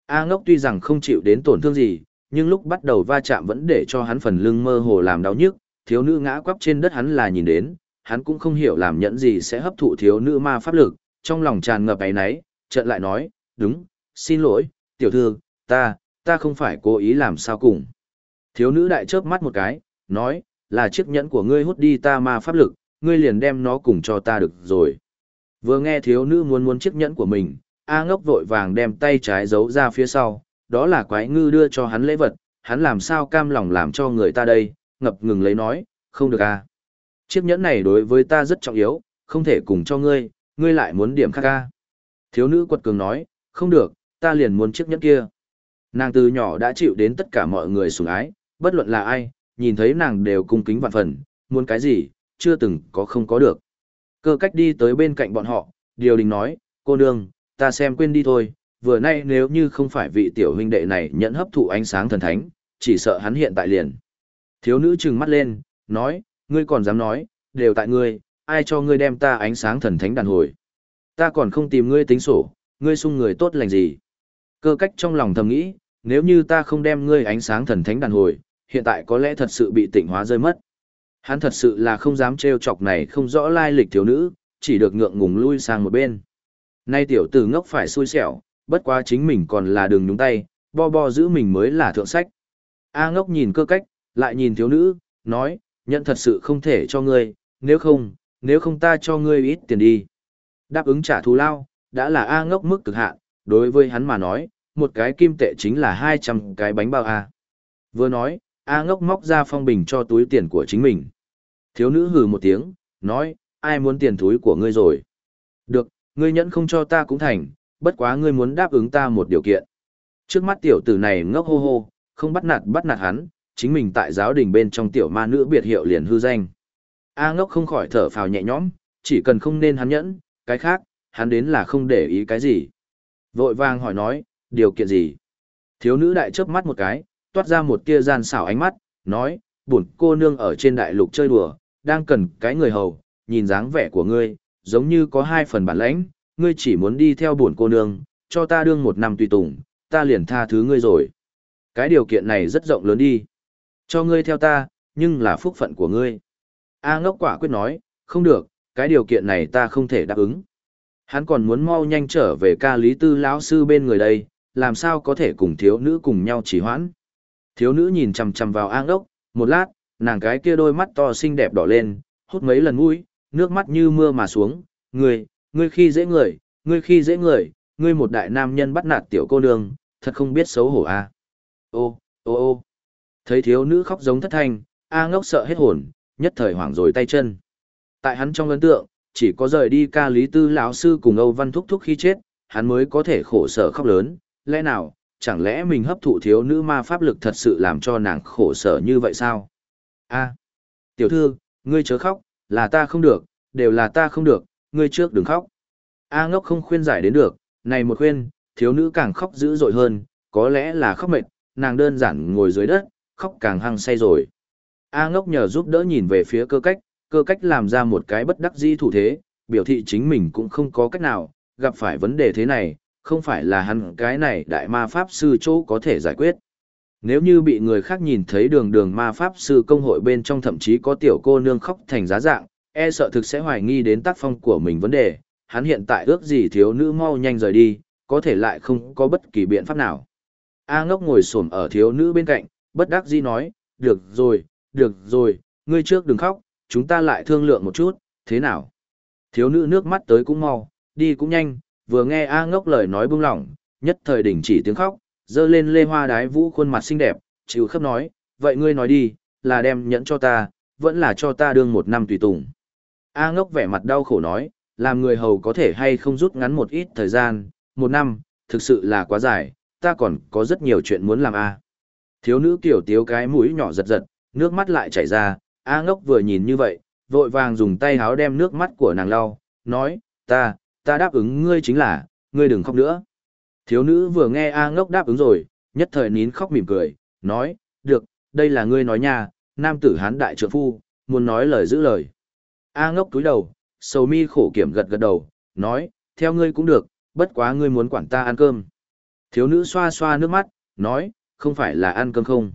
A ngốc tuy rằng không chịu đến tổn thương gì, nhưng lúc bắt đầu va chạm vẫn để cho hắn phần lưng mơ hồ làm đau nhức, thiếu nữ ngã quắp trên đất hắn là nhìn đến, hắn cũng không hiểu làm nhẫn gì sẽ hấp thụ thiếu nữ ma pháp lực, trong lòng tràn ngập ấy nấy, trận lại nói, đúng, xin lỗi, tiểu thư, ta, ta không phải cố ý làm sao cùng. Thiếu nữ đại chớp mắt một cái, nói, là chiếc nhẫn của ngươi hút đi ta ma pháp lực, ngươi liền đem nó cùng cho ta được rồi. Vừa nghe thiếu nữ muốn muốn chiếc nhẫn của mình, A ngốc vội vàng đem tay trái giấu ra phía sau, đó là quái ngư đưa cho hắn lễ vật, hắn làm sao cam lòng làm cho người ta đây, ngập ngừng lấy nói, không được a. Chiếc nhẫn này đối với ta rất trọng yếu, không thể cùng cho ngươi, ngươi lại muốn điểm khác a. Thiếu nữ quật cường nói, không được, ta liền muốn chiếc nhẫn kia. Nàng từ nhỏ đã chịu đến tất cả mọi người sủng ái, bất luận là ai, nhìn thấy nàng đều cung kính vạn phần, muốn cái gì, chưa từng có không có được. Cơ cách đi tới bên cạnh bọn họ, điều đình nói, cô nương, ta xem quên đi thôi, vừa nay nếu như không phải vị tiểu huynh đệ này nhận hấp thụ ánh sáng thần thánh, chỉ sợ hắn hiện tại liền. Thiếu nữ trừng mắt lên, nói, ngươi còn dám nói, đều tại ngươi, ai cho ngươi đem ta ánh sáng thần thánh đàn hồi. Ta còn không tìm ngươi tính sổ, ngươi sung người tốt lành gì. Cơ cách trong lòng thầm nghĩ, nếu như ta không đem ngươi ánh sáng thần thánh đàn hồi, hiện tại có lẽ thật sự bị tịnh hóa rơi mất. Hắn thật sự là không dám trêu chọc này không rõ lai lịch thiếu nữ, chỉ được ngượng ngùng lui sang một bên. Nay tiểu tử ngốc phải xui xẻo, bất quá chính mình còn là đường nhúng tay, bo bo giữ mình mới là thượng sách. A ngốc nhìn cơ cách, lại nhìn thiếu nữ, nói, nhận thật sự không thể cho ngươi, nếu không, nếu không ta cho ngươi ít tiền đi. Đáp ứng trả thù lao, đã là A ngốc mức cực hạn, đối với hắn mà nói, một cái kim tệ chính là 200 cái bánh bao A. Vừa nói, A ngốc móc ra phong bình cho túi tiền của chính mình. Thiếu nữ hừ một tiếng, nói, ai muốn tiền túi của ngươi rồi? Được, ngươi nhẫn không cho ta cũng thành, bất quá ngươi muốn đáp ứng ta một điều kiện. Trước mắt tiểu tử này ngốc hô hô, không bắt nạt bắt nạt hắn, chính mình tại giáo đình bên trong tiểu ma nữ biệt hiệu liền hư danh. A ngốc không khỏi thở phào nhẹ nhõm, chỉ cần không nên hắn nhẫn, cái khác, hắn đến là không để ý cái gì. Vội vàng hỏi nói, điều kiện gì? Thiếu nữ đại chớp mắt một cái, toát ra một tia gian xảo ánh mắt, nói, bổn cô nương ở trên đại lục chơi đùa, đang cần cái người hầu, nhìn dáng vẻ của ngươi, giống như có hai phần bản lãnh, ngươi chỉ muốn đi theo bổn cô nương, cho ta đương một năm tùy tùng, ta liền tha thứ ngươi rồi. Cái điều kiện này rất rộng lớn đi. Cho ngươi theo ta, nhưng là phúc phận của ngươi. A ngốc quả quyết nói, không được, cái điều kiện này ta không thể đáp ứng. Hắn còn muốn mau nhanh trở về ca lý tư lão sư bên người đây, làm sao có thể cùng thiếu nữ cùng nhau chỉ hoãn. Thiếu nữ nhìn chằm chằm vào an ốc, một lát, nàng cái kia đôi mắt to xinh đẹp đỏ lên, hút mấy lần mũi, nước mắt như mưa mà xuống, ngươi, ngươi khi dễ người, ngươi khi dễ người, ngươi một đại nam nhân bắt nạt tiểu cô nương, thật không biết xấu hổ a. À. Ô, ô ô. Thấy thiếu nữ khóc giống thất thanh, A ngốc sợ hết hồn, nhất thời hoảng rồi tay chân. Tại hắn trong ấn tượng, chỉ có rời đi ca lý tư lão sư cùng Âu Văn Thúc Thúc khi chết, hắn mới có thể khổ sở khóc lớn, lẽ nào, chẳng lẽ mình hấp thụ thiếu nữ ma pháp lực thật sự làm cho nàng khổ sở như vậy sao? A, tiểu thư, ngươi chớ khóc, là ta không được, đều là ta không được, ngươi trước đừng khóc. A ngốc không khuyên giải đến được, này một khuyên, thiếu nữ càng khóc dữ dội hơn, có lẽ là khóc mệt, nàng đơn giản ngồi dưới đất, khóc càng hăng say rồi. A ngốc nhờ giúp đỡ nhìn về phía cơ cách, cơ cách làm ra một cái bất đắc dĩ thủ thế, biểu thị chính mình cũng không có cách nào, gặp phải vấn đề thế này, không phải là hắn cái này đại ma pháp sư chỗ có thể giải quyết. Nếu như bị người khác nhìn thấy đường đường ma pháp sư công hội bên trong thậm chí có tiểu cô nương khóc thành giá dạng, e sợ thực sẽ hoài nghi đến tác phong của mình vấn đề, hắn hiện tại ước gì thiếu nữ mau nhanh rời đi, có thể lại không có bất kỳ biện pháp nào. A ngốc ngồi xổm ở thiếu nữ bên cạnh, bất đắc dĩ nói, được rồi, được rồi, ngươi trước đừng khóc, chúng ta lại thương lượng một chút, thế nào? Thiếu nữ nước mắt tới cũng mau, đi cũng nhanh, vừa nghe A ngốc lời nói bưng lỏng, nhất thời đình chỉ tiếng khóc, dơ lên lê hoa đái vũ khuôn mặt xinh đẹp, chịu khắp nói, vậy ngươi nói đi, là đem nhẫn cho ta, vẫn là cho ta đương một năm tùy tùng. A ngốc vẻ mặt đau khổ nói, làm người hầu có thể hay không rút ngắn một ít thời gian, một năm, thực sự là quá dài, ta còn có rất nhiều chuyện muốn làm A. Thiếu nữ kiểu tiếu cái mũi nhỏ giật giật, nước mắt lại chảy ra, A ngốc vừa nhìn như vậy, vội vàng dùng tay háo đem nước mắt của nàng lau, nói, ta, ta đáp ứng ngươi chính là, ngươi đừng khóc nữa. Thiếu nữ vừa nghe A ngốc đáp ứng rồi, nhất thời nín khóc mỉm cười, nói, được, đây là ngươi nói nha, nam tử hán đại trượng phu, muốn nói lời giữ lời. A ngốc túi đầu, sầu mi khổ kiểm gật gật đầu, nói, theo ngươi cũng được, bất quá ngươi muốn quản ta ăn cơm. Thiếu nữ xoa xoa nước mắt, nói, không phải là ăn cơm không.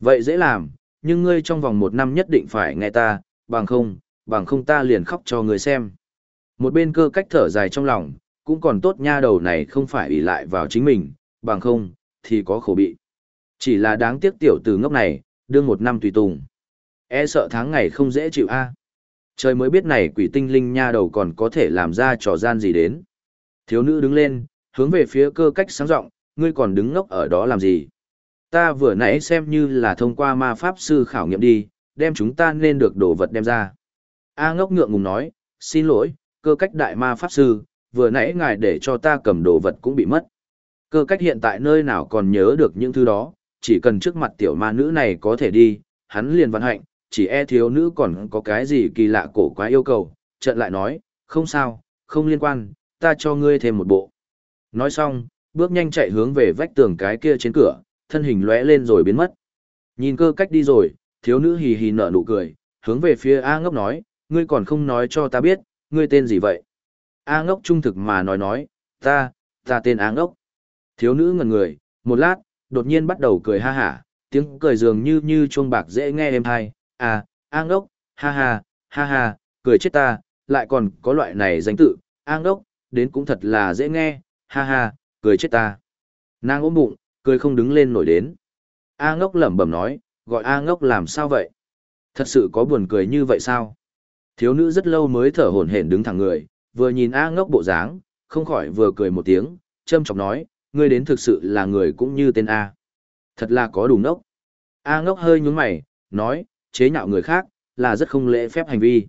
Vậy dễ làm, nhưng ngươi trong vòng một năm nhất định phải nghe ta, bằng không, bằng không ta liền khóc cho ngươi xem. Một bên cơ cách thở dài trong lòng, cũng còn tốt nha đầu này không phải ủy lại vào chính mình, bằng không, thì có khổ bị. Chỉ là đáng tiếc tiểu tử ngốc này, đương một năm tùy tùng. E sợ tháng ngày không dễ chịu a. Trời mới biết này quỷ tinh linh nha đầu còn có thể làm ra trò gian gì đến. Thiếu nữ đứng lên, hướng về phía cơ cách sáng rộng, ngươi còn đứng ngốc ở đó làm gì? Ta vừa nãy xem như là thông qua ma pháp sư khảo nghiệm đi, đem chúng ta nên được đồ vật đem ra. A ngốc ngượng ngùng nói, xin lỗi, cơ cách đại ma pháp sư, vừa nãy ngài để cho ta cầm đồ vật cũng bị mất. Cơ cách hiện tại nơi nào còn nhớ được những thứ đó, chỉ cần trước mặt tiểu ma nữ này có thể đi, hắn liền văn hạnh, chỉ e thiếu nữ còn có cái gì kỳ lạ cổ quá yêu cầu, trận lại nói, không sao, không liên quan, ta cho ngươi thêm một bộ. Nói xong, bước nhanh chạy hướng về vách tường cái kia trên cửa, thân hình lóe lên rồi biến mất. Nhìn cơ cách đi rồi, thiếu nữ hì hì nở nụ cười, hướng về phía A ngốc nói, ngươi còn không nói cho ta biết, ngươi tên gì vậy? A ngốc trung thực mà nói nói, ta, ta tên A ngốc. Thiếu nữ ngần người, một lát, đột nhiên bắt đầu cười ha hả, tiếng cười dường như như chuông bạc dễ nghe êm hay, à, A ngốc, ha ha, ha ha, cười chết ta, lại còn có loại này danh tự, A ngốc, đến cũng thật là dễ nghe, ha ha, cười chết ta. Nàng ôm bụng, cười không đứng lên nổi đến. A ngốc lẩm bẩm nói, gọi A ngốc làm sao vậy? Thật sự có buồn cười như vậy sao? Thiếu nữ rất lâu mới thở hổn hển đứng thẳng người, vừa nhìn A ngốc bộ dáng, không khỏi vừa cười một tiếng, châm chọc nói, ngươi đến thực sự là người cũng như tên A. Thật là có đủ ngốc. A ngốc hơi nhún mày, nói, chế nhạo người khác, là rất không lễ phép hành vi.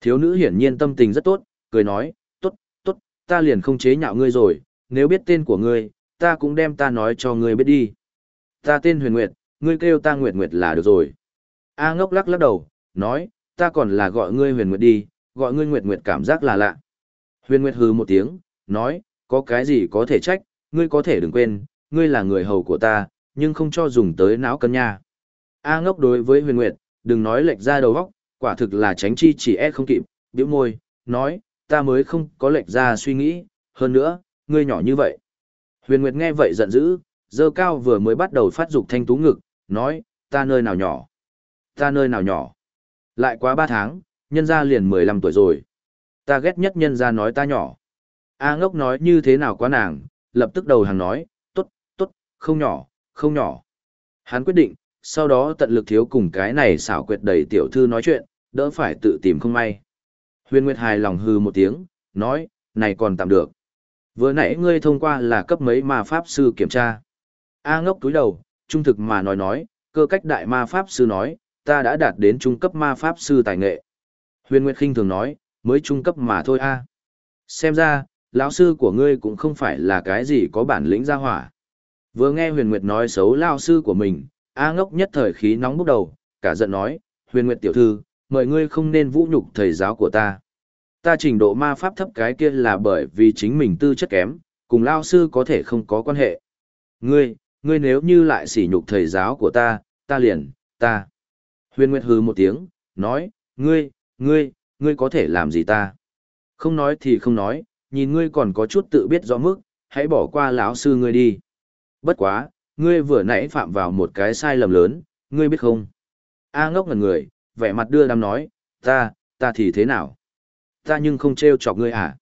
Thiếu nữ hiển nhiên tâm tình rất tốt, cười nói, tốt, tốt, ta liền không chế nhạo ngươi rồi, nếu biết tên của ngươi, ta cũng đem ta nói cho ngươi biết đi. Ta tên Huyền Nguyệt, ngươi kêu ta Nguyệt Nguyệt là được rồi. A ngốc lắc lắc đầu, nói, ta còn là gọi ngươi Huyền Nguyệt đi, gọi ngươi Nguyệt Nguyệt cảm giác là lạ. Huyền Nguyệt hừ một tiếng, nói, có cái gì có thể trách, ngươi có thể đừng quên, ngươi là người hầu của ta, nhưng không cho dùng tới não cân nha. A ngốc đối với Huyền Nguyệt, đừng nói lệch ra đầu óc, quả thực là tránh chi chỉ e không kịp, biểu môi, nói, ta mới không có lệch ra suy nghĩ, hơn nữa, ngươi nhỏ như vậy. Huyền Nguyệt nghe vậy giận dữ, dơ cao vừa mới bắt đầu phát dục thanh tú ngực, nói, ta nơi nào nhỏ? Ta nơi nào nhỏ? Lại quá ba tháng, nhân gia liền 15 tuổi rồi. Ta ghét nhất nhân gia nói ta nhỏ. A ngốc nói như thế nào quá nàng, lập tức đầu hàng nói, tốt, tốt, không nhỏ, không nhỏ. Hắn quyết định, sau đó tận lực thiếu cùng cái này xảo quyệt đầy tiểu thư nói chuyện, đỡ phải tự tìm không may. Huyền Nguyệt hài lòng hư một tiếng, nói, này còn tạm được. Vừa nãy ngươi thông qua là cấp mấy ma pháp sư kiểm tra. A ngốc túi đầu, trung thực mà nói nói, cơ cách đại ma pháp sư nói, ta đã đạt đến trung cấp ma pháp sư tài nghệ. Huyền Nguyệt khinh thường nói, mới trung cấp mà thôi a. Xem ra, lão sư của ngươi cũng không phải là cái gì có bản lĩnh ra hỏa. Vừa nghe Huyền Nguyệt nói xấu lão sư của mình, A ngốc nhất thời khí nóng bốc đầu, cả giận nói, Huyền Nguyệt tiểu thư, mời ngươi không nên vũ nhục thầy giáo của ta. Ta trình độ ma pháp thấp cái kia là bởi vì chính mình tư chất kém, cùng lao sư có thể không có quan hệ. Ngươi, ngươi nếu như lại sỉ nhục thầy giáo của ta, ta liền, ta. Huyền Nguyệt hừ một tiếng, nói, ngươi, ngươi, ngươi có thể làm gì ta? Không nói thì không nói, nhìn ngươi còn có chút tự biết rõ mức, hãy bỏ qua lão sư ngươi đi. Bất quá, ngươi vừa nãy phạm vào một cái sai lầm lớn, ngươi biết không? A ngốc ngần người, vẻ mặt đưa đám nói, ta, ta thì thế nào? Ta nhưng không trêu chọc ngươi à?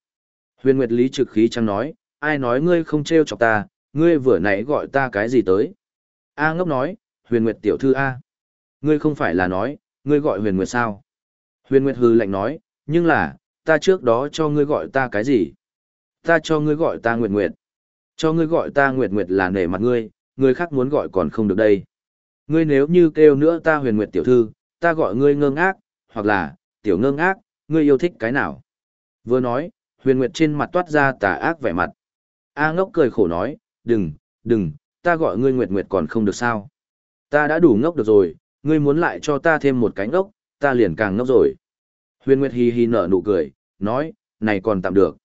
Huyền Nguyệt Lý trực khí chẳng nói, ai nói ngươi không trêu chọc ta, ngươi vừa nãy gọi ta cái gì tới? A ngốc nói, Huyền Nguyệt tiểu thư A. Ngươi không phải là nói, ngươi gọi Huyền Nguyệt sao? Huyền Nguyệt hừ lạnh nói, nhưng là, ta trước đó cho ngươi gọi ta cái gì? Ta cho ngươi gọi ta Nguyệt Nguyệt. Cho ngươi gọi ta Nguyệt Nguyệt là nể mặt ngươi, ngươi khác muốn gọi còn không được đây. Ngươi nếu như kêu nữa ta Huyền Nguyệt tiểu thư, ta gọi ngươi ngơ ngác, hoặc là, tiểu ngơ ngác, ngươi yêu thích cái nào? Vừa nói, Huyền Nguyệt trên mặt toát ra tà ác vẻ mặt. A ngốc cười khổ nói, đừng, đừng, ta gọi ngươi Nguyệt Nguyệt còn không được sao. Ta đã đủ ngốc được rồi, ngươi muốn lại cho ta thêm một cái ngốc, ta liền càng ngốc rồi. Huyền Nguyệt hi hi nở nụ cười, nói, này còn tạm được.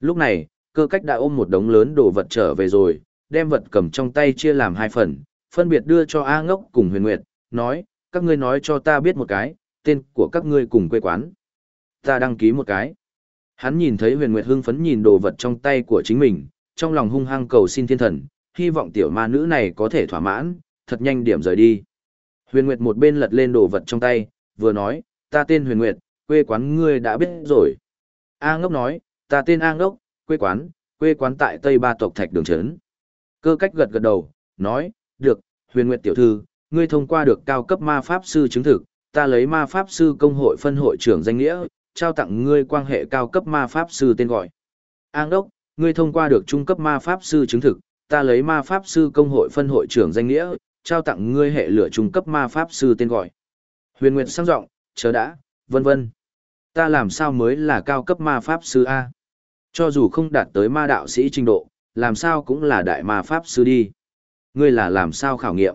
Lúc này, cơ cách đã ôm một đống lớn đồ vật trở về rồi, đem vật cầm trong tay chia làm hai phần, phân biệt đưa cho A ngốc cùng Huyền Nguyệt, nói, các ngươi nói cho ta biết một cái, tên của các ngươi cùng quê quán. Ta đăng ký một cái. Hắn nhìn thấy Huyền Nguyệt hưng phấn nhìn đồ vật trong tay của chính mình, trong lòng hung hăng cầu xin thiên thần, hy vọng tiểu ma nữ này có thể thỏa mãn, thật nhanh điểm rời đi. Huyền Nguyệt một bên lật lên đồ vật trong tay, vừa nói, ta tên Huyền Nguyệt, quê quán ngươi đã biết rồi. A ngốc nói, ta tên A ngốc, quê quán, quê quán tại Tây Ba tộc Thạch Đường Trấn. Cơ cách gật gật đầu, nói, được, Huyền Nguyệt tiểu thư, ngươi thông qua được cao cấp ma pháp sư chứng thực, ta lấy ma pháp sư công hội phân hội trưởng danh nghĩa, trao tặng ngươi quan hệ cao cấp ma pháp sư tên gọi. An đốc, ngươi thông qua được trung cấp ma pháp sư chứng thực, ta lấy ma pháp sư công hội phân hội trưởng danh nghĩa, trao tặng ngươi hệ lửa trung cấp ma pháp sư tên gọi. Huyền Nguyệt sang giọng, chờ đã, vân vân. Ta làm sao mới là cao cấp ma pháp sư A? Cho dù không đạt tới ma đạo sĩ trình độ, làm sao cũng là đại ma pháp sư đi. Ngươi là làm sao khảo nghiệm?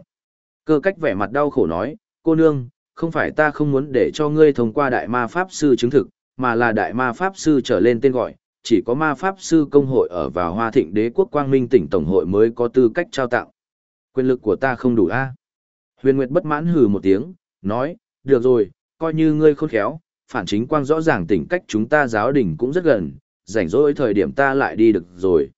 Cơ cách vẻ mặt đau khổ nói, cô nương, không phải ta không muốn để cho ngươi thông qua đại ma pháp sư chứng thực, mà là đại ma pháp sư trở lên tên gọi, chỉ có ma pháp sư công hội ở vào Hoa Thịnh Đế quốc Quang Minh tỉnh tổng hội mới có tư cách trao tặng. Quyền lực của ta không đủ a. Huyền Nguyệt bất mãn hừ một tiếng, nói, được rồi, coi như ngươi khôn khéo, phản chính quang rõ ràng tỉnh cách chúng ta giáo đình cũng rất gần, rảnh rỗi thời điểm ta lại đi được rồi.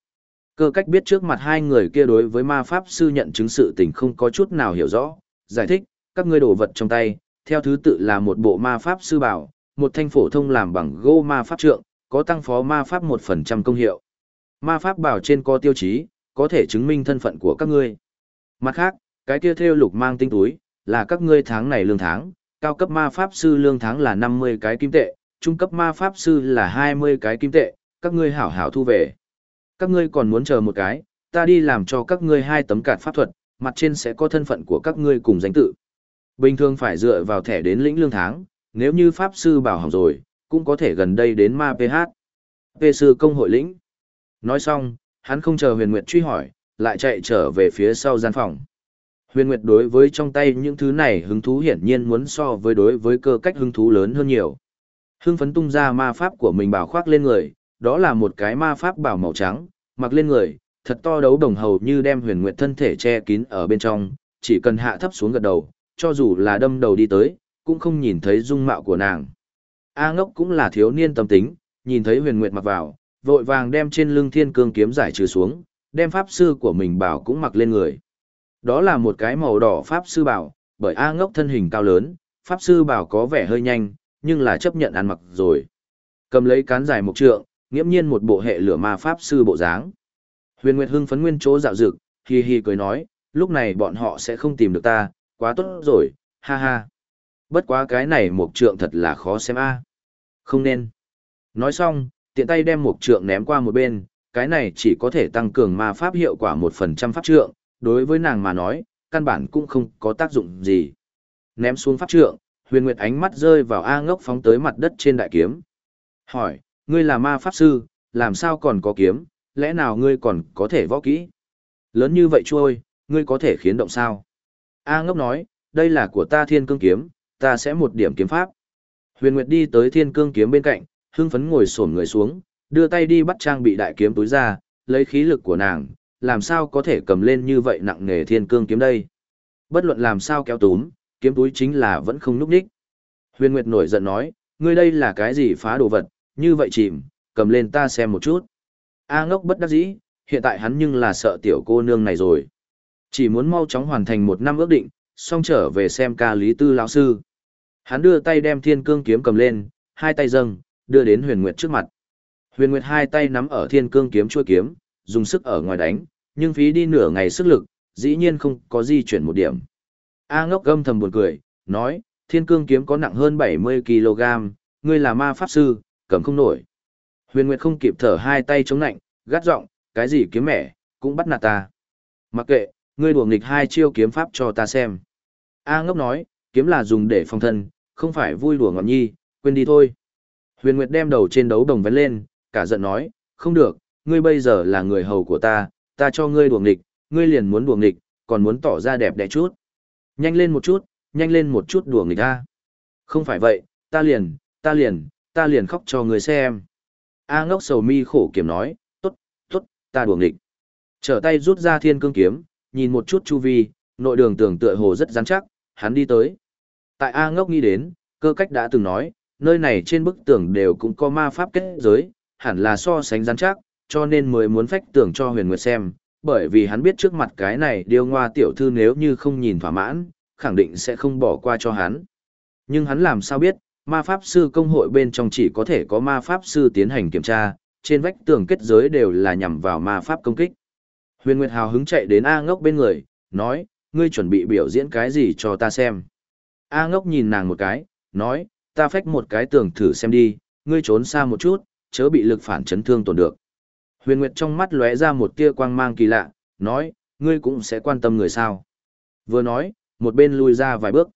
Cơ cách biết trước mặt hai người kia đối với ma pháp sư nhận chứng sự tình không có chút nào hiểu rõ, giải thích, các ngươi đồ vật trong tay, theo thứ tự là một bộ ma pháp sư bảo, một thanh phổ thông làm bằng gỗ ma pháp trượng, có tăng phó ma pháp 1% công hiệu. Ma pháp bảo trên có tiêu chí, có thể chứng minh thân phận của các ngươi. Mặt khác, cái kia theo lục mang tinh túi, là các ngươi tháng này lương tháng, cao cấp ma pháp sư lương tháng là 50 cái kim tệ, trung cấp ma pháp sư là 20 cái kim tệ, các ngươi hảo hảo thu về. Các ngươi còn muốn chờ một cái, ta đi làm cho các ngươi hai tấm card pháp thuật, mặt trên sẽ có thân phận của các ngươi cùng danh tự. Bình thường phải dựa vào thẻ đến lĩnh lương tháng, nếu như pháp sư bảo hỏng rồi, cũng có thể gần đây đến ma PH. P sư công hội lĩnh. Nói xong, hắn không chờ huyền nguyệt truy hỏi, lại chạy trở về phía sau gian phòng. Huyền Nguyệt đối với trong tay những thứ này hứng thú hiển nhiên muốn so với đối với cơ cách hứng thú lớn hơn nhiều. Hưng phấn tung ra ma pháp của mình bảo khoác lên người, đó là một cái ma pháp bảo màu trắng, mặc lên người, thật to đấu đồng hầu như đem Huyền Nguyệt thân thể che kín ở bên trong, chỉ cần hạ thấp xuống gật đầu, cho dù là đâm đầu đi tới, cũng không nhìn thấy dung mạo của nàng. A ngốc cũng là thiếu niên tâm tính, nhìn thấy Huyền Nguyệt mặc vào, vội vàng đem trên lưng thiên cương kiếm giải trừ xuống, đem pháp sư của mình bảo cũng mặc lên người. Đó là một cái màu đỏ Pháp Sư Bảo, bởi A ngốc thân hình cao lớn, Pháp Sư Bảo có vẻ hơi nhanh, nhưng là chấp nhận ăn mặc rồi. Cầm lấy cán dài một trượng, nghiễm nhiên một bộ hệ lửa ma Pháp Sư bộ dáng. Huyền Nguyệt hưng phấn nguyên chỗ dạo dực, hi hi cười nói, lúc này bọn họ sẽ không tìm được ta, quá tốt rồi, ha ha. Bất quá cái này một trượng thật là khó xem a. Không nên. Nói xong, tiện tay đem một trượng ném qua một bên, cái này chỉ có thể tăng cường ma pháp hiệu quả một phần trăm pháp trượng, đối với nàng mà nói, căn bản cũng không có tác dụng gì. Ném xuống pháp trượng, huyền nguyệt ánh mắt rơi vào A ngốc phóng tới mặt đất trên đại kiếm. Hỏi, ngươi là ma pháp sư, làm sao còn có kiếm, lẽ nào ngươi còn có thể võ kỹ? Lớn như vậy trôi, ngươi có thể khiến động sao? A ngốc nói, đây là của ta thiên cương kiếm, ta sẽ một điểm kiếm pháp. Huyền Nguyệt đi tới thiên cương kiếm bên cạnh, hưng phấn ngồi xổm người xuống, đưa tay đi bắt trang bị đại kiếm túi ra, lấy khí lực của nàng, làm sao có thể cầm lên như vậy nặng nghề thiên cương kiếm đây. Bất luận làm sao kéo túm, kiếm túi chính là vẫn không núp đích. Huyền Nguyệt nổi giận nói, ngươi đây là cái gì phá đồ vật, như vậy chìm, cầm lên ta xem một chút. A ngốc bất đắc dĩ, hiện tại hắn nhưng là sợ tiểu cô nương này rồi. Chỉ muốn mau chóng hoàn thành một năm ước định, xong trở về xem ca lý tư lão sư. Hắn đưa tay đem thiên cương kiếm cầm lên, hai tay dâng, đưa đến huyền nguyệt trước mặt. Huyền nguyệt hai tay nắm ở thiên cương kiếm chuôi kiếm, dùng sức ở ngoài đánh, nhưng phí đi nửa ngày sức lực, dĩ nhiên không có di chuyển một điểm. A ngốc gâm thầm buồn cười, nói, thiên cương kiếm có nặng hơn 70kg, ngươi là ma pháp sư, cầm không nổi. Huyền Nguyệt không kịp thở hai tay chống nạnh, gắt giọng, cái gì kiếm mẻ, cũng bắt nạt ta. Mặc kệ, ngươi đùa nghịch hai chiêu kiếm pháp cho ta xem. A ngốc nói, kiếm là dùng để phòng thân, không phải vui đùa ngọn nhi, quên đi thôi. Huyền Nguyệt đem đầu trên đấu đồng vén lên, cả giận nói, không được, ngươi bây giờ là người hầu của ta, ta cho ngươi đùa nghịch, ngươi liền muốn đùa nghịch, còn muốn tỏ ra đẹp đẽ chút. Nhanh lên một chút, nhanh lên một chút đùa nghịch ta. Không phải vậy, ta liền, ta liền, ta liền khóc cho ngươi xem. A ngốc sầu mi khổ kiểm nói, tốt, tốt, ta đùa nghịch. Trở tay rút ra thiên cương kiếm, nhìn một chút chu vi, nội đường tưởng tựa hồ rất rắn chắc, hắn đi tới. Tại A ngốc nghĩ đến, cơ cách đã từng nói, nơi này trên bức tường đều cũng có ma pháp kết giới, hẳn là so sánh rắn chắc, cho nên mới muốn phách tưởng cho huyền nguyệt xem, bởi vì hắn biết trước mặt cái này điêu ngoa tiểu thư nếu như không nhìn thỏa mãn, khẳng định sẽ không bỏ qua cho hắn. Nhưng hắn làm sao biết, ma pháp sư công hội bên trong chỉ có thể có ma pháp sư tiến hành kiểm tra, trên vách tường kết giới đều là nhằm vào ma pháp công kích. Huyền Nguyệt hào hứng chạy đến A ngốc bên người, nói, ngươi chuẩn bị biểu diễn cái gì cho ta xem. A ngốc nhìn nàng một cái, nói, ta phách một cái tường thử xem đi, ngươi trốn xa một chút, chớ bị lực phản chấn thương tổn được. Huyền Nguyệt trong mắt lóe ra một tia quang mang kỳ lạ, nói, ngươi cũng sẽ quan tâm người sao. Vừa nói, một bên lui ra vài bước.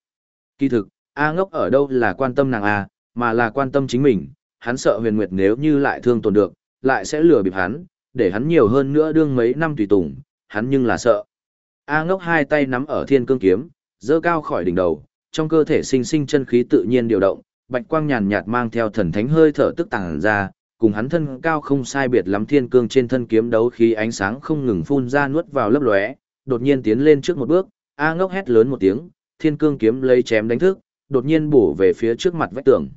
Kỳ thực, A ngốc ở đâu là quan tâm nàng A, mà là quan tâm chính mình, hắn sợ huyền nguyệt nếu như lại thương tổn được, lại sẽ lừa bịp hắn, để hắn nhiều hơn nữa đương mấy năm tùy tùng, hắn nhưng là sợ. A ngốc hai tay nắm ở thiên cương kiếm, dơ cao khỏi đỉnh đầu, trong cơ thể sinh sinh chân khí tự nhiên điều động, bạch quang nhàn nhạt mang theo thần thánh hơi thở tức tàng ra, cùng hắn thân cao không sai biệt lắm thiên cương trên thân kiếm đấu khí ánh sáng không ngừng phun ra nuốt vào lấp lóe, đột nhiên tiến lên trước một bước, A ngốc hét lớn một tiếng, thiên cương kiếm lấy chém đánh thức, đột nhiên bổ về phía trước mặt vách tường.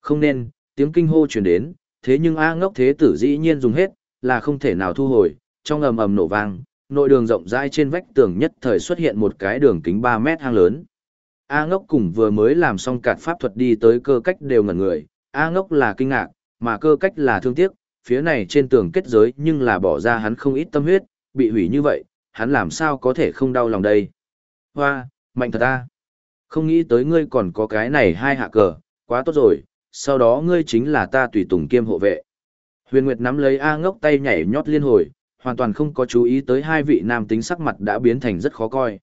Không nên, tiếng kinh hô truyền đến, thế nhưng A ngốc thế tử dĩ nhiên dùng hết, là không thể nào thu hồi, trong ầm ầm nổ vang, nội đường rộng rãi trên vách tường nhất thời xuất hiện một cái đường kính 3 mét hang lớn. A ngốc cùng vừa mới làm xong cạt pháp thuật đi tới cơ cách đều ngẩn người, A ngốc là kinh ngạc, mà cơ cách là thương tiếc, phía này trên tường kết giới nhưng là bỏ ra hắn không ít tâm huyết, bị hủy như vậy, hắn làm sao có thể không đau lòng đây. Hoa, mạnh thật ta. Không nghĩ tới ngươi còn có cái này hai hạ cờ, quá tốt rồi, sau đó ngươi chính là ta tùy tùng kiêm hộ vệ. Huyền Nguyệt nắm lấy A ngốc tay nhảy nhót liên hồi, hoàn toàn không có chú ý tới hai vị nam tính sắc mặt đã biến thành rất khó coi.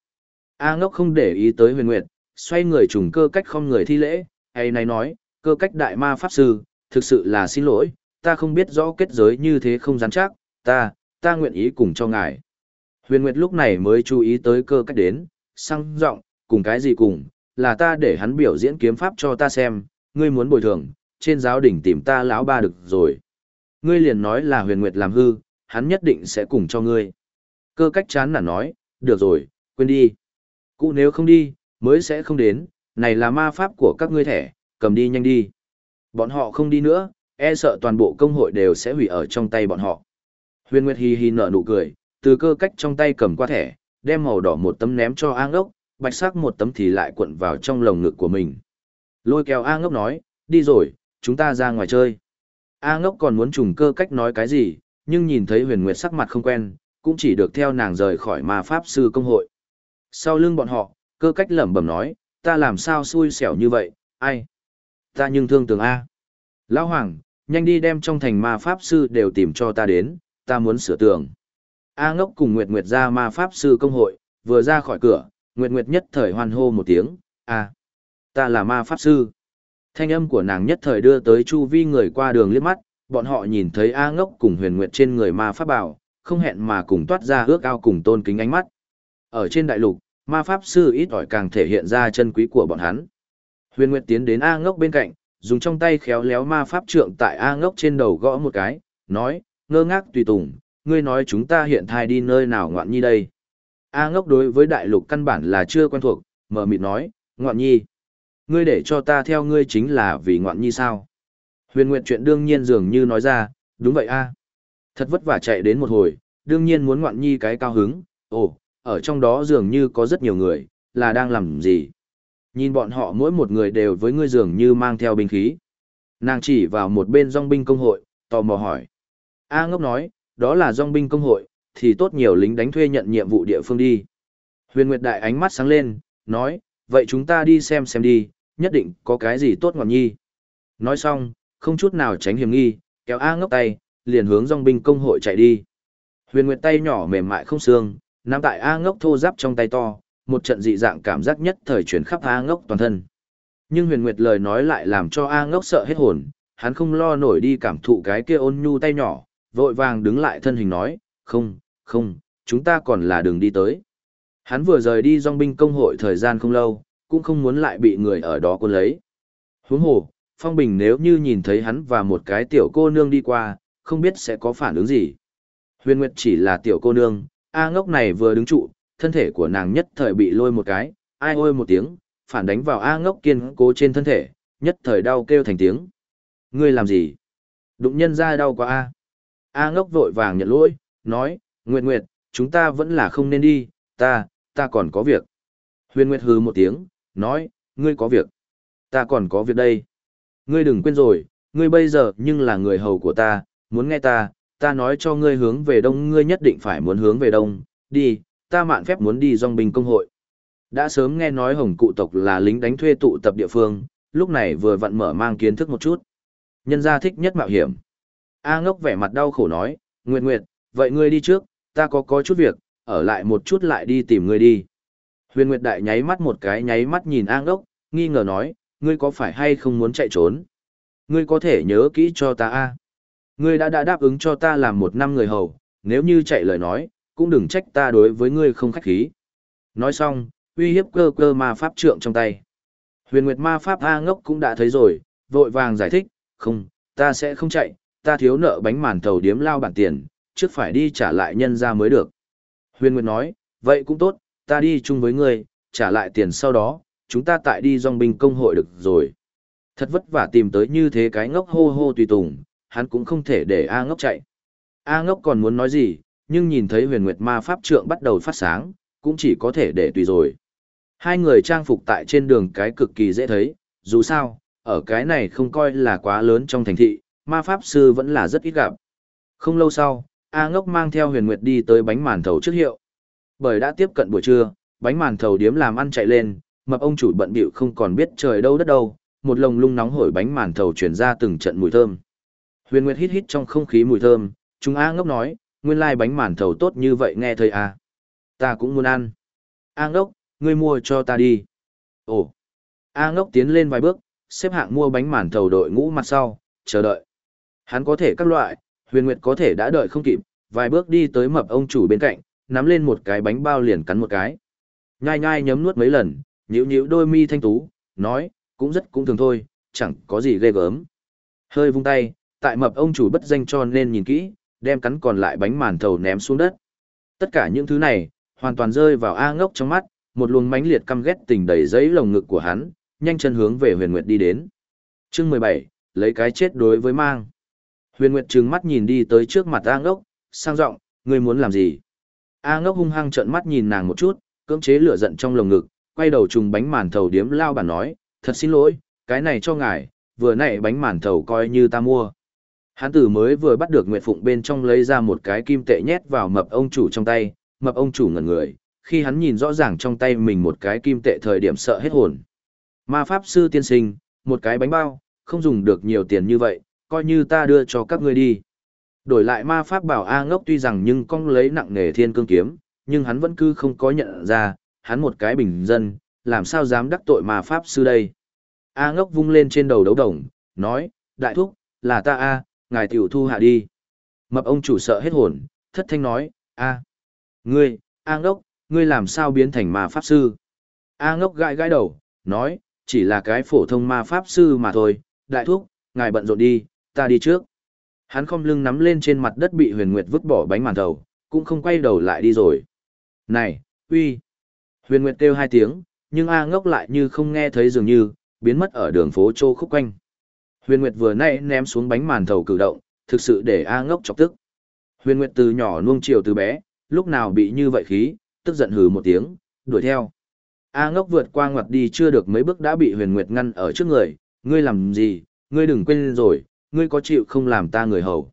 A ngốc không để ý tới Huyền Nguyệt, xoay người trùng cơ cách không người thi lễ, hay này nói, cơ cách đại ma pháp sư, thực sự là xin lỗi, ta không biết rõ kết giới như thế không rắn chắc, ta, ta nguyện ý cùng cho ngài. Huyền Nguyệt lúc này mới chú ý tới cơ cách đến, sang giọng cùng cái gì cùng, là ta để hắn biểu diễn kiếm pháp cho ta xem, ngươi muốn bồi thường, trên giáo đỉnh tìm ta lão ba được rồi. Ngươi liền nói là huyền nguyệt làm hư, hắn nhất định sẽ cùng cho ngươi. Cơ cách chán nản nói, được rồi, quên đi. Cụ nếu không đi, mới sẽ không đến, này là ma pháp của các ngươi thẻ, cầm đi nhanh đi. Bọn họ không đi nữa, e sợ toàn bộ công hội đều sẽ hủy ở trong tay bọn họ. Huyền Nguyệt hi hi nở nụ cười, từ cơ cách trong tay cầm qua thẻ, đem màu đỏ một tấm ném cho A ngốc, bạch sắc một tấm thì lại cuộn vào trong lồng ngực của mình. Lôi kéo A ngốc nói, đi rồi, chúng ta ra ngoài chơi. A ngốc còn muốn trùng cơ cách nói cái gì, nhưng nhìn thấy huyền nguyệt sắc mặt không quen, cũng chỉ được theo nàng rời khỏi ma pháp sư công hội. Sau lưng bọn họ, cơ cách lẩm bẩm nói, ta làm sao xui xẻo như vậy, ai? Ta nhưng thương tường A. Lão Hoàng, nhanh đi đem trong thành ma pháp sư đều tìm cho ta đến, ta muốn sửa tường. A ngốc cùng Nguyệt Nguyệt ra ma pháp sư công hội, vừa ra khỏi cửa, Nguyệt Nguyệt nhất thời hoan hô một tiếng, a, ta là ma pháp sư. Thanh âm của nàng nhất thời đưa tới chu vi người qua đường liếc mắt, bọn họ nhìn thấy A ngốc cùng huyền nguyệt trên người ma pháp bảo, không hẹn mà cùng toát ra ước ao cùng tôn kính ánh mắt. Ở trên đại lục, ma pháp sư ít ỏi càng thể hiện ra chân quý của bọn hắn. Huyền Nguyệt tiến đến A ngốc bên cạnh, dùng trong tay khéo léo ma pháp trượng tại A ngốc trên đầu gõ một cái, nói, ngơ ngác tùy tùng, ngươi nói chúng ta hiện thai đi nơi nào ngoạn nhi đây. A ngốc đối với đại lục căn bản là chưa quen thuộc, mở mịt nói, ngoạn nhi. Ngươi để cho ta theo ngươi chính là vì ngoạn nhi sao? Huyền Nguyệt chuyện đương nhiên dường như nói ra, đúng vậy a. Thật vất vả chạy đến một hồi, đương nhiên muốn ngoạn nhi cái cao hứng, ồ, ở trong đó dường như có rất nhiều người, là đang làm gì? Nhìn bọn họ mỗi một người đều với ngươi dường như mang theo binh khí. Nàng chỉ vào một bên dòng binh công hội, tò mò hỏi. A ngốc nói, đó là dòng binh công hội, thì tốt nhiều lính đánh thuê nhận nhiệm vụ địa phương đi. Huyền Nguyệt Đại ánh mắt sáng lên, nói, vậy chúng ta đi xem xem đi, nhất định có cái gì tốt ngọn nhi. Nói xong, không chút nào tránh hiểm nghi, kéo A ngốc tay, liền hướng dòng binh công hội chạy đi. Huyền Nguyệt tay nhỏ mềm mại không xương, nắm tại A ngốc thô giáp trong tay to, một trận dị dạng cảm giác nhất thời chuyển khắp A ngốc toàn thân. Nhưng Huyền Nguyệt lời nói lại làm cho A ngốc sợ hết hồn, hắn không lo nổi đi cảm thụ cái kia ôn nhu tay nhỏ, vội vàng đứng lại thân hình nói, không, không, chúng ta còn là đường đi tới. Hắn vừa rời đi dòng binh công hội thời gian không lâu, cũng không muốn lại bị người ở đó cuốn lấy. Huống hồ, Phong Bình nếu như nhìn thấy hắn và một cái tiểu cô nương đi qua, không biết sẽ có phản ứng gì. Huyền Nguyệt chỉ là tiểu cô nương, A ngốc này vừa đứng trụ, thân thể của nàng nhất thời bị lôi một cái, ai ôi một tiếng, phản đánh vào A ngốc kiên cố trên thân thể, nhất thời đau kêu thành tiếng. Ngươi làm gì? Đụng nhân ra đau quá A. A ngốc vội vàng nhận lỗi, nói, Nguyệt Nguyệt, chúng ta vẫn là không nên đi, ta, ta còn có việc. Huyền Nguyệt hừ một tiếng, nói, ngươi có việc. Ta còn có việc đây. Ngươi đừng quên rồi, ngươi bây giờ nhưng là người hầu của ta, muốn nghe ta, ta nói cho ngươi hướng về đông ngươi nhất định phải muốn hướng về đông, đi, ta mạn phép muốn đi dòng Bình công hội. Đã sớm nghe nói hồng cụ tộc là lính đánh thuê tụ tập địa phương, lúc này vừa vặn mở mang kiến thức một chút. Nhân gia thích nhất mạo hiểm. A ngốc vẻ mặt đau khổ nói, Nguyệt Nguyệt, vậy ngươi đi trước, ta có có chút việc, ở lại một chút lại đi tìm ngươi đi. Huyền Nguyệt Đại nháy mắt một cái nháy mắt nhìn an ngốc, nghi ngờ nói, ngươi có phải hay không muốn chạy trốn? Ngươi có thể nhớ kỹ cho ta A. Ngươi đã đã đáp ứng cho ta làm một năm người hầu, nếu như chạy lời nói, cũng đừng trách ta đối với ngươi không khách khí. Nói xong, uy hiếp cơ cơ ma pháp trượng trong tay. Huyền Nguyệt ma pháp A ngốc cũng đã thấy rồi, vội vàng giải thích, không, ta sẽ không chạy, ta thiếu nợ bánh màn thầu điếm lao bản tiền, trước phải đi trả lại nhân ra mới được. Huyền Nguyệt nói, vậy cũng tốt, ta đi chung với ngươi, trả lại tiền sau đó, chúng ta tại đi dòng binh công hội được rồi. Thật vất vả tìm tới như thế cái ngốc hô hô tùy tùng, hắn cũng không thể để A ngốc chạy. A ngốc còn muốn nói gì, nhưng nhìn thấy huyền nguyệt ma pháp trượng bắt đầu phát sáng, cũng chỉ có thể để tùy rồi. Hai người trang phục tại trên đường cái cực kỳ dễ thấy, dù sao, ở cái này không coi là quá lớn trong thành thị, ma pháp sư vẫn là rất ít gặp. Không lâu sau, A ngốc mang theo huyền nguyệt đi tới bánh màn thầu trước hiệu. Bởi đã tiếp cận buổi trưa, bánh màn thầu điếm làm ăn chạy lên, mập ông chủ bận bịu không còn biết trời đâu đất đâu, một lồng lung nóng hổi bánh màn thầu truyền ra từng trận mùi thơm. Huyền Nguyệt hít hít trong không khí mùi thơm, chúng A ngốc nói, nguyên lai bánh màn thầu tốt như vậy nghe thấy à? Ta cũng muốn ăn. A ngốc, ngươi mua cho ta đi. Ồ. A ngốc tiến lên vài bước, xếp hạng mua bánh màn thầu đội ngũ mặt sau, chờ đợi. Hắn có thể các loại, huyền nguyệt có thể đã đợi không kịp, vài bước đi tới mập ông chủ bên cạnh, nắm lên một cái bánh bao liền cắn một cái. Nhai nhai nhấm nuốt mấy lần, nhíu nhíu đôi mi thanh tú, nói, cũng rất cũng thường thôi, chẳng có gì ghê gớm. Hơi vung tay, tại mập ông chủ bất danh cho nên nhìn kỹ, đem cắn còn lại bánh màn thầu ném xuống đất. Tất cả những thứ này, hoàn toàn rơi vào A ngốc trong mắt, một luồng mãnh liệt căm ghét tình đầy giấy lồng ngực của hắn, nhanh chân hướng về huyền nguyệt đi đến. Chương mười bảy lấy cái chết đối với mang. Huyền nguyệt trừng mắt nhìn đi tới trước mặt A ngốc, sang giọng ngươi muốn làm gì? A ngốc hung hăng trợn mắt nhìn nàng một chút, cưỡng chế lửa giận trong lồng ngực, quay đầu trùng bánh màn thầu điếm lao bản nói, thật xin lỗi, cái này cho ngài, vừa nãy bánh màn thầu coi như ta mua. Hán tử mới vừa bắt được Nguyệt Phụng bên trong lấy ra một cái kim tệ nhét vào mập ông chủ trong tay, mập ông chủ ngẩn người, khi hắn nhìn rõ ràng trong tay mình một cái kim tệ thời điểm sợ hết hồn. Ma Pháp Sư tiên sinh, một cái bánh bao, không dùng được nhiều tiền như vậy, coi như ta đưa cho các ngươi đi. Đổi lại ma Pháp bảo A ngốc tuy rằng nhưng cong lấy nặng nghề thiên cương kiếm, nhưng hắn vẫn cứ không có nhận ra, hắn một cái bình dân, làm sao dám đắc tội ma Pháp Sư đây. A ngốc vung lên trên đầu đấu đồng, nói, đại thúc, là ta A, ngài tiểu thu hạ đi. Mập ông chủ sợ hết hồn, thất thanh nói, a, ngươi, A ngốc, ngươi làm sao biến thành ma pháp sư? A ngốc gãi gãi đầu, nói, chỉ là cái phổ thông ma pháp sư mà thôi, đại thúc, ngài bận rộn đi, ta đi trước. Hắn không lưng nắm lên trên mặt đất bị huyền nguyệt vứt bỏ bánh màn thầu, cũng không quay đầu lại đi rồi. Này, uy! Huyền nguyệt kêu hai tiếng, nhưng A ngốc lại như không nghe thấy dường như, biến mất ở đường phố trô khúc quanh. Huyền Nguyệt vừa nãy ném xuống bánh màn thầu cử động, thực sự để A ngốc chọc tức. Huyền Nguyệt từ nhỏ nuông chiều từ bé, lúc nào bị như vậy khí, tức giận hừ một tiếng, đuổi theo. A ngốc vượt qua ngoặt đi chưa được mấy bước đã bị Huyền Nguyệt ngăn ở trước người, ngươi làm gì, ngươi đừng quên rồi, ngươi có chịu không làm ta người hầu.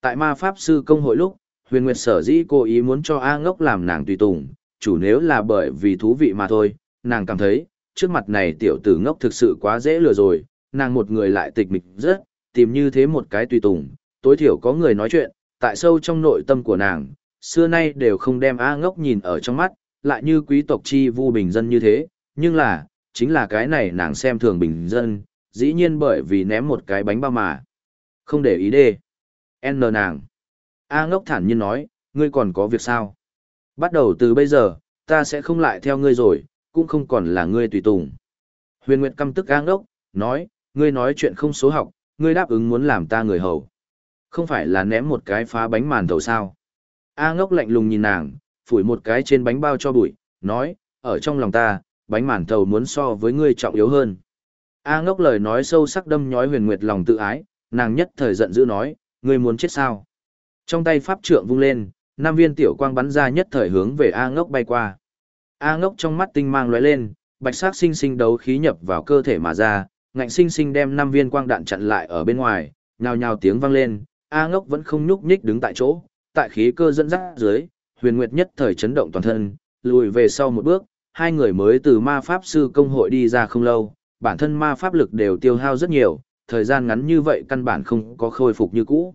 Tại ma pháp sư công hội lúc, Huyền Nguyệt sở dĩ cố ý muốn cho A ngốc làm nàng tùy tùng, chủ nếu là bởi vì thú vị mà thôi, nàng cảm thấy, trước mặt này tiểu tử ngốc thực sự quá dễ lừa rồi, nàng một người lại tịch mịch rất, tìm như thế một cái tùy tùng, tối thiểu có người nói chuyện, tại sâu trong nội tâm của nàng, xưa nay đều không đem A ngốc nhìn ở trong mắt, lại như quý tộc chi vu bình dân như thế, nhưng là, chính là cái này nàng xem thường bình dân, dĩ nhiên bởi vì ném một cái bánh bao mà. Không để ý đê. N nàng. A ngốc thản nhiên nói, ngươi còn có việc sao? Bắt đầu từ bây giờ, ta sẽ không lại theo ngươi rồi, cũng không còn là ngươi tùy tùng. Huyền Nguyệt căm tức A ngốc, nói, ngươi nói chuyện không số học, ngươi đáp ứng muốn làm ta người hầu. Không phải là ném một cái phá bánh màn thầu sao. A ngốc lạnh lùng nhìn nàng, phủi một cái trên bánh bao cho bụi, nói, ở trong lòng ta, bánh màn thầu muốn so với ngươi trọng yếu hơn. A ngốc lời nói sâu sắc đâm nhói huyền nguyệt lòng tự ái, nàng nhất thời giận dữ nói, ngươi muốn chết sao? Trong tay pháp trượng vung lên, năm viên tiểu quang bắn ra nhất thời hướng về A ngốc bay qua. A ngốc trong mắt tinh mang lóe lên, bạch sắc sinh sinh đấu khí nhập vào cơ thể mà ra, ngạnh sinh sinh đem năm viên quang đạn chặn lại ở bên ngoài, nhào nhào tiếng vang lên, A ngốc vẫn không nhúc nhích đứng tại chỗ, tại khí cơ dẫn dắt dưới, huyền nguyệt nhất thời chấn động toàn thân, lùi về sau một bước, hai người mới từ ma pháp sư công hội đi ra không lâu, bản thân ma pháp lực đều tiêu hao rất nhiều, thời gian ngắn như vậy căn bản không có khôi phục như cũ.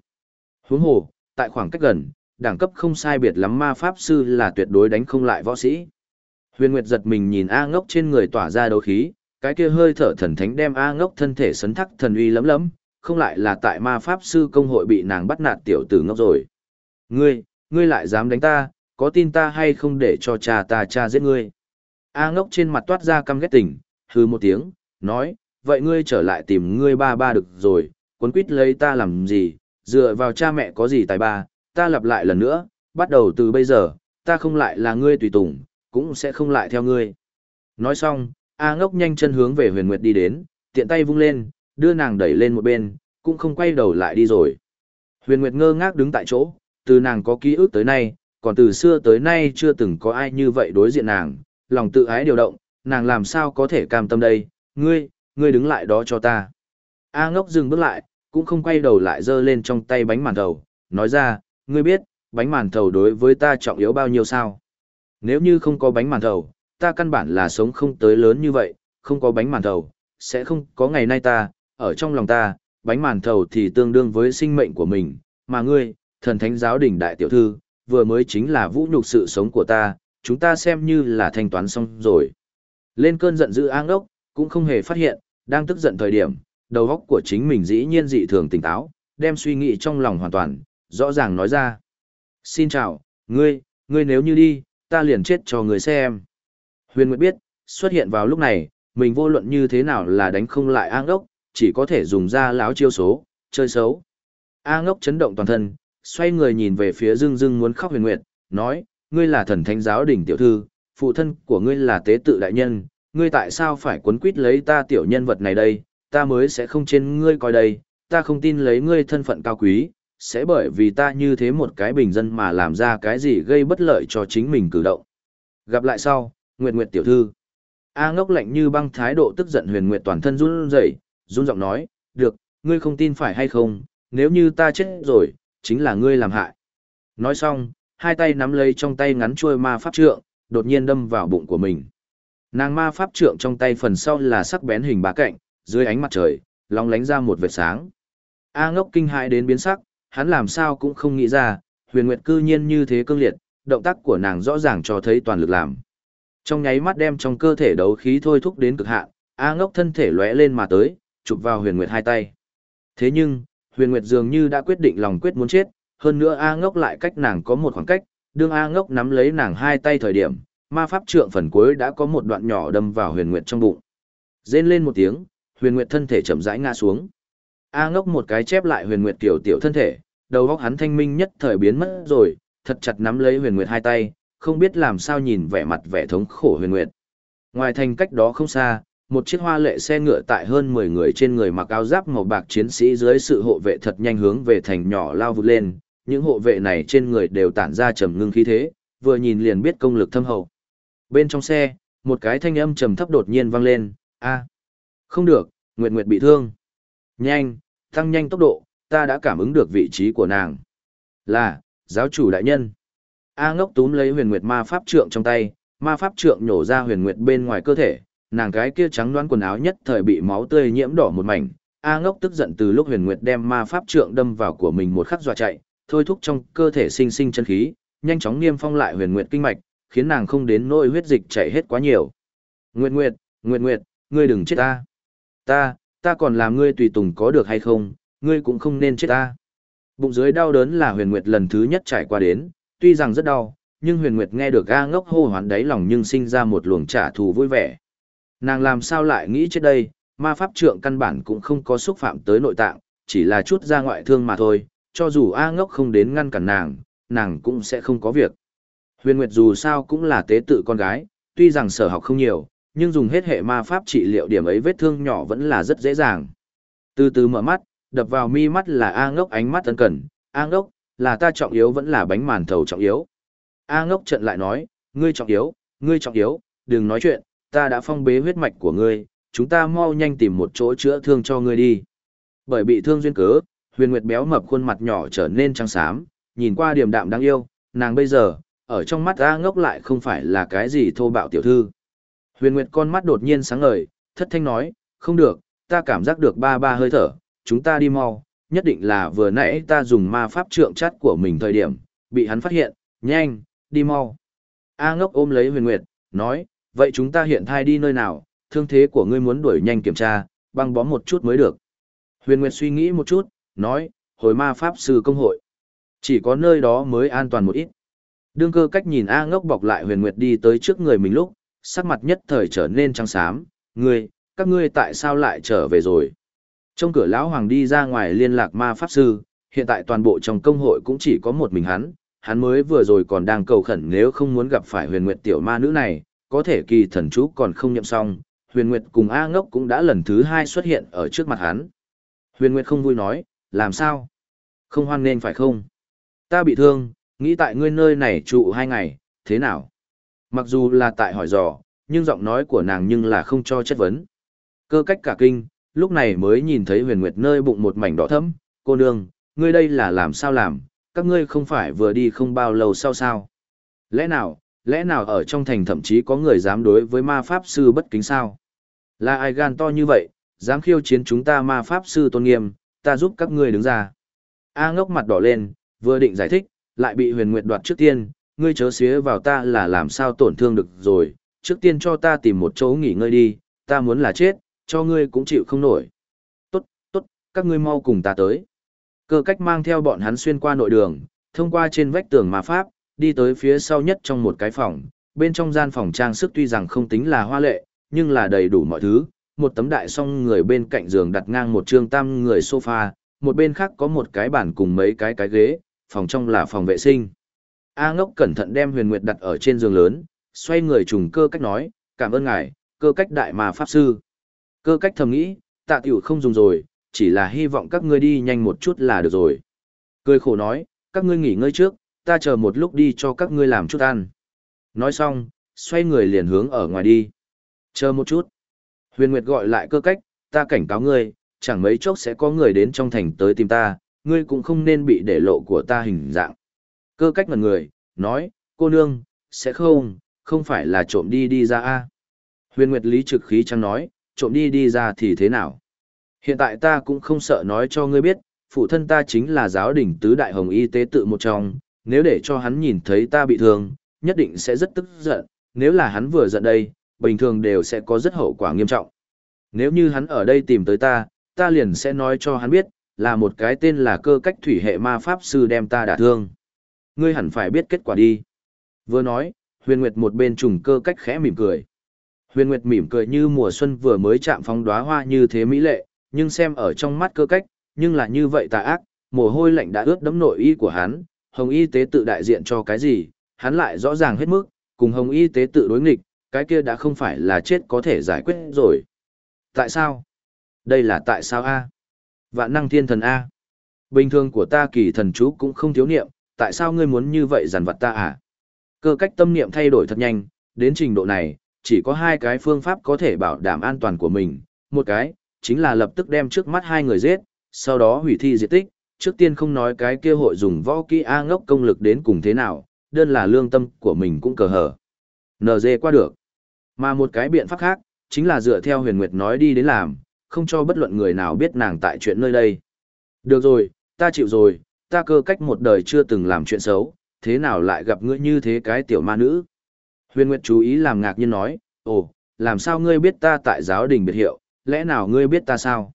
Huống hồ, tại khoảng cách gần, đẳng cấp không sai biệt lắm ma pháp sư là tuyệt đối đánh không lại võ sĩ. Huyền Nguyệt giật mình nhìn A Ngốc trên người tỏa ra đấu khí, cái kia hơi thở thần thánh đem A Ngốc thân thể sấn thắc thần uy lấm lấm, không lại là tại ma pháp sư công hội bị nàng bắt nạt tiểu tử ngốc rồi. Ngươi, ngươi lại dám đánh ta, có tin ta hay không để cho cha ta cha giết ngươi. A Ngốc trên mặt toát ra căm ghét tình, hừ một tiếng, nói, vậy ngươi trở lại tìm ngươi ba ba được rồi, quấn quýt lấy ta làm gì, dựa vào cha mẹ có gì tài ba, ta lặp lại lần nữa, bắt đầu từ bây giờ, ta không lại là ngươi tùy tùng, cũng sẽ không lại theo ngươi. Nói xong, A ngốc nhanh chân hướng về huyền nguyệt đi đến, tiện tay vung lên, đưa nàng đẩy lên một bên, cũng không quay đầu lại đi rồi. Huyền nguyệt ngơ ngác đứng tại chỗ, từ nàng có ký ức tới nay, còn từ xưa tới nay chưa từng có ai như vậy đối diện nàng, lòng tự ái điều động, nàng làm sao có thể cam tâm đây, ngươi, ngươi đứng lại đó cho ta. A ngốc dừng bước lại, cũng không quay đầu lại giơ lên trong tay bánh màn thầu, nói ra, ngươi biết, bánh màn thầu đối với ta trọng yếu bao nhiêu sao? Nếu như không có bánh màn thầu, ta căn bản là sống không tới lớn như vậy, không có bánh màn thầu, sẽ không có ngày nay ta, ở trong lòng ta, bánh màn thầu thì tương đương với sinh mệnh của mình, mà ngươi, thần thánh giáo đỉnh đại tiểu thư, vừa mới chính là vũ nhục sự sống của ta, chúng ta xem như là thanh toán xong rồi. Lên cơn giận dữ áng ốc, cũng không hề phát hiện, đang tức giận thời điểm, đầu óc của chính mình dĩ nhiên dị thường tỉnh táo, đem suy nghĩ trong lòng hoàn toàn, rõ ràng nói ra. Xin chào, ngươi, ngươi nếu như đi, ta liền chết cho người xem. Huyền Nguyệt biết, xuất hiện vào lúc này, mình vô luận như thế nào là đánh không lại A ngốc, chỉ có thể dùng ra láo chiêu số, chơi xấu. A ngốc chấn động toàn thân, xoay người nhìn về phía dưng dưng muốn khóc huyền nguyệt, nói, ngươi là thần thánh giáo đỉnh tiểu thư, phụ thân của ngươi là tế tự đại nhân, ngươi tại sao phải quấn quýt lấy ta tiểu nhân vật này đây, ta mới sẽ không trên ngươi coi đây, ta không tin lấy ngươi thân phận cao quý, sẽ bởi vì ta như thế một cái bình dân mà làm ra cái gì gây bất lợi cho chính mình cử động. Gặp lại sau, Nguyệt Nguyệt tiểu thư. A ngốc lạnh như băng thái độ tức giận huyền nguyệt toàn thân run rẩy, run giọng nói, được, ngươi không tin phải hay không, nếu như ta chết rồi, chính là ngươi làm hại. Nói xong, hai tay nắm lấy trong tay ngắn chuôi ma pháp trượng, đột nhiên đâm vào bụng của mình. Nàng ma pháp trượng trong tay phần sau là sắc bén hình bá cạnh, dưới ánh mặt trời, long lánh ra một vệt sáng. A ngốc kinh hãi đến biến sắc, hắn làm sao cũng không nghĩ ra, huyền nguyệt cư nhiên như thế cương liệt, động tác của nàng rõ ràng cho thấy toàn lực làm. Trong nháy mắt đem trong cơ thể đấu khí thôi thúc đến cực hạn, A ngốc thân thể lóe lên mà tới, chụp vào huyền nguyệt hai tay. Thế nhưng, huyền nguyệt dường như đã quyết định lòng quyết muốn chết, hơn nữa A ngốc lại cách nàng có một khoảng cách, đương A ngốc nắm lấy nàng hai tay thời điểm, ma pháp trượng phần cuối đã có một đoạn nhỏ đâm vào huyền nguyệt trong bụng. Rên lên một tiếng, huyền nguyệt thân thể chậm rãi ngã xuống. A ngốc một cái chép lại huyền nguyệt tiểu tiểu thân thể, đầu óc hắn thanh minh nhất thời biến mất rồi, thật chặt nắm lấy huyền nguyệt hai tay, không biết làm sao nhìn vẻ mặt vẻ thống khổ huyền nguyệt. Ngoài thành cách đó không xa, một chiếc hoa lệ xe ngựa tại hơn 10 người trên người mặc áo giáp màu bạc chiến sĩ dưới sự hộ vệ thật nhanh hướng về thành nhỏ lao vụt lên, những hộ vệ này trên người đều tản ra trầm ngưng khí thế, vừa nhìn liền biết công lực thâm hậu. Bên trong xe, một cái thanh âm trầm thấp đột nhiên vang lên, a không được, Nguyệt Nguyệt bị thương. Nhanh, tăng nhanh tốc độ, ta đã cảm ứng được vị trí của nàng. Là, giáo chủ đại nhân. A ngốc túm lấy huyền nguyệt ma pháp trượng trong tay, ma pháp trượng nhổ ra huyền nguyệt bên ngoài cơ thể, nàng cái kia trắng đoán quần áo nhất thời bị máu tươi nhiễm đỏ một mảnh. A ngốc tức giận từ lúc huyền nguyệt đem ma pháp trượng đâm vào của mình một khắc dọa chạy, thôi thúc trong cơ thể sinh sinh chân khí, nhanh chóng niêm phong lại huyền nguyệt kinh mạch, khiến nàng không đến nỗi huyết dịch chảy hết quá nhiều. Nguyệt Nguyệt, Nguyệt Nguyệt, ngươi đừng chết ta. Ta, ta còn làm ngươi tùy tùng có được hay không, ngươi cũng không nên chết ta. Bụng dưới đau đớn là huyền nguyệt lần thứ nhất trải qua đến, tuy rằng rất đau, nhưng huyền nguyệt nghe được A ngốc hô hoán đáy lòng nhưng sinh ra một luồng trả thù vui vẻ. Nàng làm sao lại nghĩ chết đây, ma pháp trượng căn bản cũng không có xúc phạm tới nội tạng, chỉ là chút ra ngoại thương mà thôi, cho dù A ngốc không đến ngăn cản nàng, nàng cũng sẽ không có việc. Huyền Nguyệt dù sao cũng là tế tự con gái, tuy rằng sở học không nhiều, nhưng dùng hết hệ ma pháp trị liệu điểm ấy vết thương nhỏ vẫn là rất dễ dàng. Từ từ mở mắt, đập vào mi mắt là A ngốc ánh mắt ân cần, A ngốc, là ta trọng yếu vẫn là bánh màn thầu trọng yếu. A ngốc trận lại nói, ngươi trọng yếu, ngươi trọng yếu, đừng nói chuyện, ta đã phong bế huyết mạch của ngươi, chúng ta mau nhanh tìm một chỗ chữa thương cho ngươi đi. Bởi bị thương duyên cớ, huyền nguyệt béo mập khuôn mặt nhỏ trở nên trắng xám, nhìn qua điềm đạm đáng yêu, nàng bây giờ, ở trong mắt A ngốc lại không phải là cái gì thô bạo tiểu thư. Huyền Nguyệt con mắt đột nhiên sáng ngời, thất thanh nói, không được, ta cảm giác được ba ba hơi thở, chúng ta đi mau, nhất định là vừa nãy ta dùng ma pháp trượng chát của mình thời điểm, bị hắn phát hiện, nhanh, đi mau. A ngốc ôm lấy huyền Nguyệt, nói, vậy chúng ta hiện thai đi nơi nào, thương thế của ngươi muốn đuổi nhanh kiểm tra, băng bó một chút mới được. Huyền Nguyệt suy nghĩ một chút, nói, hồi ma pháp sư công hội. Chỉ có nơi đó mới an toàn một ít. Đương cơ cách nhìn A ngốc bọc lại huyền Nguyệt đi tới trước người mình lúc, sắc mặt nhất thời trở nên trắng xám, ngươi, các ngươi tại sao lại trở về rồi? Trong cửa lão hoàng đi ra ngoài liên lạc ma pháp sư, hiện tại toàn bộ trong công hội cũng chỉ có một mình hắn, hắn mới vừa rồi còn đang cầu khẩn nếu không muốn gặp phải huyền nguyệt tiểu ma nữ này, có thể kỳ thần chú còn không nhậm xong, huyền nguyệt cùng A ngốc cũng đã lần thứ hai xuất hiện ở trước mặt hắn. Huyền nguyệt không vui nói, làm sao? Không hoan nên phải không? Ta bị thương, nghĩ tại ngươi nơi này trụ hai ngày, thế nào? Mặc dù là tại hỏi dò, nhưng giọng nói của nàng nhưng là không cho chất vấn. Cơ cách cả kinh, lúc này mới nhìn thấy huyền nguyệt nơi bụng một mảnh đỏ thẫm, cô nương, ngươi đây là làm sao làm, các ngươi không phải vừa đi không bao lâu sau sao. Lẽ nào, lẽ nào ở trong thành thậm chí có người dám đối với ma pháp sư bất kính sao? Là ai gan to như vậy, dám khiêu chiến chúng ta ma pháp sư tôn nghiêm, ta giúp các ngươi đứng ra. A ngốc mặt đỏ lên, vừa định giải thích, lại bị huyền nguyệt đoạt trước tiên, ngươi chớ xía vào ta là làm sao tổn thương được rồi, trước tiên cho ta tìm một chỗ nghỉ ngơi đi, ta muốn là chết, cho ngươi cũng chịu không nổi. Tốt, tốt, các ngươi mau cùng ta tới. Cơ cách mang theo bọn hắn xuyên qua nội đường, thông qua trên vách tường ma pháp, đi tới phía sau nhất trong một cái phòng, bên trong gian phòng trang sức tuy rằng không tính là hoa lệ, nhưng là đầy đủ mọi thứ, một tấm đại song người bên cạnh giường đặt ngang một trương tam người sofa, một bên khác có một cái bàn cùng mấy cái cái ghế, phòng trong là phòng vệ sinh. A ngốc cẩn thận đem huyền nguyệt đặt ở trên giường lớn, xoay người trùng cơ cách nói, cảm ơn ngài, cơ cách đại mà pháp sư. Cơ cách thầm nghĩ, tạ tiểu không dùng rồi, chỉ là hy vọng các ngươi đi nhanh một chút là được rồi. Cười khổ nói, các ngươi nghỉ ngơi trước, ta chờ một lúc đi cho các ngươi làm chút ăn. Nói xong, xoay người liền hướng ở ngoài đi. Chờ một chút. Huyền Nguyệt gọi lại cơ cách, ta cảnh cáo ngươi, chẳng mấy chốc sẽ có người đến trong thành tới tìm ta, ngươi cũng không nên bị để lộ của ta hình dạng. Cơ cách ngần người, nói, cô nương, sẽ không, không phải là trộm đi đi ra a Huyền Nguyệt Lý trực khí trăng nói, trộm đi đi ra thì thế nào? Hiện tại ta cũng không sợ nói cho ngươi biết, phụ thân ta chính là giáo đình tứ đại hồng y tế tự một trong, nếu để cho hắn nhìn thấy ta bị thương, nhất định sẽ rất tức giận, nếu là hắn vừa giận đây, bình thường đều sẽ có rất hậu quả nghiêm trọng. Nếu như hắn ở đây tìm tới ta, ta liền sẽ nói cho hắn biết, là một cái tên là cơ cách thủy hệ ma pháp sư đem ta đả thương. Ngươi hẳn phải biết kết quả đi. Vừa nói, huyền nguyệt một bên trùng cơ cách khẽ mỉm cười. Huyền nguyệt mỉm cười như mùa xuân vừa mới chạm phóng đóa hoa như thế mỹ lệ, nhưng xem ở trong mắt cơ cách, nhưng là như vậy tà ác, mồ hôi lạnh đã ướt đẫm nội y của hắn, hồng y tế tự đại diện cho cái gì, hắn lại rõ ràng hết mức, cùng hồng y tế tự đối nghịch, cái kia đã không phải là chết có thể giải quyết rồi. Tại sao? Đây là tại sao A? Vạn năng thiên thần A. Bình thường của ta kỳ thần chú cũng không thiếu niệm, tại sao ngươi muốn như vậy giàn vật ta à? Cơ cách tâm niệm thay đổi thật nhanh, đến trình độ này, chỉ có hai cái phương pháp có thể bảo đảm an toàn của mình. Một cái, chính là lập tức đem trước mắt hai người giết, sau đó hủy thi diệt tích. Trước tiên không nói cái kia hội dùng võ kỹ A ngốc công lực đến cùng thế nào, đơn là lương tâm của mình cũng cờ hở. NG qua được. Mà một cái biện pháp khác, chính là dựa theo huyền nguyệt nói đi đến làm, không cho bất luận người nào biết nàng tại chuyện nơi đây. Được rồi, ta chịu rồi, ta cơ cách một đời chưa từng làm chuyện xấu, thế nào lại gặp ngươi như thế cái tiểu ma nữ? Huyền Nguyệt chú ý làm ngạc nhiên nói, ồ, làm sao ngươi biết ta tại giáo đình biệt hiệu, lẽ nào ngươi biết ta sao?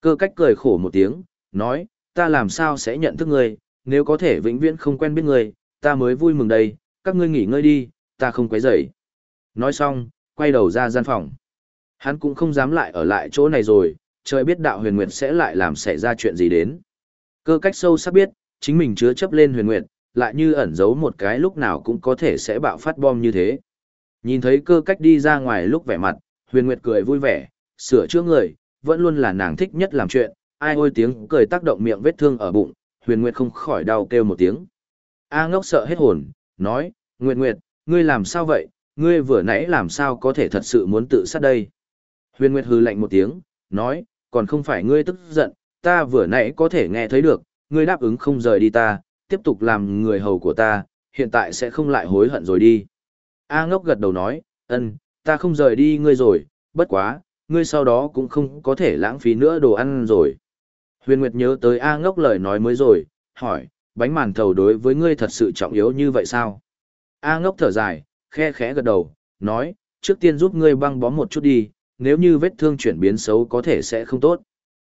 Cơ cách cười khổ một tiếng, nói, ta làm sao sẽ nhận thức ngươi, nếu có thể vĩnh viễn không quen biết ngươi, ta mới vui mừng đây, các ngươi nghỉ ngơi đi, ta không quấy rầy. Nói xong, quay đầu ra gian phòng. Hắn cũng không dám lại ở lại chỗ này rồi, trời biết đạo huyền nguyệt sẽ lại làm xảy ra chuyện gì đến. Cơ cách sâu sắc biết, chính mình chứa chấp lên huyền nguyệt, lại như ẩn giấu một cái lúc nào cũng có thể sẽ bạo phát bom như thế. Nhìn thấy cơ cách đi ra ngoài lúc vẻ mặt, huyền nguyệt cười vui vẻ, sửa chữa người, vẫn luôn là nàng thích nhất làm chuyện, ai ôi tiếng cười tác động miệng vết thương ở bụng, huyền nguyệt không khỏi đau kêu một tiếng. A ngốc sợ hết hồn, nói, Nguyệt Nguyệt, ngươi làm sao vậy, ngươi vừa nãy làm sao có thể thật sự muốn tự sát đây. Huyền Nguyệt hừ lạnh một tiếng, nói, còn không phải ngươi tức giận, ta vừa nãy có thể nghe thấy được, ngươi đáp ứng không rời đi ta, tiếp tục làm người hầu của ta, hiện tại sẽ không lại hối hận rồi đi. A ngốc gật đầu nói, ân, ta không rời đi ngươi rồi, bất quá, ngươi sau đó cũng không có thể lãng phí nữa đồ ăn rồi. Huyền Nguyệt nhớ tới A ngốc lời nói mới rồi, hỏi, bánh màn thầu đối với ngươi thật sự trọng yếu như vậy sao? A ngốc thở dài, khe khẽ gật đầu, nói, trước tiên giúp ngươi băng bó một chút đi, nếu như vết thương chuyển biến xấu có thể sẽ không tốt.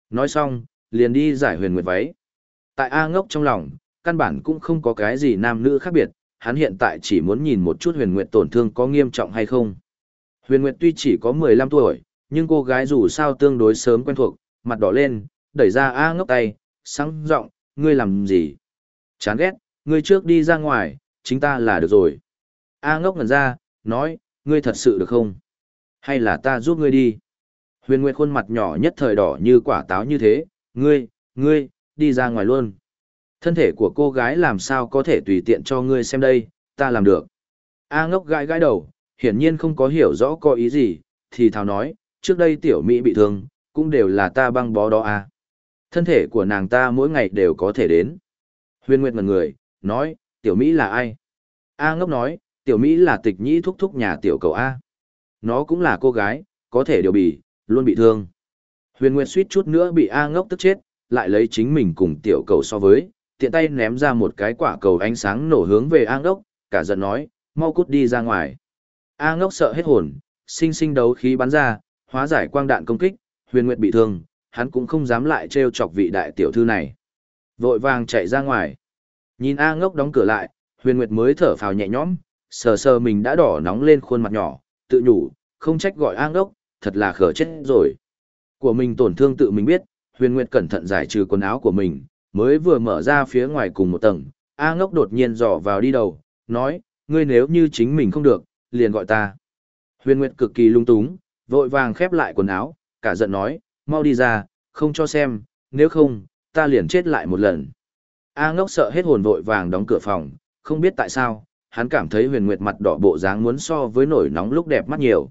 Nói xong, liền đi giải huyền nguyệt váy. Tại A ngốc trong lòng, căn bản cũng không có cái gì nam nữ khác biệt, hắn hiện tại chỉ muốn nhìn một chút huyền nguyệt tổn thương có nghiêm trọng hay không. Huyền nguyệt tuy chỉ có 15 tuổi, nhưng cô gái dù sao tương đối sớm quen thuộc, mặt đỏ lên, đẩy ra A ngốc tay, sáng giọng ngươi làm gì? Chán ghét, ngươi trước đi ra ngoài, chính ta là được rồi. A ngốc ngần ra, nói, ngươi thật sự được không? Hay là ta giúp ngươi đi? Huyền Nguyệt khuôn mặt nhỏ nhất thời đỏ như quả táo như thế, ngươi, ngươi, đi ra ngoài luôn. Thân thể của cô gái làm sao có thể tùy tiện cho ngươi xem đây, ta làm được. A ngốc gãi gãi đầu, hiển nhiên không có hiểu rõ có ý gì, thì thào nói, trước đây tiểu Mỹ bị thương, cũng đều là ta băng bó đó à. Thân thể của nàng ta mỗi ngày đều có thể đến. Huyền Nguyệt ngần người, nói, tiểu Mỹ là ai? A ngốc nói, tiểu Mỹ là tịch nhĩ thúc thúc nhà tiểu cầu A. Nó cũng là cô gái, có thể điều bị, luôn bị thương. Huyền Nguyệt suýt chút nữa bị A ngốc tức chết, lại lấy chính mình cùng tiểu cầu so với, tiện tay ném ra một cái quả cầu ánh sáng nổ hướng về A ngốc, cả giận nói, mau cút đi ra ngoài. A ngốc sợ hết hồn, sinh sinh đấu khí bắn ra, hóa giải quang đạn công kích, huyền nguyệt bị thương, hắn cũng không dám lại trêu chọc vị đại tiểu thư này. Vội vàng chạy ra ngoài. Nhìn A ngốc đóng cửa lại, huyền nguyệt mới thở phào nhẹ nhõm, sờ sờ mình đã đỏ nóng lên khuôn mặt nhỏ, tự nhủ, không trách gọi an đốc thật là khở chết rồi. Của mình tổn thương tự mình biết, huyền nguyệt cẩn thận giải trừ quần áo của mình, mới vừa mở ra phía ngoài cùng một tầng, A ngốc đột nhiên dò vào đi đầu, nói, ngươi nếu như chính mình không được, liền gọi ta. Huyền nguyệt cực kỳ lung túng, vội vàng khép lại quần áo, cả giận nói, mau đi ra, không cho xem, nếu không, ta liền chết lại một lần. A ngốc sợ hết hồn vội vàng đóng cửa phòng, không biết tại sao, hắn cảm thấy huyền nguyệt mặt đỏ bộ dáng muốn so với nổi nóng lúc đẹp mắt nhiều.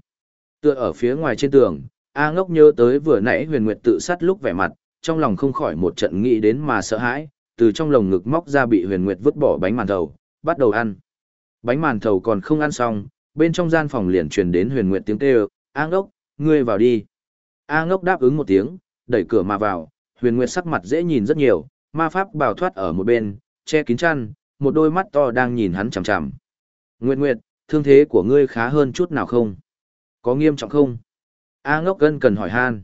Tựa ở phía ngoài trên tường, A ngốc nhớ tới vừa nãy huyền nguyệt tự sát lúc vẻ mặt, trong lòng không khỏi một trận nghĩ đến mà sợ hãi, từ trong lồng ngực móc ra bị huyền nguyệt vứt bỏ bánh màn thầu, bắt đầu ăn. Bánh màn thầu còn không ăn xong, bên trong gian phòng liền truyền đến huyền nguyệt tiếng kêu, A ngốc, ngươi vào đi. A ngốc đáp ứng một tiếng, đẩy cửa mà vào, huyền nguyệt sắc mặt dễ nhìn rất nhiều, ma pháp bào thoát ở một bên, che kín chăn, một đôi mắt to đang nhìn hắn chằm chằm. Nguyệt Nguyệt, thương thế của ngươi khá hơn chút nào không? Có nghiêm trọng không? A ngốc gân cần hỏi han.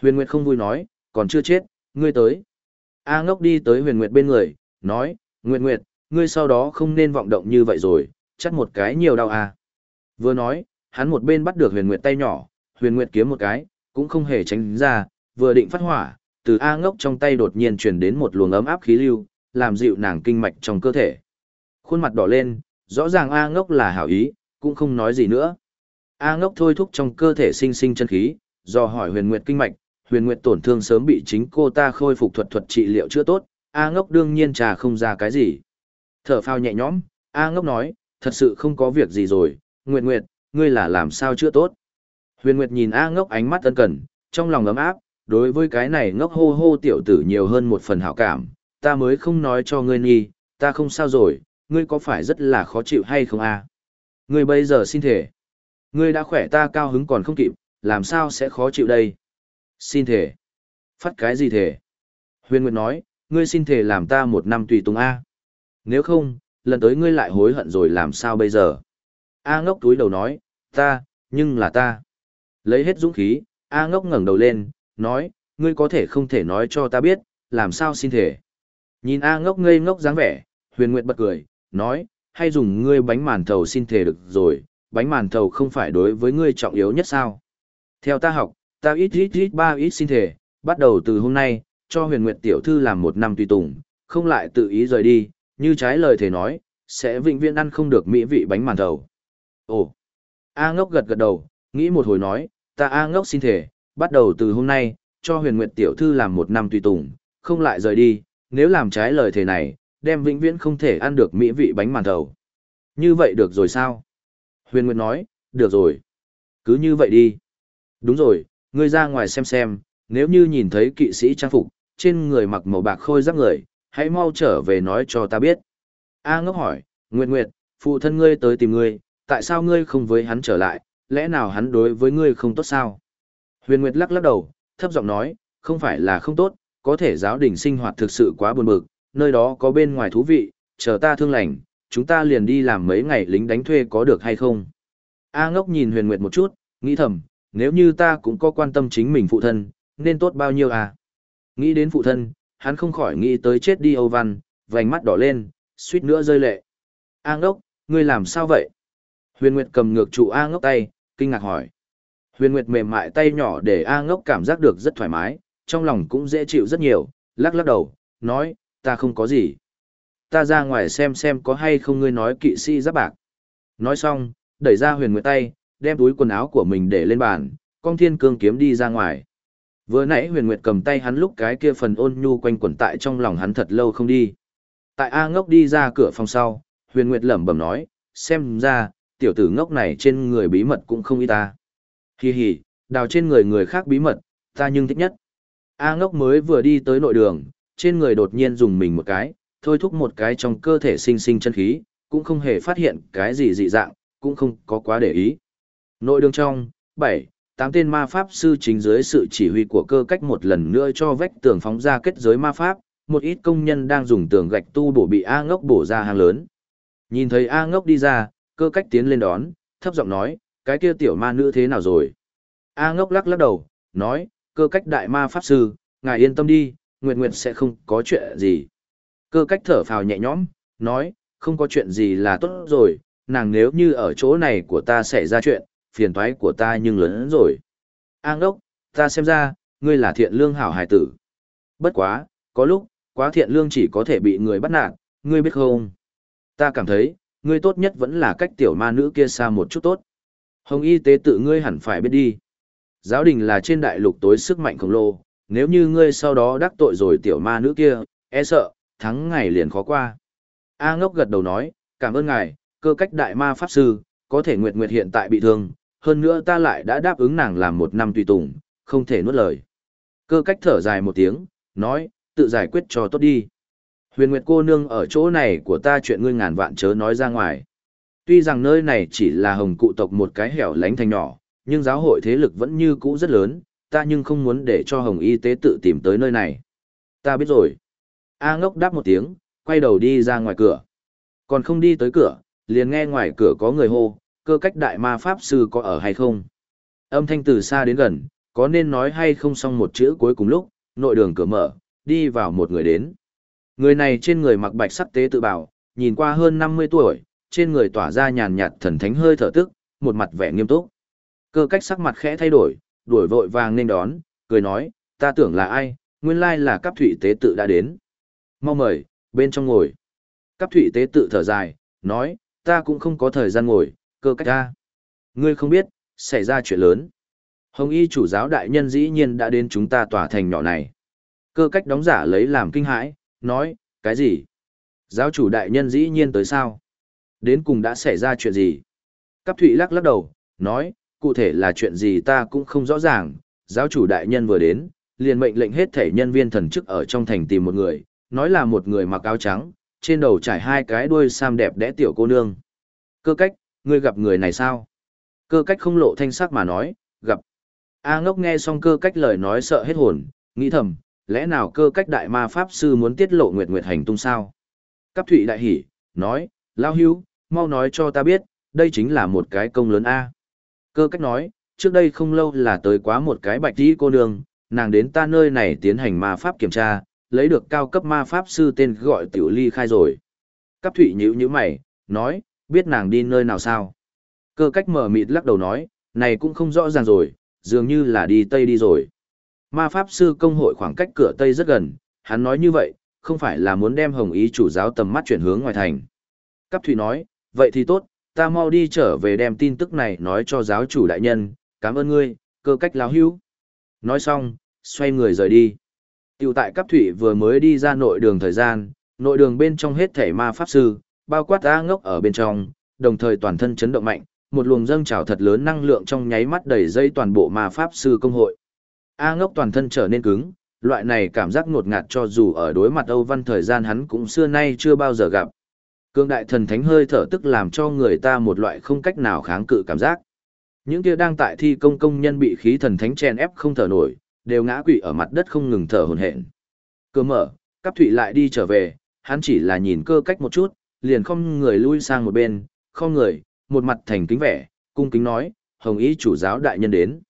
Huyền Nguyệt không vui nói, còn chưa chết, ngươi tới. A ngốc đi tới huyền Nguyệt bên người, nói, Nguyệt Nguyệt, ngươi sau đó không nên vọng động như vậy rồi, chắc một cái nhiều đau à. Vừa nói, hắn một bên bắt được huyền Nguyệt tay nhỏ, huyền Nguyệt kiếm một cái, cũng không hề tránh ra, vừa định phát hỏa, từ A ngốc trong tay đột nhiên truyền đến một luồng ấm áp khí lưu, làm dịu nàng kinh mạch trong cơ thể. Khuôn mặt đỏ lên, rõ ràng A ngốc là hảo ý, cũng không nói gì nữa. A ngốc thôi thúc trong cơ thể sinh sinh chân khí, do hỏi huyền nguyệt kinh mạch, huyền nguyệt tổn thương sớm bị chính cô ta khôi phục thuật thuật trị liệu chữa tốt, A ngốc đương nhiên trà không ra cái gì. Thở phao nhẹ nhõm, A ngốc nói, thật sự không có việc gì rồi, Nguyệt Nguyệt, ngươi là làm sao chữa tốt. Huyền Nguyệt nhìn A ngốc ánh mắt ân cần, trong lòng ấm áp, đối với cái này ngốc hô hô tiểu tử nhiều hơn một phần hảo cảm, ta mới không nói cho ngươi nghi, ta không sao rồi, ngươi có phải rất là khó chịu hay không à? Ngươi bây giờ xin thể. Ngươi đã khỏe ta cao hứng còn không kịp, làm sao sẽ khó chịu đây? Xin thể. Phát cái gì thể? Huyền Nguyệt nói, ngươi xin thể làm ta một năm tùy tùng A. Nếu không, lần tới ngươi lại hối hận rồi làm sao bây giờ? A ngốc túi đầu nói, ta, nhưng là ta. Lấy hết dũng khí, A ngốc ngẩng đầu lên, nói, ngươi có thể không thể nói cho ta biết, làm sao xin thể. Nhìn A ngốc ngây ngốc dáng vẻ, huyền nguyệt bật cười, nói, hay dùng ngươi bánh màn thầu xin thể được rồi, bánh màn thầu không phải đối với ngươi trọng yếu nhất sao. Theo ta học, ta ít ít ít ba ít xin thể, bắt đầu từ hôm nay, cho huyền nguyệt tiểu thư làm một năm tùy tùng, không lại tự ý rời đi, như trái lời thể nói, sẽ vĩnh viễn ăn không được mỹ vị bánh màn thầu. Ồ, A ngốc gật gật đầu, nghĩ một hồi nói, ta A ngốc xin thể, bắt đầu từ hôm nay, cho huyền nguyệt tiểu thư làm một năm tùy tùng, không lại rời đi, nếu làm trái lời thề này, đem vĩnh viễn không thể ăn được mỹ vị bánh màn thầu. Như vậy được rồi sao? Huyền Nguyệt nói, được rồi. Cứ như vậy đi. Đúng rồi, ngươi ra ngoài xem xem, nếu như nhìn thấy kỵ sĩ trang phục, trên người mặc màu bạc khôi giáp người, hãy mau trở về nói cho ta biết. A ngốc hỏi, Nguyệt Nguyệt, phụ thân ngươi tới tìm ngươi, tại sao ngươi không với hắn trở lại, lẽ nào hắn đối với ngươi không tốt sao? Huyền Nguyệt lắc lắc đầu, thấp giọng nói, không phải là không tốt, có thể giáo đình sinh hoạt thực sự quá buồn bực, nơi đó có bên ngoài thú vị, chờ ta thương lành, chúng ta liền đi làm mấy ngày lính đánh thuê có được hay không? A ngốc nhìn huyền nguyệt một chút, nghĩ thầm, nếu như ta cũng có quan tâm chính mình phụ thân, nên tốt bao nhiêu à? Nghĩ đến phụ thân, hắn không khỏi nghĩ tới chết đi Âu Văn, vành mắt đỏ lên, suýt nữa rơi lệ. A ngốc, ngươi làm sao vậy? Huyền Nguyệt cầm ngược trụ A ngốc tay, kinh ngạc hỏi. Huyền Nguyệt mềm mại tay nhỏ để A ngốc cảm giác được rất thoải mái, trong lòng cũng dễ chịu rất nhiều, lắc lắc đầu, nói, ta không có gì. Ta ra ngoài xem xem có hay không ngươi nói kỵ sĩ giáp bạc. Nói xong, đẩy ra huyền nguyệt tay, đem túi quần áo của mình để lên bàn, con thiên cương kiếm đi ra ngoài. Vừa nãy huyền nguyệt cầm tay hắn lúc cái kia phần ôn nhu quanh quẩn tại trong lòng hắn thật lâu không đi. Tại A ngốc đi ra cửa phòng sau, huyền nguyệt lẩm bẩm nói, xem ra, tiểu tử ngốc này trên người bí mật cũng không ít ta. Hi hi, đào trên người người khác bí mật, ta nhưng thích nhất. A ngốc mới vừa đi tới nội đường, trên người đột nhiên dùng mình một cái, thôi thúc một cái trong cơ thể sinh sinh chân khí, cũng không hề phát hiện cái gì dị dạng, cũng không có quá để ý. Nội đường trong, 7, 8 tên ma pháp sư chính dưới sự chỉ huy của cơ cách một lần nữa cho vách tường phóng ra kết giới ma pháp, một ít công nhân đang dùng tường gạch tu bổ bị A ngốc bổ ra hàng lớn. Nhìn thấy A ngốc đi ra, cơ cách tiến lên đón, thấp giọng nói, cái kia tiểu ma nữ thế nào rồi? A ngốc lắc lắc đầu, nói, cơ cách đại ma pháp sư, ngài yên tâm đi, Nguyệt Nguyệt sẽ không có chuyện gì. Cơ cách thở phào nhẹ nhõm, nói, không có chuyện gì là tốt rồi, nàng nếu như ở chỗ này của ta xảy ra chuyện, phiền toái của ta nhưng lớn hơn rồi. An đốc, ta xem ra, ngươi là thiện lương hảo hài tử. Bất quá, có lúc, quá thiện lương chỉ có thể bị người bắt nạt, ngươi biết không? Ta cảm thấy, ngươi tốt nhất vẫn là cách tiểu ma nữ kia xa một chút tốt. Hồng y tế tự ngươi hẳn phải biết đi. Giáo đình là trên đại lục tối sức mạnh khổng lồ, nếu như ngươi sau đó đắc tội rồi tiểu ma nữ kia, e sợ, thắng ngày liền khó qua. A ngốc gật đầu nói, cảm ơn ngài, cơ cách đại ma pháp sư, có thể Nguyệt Nguyệt hiện tại bị thương, hơn nữa ta lại đã đáp ứng nàng làm một năm tùy tùng, không thể nuốt lời. Cơ cách thở dài một tiếng, nói, tự giải quyết cho tốt đi. Huyền Nguyệt cô nương ở chỗ này của ta chuyện ngươi ngàn vạn chớ nói ra ngoài. Tuy rằng nơi này chỉ là hồng cụ tộc một cái hẻo lánh thành nhỏ, nhưng giáo hội thế lực vẫn như cũ rất lớn, ta nhưng không muốn để cho hồng y tế tự tìm tới nơi này. Ta biết rồi. A ngốc đáp một tiếng, quay đầu đi ra ngoài cửa. Còn không đi tới cửa, liền nghe ngoài cửa có người hô, cơ cách đại ma pháp sư có ở hay không. Âm thanh từ xa đến gần, có nên nói hay không xong một chữ cuối cùng lúc, nội đường cửa mở, đi vào một người đến. Người này trên người mặc bạch sắc tế tự bảo, nhìn qua hơn 50 tuổi, trên người tỏa ra nhàn nhạt thần thánh hơi thở tức, một mặt vẻ nghiêm túc. Cơ cách sắc mặt khẽ thay đổi, đuổi vội vàng nên đón, cười nói, ta tưởng là ai, nguyên lai là cấp thủy tế tự đã đến. Mau mời, bên trong ngồi. Cấp thủy tế tự thở dài, nói, ta cũng không có thời gian ngồi, cơ cách ra. Ngươi không biết, xảy ra chuyện lớn. Hồng y chủ giáo đại nhân dĩ nhiên đã đến chúng ta tòa thành nhỏ này. Cơ cách đóng giả lấy làm kinh hãi, nói, cái gì? Giáo chủ đại nhân dĩ nhiên tới sao? Đến cùng đã xảy ra chuyện gì? Cắp Thụy lắc lắc đầu, nói, cụ thể là chuyện gì ta cũng không rõ ràng, giáo chủ đại nhân vừa đến, liền mệnh lệnh hết thể nhân viên thần chức ở trong thành tìm một người, nói là một người mặc áo trắng, trên đầu trải hai cái đuôi sam đẹp đẽ tiểu cô nương. Cơ cách, ngươi gặp người này sao? Cơ cách không lộ thanh sắc mà nói, gặp. A ngốc nghe xong cơ cách lời nói sợ hết hồn, nghĩ thầm, lẽ nào cơ cách đại ma pháp sư muốn tiết lộ nguyệt nguyệt hành tung sao? Cáp thụy đại hỉ, nói, lao hưu, mau nói cho ta biết, đây chính là một cái công lớn A. Cơ cách nói, trước đây không lâu là tới quá một cái bạch tí cô nương, nàng đến ta nơi này tiến hành ma pháp kiểm tra, lấy được cao cấp ma pháp sư tên gọi tiểu ly khai rồi. Cáp thủy nhữ như mày, nói, biết nàng đi nơi nào sao? Cơ cách mở mịt lắc đầu nói, này cũng không rõ ràng rồi, dường như là đi Tây đi rồi. Ma Pháp Sư Công hội khoảng cách cửa Tây rất gần, hắn nói như vậy, không phải là muốn đem hồng ý chủ giáo tầm mắt chuyển hướng ngoài thành. Cáp Thủy nói, vậy thì tốt, ta mau đi trở về đem tin tức này nói cho giáo chủ đại nhân, cảm ơn ngươi, cơ cách láo hữu. Nói xong, xoay người rời đi. Tiểu tại cấp Thủy vừa mới đi ra nội đường thời gian, nội đường bên trong hết thể ma pháp sư, bao quát A ngốc ở bên trong, đồng thời toàn thân chấn động mạnh, một luồng dâng trào thật lớn năng lượng trong nháy mắt đầy dây toàn bộ ma pháp sư công hội. A ngốc toàn thân trở nên cứng, loại này cảm giác ngột ngạt cho dù ở đối mặt Âu Văn thời gian hắn cũng xưa nay chưa bao giờ gặp. Cương đại thần thánh hơi thở tức làm cho người ta một loại không cách nào kháng cự cảm giác. Những kia đang tại thi công công nhân bị khí thần thánh chen ép không thở nổi, đều ngã quỵ ở mặt đất không ngừng thở hổn hển. Cơ mở, Cáp Thụy lại đi trở về, hắn chỉ là nhìn cơ cách một chút, liền không người lui sang một bên, không người, một mặt thành kính vẻ, cung kính nói, hồng ý chủ giáo đại nhân đến.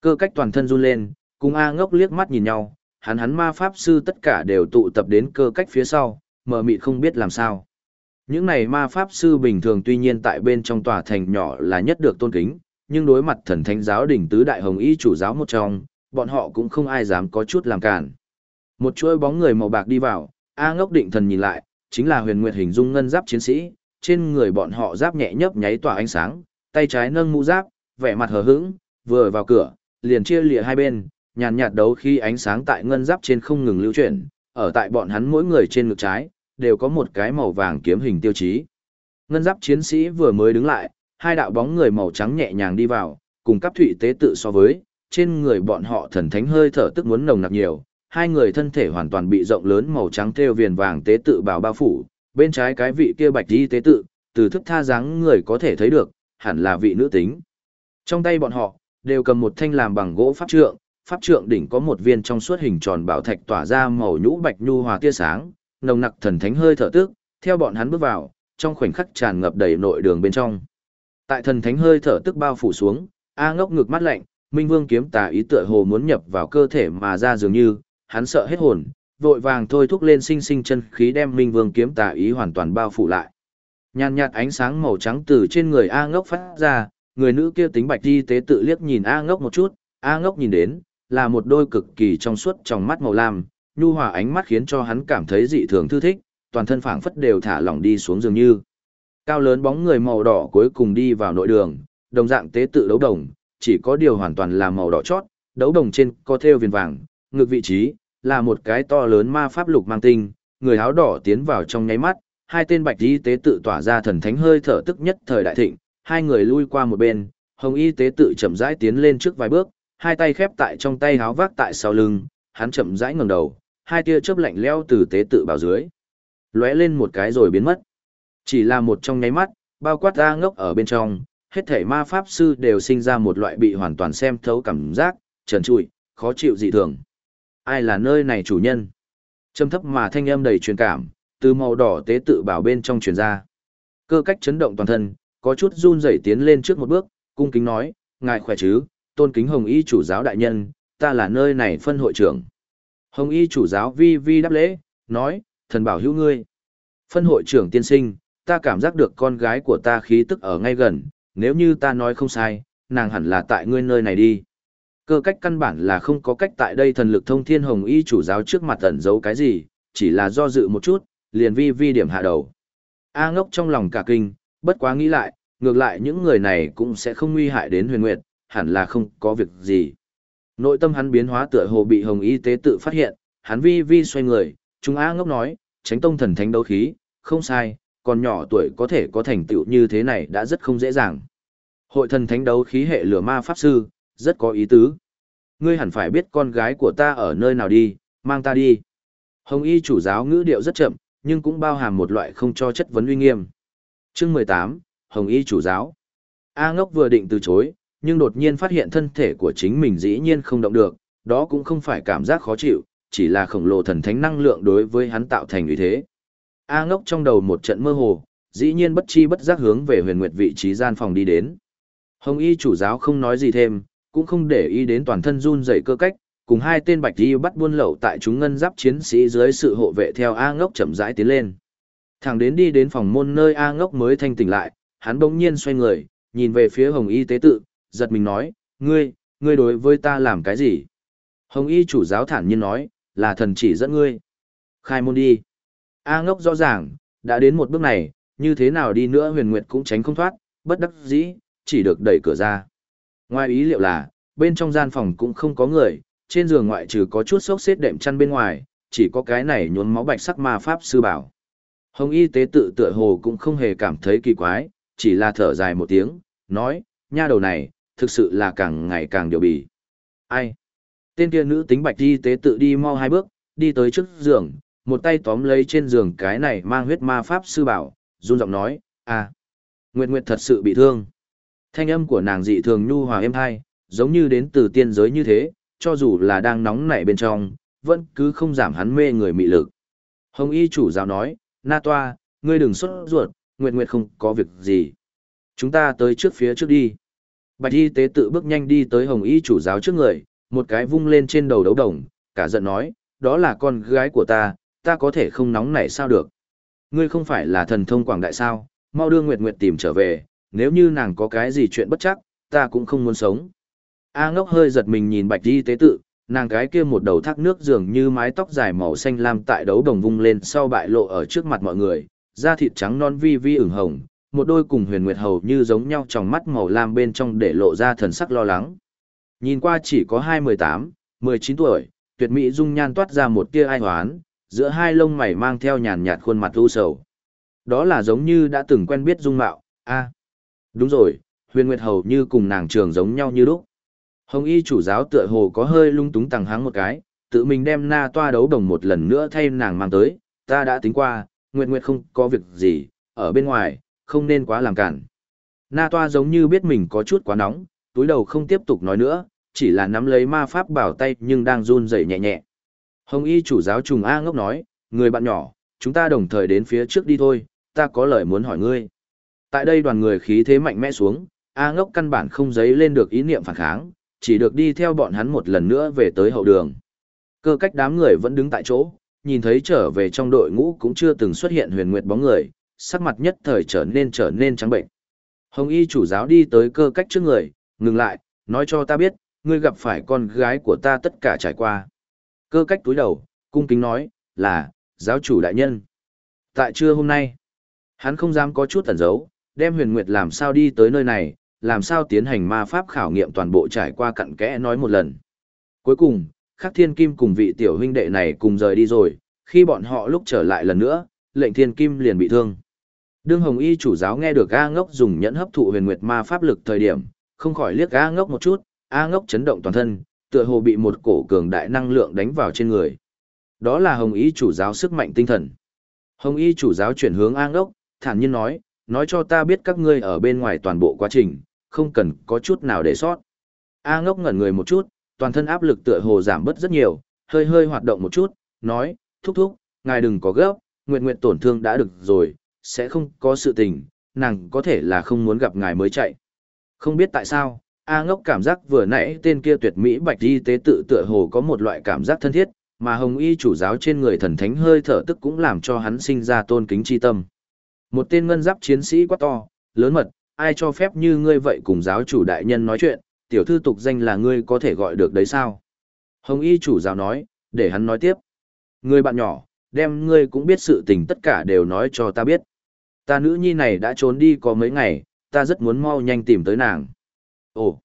Cơ cách toàn thân run lên, cùng A ngốc liếc mắt nhìn nhau, hắn hắn ma pháp sư tất cả đều tụ tập đến cơ cách phía sau, mờ mịt không biết làm sao. Những này ma pháp sư bình thường tuy nhiên tại bên trong tòa thành nhỏ là nhất được tôn kính, nhưng đối mặt thần thánh giáo đỉnh tứ đại hồng y chủ giáo một trong, bọn họ cũng không ai dám có chút làm cản. Một chuỗi bóng người màu bạc đi vào, A ngốc định thần nhìn lại, chính là huyền nguyệt hình dung ngân giáp chiến sĩ, trên người bọn họ giáp nhẹ nhấp nháy tỏa ánh sáng, tay trái nâng mũ giáp, vẻ mặt hờ hững, vừa vào cửa, liền chia lìa hai bên, nhàn nhạt đấu khi ánh sáng tại ngân giáp trên không ngừng lưu chuyển, ở tại bọn hắn mỗi người trên ngực trái, đều có một cái màu vàng kiếm hình tiêu chí. Ngân giáp chiến sĩ vừa mới đứng lại, hai đạo bóng người màu trắng nhẹ nhàng đi vào, cùng cấp thủy tế tự so với, trên người bọn họ thần thánh hơi thở tức muốn nồng nặc nhiều, hai người thân thể hoàn toàn bị rộng lớn màu trắng thêu viền vàng tế tự bào bao phủ, bên trái cái vị kia bạch y tế tự, từ thức tha dáng người có thể thấy được, hẳn là vị nữ tính. Trong tay bọn họ, đều cầm một thanh làm bằng gỗ pháp trượng, pháp trượng đỉnh có một viên trong suốt hình tròn bảo thạch tỏa ra màu nhũ bạch nhu hòa tia sáng, nồng nặc thần thánh hơi thở tức, theo bọn hắn bước vào, trong khoảnh khắc tràn ngập đầy nội đường bên trong. Tại thần thánh hơi thở tức bao phủ xuống, A ngốc ngực mắt lạnh, Minh Vương kiếm tà ý tựa hồ muốn nhập vào cơ thể mà ra dường như, hắn sợ hết hồn, vội vàng thôi thúc lên sinh sinh chân khí đem Minh Vương kiếm tà ý hoàn toàn bao phủ lại. Nhàn nhạt ánh sáng màu trắng từ trên người A Ngốc phát ra, người nữ kia tính bạch y tế tự liếc nhìn A Ngốc một chút, A Ngốc nhìn đến, là một đôi cực kỳ trong suốt trong mắt màu lam, nhu hòa ánh mắt khiến cho hắn cảm thấy dị thường thư thích, toàn thân phảng phất đều thả lỏng đi xuống dường như. Cao lớn bóng người màu đỏ cuối cùng đi vào nội đường, đồng dạng tế tự đấu đồng, chỉ có điều hoàn toàn là màu đỏ chót, đấu đồng trên có thêu viền vàng, ngược vị trí, là một cái to lớn ma pháp lục mang tinh, người áo đỏ tiến vào trong nháy mắt, hai tên bạch y tế tự tỏa ra thần thánh hơi thở tức nhất thời đại thịnh, hai người lui qua một bên, hồng y tế tự chậm rãi tiến lên trước vài bước, hai tay khép tại trong tay háo vác tại sau lưng, hắn chậm rãi ngẩng đầu, hai tia chớp lạnh leo từ tế tự bảo dưới, lóe lên một cái rồi biến mất. Chỉ là một trong nháy mắt, bao quát ra ngốc ở bên trong, hết thể ma pháp sư đều sinh ra một loại bị hoàn toàn xem thấu cảm giác, trần trụi, khó chịu dị thường. Ai là nơi này chủ nhân? Trầm thấp mà thanh âm đầy truyền cảm từ màu đỏ tế tự bảo bên trong truyền ra. Cơ cách chấn động toàn thân có chút run rẩy tiến lên trước một bước cung kính nói ngài khỏe chứ? Tôn kính hồng y chủ giáo đại nhân ta là nơi này phân hội trưởng hồng y chủ giáo vi vi đáp lễ nói thần bảo hữu ngươi phân hội trưởng tiên sinh ta cảm giác được con gái của ta khí tức ở ngay gần nếu như ta nói không sai nàng hẳn là tại ngươi nơi này đi cơ cách căn bản là không có cách tại đây thần lực thông thiên hồng y chủ giáo trước mặt ẩn giấu cái gì, chỉ là do dự một chút, liền vi vi điểm hạ đầu. A ngốc trong lòng cả kinh, bất quá nghĩ lại, ngược lại những người này cũng sẽ không nguy hại đến huyền nguyệt, hẳn là không có việc gì. Nội tâm hắn biến hóa tựa hồ bị Hồng Y tế tự phát hiện, hắn vi vi xoay người, Trung A ngốc nói, tránh tông thần thánh đấu khí, không sai, còn nhỏ tuổi có thể có thành tựu như thế này đã rất không dễ dàng. Hội thần thánh đấu khí hệ lửa ma pháp sư, rất có ý tứ. Ngươi hẳn phải biết con gái của ta ở nơi nào đi, mang ta đi. Hồng y chủ giáo ngữ điệu rất chậm, nhưng cũng bao hàm một loại không cho chất vấn uy nghiêm. Chương 18, Hồng y chủ giáo. A ngốc vừa định từ chối, nhưng đột nhiên phát hiện thân thể của chính mình dĩ nhiên không động được, đó cũng không phải cảm giác khó chịu, chỉ là khổng lồ thần thánh năng lượng đối với hắn tạo thành uy thế. A ngốc trong đầu một trận mơ hồ, dĩ nhiên bất chi bất giác hướng về huyền nguyệt vị trí gian phòng đi đến. Hồng y chủ giáo không nói gì thêm, cũng không để ý đến toàn thân run rẩy cơ cách, cùng hai tên bạch y bắt buôn lậu tại chúng ngân giáp chiến sĩ dưới sự hộ vệ theo A ngốc chậm rãi tiến lên. Thẳng đến đi đến phòng môn nơi A ngốc mới thanh tỉnh lại, hắn bỗng nhiên xoay người, nhìn về phía hồng y tế tự, giật mình nói, ngươi, ngươi đối với ta làm cái gì? Hồng y chủ giáo thản nhiên nói, là thần chỉ dẫn ngươi. Khai môn đi. A ngốc rõ ràng, đã đến một bước này, như thế nào đi nữa huyền nguyệt cũng tránh không thoát, bất đắc dĩ, chỉ được đẩy cửa ra. Ngoài ý liệu là, bên trong gian phòng cũng không có người, trên giường ngoại trừ có chút sốc xếp đệm chăn bên ngoài, chỉ có cái này nhuốm máu bạch sắc ma pháp sư bảo. Hồng y tế tự tựa hồ cũng không hề cảm thấy kỳ quái, chỉ là thở dài một tiếng, nói, nha đầu này, thực sự là càng ngày càng điều bì. Ai? Tên kia nữ tính bạch y tế tự đi mau hai bước, đi tới trước giường, một tay tóm lấy trên giường cái này mang huyết ma pháp sư bảo, run giọng nói, à, Nguyệt Nguyệt thật sự bị thương. Thanh âm của nàng dị thường nhu hòa êm hai, giống như đến từ tiên giới như thế, cho dù là đang nóng nảy bên trong, vẫn cứ không giảm hắn mê người mị lực. Hồng y chủ giáo nói, Na Toa, ngươi đừng xuất ruột, Nguyệt Nguyệt không có việc gì. Chúng ta tới trước phía trước đi. Bạch y tế tự bước nhanh đi tới hồng y chủ giáo trước người, một cái vung lên trên đầu đấu đồng, cả giận nói, đó là con gái của ta, ta có thể không nóng nảy sao được. Ngươi không phải là thần thông quảng đại sao, mau đưa Nguyệt Nguyệt tìm trở về, nếu như nàng có cái gì chuyện bất chắc, ta cũng không muốn sống. A ngốc hơi giật mình nhìn bạch y tế tự, nàng cái kia một đầu thác nước dường như mái tóc dài màu xanh lam tại đấu đồng vung lên sau bại lộ ở trước mặt mọi người, da thịt trắng non vi vi ửng hồng, một đôi cùng huyền nguyệt hầu như giống nhau trong mắt màu lam bên trong để lộ ra thần sắc lo lắng. Nhìn qua chỉ có hai mười tám, mười chín tuổi, tuyệt mỹ dung nhan toát ra một tia ai hoán, giữa hai lông mày mang theo nhàn nhạt khuôn mặt u sầu. Đó là giống như đã từng quen biết dung mạo, a Đúng rồi, huyền nguyệt hầu như cùng nàng trường giống nhau như lúc. Hồng y chủ giáo tựa hồ có hơi lung túng tàng háng một cái, tự mình đem na toa đấu đồng một lần nữa thay nàng mang tới, ta đã tính qua, nguyệt nguyệt không có việc gì, ở bên ngoài, không nên quá làm cản. Na toa giống như biết mình có chút quá nóng, túi đầu không tiếp tục nói nữa, chỉ là nắm lấy ma pháp bảo tay nhưng đang run rẩy nhẹ nhẹ. Hồng y chủ giáo trùng A ngốc nói, người bạn nhỏ, chúng ta đồng thời đến phía trước đi thôi, ta có lời muốn hỏi ngươi. Tại đây đoàn người khí thế mạnh mẽ xuống, A ngốc căn bản không giấy lên được ý niệm phản kháng, chỉ được đi theo bọn hắn một lần nữa về tới hậu đường. Cơ cách đám người vẫn đứng tại chỗ, nhìn thấy trở về trong đội ngũ cũng chưa từng xuất hiện huyền nguyệt bóng người, sắc mặt nhất thời trở nên trở nên trắng bệnh. Hồng y chủ giáo đi tới cơ cách trước người, ngừng lại, nói cho ta biết, ngươi gặp phải con gái của ta tất cả trải qua. Cơ cách túi đầu, cung kính nói, là, giáo chủ đại nhân. Tại trưa hôm nay, hắn không dám có chút tẩn giấu, đem huyền nguyệt làm sao đi tới nơi này, làm sao tiến hành ma pháp khảo nghiệm toàn bộ trải qua cặn kẽ nói một lần. Cuối cùng, khắc thiên kim cùng vị tiểu huynh đệ này cùng rời đi rồi, khi bọn họ lúc trở lại lần nữa, lệnh thiên kim liền bị thương. Đương Hồng Y chủ giáo nghe được A Ngốc dùng nhẫn hấp thụ huyền nguyệt ma pháp lực thời điểm, không khỏi liếc A Ngốc một chút, A Ngốc chấn động toàn thân, tựa hồ bị một cổ cường đại năng lượng đánh vào trên người. Đó là Hồng Y chủ giáo sức mạnh tinh thần. Hồng Y chủ giáo chuyển hướng A Ngốc, thản nhiên nói, nói cho ta biết các ngươi ở bên ngoài toàn bộ quá trình, không cần có chút nào để sót. A ngốc ngẩn người một chút, toàn thân áp lực tựa hồ giảm bớt rất nhiều, hơi hơi hoạt động một chút, nói, thúc thúc, ngài đừng có gấp, nguyện nguyện tổn thương đã được rồi, sẽ không có sự tình, nàng có thể là không muốn gặp ngài mới chạy. Không biết tại sao, A ngốc cảm giác vừa nãy tên kia tuyệt mỹ bạch y tế tự tựa hồ có một loại cảm giác thân thiết, mà hồng y chủ giáo trên người thần thánh hơi thở tức cũng làm cho hắn sinh ra tôn kính chi tâm. Một tên ngân giáp chiến sĩ quá to, lớn mật, ai cho phép như ngươi vậy cùng giáo chủ đại nhân nói chuyện, tiểu thư tục danh là ngươi có thể gọi được đấy sao? Hồng y chủ giáo nói, để hắn nói tiếp. Ngươi bạn nhỏ, đem ngươi cũng biết sự tình tất cả đều nói cho ta biết. Ta nữ nhi này đã trốn đi có mấy ngày, ta rất muốn mau nhanh tìm tới nàng. Ồ,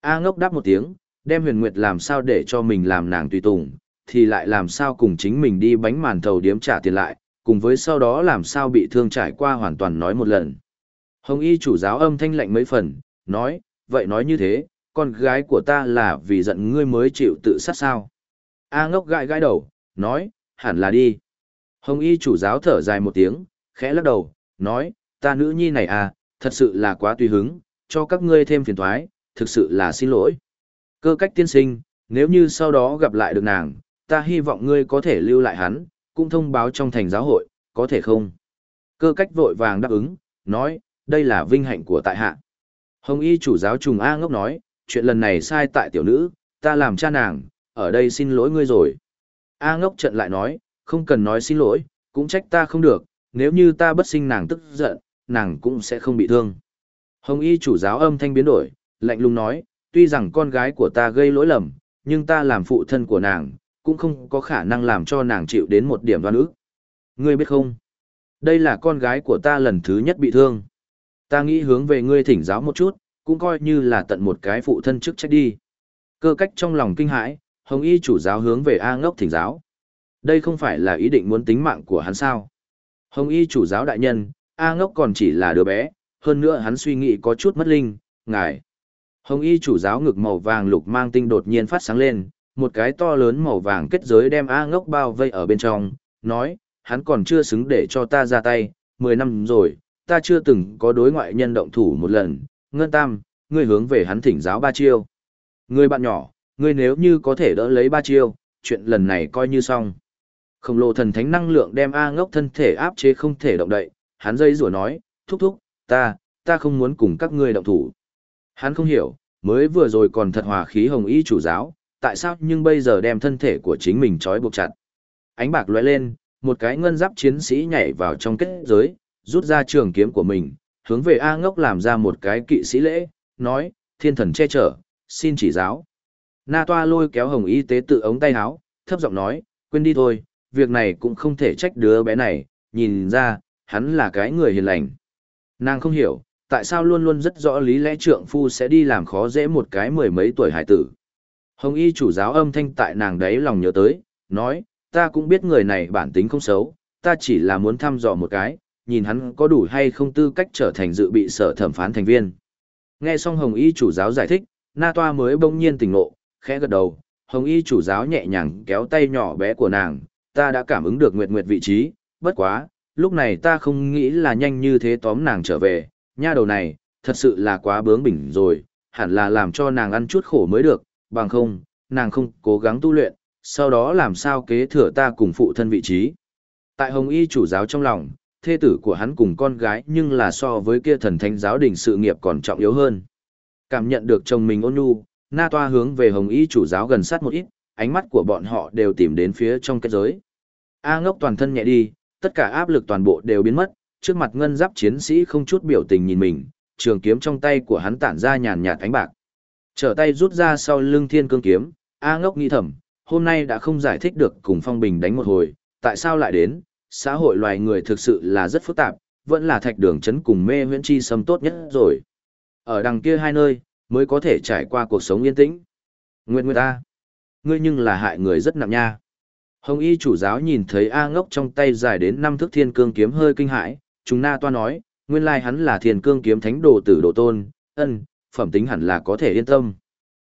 A ngốc đáp một tiếng, đem huyền nguyệt làm sao để cho mình làm nàng tùy tùng, thì lại làm sao cùng chính mình đi bánh màn thầu điếm trả tiền lại, cùng với sau đó làm sao bị thương trải qua hoàn toàn nói một lần. Hồng y chủ giáo âm thanh lạnh mấy phần, nói, vậy nói như thế, con gái của ta là vì giận ngươi mới chịu tự sát sao. A ngốc gãi gãi đầu, nói, hẳn là đi. Hồng y chủ giáo thở dài một tiếng, khẽ lắc đầu, nói, ta nữ nhi này à, thật sự là quá tùy hứng, cho các ngươi thêm phiền thoái, thực sự là xin lỗi. Cơ cách tiên sinh, nếu như sau đó gặp lại được nàng, ta hy vọng ngươi có thể lưu lại hắn, cũng thông báo trong thành giáo hội, có thể không? Cơ cách vội vàng đáp ứng, nói, đây là vinh hạnh của tại hạ. Hồng y chủ giáo trùng A ngốc nói, chuyện lần này sai tại tiểu nữ, ta làm cha nàng, ở đây xin lỗi ngươi rồi. A ngốc trận lại nói, không cần nói xin lỗi, cũng trách ta không được, nếu như ta bất sinh nàng tức giận, nàng cũng sẽ không bị thương. Hồng y chủ giáo âm thanh biến đổi, lạnh lùng nói, tuy rằng con gái của ta gây lỗi lầm, nhưng ta làm phụ thân của nàng, cũng không có khả năng làm cho nàng chịu đến một điểm đoan ức. Ngươi biết không? Đây là con gái của ta lần thứ nhất bị thương. Ta nghĩ hướng về ngươi thỉnh giáo một chút, cũng coi như là tận một cái phụ thân chức trách đi. Cơ cách trong lòng kinh hãi, hồng y chủ giáo hướng về A ngốc thỉnh giáo. Đây không phải là ý định muốn tính mạng của hắn sao. Hồng y chủ giáo đại nhân, A ngốc còn chỉ là đứa bé, hơn nữa hắn suy nghĩ có chút mất linh, ngài. Hồng y chủ giáo ngực màu vàng lục mang tinh đột nhiên phát sáng lên, một cái to lớn màu vàng kết giới đem A ngốc bao vây ở bên trong, nói, hắn còn chưa xứng để cho ta ra tay, 10 năm rồi, ta chưa từng có đối ngoại nhân động thủ một lần, ngân tam, ngươi hướng về hắn thỉnh giáo ba chiêu. Ngươi bạn nhỏ, ngươi nếu như có thể đỡ lấy ba chiêu, chuyện lần này coi như xong. Khổng lồ thần thánh năng lượng đem A ngốc thân thể áp chế không thể động đậy, hắn dây rủa nói, thúc thúc, ta, ta không muốn cùng các ngươi động thủ. Hắn không hiểu, mới vừa rồi còn thật hòa khí hồng y chủ giáo, tại sao nhưng bây giờ đem thân thể của chính mình trói buộc chặt. Ánh bạc lóe lên, một cái ngân giáp chiến sĩ nhảy vào trong kết giới, rút ra trường kiếm của mình, hướng về A ngốc làm ra một cái kỵ sĩ lễ, nói, thiên thần che chở, xin chỉ giáo. Na toa lôi kéo hồng y tế tự ống tay áo, thấp giọng nói, quên đi thôi, việc này cũng không thể trách đứa bé này, nhìn ra, hắn là cái người hiền lành. Nàng không hiểu, tại sao luôn luôn rất rõ lý lẽ trượng phu sẽ đi làm khó dễ một cái mười mấy tuổi hải tử. Hồng y chủ giáo âm thanh tại nàng đấy lòng nhớ tới, nói, ta cũng biết người này bản tính không xấu, ta chỉ là muốn thăm dò một cái, nhìn hắn có đủ hay không tư cách trở thành dự bị sở thẩm phán thành viên. Nghe xong Hồng y chủ giáo giải thích, Na Toa mới bỗng nhiên tỉnh ngộ, khẽ gật đầu, Hồng y chủ giáo nhẹ nhàng kéo tay nhỏ bé của nàng, ta đã cảm ứng được nguyệt nguyệt vị trí, bất quá, lúc này ta không nghĩ là nhanh như thế tóm nàng trở về, nha đầu này, thật sự là quá bướng bỉnh rồi, hẳn là làm cho nàng ăn chút khổ mới được, bằng không, nàng không cố gắng tu luyện, sau đó làm sao kế thừa ta cùng phụ thân vị trí. Tại Hồng Y chủ giáo trong lòng, thê tử của hắn cùng con gái nhưng là so với kia thần thánh giáo đình sự nghiệp còn trọng yếu hơn. Cảm nhận được chồng mình ôn nhu, Na Toa hướng về Hồng Y chủ giáo gần sát một ít, ánh mắt của bọn họ đều tìm đến phía trong kết giới. A ngốc toàn thân nhẹ đi, tất cả áp lực toàn bộ đều biến mất, trước mặt ngân giáp chiến sĩ không chút biểu tình nhìn mình, trường kiếm trong tay của hắn tản ra nhàn nhạt ánh bạc. Trở tay rút ra sau lưng thiên cương kiếm, A ngốc nghĩ thầm, hôm nay đã không giải thích được cùng Phong Bình đánh một hồi, tại sao lại đến, xã hội loài người thực sự là rất phức tạp, vẫn là thạch đường chấn cùng mê huyễn chi sâm tốt nhất rồi. Ở đằng kia hai nơi, mới có thể trải qua cuộc sống yên tĩnh. Nguyệt Nguyệt A. Ngươi nhưng là hại người rất nặng nha. Hồng y chủ giáo nhìn thấy A ngốc trong tay dài đến năm thước thiên cương kiếm hơi kinh hãi, chúng na toa nói, nguyên lai hắn là thiên cương kiếm thánh đồ tử đồ tôn, ân, phẩm tính hẳn là có thể yên tâm.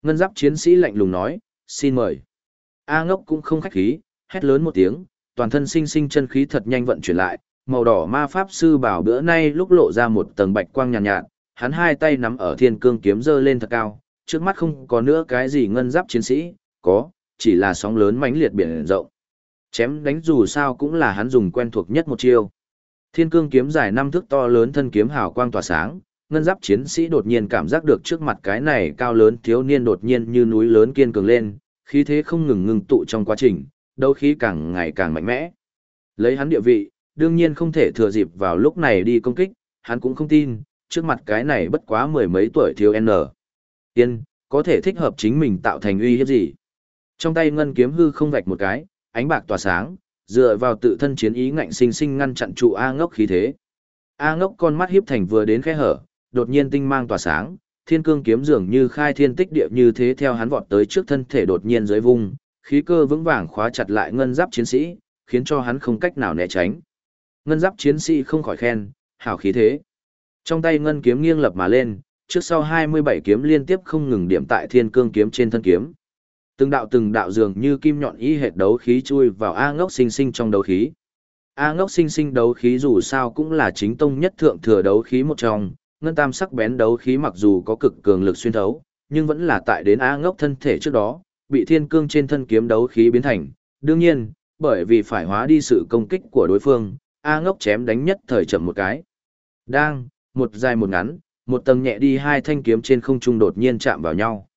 Ngân giáp chiến sĩ lạnh lùng nói, xin mời. A ngốc cũng không khách khí, hét lớn một tiếng, toàn thân sinh sinh chân khí thật nhanh vận chuyển lại, màu đỏ ma pháp sư bảo bữa nay lúc lộ ra một tầng bạch quang nhàn nhạt, nhạt, hắn hai tay nắm ở thiên cương kiếm dơ lên thật cao, trước mắt không có nữa cái gì ngân giáp chiến sĩ, có, chỉ là sóng lớn mãnh liệt biển rộng. Chém đánh dù sao cũng là hắn dùng quen thuộc nhất một chiêu. Thiên cương kiếm dài năm thước to lớn thân kiếm hào quang tỏa sáng, ngân giáp chiến sĩ đột nhiên cảm giác được trước mặt cái này cao lớn thiếu niên đột nhiên như núi lớn kiên cường lên, khí thế không ngừng ngừng tụ trong quá trình, đấu khí càng ngày càng mạnh mẽ. Lấy hắn địa vị, đương nhiên không thể thừa dịp vào lúc này đi công kích, hắn cũng không tin, trước mặt cái này bất quá mười mấy tuổi thiếu N. Tiên, có thể thích hợp chính mình tạo thành uy hiếp gì. Trong tay ngân kiếm hư không vạch một cái, ánh bạc tỏa sáng, dựa vào tự thân chiến ý ngạnh sinh sinh ngăn chặn trụ A ngốc khí thế. A ngốc con mắt hiếp thành vừa đến khe hở, đột nhiên tinh mang tỏa sáng, thiên cương kiếm dường như khai thiên tích địa như thế theo hắn vọt tới trước thân thể đột nhiên dưới vùng khí cơ vững vàng khóa chặt lại ngân giáp chiến sĩ, khiến cho hắn không cách nào né tránh. Ngân giáp chiến sĩ không khỏi khen, hảo khí thế. Trong tay ngân kiếm nghiêng lập mà lên, trước sau 27 kiếm liên tiếp không ngừng điểm tại thiên cương kiếm trên thân kiếm. Từng đạo từng đạo dường như kim nhọn y hệt đấu khí chui vào A ngốc sinh sinh trong đấu khí. A ngốc sinh sinh đấu khí dù sao cũng là chính tông nhất thượng thừa đấu khí một trong, ngân tam sắc bén đấu khí mặc dù có cực cường lực xuyên thấu, nhưng vẫn là tại đến A ngốc thân thể trước đó, bị thiên cương trên thân kiếm đấu khí biến thành. Đương nhiên, bởi vì phải hóa đi sự công kích của đối phương, A ngốc chém đánh nhất thời chậm một cái. Đang, một dài một ngắn, một tầng nhẹ đi hai thanh kiếm trên không trung đột nhiên chạm vào nhau.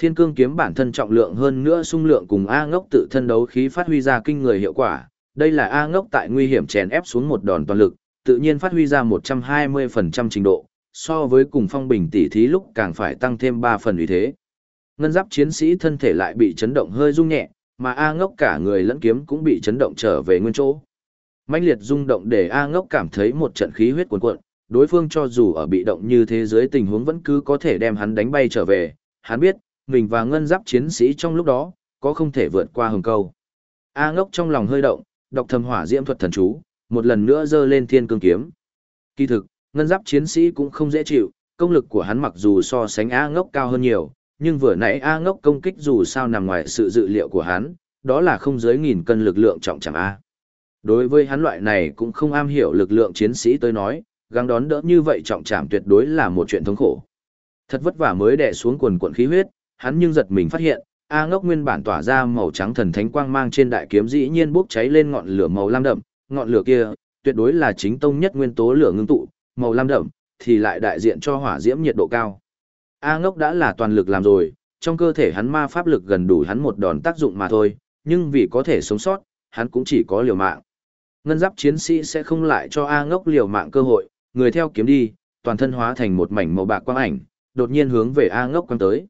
Thiên cương kiếm bản thân trọng lượng hơn nữa xung lượng cùng A ngốc tự thân đấu khí phát huy ra kinh người hiệu quả. Đây là A ngốc tại nguy hiểm chèn ép xuống một đòn toàn lực, tự nhiên phát huy ra 120% trình độ, so với cùng phong bình tỷ thí lúc càng phải tăng thêm 3 phần uy thế. Ngân giáp chiến sĩ thân thể lại bị chấn động hơi rung nhẹ, mà A ngốc cả người lẫn kiếm cũng bị chấn động trở về nguyên chỗ. mãnh liệt rung động để A ngốc cảm thấy một trận khí huyết cuồn cuộn, đối phương cho dù ở bị động như thế giới tình huống vẫn cứ có thể đem hắn đánh bay trở về, hắn biết, mình và ngân giáp chiến sĩ trong lúc đó, có không thể vượt qua hừng câu. A ngốc trong lòng hơi động, đọc thầm hỏa diễm thuật thần chú, một lần nữa giơ lên thiên cương kiếm. Kỳ thực, ngân giáp chiến sĩ cũng không dễ chịu, công lực của hắn mặc dù so sánh A ngốc cao hơn nhiều, nhưng vừa nãy A ngốc công kích dù sao nằm ngoài sự dự liệu của hắn, đó là không dưới nghìn cân lực lượng trọng chẳng A. Đối với hắn loại này cũng không am hiểu lực lượng chiến sĩ tới nói, gắng đón đỡ như vậy trọng trảm tuyệt đối là một chuyện thống khổ. Thật vất vả mới đè xuống quần quần khí huyết, hắn nhưng giật mình phát hiện, A ngốc nguyên bản tỏa ra màu trắng thần thánh quang mang trên đại kiếm dĩ nhiên bốc cháy lên ngọn lửa màu lam đậm, ngọn lửa kia, tuyệt đối là chính tông nhất nguyên tố lửa ngưng tụ, màu lam đậm, thì lại đại diện cho hỏa diễm nhiệt độ cao. A ngốc đã là toàn lực làm rồi, trong cơ thể hắn ma pháp lực gần đủ hắn một đòn tác dụng mà thôi, nhưng vì có thể sống sót, hắn cũng chỉ có liều mạng. Ngân giáp chiến sĩ sẽ không lại cho A ngốc liều mạng cơ hội, người theo kiếm đi, toàn thân hóa thành một mảnh màu bạc quang ảnh, đột nhiên hướng về A ngốc quang tới.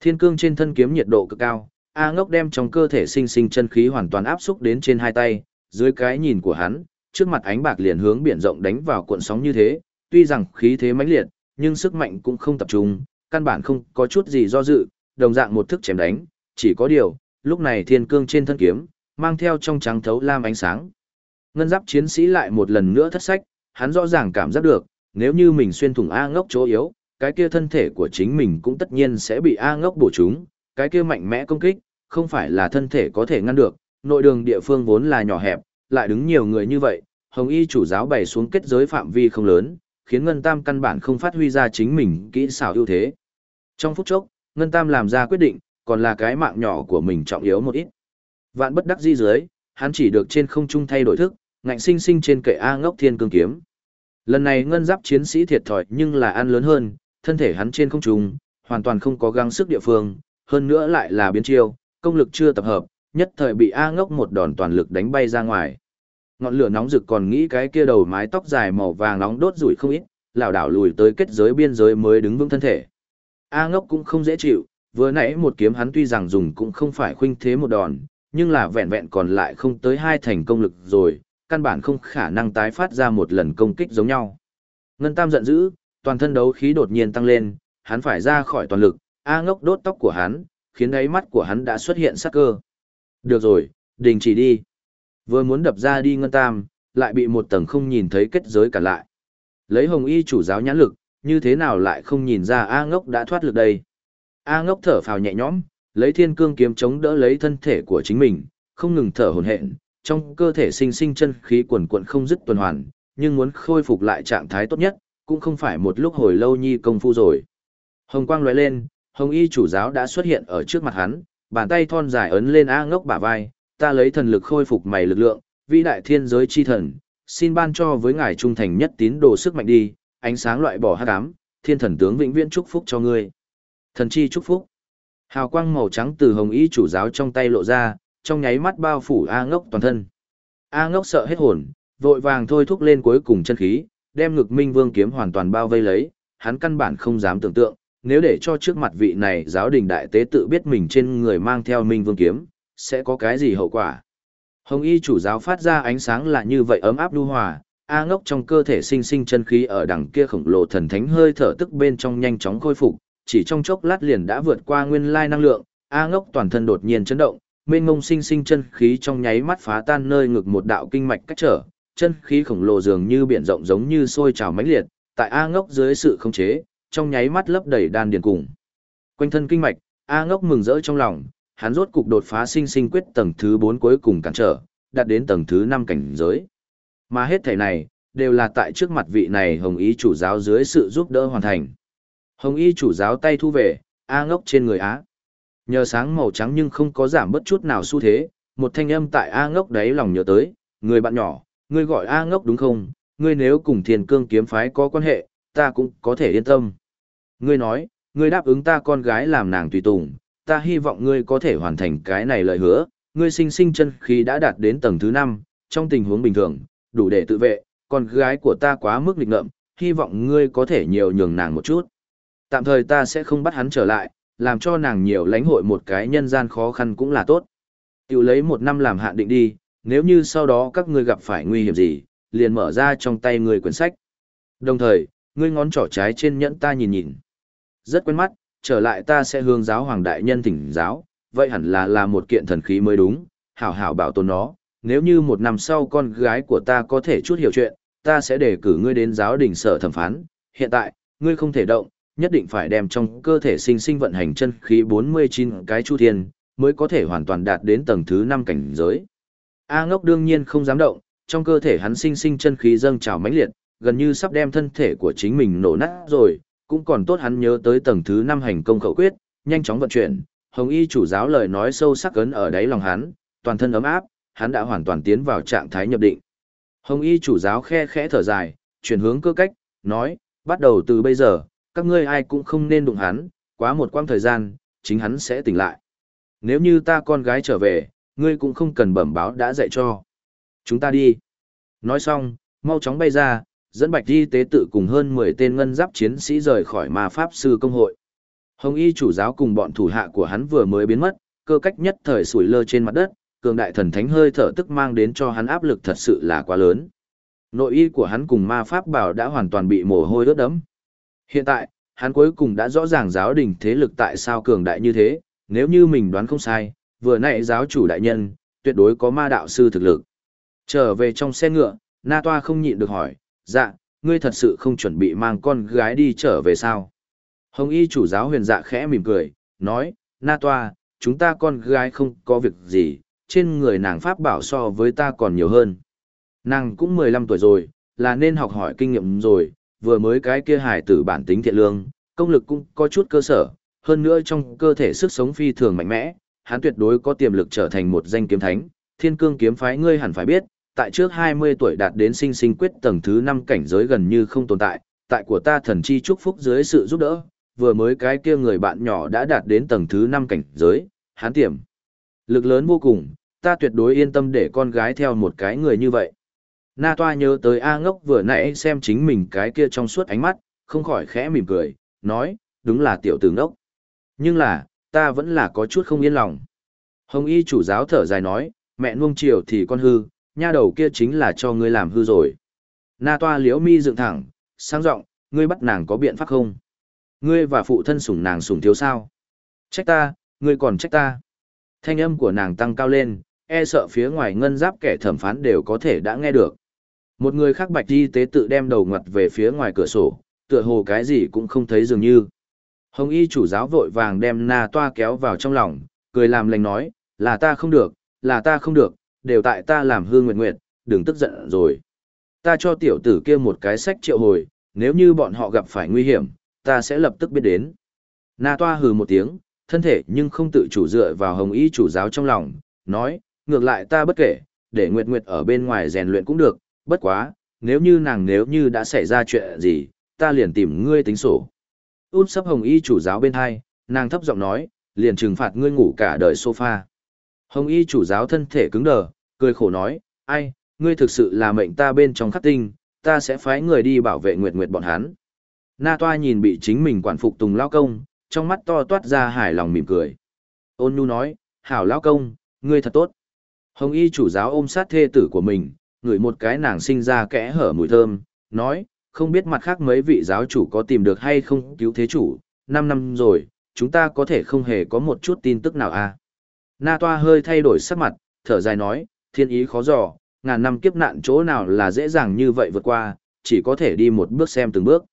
Thiên cương trên thân kiếm nhiệt độ cực cao, A ngốc đem trong cơ thể sinh sinh chân khí hoàn toàn áp xúc đến trên hai tay, dưới cái nhìn của hắn, trước mặt ánh bạc liền hướng biển rộng đánh vào cuộn sóng như thế, tuy rằng khí thế mãnh liệt, nhưng sức mạnh cũng không tập trung, căn bản không có chút gì do dự, đồng dạng một thức chém đánh, chỉ có điều, lúc này thiên cương trên thân kiếm, mang theo trong trắng thấu lam ánh sáng. Ngân giáp chiến sĩ lại một lần nữa thất sách, hắn rõ ràng cảm giác được, nếu như mình xuyên thủng A ngốc chỗ yếu, cái kia thân thể của chính mình cũng tất nhiên sẽ bị A ngốc bổ trúng, cái kia mạnh mẽ công kích, không phải là thân thể có thể ngăn được, nội đường địa phương vốn là nhỏ hẹp, lại đứng nhiều người như vậy, hồng y chủ giáo bày xuống kết giới phạm vi không lớn, khiến Ngân Tam căn bản không phát huy ra chính mình kỹ xảo ưu thế. Trong phút chốc, Ngân Tam làm ra quyết định, còn là cái mạng nhỏ của mình trọng yếu một ít. Vạn bất đắc di dưới, hắn chỉ được trên không trung thay đổi thức, ngạnh sinh sinh trên kệ A ngốc thiên cương kiếm. Lần này ngân giáp chiến sĩ thiệt thòi nhưng là ăn lớn hơn, thân thể hắn trên không trung, hoàn toàn không có găng sức địa phương, hơn nữa lại là biến chiêu, công lực chưa tập hợp, nhất thời bị A ngốc một đòn toàn lực đánh bay ra ngoài. Ngọn lửa nóng rực còn nghĩ cái kia đầu mái tóc dài màu vàng nóng đốt rủi không ít, lảo đảo lùi tới kết giới biên giới mới đứng vững thân thể. A ngốc cũng không dễ chịu, vừa nãy một kiếm hắn tuy rằng dùng cũng không phải khuynh thế một đòn, nhưng là vẹn vẹn còn lại không tới hai thành công lực rồi, căn bản không khả năng tái phát ra một lần công kích giống nhau. Ngân Tam giận dữ, toàn thân đấu khí đột nhiên tăng lên, hắn phải ra khỏi toàn lực, A ngốc đốt tóc của hắn, khiến đáy mắt của hắn đã xuất hiện sắc cơ. Được rồi, đình chỉ đi. Vừa muốn đập ra đi Ngân Tam, lại bị một tầng không nhìn thấy kết giới cả lại. Lấy hồng y chủ giáo nhãn lực, như thế nào lại không nhìn ra A ngốc đã thoát lực đây. A ngốc thở phào nhẹ nhõm, lấy thiên cương kiếm chống đỡ lấy thân thể của chính mình, không ngừng thở hồn hện, trong cơ thể sinh sinh chân khí quần quận không dứt tuần hoàn, nhưng muốn khôi phục lại trạng thái tốt nhất, cũng không phải một lúc hồi lâu nhi công phu rồi. Hồng quang lóe lên, Hồng y chủ giáo đã xuất hiện ở trước mặt hắn, bàn tay thon dài ấn lên A ngốc bả vai, ta lấy thần lực khôi phục mày lực lượng, vĩ đại thiên giới chi thần, xin ban cho với ngài trung thành nhất tín đồ sức mạnh đi, ánh sáng loại bỏ hắc ám, thiên thần tướng vĩnh viễn chúc phúc cho ngươi. Thần chi chúc phúc. Hào quang màu trắng từ hồng y chủ giáo trong tay lộ ra, trong nháy mắt bao phủ A ngốc toàn thân. A ngốc sợ hết hồn, vội vàng thôi thúc lên cuối cùng chân khí, đem ngực minh vương kiếm hoàn toàn bao vây lấy, hắn căn bản không dám tưởng tượng, nếu để cho trước mặt vị này giáo đình đại tế tự biết mình trên người mang theo minh vương kiếm, sẽ có cái gì hậu quả. Hồng y chủ giáo phát ra ánh sáng là như vậy ấm áp đu hòa, A ngốc trong cơ thể sinh sinh chân khí ở đằng kia khổng lồ thần thánh hơi thở tức bên trong nhanh chóng khôi phục, chỉ trong chốc lát liền đã vượt qua nguyên lai năng lượng, A ngốc toàn thân đột nhiên chấn động, mênh mông sinh sinh chân khí trong nháy mắt phá tan nơi ngực một đạo kinh mạch cách trở, chân khí khổng lồ dường như biển rộng giống như sôi trào mãnh liệt, tại A ngốc dưới sự khống chế, trong nháy mắt lấp đầy đan điền cùng. Quanh thân kinh mạch, A ngốc mừng rỡ trong lòng, hắn rốt cục đột phá sinh sinh quyết tầng thứ 4 cuối cùng cản trở, đạt đến tầng thứ 5 cảnh giới. Mà hết thể này, đều là tại trước mặt vị này hồng ý chủ giáo dưới sự giúp đỡ hoàn thành. Hồng y chủ giáo tay thu về, A ngốc trên người Á. Nhờ sáng màu trắng nhưng không có giảm bất chút nào xu thế, một thanh âm tại A ngốc đấy lòng nhớ tới, người bạn nhỏ, ngươi gọi A ngốc đúng không, ngươi nếu cùng thiền cương kiếm phái có quan hệ, ta cũng có thể yên tâm. Ngươi nói, ngươi đáp ứng ta con gái làm nàng tùy tùng, ta hy vọng ngươi có thể hoàn thành cái này lời hứa, ngươi sinh sinh chân khí đã đạt đến tầng thứ 5, trong tình huống bình thường, đủ để tự vệ, con gái của ta quá mức lịch ngợm, hy vọng ngươi có thể nhiều nhường nàng một chút. Tạm thời ta sẽ không bắt hắn trở lại, làm cho nàng nhiều lãnh hội một cái nhân gian khó khăn cũng là tốt. Tiểu lấy một năm làm hạn định đi, nếu như sau đó các ngươi gặp phải nguy hiểm gì, liền mở ra trong tay người quyển sách. Đồng thời, ngươi ngón trỏ trái trên nhẫn ta nhìn nhìn. Rất quen mắt, trở lại ta sẽ hướng giáo hoàng đại nhân thỉnh giáo, vậy hẳn là là một kiện thần khí mới đúng, hảo hảo bảo tồn nó. Nếu như một năm sau con gái của ta có thể chút hiểu chuyện, ta sẽ đề cử ngươi đến giáo đình sở thẩm phán. Hiện tại, ngươi không thể động, nhất định phải đem trong cơ thể sinh sinh vận hành chân khí 49 cái chu thiên, mới có thể hoàn toàn đạt đến tầng thứ 5 cảnh giới. A ngốc đương nhiên không dám động, trong cơ thể hắn sinh sinh chân khí dâng trào mãnh liệt, gần như sắp đem thân thể của chính mình nổ nát rồi, cũng còn tốt hắn nhớ tới tầng thứ 5 hành công khẩu quyết, nhanh chóng vận chuyển, Hồng Y chủ giáo lời nói sâu sắc ấn ở đáy lòng hắn, toàn thân ấm áp, hắn đã hoàn toàn tiến vào trạng thái nhập định. Hồng Y chủ giáo khe khẽ thở dài, chuyển hướng cơ cách, nói, bắt đầu từ bây giờ, các ngươi ai cũng không nên đụng hắn, quá một quãng thời gian, chính hắn sẽ tỉnh lại. Nếu như ta con gái trở về, ngươi cũng không cần bẩm báo đã dạy cho. Chúng ta đi. Nói xong, mau chóng bay ra, dẫn bạch y tế tự cùng hơn 10 tên ngân giáp chiến sĩ rời khỏi ma pháp sư công hội. Hồng y chủ giáo cùng bọn thủ hạ của hắn vừa mới biến mất, cơ cách nhất thời sủi lơ trên mặt đất, cường đại thần thánh hơi thở tức mang đến cho hắn áp lực thật sự là quá lớn. Nội y của hắn cùng ma pháp bảo đã hoàn toàn bị mồ hôi ướt đẫm. Hiện tại, hắn cuối cùng đã rõ ràng giáo đình thế lực tại sao cường đại như thế, nếu như mình đoán không sai, vừa nãy giáo chủ đại nhân, tuyệt đối có ma đạo sư thực lực. Trở về trong xe ngựa, Na Toa không nhịn được hỏi, dạ, ngươi thật sự không chuẩn bị mang con gái đi trở về sao? Hồng y chủ giáo huyền dạ khẽ mỉm cười, nói, Na Toa, chúng ta con gái không có việc gì, trên người nàng pháp bảo so với ta còn nhiều hơn. Nàng cũng 15 tuổi rồi, là nên học hỏi kinh nghiệm rồi, vừa mới cái kia hải tử bản tính thiện lương, công lực cũng có chút cơ sở, hơn nữa trong cơ thể sức sống phi thường mạnh mẽ, hắn tuyệt đối có tiềm lực trở thành một danh kiếm thánh. Thiên cương kiếm phái ngươi hẳn phải biết, tại trước 20 tuổi đạt đến sinh sinh quyết tầng thứ 5 cảnh giới gần như không tồn tại, tại của ta thần chi chúc phúc dưới sự giúp đỡ, vừa mới cái kia người bạn nhỏ đã đạt đến tầng thứ 5 cảnh giới, hắn tiềm. Lực lớn vô cùng, ta tuyệt đối yên tâm để con gái theo một cái người như vậy. Na Toa nhớ tới A ngốc vừa nãy xem chính mình cái kia trong suốt ánh mắt, không khỏi khẽ mỉm cười, nói, đúng là tiểu tử ngốc. Nhưng là, ta vẫn là có chút không yên lòng. Hồng y chủ giáo thở dài nói, mẹ nuông chiều thì con hư, nha đầu kia chính là cho ngươi làm hư rồi. Na Toa liễu mi dựng thẳng, sang giọng ngươi bắt nàng có biện pháp không? Ngươi và phụ thân sủng nàng sủng thiếu sao? Trách ta, ngươi còn trách ta. Thanh âm của nàng tăng cao lên, e sợ phía ngoài ngân giáp kẻ thẩm phán đều có thể đã nghe được. Một người khác bạch y tế tự đem đầu ngặt về phía ngoài cửa sổ, tựa hồ cái gì cũng không thấy dường như. Hồng y chủ giáo vội vàng đem na toa kéo vào trong lòng, cười làm lành nói, là ta không được, là ta không được, đều tại ta làm hương nguyệt nguyệt, đừng tức giận rồi. Ta cho tiểu tử kia một cái sách triệu hồi, nếu như bọn họ gặp phải nguy hiểm, ta sẽ lập tức biết đến. Na toa hừ một tiếng, thân thể nhưng không tự chủ dựa vào hồng y chủ giáo trong lòng, nói, ngược lại ta bất kể, để nguyệt nguyệt ở bên ngoài rèn luyện cũng được, bất quá, nếu như nàng nếu như đã xảy ra chuyện gì, ta liền tìm ngươi tính sổ. Út sấp hồng y chủ giáo bên hai, nàng thấp giọng nói, liền trừng phạt ngươi ngủ cả đời sofa. Hồng y chủ giáo thân thể cứng đờ, cười khổ nói, ai, ngươi thực sự là mệnh ta bên trong khắc tinh, ta sẽ phái người đi bảo vệ nguyệt nguyệt bọn hắn. Na toa nhìn bị chính mình quản phục tùng lao công, trong mắt to toát ra hài lòng mỉm cười. Ôn nhu nói, hảo lao công, ngươi thật tốt. Hồng y chủ giáo ôm sát thê tử của mình, ngửi một cái nàng sinh ra kẽ hở mùi thơm, nói, không biết mặt khác mấy vị giáo chủ có tìm được hay không cứu thế chủ, 5 năm rồi, chúng ta có thể không hề có một chút tin tức nào à. Na Toa hơi thay đổi sắc mặt, thở dài nói, thiên ý khó dò, ngàn năm kiếp nạn chỗ nào là dễ dàng như vậy vượt qua, chỉ có thể đi một bước xem từng bước.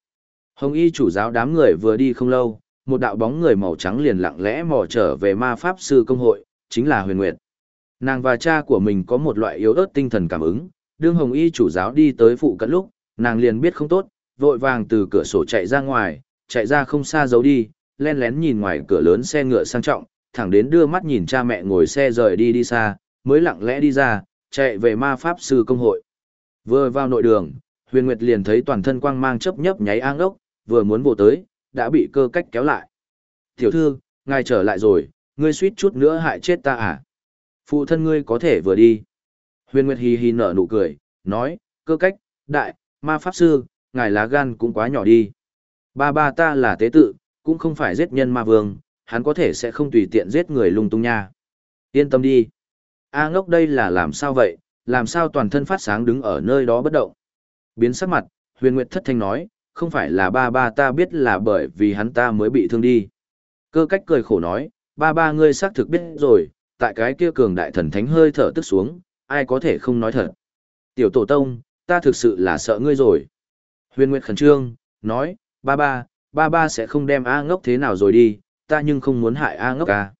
Hồng y chủ giáo đám người vừa đi không lâu, một đạo bóng người màu trắng liền lặng lẽ mò trở về ma pháp sư công hội, chính là huyền nguyệt. Nàng và cha của mình có một loại yếu ớt tinh thần cảm ứng, đương hồng y chủ giáo đi tới phụ cận lúc, nàng liền biết không tốt, vội vàng từ cửa sổ chạy ra ngoài, chạy ra không xa giấu đi, len lén nhìn ngoài cửa lớn xe ngựa sang trọng, thẳng đến đưa mắt nhìn cha mẹ ngồi xe rời đi đi xa, mới lặng lẽ đi ra, chạy về ma pháp sư công hội. Vừa vào nội đường, Huyền Nguyệt liền thấy toàn thân quang mang chớp nhấp nháy ang ốc, vừa muốn vô tới, đã bị cơ cách kéo lại. Tiểu thư, ngài trở lại rồi, ngươi suýt chút nữa hại chết ta à? Phụ thân ngươi có thể vừa đi. Huyền Nguyệt hì hì nở nụ cười, nói, cơ cách, đại, ma pháp sư, ngài lá gan cũng quá nhỏ đi. Ba ba ta là tế tự, cũng không phải giết nhân ma vương, hắn có thể sẽ không tùy tiện giết người lung tung nha. Yên tâm đi. A ngốc đây là làm sao vậy, làm sao toàn thân phát sáng đứng ở nơi đó bất động. Biến sắc mặt, huyền nguyệt thất thanh nói, không phải là ba ba ta biết là bởi vì hắn ta mới bị thương đi. Cơ cách cười khổ nói, ba ba ngươi xác thực biết rồi, tại cái kia cường đại thần thánh hơi thở tức xuống, ai có thể không nói thật. Tiểu tổ tông, ta thực sự là sợ ngươi rồi. Huyền Nguyệt khẩn trương, nói, ba ba, ba ba sẽ không đem A ngốc thế nào rồi đi, ta nhưng không muốn hại A ngốc ca.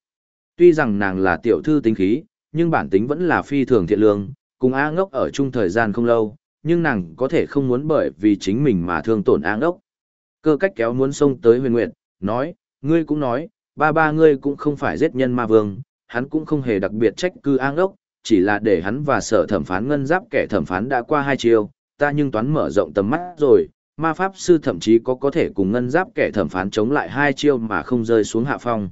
Tuy rằng nàng là tiểu thư tính khí, nhưng bản tính vẫn là phi thường thiện lương, cùng A ngốc ở chung thời gian không lâu, nhưng nàng có thể không muốn bởi vì chính mình mà thương tổn A ngốc. Cơ cách kéo muốn xông tới huyền nguyệt, nói, ngươi cũng nói, ba ba ngươi cũng không phải giết nhân ma vương, hắn cũng không hề đặc biệt trách cư A ngốc, chỉ là để hắn và sở thẩm phán ngân giáp kẻ thẩm phán đã qua hai chiều, ta nhưng toán mở rộng tầm mắt rồi, ma pháp sư thậm chí có có thể cùng ngân giáp kẻ thẩm phán chống lại hai chiêu mà không rơi xuống hạ phong.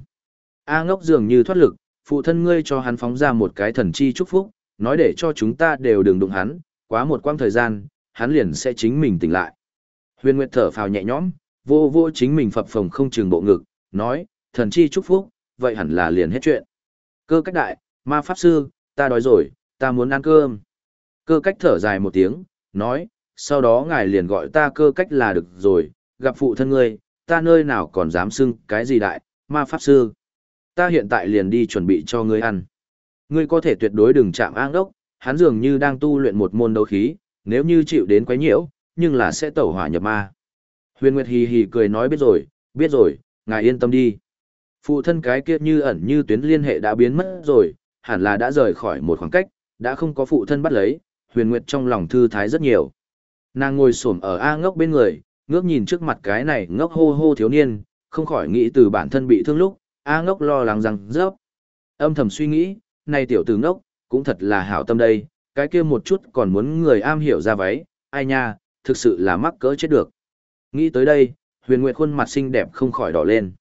A ngốc dường như thoát lực, phụ thân ngươi cho hắn phóng ra một cái thần chi chúc phúc, nói để cho chúng ta đều đừng đụng hắn, quá một quãng thời gian, hắn liền sẽ chính mình tỉnh lại. Huyền Nguyệt thở phào nhẹ nhõm, vô vô chính mình phập phồng không chừng bộ ngực, nói, thần chi chúc phúc, vậy hẳn là liền hết chuyện. Cơ cách đại, ma pháp sư, ta đói rồi, ta muốn ăn cơm. Cơ cách thở dài một tiếng, nói, sau đó ngài liền gọi ta cơ cách là được rồi, gặp phụ thân ngươi, ta nơi nào còn dám xưng cái gì đại, ma pháp sư. Ta hiện tại liền đi chuẩn bị cho ngươi ăn. Ngươi có thể tuyệt đối đừng chạm ang đốc, hắn dường như đang tu luyện một môn đấu khí, nếu như chịu đến quấy nhiễu, nhưng là sẽ tẩu hỏa nhập ma. Huyền Nguyệt hì hì cười nói biết rồi, biết rồi, ngài yên tâm đi. Phụ thân cái kia như ẩn như tuyến liên hệ đã biến mất rồi, hẳn là đã rời khỏi một khoảng cách, đã không có phụ thân bắt lấy, Huyền Nguyệt trong lòng thư thái rất nhiều. Nàng ngồi xổm ở A ngốc bên người, ngước nhìn trước mặt cái này ngốc hô hô thiếu niên, không khỏi nghĩ từ bản thân bị thương lúc, A ngốc lo lắng rằng rớp. Âm thầm suy nghĩ, này tiểu tử ngốc, cũng thật là hảo tâm đây, cái kia một chút còn muốn người am hiểu ra váy, ai nha, thực sự là mắc cỡ chết được. Nghĩ tới đây, huyền nguyệt khuôn mặt xinh đẹp không khỏi đỏ lên.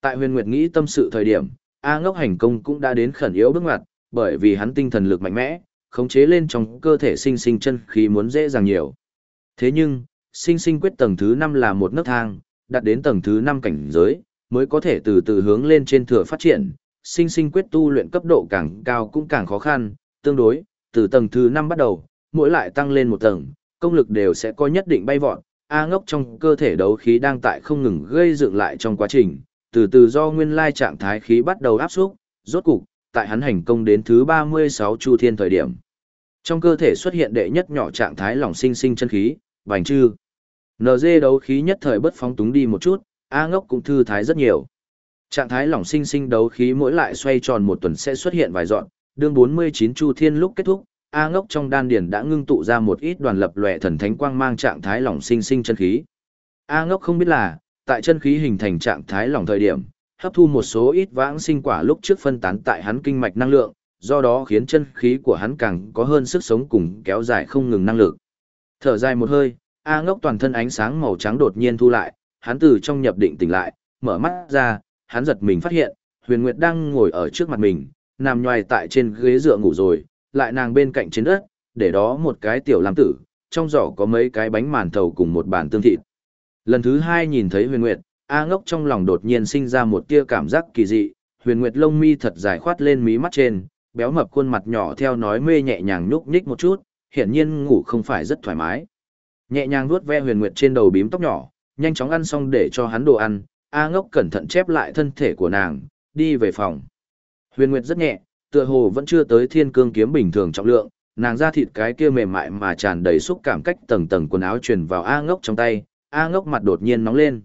Tại huyền nguyệt nghĩ tâm sự thời điểm, A ngốc hành công cũng đã đến khẩn yếu bước ngoặt, bởi vì hắn tinh thần lực mạnh mẽ, khống chế lên trong cơ thể sinh sinh chân khí muốn dễ dàng nhiều. Thế nhưng, sinh sinh quyết tầng thứ 5 là một nấc thang, đạt đến tầng thứ 5 cảnh giới, mới có thể từ từ hướng lên trên thừa phát triển. Sinh sinh quyết tu luyện cấp độ càng cao cũng càng khó khăn, tương đối, từ tầng thứ 5 bắt đầu, mỗi lại tăng lên một tầng, công lực đều sẽ có nhất định bay vọt. A ngốc trong cơ thể đấu khí đang tại không ngừng gây dựng lại trong quá trình, từ từ do nguyên lai trạng thái khí bắt đầu áp xúc, rốt cục, tại hắn hành công đến thứ 36 chu thiên thời điểm. Trong cơ thể xuất hiện đệ nhất nhỏ trạng thái lỏng sinh sinh chân khí, bành trư. NG đấu khí nhất thời bất phóng túng đi một chút, A ngốc cũng thư thái rất nhiều. Trạng thái lỏng sinh sinh đấu khí mỗi lại xoay tròn một tuần sẽ xuất hiện vài dọn, đương 49 chu thiên lúc kết thúc, A ngốc trong đan điển đã ngưng tụ ra một ít đoàn lập lòe thần thánh quang mang trạng thái lỏng sinh sinh chân khí. A ngốc không biết là, tại chân khí hình thành trạng thái lỏng thời điểm, hấp thu một số ít vãng sinh quả lúc trước phân tán tại hắn kinh mạch năng lượng, do đó khiến chân khí của hắn càng có hơn sức sống cùng kéo dài không ngừng năng lực. Thở dài một hơi, A ngốc toàn thân ánh sáng màu trắng đột nhiên thu lại, hắn từ trong nhập định tỉnh lại, mở mắt ra, hắn giật mình phát hiện, huyền nguyệt đang ngồi ở trước mặt mình, nằm nhoài tại trên ghế dựa ngủ rồi, lại nàng bên cạnh trên đất, để đó một cái tiểu lam tử, trong giỏ có mấy cái bánh màn thầu cùng một bàn tương thịt. Lần thứ hai nhìn thấy huyền nguyệt, A ngốc trong lòng đột nhiên sinh ra một tia cảm giác kỳ dị, huyền nguyệt lông mi thật dài khoát lên mí mắt trên, béo mập khuôn mặt nhỏ theo nói mê nhẹ nhàng nhúc nhích một chút, hiển nhiên ngủ không phải rất thoải mái. Nhẹ nhàng vuốt ve huyền nguyệt trên đầu bím tóc nhỏ, nhanh chóng ăn xong để cho hắn đồ ăn, A ngốc cẩn thận chép lại thân thể của nàng, đi về phòng. Huyền nguyệt rất nhẹ, tựa hồ vẫn chưa tới thiên cương kiếm bình thường trọng lượng, nàng ra thịt cái kia mềm mại mà tràn đầy xúc cảm cách tầng tầng quần áo truyền vào A ngốc trong tay, A ngốc mặt đột nhiên nóng lên.